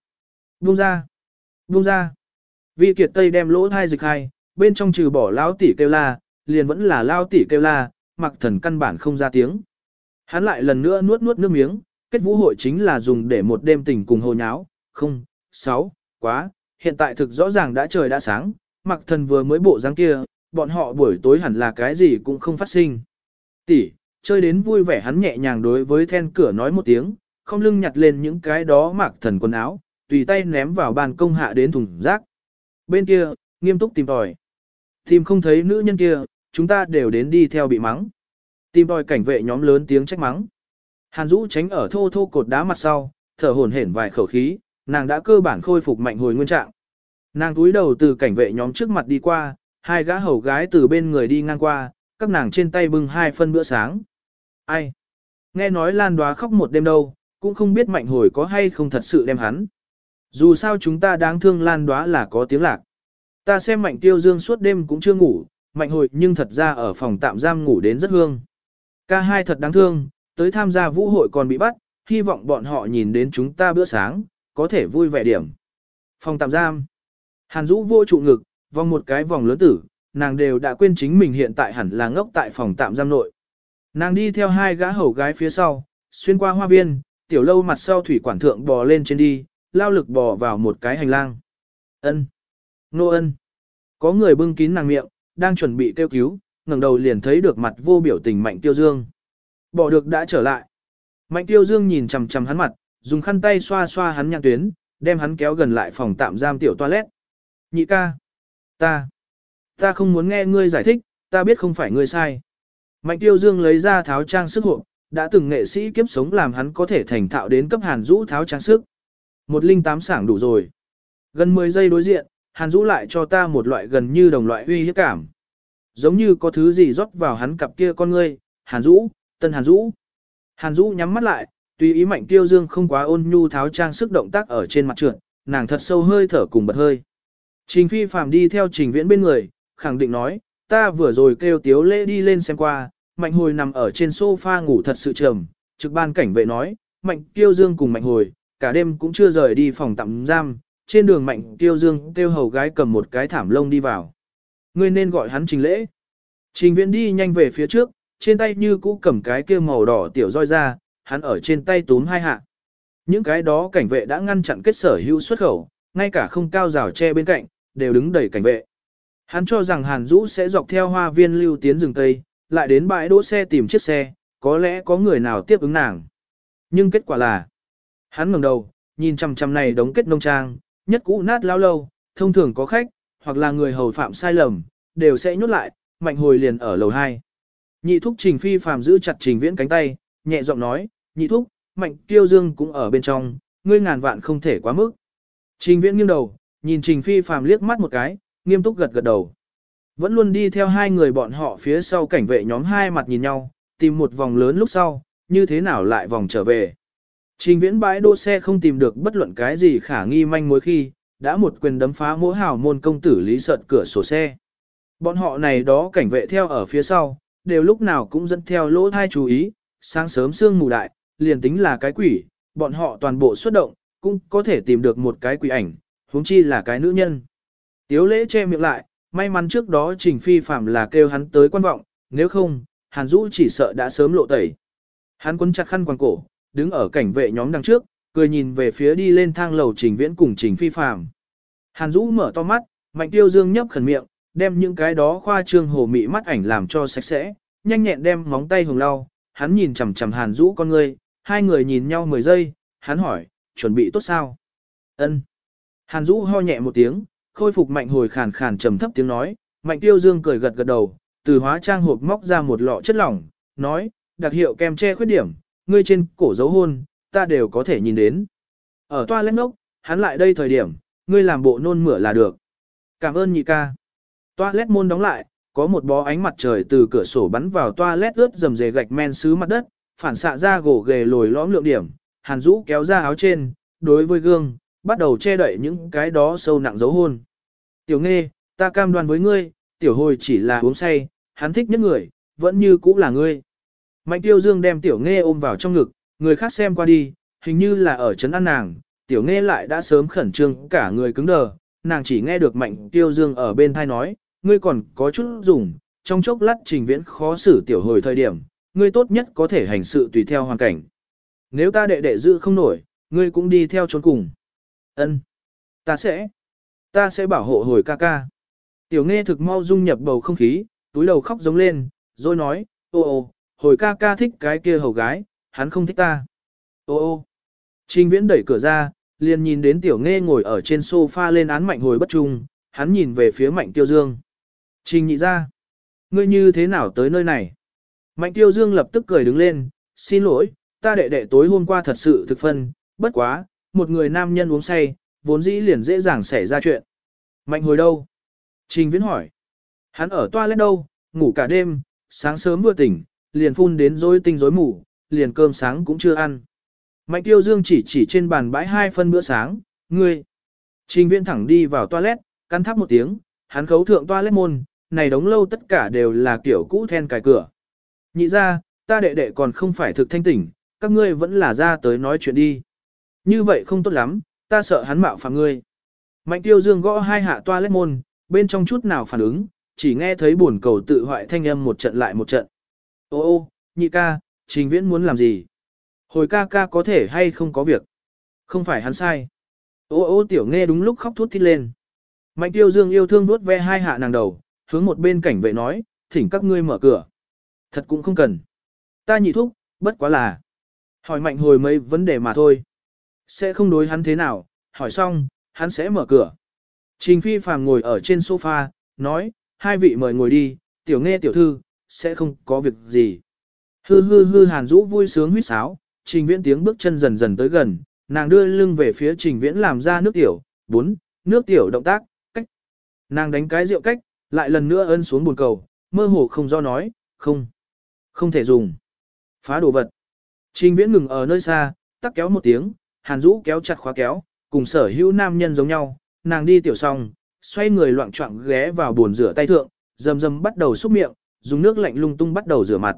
Buông ra. Buông ra. Vi kiệt tây đem lỗ thai dịch hai, bên trong trừ bỏ lao tỷ kêu la, liền vẫn là lao tỷ kêu la, mặc thần căn bản không ra tiếng. Hắn lại lần nữa nuốt nuốt nước miếng, kết vũ hội chính là dùng để một đêm tình cùng hồ nháo, không, sáu, quá, hiện tại thực rõ ràng đã trời đã sáng, mặc thần vừa mới bộ dáng kia, bọn họ buổi tối hẳn là cái gì cũng không phát sinh. Tỷ, chơi đến vui vẻ hắn nhẹ nhàng đối với then cửa nói một tiếng, không lưng nhặt lên những cái đó mặc thần quần áo, tùy tay ném vào bàn công hạ đến thùng rác. Bên kia, nghiêm túc tìm tòi. Tìm không thấy nữ nhân kia, chúng ta đều đến đi theo bị mắng. Tìm tòi cảnh vệ nhóm lớn tiếng trách mắng. Hàn Dũ tránh ở thô thô cột đá mặt sau, thở hổn hển vài khẩu khí, nàng đã cơ bản khôi phục mạnh hồi nguyên trạng. Nàng túi đầu từ cảnh vệ nhóm trước mặt đi qua, hai gã hầu gái từ bên người đi ngang qua, các nàng trên tay bưng hai phân bữa sáng. Ai? Nghe nói Lan Đoá khóc một đêm đâu, cũng không biết mạnh hồi có hay không thật sự đem hắn. Dù sao chúng ta đáng thương Lan Đoá là có tiếng lạc. Ta xem mạnh tiêu dương suốt đêm cũng chưa ngủ, mạnh hồi nhưng thật ra ở phòng tạm giam ngủ đến rất hương. Ca hai thật đáng thương, tới tham gia vũ hội còn bị bắt, hy vọng bọn họ nhìn đến chúng ta bữa sáng, có thể vui vẻ điểm. Phòng tạm giam. Hàn Dũ vô trụ ngực, vòng một cái vòng lớn tử, nàng đều đã quên chính mình hiện tại hẳn là ngốc tại phòng tạm giam nội. Nàng đi theo hai gã hầu gái phía sau, xuyên qua hoa viên, tiểu lâu mặt sau thủy quản thượng bò lên trên đi, lao lực bò vào một cái hành lang. Ân, Nô ân. Có người bưng kín nàng miệng, đang chuẩn bị kêu cứu, ngẩng đầu liền thấy được mặt vô biểu tình Mạnh Tiêu Dương. Bỏ được đã trở lại. Mạnh Tiêu Dương nhìn chằm chằm hắn mặt, dùng khăn tay xoa xoa hắn nhãn tuyến, đem hắn kéo gần lại phòng tạm giam tiểu toilet. Nhị ca. Ta. Ta không muốn nghe ngươi giải thích, ta biết không phải ngươi sai. Mạnh Tiêu Dương lấy ra tháo trang sức hộ, đã từng nghệ sĩ kiếp sống làm hắn có thể thành thạo đến cấp hàn rũ tháo trang sức. Một linh tám sảng đủ rồi. Gần 10 giây đối diện, hàn Dũ lại cho ta một loại gần như đồng loại uy hiếp cảm. Giống như có thứ gì rót vào hắn cặp kia con ngươi, hàn Dũ, tân hàn Dũ, Hàn Dũ nhắm mắt lại, tùy ý mạnh tiêu dương không quá ôn nhu tháo trang sức động tác ở trên mặt trượt, nàng thật sâu hơi thở cùng bật hơi. Trình phi phàm đi theo trình viễn bên người, khẳng định nói, ta vừa rồi kêu tiếu lễ đi lên xem qua, mạnh hồi nằm ở trên sofa ngủ thật sự trầm, trực ban cảnh vệ nói, mạnh tiêu dương cùng mạnh hồi, cả đêm cũng chưa rời đi phòng tạm giam, trên đường mạnh tiêu dương kêu hầu gái cầm một cái thảm lông đi vào. Ngươi nên gọi hắn trình lễ. Trình viễn đi nhanh về phía trước, trên tay như cũ cầm cái kia màu đỏ tiểu roi ra, hắn ở trên tay túm hai hạ. Những cái đó cảnh vệ đã ngăn chặn kết sở hữu xuất khẩu, ngay cả không cao rào che bên cạnh, đều đứng đầy cảnh vệ. Hắn cho rằng Hàn Dũ sẽ dọc theo hoa viên lưu tiến rừng Tây, lại đến bãi đỗ xe tìm chiếc xe, có lẽ có người nào tiếp ứng nàng. Nhưng kết quả là, hắn ngẩng đầu, nhìn chằm chằm này đống kết nông trang, nhất cũ nát lao lâu, thông thường có khách, hoặc là người hầu phạm sai lầm, đều sẽ nhốt lại, mạnh hồi liền ở lầu 2. Nhị thúc trình phi phàm giữ chặt trình viễn cánh tay, nhẹ giọng nói, nhị thúc, mạnh tiêu dương cũng ở bên trong, ngươi ngàn vạn không thể quá mức. Trình viễn nghiêng đầu, nhìn trình phi phàm liếc mắt một cái, nghiêm túc gật gật đầu. Vẫn luôn đi theo hai người bọn họ phía sau cảnh vệ nhóm hai mặt nhìn nhau, tìm một vòng lớn lúc sau, như thế nào lại vòng trở về. Trình viễn bãi đỗ xe không tìm được bất luận cái gì khả nghi manh mối khi, đã một quyền đấm phá mỗi hào môn công tử lý sợt cửa sổ xe. Bọn họ này đó cảnh vệ theo ở phía sau, đều lúc nào cũng dẫn theo lỗ thai chú ý, sáng sớm sương mù đại, liền tính là cái quỷ, bọn họ toàn bộ xuất động, cũng có thể tìm được một cái quỷ ảnh, huống chi là cái nữ nhân. Tiếu lễ che miệng lại, may mắn trước đó trình phi phạm là kêu hắn tới quan vọng, nếu không, hàn Dũ chỉ sợ đã sớm lộ tẩy. Hắn quấn chặt khăn quàng cổ, đứng ở cảnh vệ nhóm đằng trước, cười nhìn về phía đi lên thang lầu trình viễn cùng trình phi phạm. Hàn Dũ mở to mắt, mạnh tiêu dương nhấp khẩn miệng, đem những cái đó khoa trương hồ mị mắt ảnh làm cho sạch sẽ, nhanh nhẹn đem móng tay hồng lau, hắn nhìn chằm chằm Hàn Dũ con ngươi, hai người nhìn nhau 10 giây, hắn hỏi, chuẩn bị tốt sao? Ân. Hàn Dũ ho nhẹ một tiếng, khôi phục mạnh hồi khàn khàn trầm thấp tiếng nói, mạnh tiêu dương cười gật gật đầu, từ hóa trang hộp móc ra một lọ chất lỏng, nói, đặc hiệu kem che khuyết điểm, ngươi trên cổ dấu hôn, ta đều có thể nhìn đến. Ở toa lên ngốc, hắn lại đây thời điểm, ngươi làm bộ nôn mửa là được. Cảm ơn nhị ca. toa lét môn đóng lại, có một bó ánh mặt trời từ cửa sổ bắn vào toa lét ướt dầm dề gạch men sứ mặt đất, phản xạ ra gỗ ghề lồi lõm lượng điểm, Hàn Dũ kéo ra áo trên, đối với gương, bắt đầu che đậy những cái đó sâu nặng dấu hôn. Tiểu Nghe, ta cam đoan với ngươi, tiểu hồi chỉ là uống say, hắn thích nhất người, vẫn như cũ là ngươi. Mạnh Tiêu Dương đem Tiểu Nghe ôm vào trong ngực, người khác xem qua đi, hình như là ở trấn an nàng, Tiểu Nghe lại đã sớm khẩn trương cả người cứng đờ, nàng chỉ nghe được Mạnh Tiêu Dương ở bên thai nói, ngươi còn có chút dùng, trong chốc lát trình viễn khó xử tiểu hồi thời điểm, ngươi tốt nhất có thể hành sự tùy theo hoàn cảnh. Nếu ta đệ đệ giữ không nổi, ngươi cũng đi theo trốn cùng. Ân, Ta sẽ. Ta sẽ bảo hộ hồi ca ca. Tiểu nghe thực mau dung nhập bầu không khí, túi đầu khóc giống lên, rồi nói, ô ô, hồi ca ca thích cái kia hầu gái, hắn không thích ta. Ô ô. Trình viễn đẩy cửa ra, liền nhìn đến tiểu nghe ngồi ở trên sofa lên án mạnh hồi bất trung, hắn nhìn về phía mạnh tiêu dương. Trình nhị ra. Ngươi như thế nào tới nơi này? Mạnh tiêu dương lập tức cười đứng lên, xin lỗi, ta đệ đệ tối hôm qua thật sự thực phân, bất quá, một người nam nhân uống say, vốn dĩ liền dễ dàng xảy ra chuyện. Mạnh hồi đâu? Trình viễn hỏi. Hắn ở toilet đâu, ngủ cả đêm, sáng sớm vừa tỉnh, liền phun đến rối tinh rối mù, liền cơm sáng cũng chưa ăn. Mạnh tiêu dương chỉ chỉ trên bàn bãi hai phân bữa sáng, ngươi. Trình viễn thẳng đi vào toilet, căn thắp một tiếng, hắn khấu thượng toilet môn, này đống lâu tất cả đều là kiểu cũ then cài cửa. Nhị ra, ta đệ đệ còn không phải thực thanh tỉnh, các ngươi vẫn là ra tới nói chuyện đi. Như vậy không tốt lắm, ta sợ hắn mạo phạm ngươi. Mạnh tiêu dương gõ hai hạ toilet môn, bên trong chút nào phản ứng, chỉ nghe thấy buồn cầu tự hoại thanh âm một trận lại một trận. Ô ô, nhị ca, trình viễn muốn làm gì? Hồi ca ca có thể hay không có việc? Không phải hắn sai. Ô ô tiểu nghe đúng lúc khóc thút thít lên. Mạnh tiêu dương yêu thương vuốt ve hai hạ nàng đầu, hướng một bên cảnh vệ nói, thỉnh các ngươi mở cửa. Thật cũng không cần. Ta nhị thúc, bất quá là. Hỏi mạnh hồi mấy vấn đề mà thôi. Sẽ không đối hắn thế nào, hỏi xong, hắn sẽ mở cửa. Trình phi phàm ngồi ở trên sofa, nói, hai vị mời ngồi đi, tiểu nghe tiểu thư, sẽ không có việc gì. Hư hư hư hàn Dũ vui sướng huýt sáo, trình viễn tiếng bước chân dần dần tới gần, nàng đưa lưng về phía trình viễn làm ra nước tiểu, bốn, nước tiểu động tác, cách. Nàng đánh cái rượu cách, lại lần nữa ân xuống buồn cầu, mơ hồ không do nói, không, không thể dùng. Phá đồ vật. Trình viễn ngừng ở nơi xa, tắc kéo một tiếng, hàn Dũ kéo chặt khóa kéo, cùng sở hữu nam nhân giống nhau, nàng đi tiểu xong, xoay người loạn choạng ghé vào bồn rửa tay thượng, dầm dầm bắt đầu xúc miệng, dùng nước lạnh lung tung bắt đầu rửa mặt.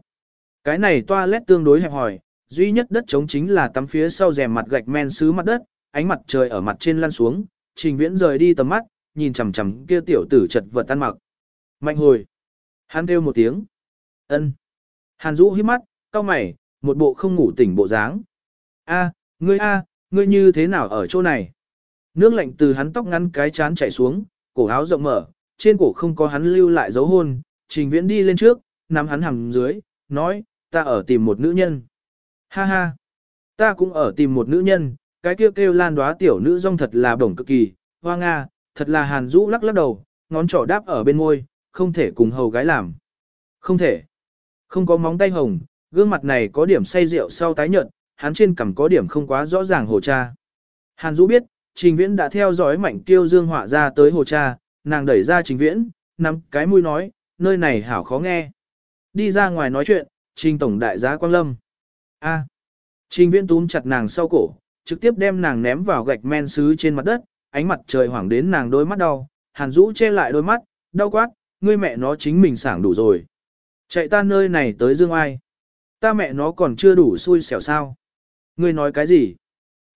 Cái này toilet tương đối hẹp hòi, duy nhất đất trống chính là tắm phía sau rèm mặt gạch men sứ mặt đất, ánh mặt trời ở mặt trên lăn xuống, trình viễn rời đi tầm mắt, nhìn chằm chằm kia tiểu tử chật vật tan mặc. Mạnh hồi. Hắn kêu một tiếng. ân. Hàn Dũ hít mắt, cau mày, một bộ không ngủ tỉnh bộ dáng. A, ngươi a, ngươi như thế nào ở chỗ này? Nước lạnh từ hắn tóc ngắn cái chán chảy xuống, cổ áo rộng mở, trên cổ không có hắn lưu lại dấu hôn, trình viễn đi lên trước, nắm hắn hầm dưới, nói, ta ở tìm một nữ nhân. Ha ha, ta cũng ở tìm một nữ nhân, cái kêu kêu lan đoá tiểu nữ rong thật là bổng cực kỳ, hoa nga, thật là hàn rũ lắc lắc đầu, ngón trỏ đáp ở bên môi, không thể cùng hầu gái làm. Không thể. Không có móng tay hồng, gương mặt này có điểm say rượu sau tái nhợt, hắn trên cằm có điểm không quá rõ ràng hồ cha. Hàn Dũ biết, Trình Viễn đã theo dõi mảnh tiêu dương họa ra tới hồ cha, nàng đẩy ra Trình Viễn, nắm cái mũi nói, nơi này hảo khó nghe. Đi ra ngoài nói chuyện, Trình Tổng Đại giá Quang Lâm. A. Trình Viễn túm chặt nàng sau cổ, trực tiếp đem nàng ném vào gạch men sứ trên mặt đất, ánh mặt trời hoảng đến nàng đôi mắt đau, Hàn Dũ che lại đôi mắt, đau quát, ngươi mẹ nó chính mình sảng đủ rồi. Chạy ta nơi này tới dương ai. Ta mẹ nó còn chưa đủ xui xẻo sao. Ngươi nói cái gì?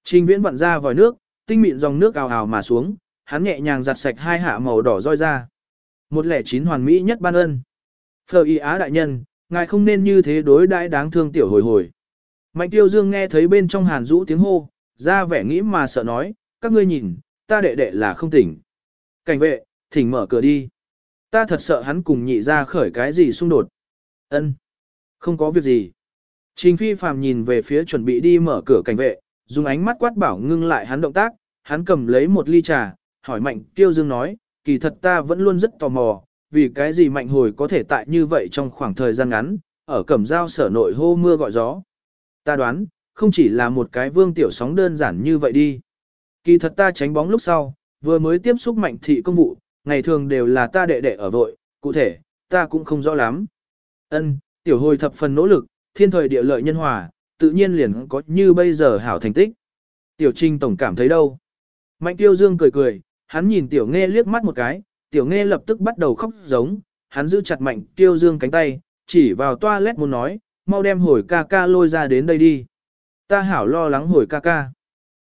Trình viễn vặn ra vòi nước, tinh mịn dòng nước ào ào mà xuống, hắn nhẹ nhàng giặt sạch hai hạ màu đỏ roi ra. Một lẻ chín hoàn mỹ nhất ban ân. Phờ y á đại nhân, ngài không nên như thế đối đãi đáng thương tiểu hồi hồi. Mạnh tiêu dương nghe thấy bên trong hàn rũ tiếng hô, ra vẻ nghĩ mà sợ nói, các ngươi nhìn, ta đệ đệ là không tỉnh. Cảnh vệ, thỉnh mở cửa đi. Ta thật sợ hắn cùng nhị ra khởi cái gì xung đột. Ân, Không có việc gì. Trình phi phàm nhìn về phía chuẩn bị đi mở cửa cảnh vệ, dùng ánh mắt quát bảo ngưng lại hắn động tác, hắn cầm lấy một ly trà, hỏi mạnh tiêu dương nói, kỳ thật ta vẫn luôn rất tò mò, vì cái gì mạnh hồi có thể tại như vậy trong khoảng thời gian ngắn, ở cẩm giao sở nội hô mưa gọi gió. Ta đoán, không chỉ là một cái vương tiểu sóng đơn giản như vậy đi. Kỳ thật ta tránh bóng lúc sau, vừa mới tiếp xúc mạnh thị công vụ, ngày thường đều là ta đệ đệ ở vội, cụ thể, ta cũng không rõ lắm. Ân, tiểu hồi thập phần nỗ lực, thiên thời địa lợi nhân hòa, tự nhiên liền có như bây giờ hảo thành tích. Tiểu Trinh tổng cảm thấy đâu? Mạnh Tiêu Dương cười cười, hắn nhìn Tiểu Nghe liếc mắt một cái, Tiểu Nghe lập tức bắt đầu khóc giống, hắn giữ chặt Mạnh Tiêu Dương cánh tay, chỉ vào toilet muốn nói, mau đem hồi ca ca lôi ra đến đây đi. Ta hảo lo lắng hồi ca ca.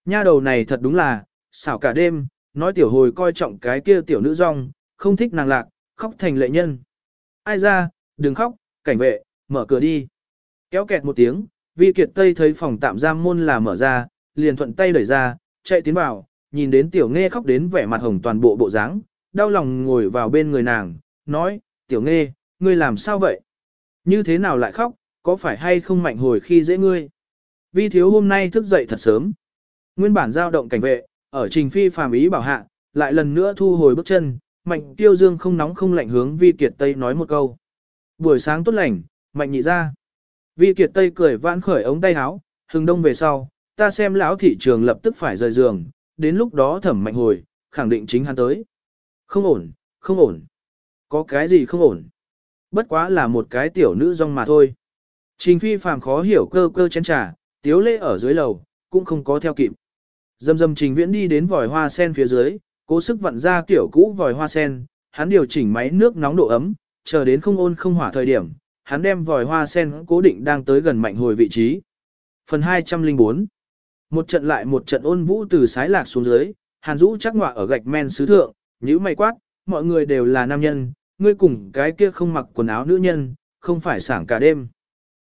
Nha đầu này thật đúng là, xảo cả đêm, nói Tiểu hồi coi trọng cái kia Tiểu nữ rong, không thích nàng lạc, khóc thành lệ nhân. Ai ra, đừng khóc, cảnh vệ, mở cửa đi. Kéo kẹt một tiếng, Vi Kiệt Tây thấy phòng tạm giam môn là mở ra, liền thuận tay đẩy ra, chạy tiến vào, nhìn đến Tiểu Nghe khóc đến vẻ mặt hồng toàn bộ bộ dáng, đau lòng ngồi vào bên người nàng, nói, Tiểu Nghe, ngươi làm sao vậy? Như thế nào lại khóc, có phải hay không mạnh hồi khi dễ ngươi? Vi thiếu hôm nay thức dậy thật sớm. Nguyên bản giao động cảnh vệ, ở trình phi phàm ý bảo hạ, lại lần nữa thu hồi bước chân, mạnh tiêu dương không nóng không lạnh hướng Vi Kiệt Tây nói một câu. Buổi sáng tốt lành, mạnh nhị ra. Vi Kiệt Tây cười vãn khởi ống tay áo, hừng đông về sau, ta xem lão thị trường lập tức phải rời giường, đến lúc đó thẩm mạnh hồi, khẳng định chính hắn tới. Không ổn, không ổn. Có cái gì không ổn? Bất quá là một cái tiểu nữ rong mà thôi. Trình phi phàm khó hiểu cơ cơ chén trà, tiếu lễ ở dưới lầu, cũng không có theo kịp. Dầm dầm trình viễn đi đến vòi hoa sen phía dưới, cố sức vặn ra kiểu cũ vòi hoa sen, hắn điều chỉnh máy nước nóng độ ấm, chờ đến không ôn không hỏa thời điểm, hắn đem vòi hoa sen cố định đang tới gần mạnh hồi vị trí. Phần 204 một trận lại một trận ôn vũ từ sái lạc xuống dưới, hàn rũ chắc ngọa ở gạch men sứ thượng, nhữ mày quát, mọi người đều là nam nhân, ngươi cùng cái kia không mặc quần áo nữ nhân, không phải sảng cả đêm.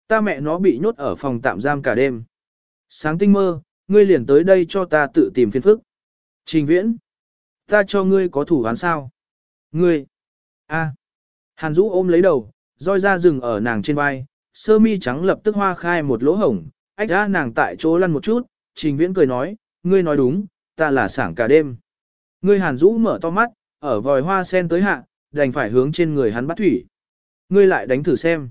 Ta mẹ nó bị nhốt ở phòng tạm giam cả đêm. Sáng tinh mơ, ngươi liền tới đây cho ta tự tìm phiền phức. Trình viễn, ta cho ngươi có thủ án sao? Ngươi, a, Hàn Dũ ôm lấy đầu, roi ra rừng ở nàng trên vai, sơ mi trắng lập tức hoa khai một lỗ hổng, ách ra nàng tại chỗ lăn một chút, trình viễn cười nói, ngươi nói đúng, ta là sảng cả đêm. Ngươi hàn rũ mở to mắt, ở vòi hoa sen tới hạ, đành phải hướng trên người hắn bắt thủy. Ngươi lại đánh thử xem.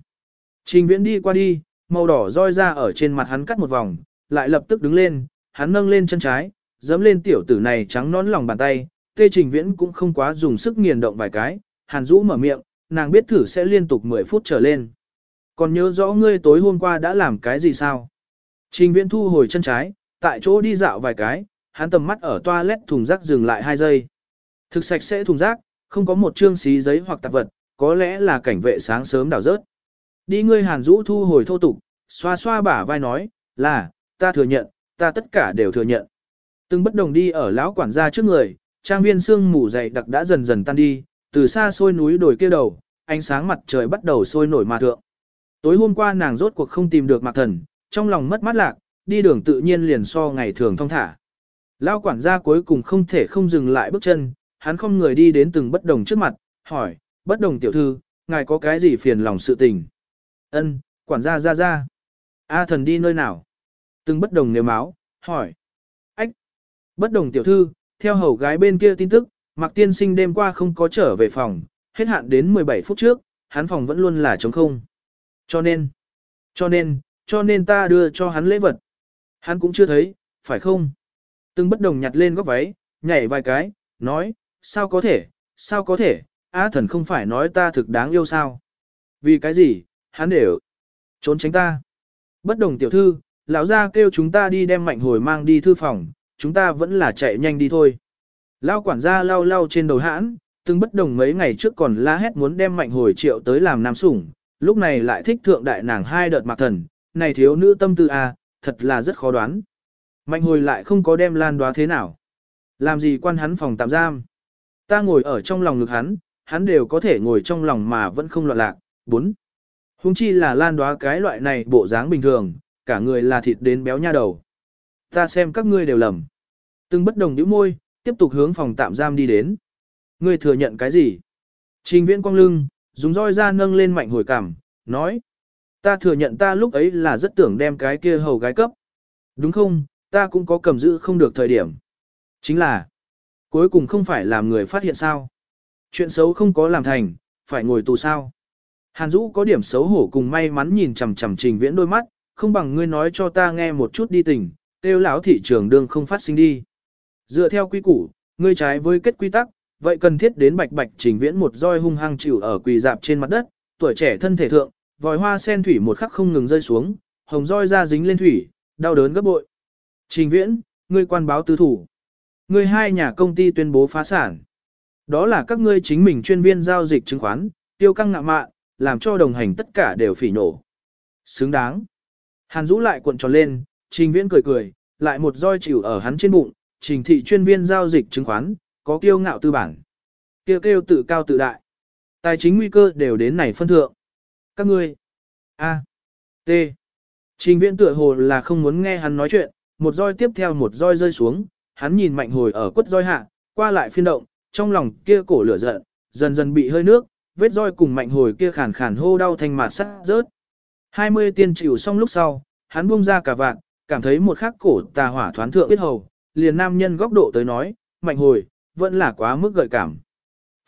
Trình viễn đi qua đi, màu đỏ roi ra ở trên mặt hắn cắt một vòng, lại lập tức đứng lên, hắn nâng lên chân trái, dẫm lên tiểu tử này trắng nón lòng bàn tay, tê trình viễn cũng không quá dùng sức nghiền động vài cái, hàn rũ mở miệng, nàng biết thử sẽ liên tục 10 phút trở lên. Còn nhớ rõ ngươi tối hôm qua đã làm cái gì sao? Trình viễn thu hồi chân trái, tại chỗ đi dạo vài cái, hắn tầm mắt ở toilet thùng rác dừng lại 2 giây. Thực sạch sẽ thùng rác, không có một chương xí giấy hoặc tạp vật, có lẽ là cảnh vệ sáng sớm đào rớt. Đi ngươi hàn rũ thu hồi thô tục, xoa xoa bả vai nói, là, ta thừa nhận, ta tất cả đều thừa nhận. Từng bất đồng đi ở lão quản gia trước người, trang viên xương mù dày đặc đã dần dần tan đi, từ xa xôi núi đồi kia đầu, ánh sáng mặt trời bắt đầu sôi nổi mà thượng. Tối hôm qua nàng rốt cuộc không tìm được mạc thần, trong lòng mất mát lạc, đi đường tự nhiên liền so ngày thường thong thả. Lao quản gia cuối cùng không thể không dừng lại bước chân, hắn không người đi đến từng bất đồng trước mặt, hỏi, bất đồng tiểu thư, ngài có cái gì phiền lòng sự tình? Ân, quản gia ra ra. A thần đi nơi nào? Từng bất đồng nếu máu, hỏi. Ách, bất đồng tiểu thư, theo hầu gái bên kia tin tức, Mạc Tiên Sinh đêm qua không có trở về phòng, hết hạn đến 17 phút trước, hắn phòng vẫn luôn là trống không. Cho nên, cho nên, cho nên ta đưa cho hắn lễ vật. Hắn cũng chưa thấy, phải không? Từng bất đồng nhặt lên góc váy, nhảy vài cái, nói, sao có thể, sao có thể, á thần không phải nói ta thực đáng yêu sao? Vì cái gì, hắn đều trốn tránh ta. Bất đồng tiểu thư, lão gia kêu chúng ta đi đem mạnh hồi mang đi thư phòng, chúng ta vẫn là chạy nhanh đi thôi. Lao quản gia lau lau trên đầu hãn, từng bất đồng mấy ngày trước còn la hét muốn đem mạnh hồi triệu tới làm nam sủng, lúc này lại thích thượng đại nàng hai đợt mạc thần, này thiếu nữ tâm tư a, thật là rất khó đoán. Mạnh hồi lại không có đem lan đoá thế nào. Làm gì quan hắn phòng tạm giam. Ta ngồi ở trong lòng ngực hắn, hắn đều có thể ngồi trong lòng mà vẫn không loạn lạc. 4. Hùng chi là lan đoá cái loại này bộ dáng bình thường, cả người là thịt đến béo nha đầu. Ta xem các ngươi đều lầm. Từng bất đồng nhíu môi, tiếp tục hướng phòng tạm giam đi đến. Ngươi thừa nhận cái gì? Trình viễn quang lưng, dùng roi ra nâng lên mạnh hồi cảm, nói. Ta thừa nhận ta lúc ấy là rất tưởng đem cái kia hầu gái cấp. Đúng không, ta cũng có cầm giữ không được thời điểm. Chính là, cuối cùng không phải làm người phát hiện sao. Chuyện xấu không có làm thành, phải ngồi tù sao. Hàn Dũ có điểm xấu hổ cùng may mắn nhìn chằm chằm trình viễn đôi mắt, không bằng ngươi nói cho ta nghe một chút đi tình, tiêu lão thị trường đương không phát sinh đi. Dựa theo quy củ, ngươi trái với kết quy tắc, vậy cần thiết đến bạch bạch trình viễn một roi hung hăng chịu ở quỳ dạp trên mặt đất, tuổi trẻ thân thể thượng, vòi hoa sen thủy một khắc không ngừng rơi xuống, hồng roi ra dính lên thủy, đau đớn gấp bội. Trình viễn, ngươi quan báo tư thủ. Ngươi hai nhà công ty tuyên bố phá sản. Đó là các ngươi chính mình chuyên viên giao dịch chứng khoán, tiêu căng ngạ mạn, làm cho đồng hành tất cả đều phỉ nổ. Xứng đáng. Hàn Dũ lại cuộn tròn lên, Trình Viễn cười cười, lại một roi chịu ở hắn trên bụng, Trình thị chuyên viên giao dịch chứng khoán, có kiêu ngạo tư bản. Kêu kêu tự cao tự đại. Tài chính nguy cơ đều đến này phân thượng. Các ngươi. A. T. Trình Viễn tựa hồ là không muốn nghe hắn nói chuyện, một roi tiếp theo một roi rơi xuống, hắn nhìn mạnh hồi ở quất roi hạ, qua lại phiên động, trong lòng kia cổ lửa giận, dần dần bị hơi nước, vết roi cùng mạnh hồi kia khàn khàn hô đau thanh mạt sắt rớt. 20 tiên chịu xong lúc sau, hắn buông ra cả vạn, cảm thấy một khắc cổ tà hỏa thoán thượng biết hầu, liền nam nhân góc độ tới nói, mạnh hồi, vẫn là quá mức gợi cảm.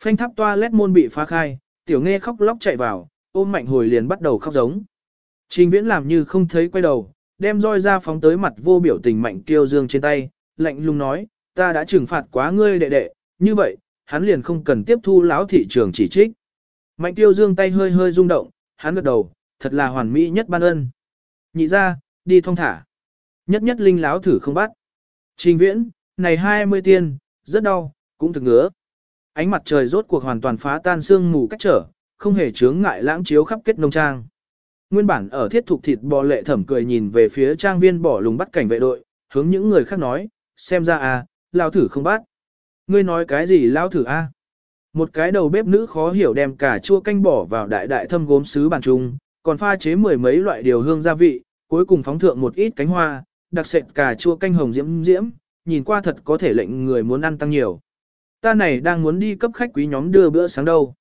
Phanh tháp toa lét môn bị phá khai, tiểu nghe khóc lóc chạy vào, ôm mạnh hồi liền bắt đầu khóc giống. Trình viễn làm như không thấy quay đầu, đem roi ra phóng tới mặt vô biểu tình mạnh kiêu dương trên tay, lạnh lùng nói, ta đã trừng phạt quá ngươi đệ đệ, như vậy, hắn liền không cần tiếp thu lão thị trường chỉ trích. Mạnh tiêu dương tay hơi hơi rung động, hắn gật đầu, thật là hoàn mỹ nhất ban ân. Nhị ra, đi thong thả. Nhất nhất linh láo thử không bắt. Trình viễn, này 20 tiên, rất đau, cũng thực ngứa. Ánh mặt trời rốt cuộc hoàn toàn phá tan xương mù cách trở, không hề chướng ngại lãng chiếu khắp kết nông trang. Nguyên bản ở thiết thục thịt bò lệ thẩm cười nhìn về phía trang viên bỏ lùng bắt cảnh vệ đội, hướng những người khác nói, xem ra à, lao thử không bắt. Ngươi nói cái gì lao thử a? Một cái đầu bếp nữ khó hiểu đem cả chua canh bỏ vào đại đại thâm gốm sứ bàn trung, còn pha chế mười mấy loại điều hương gia vị, cuối cùng phóng thượng một ít cánh hoa, đặc sệt cà chua canh hồng diễm diễm, nhìn qua thật có thể lệnh người muốn ăn tăng nhiều. Ta này đang muốn đi cấp khách quý nhóm đưa bữa sáng đâu.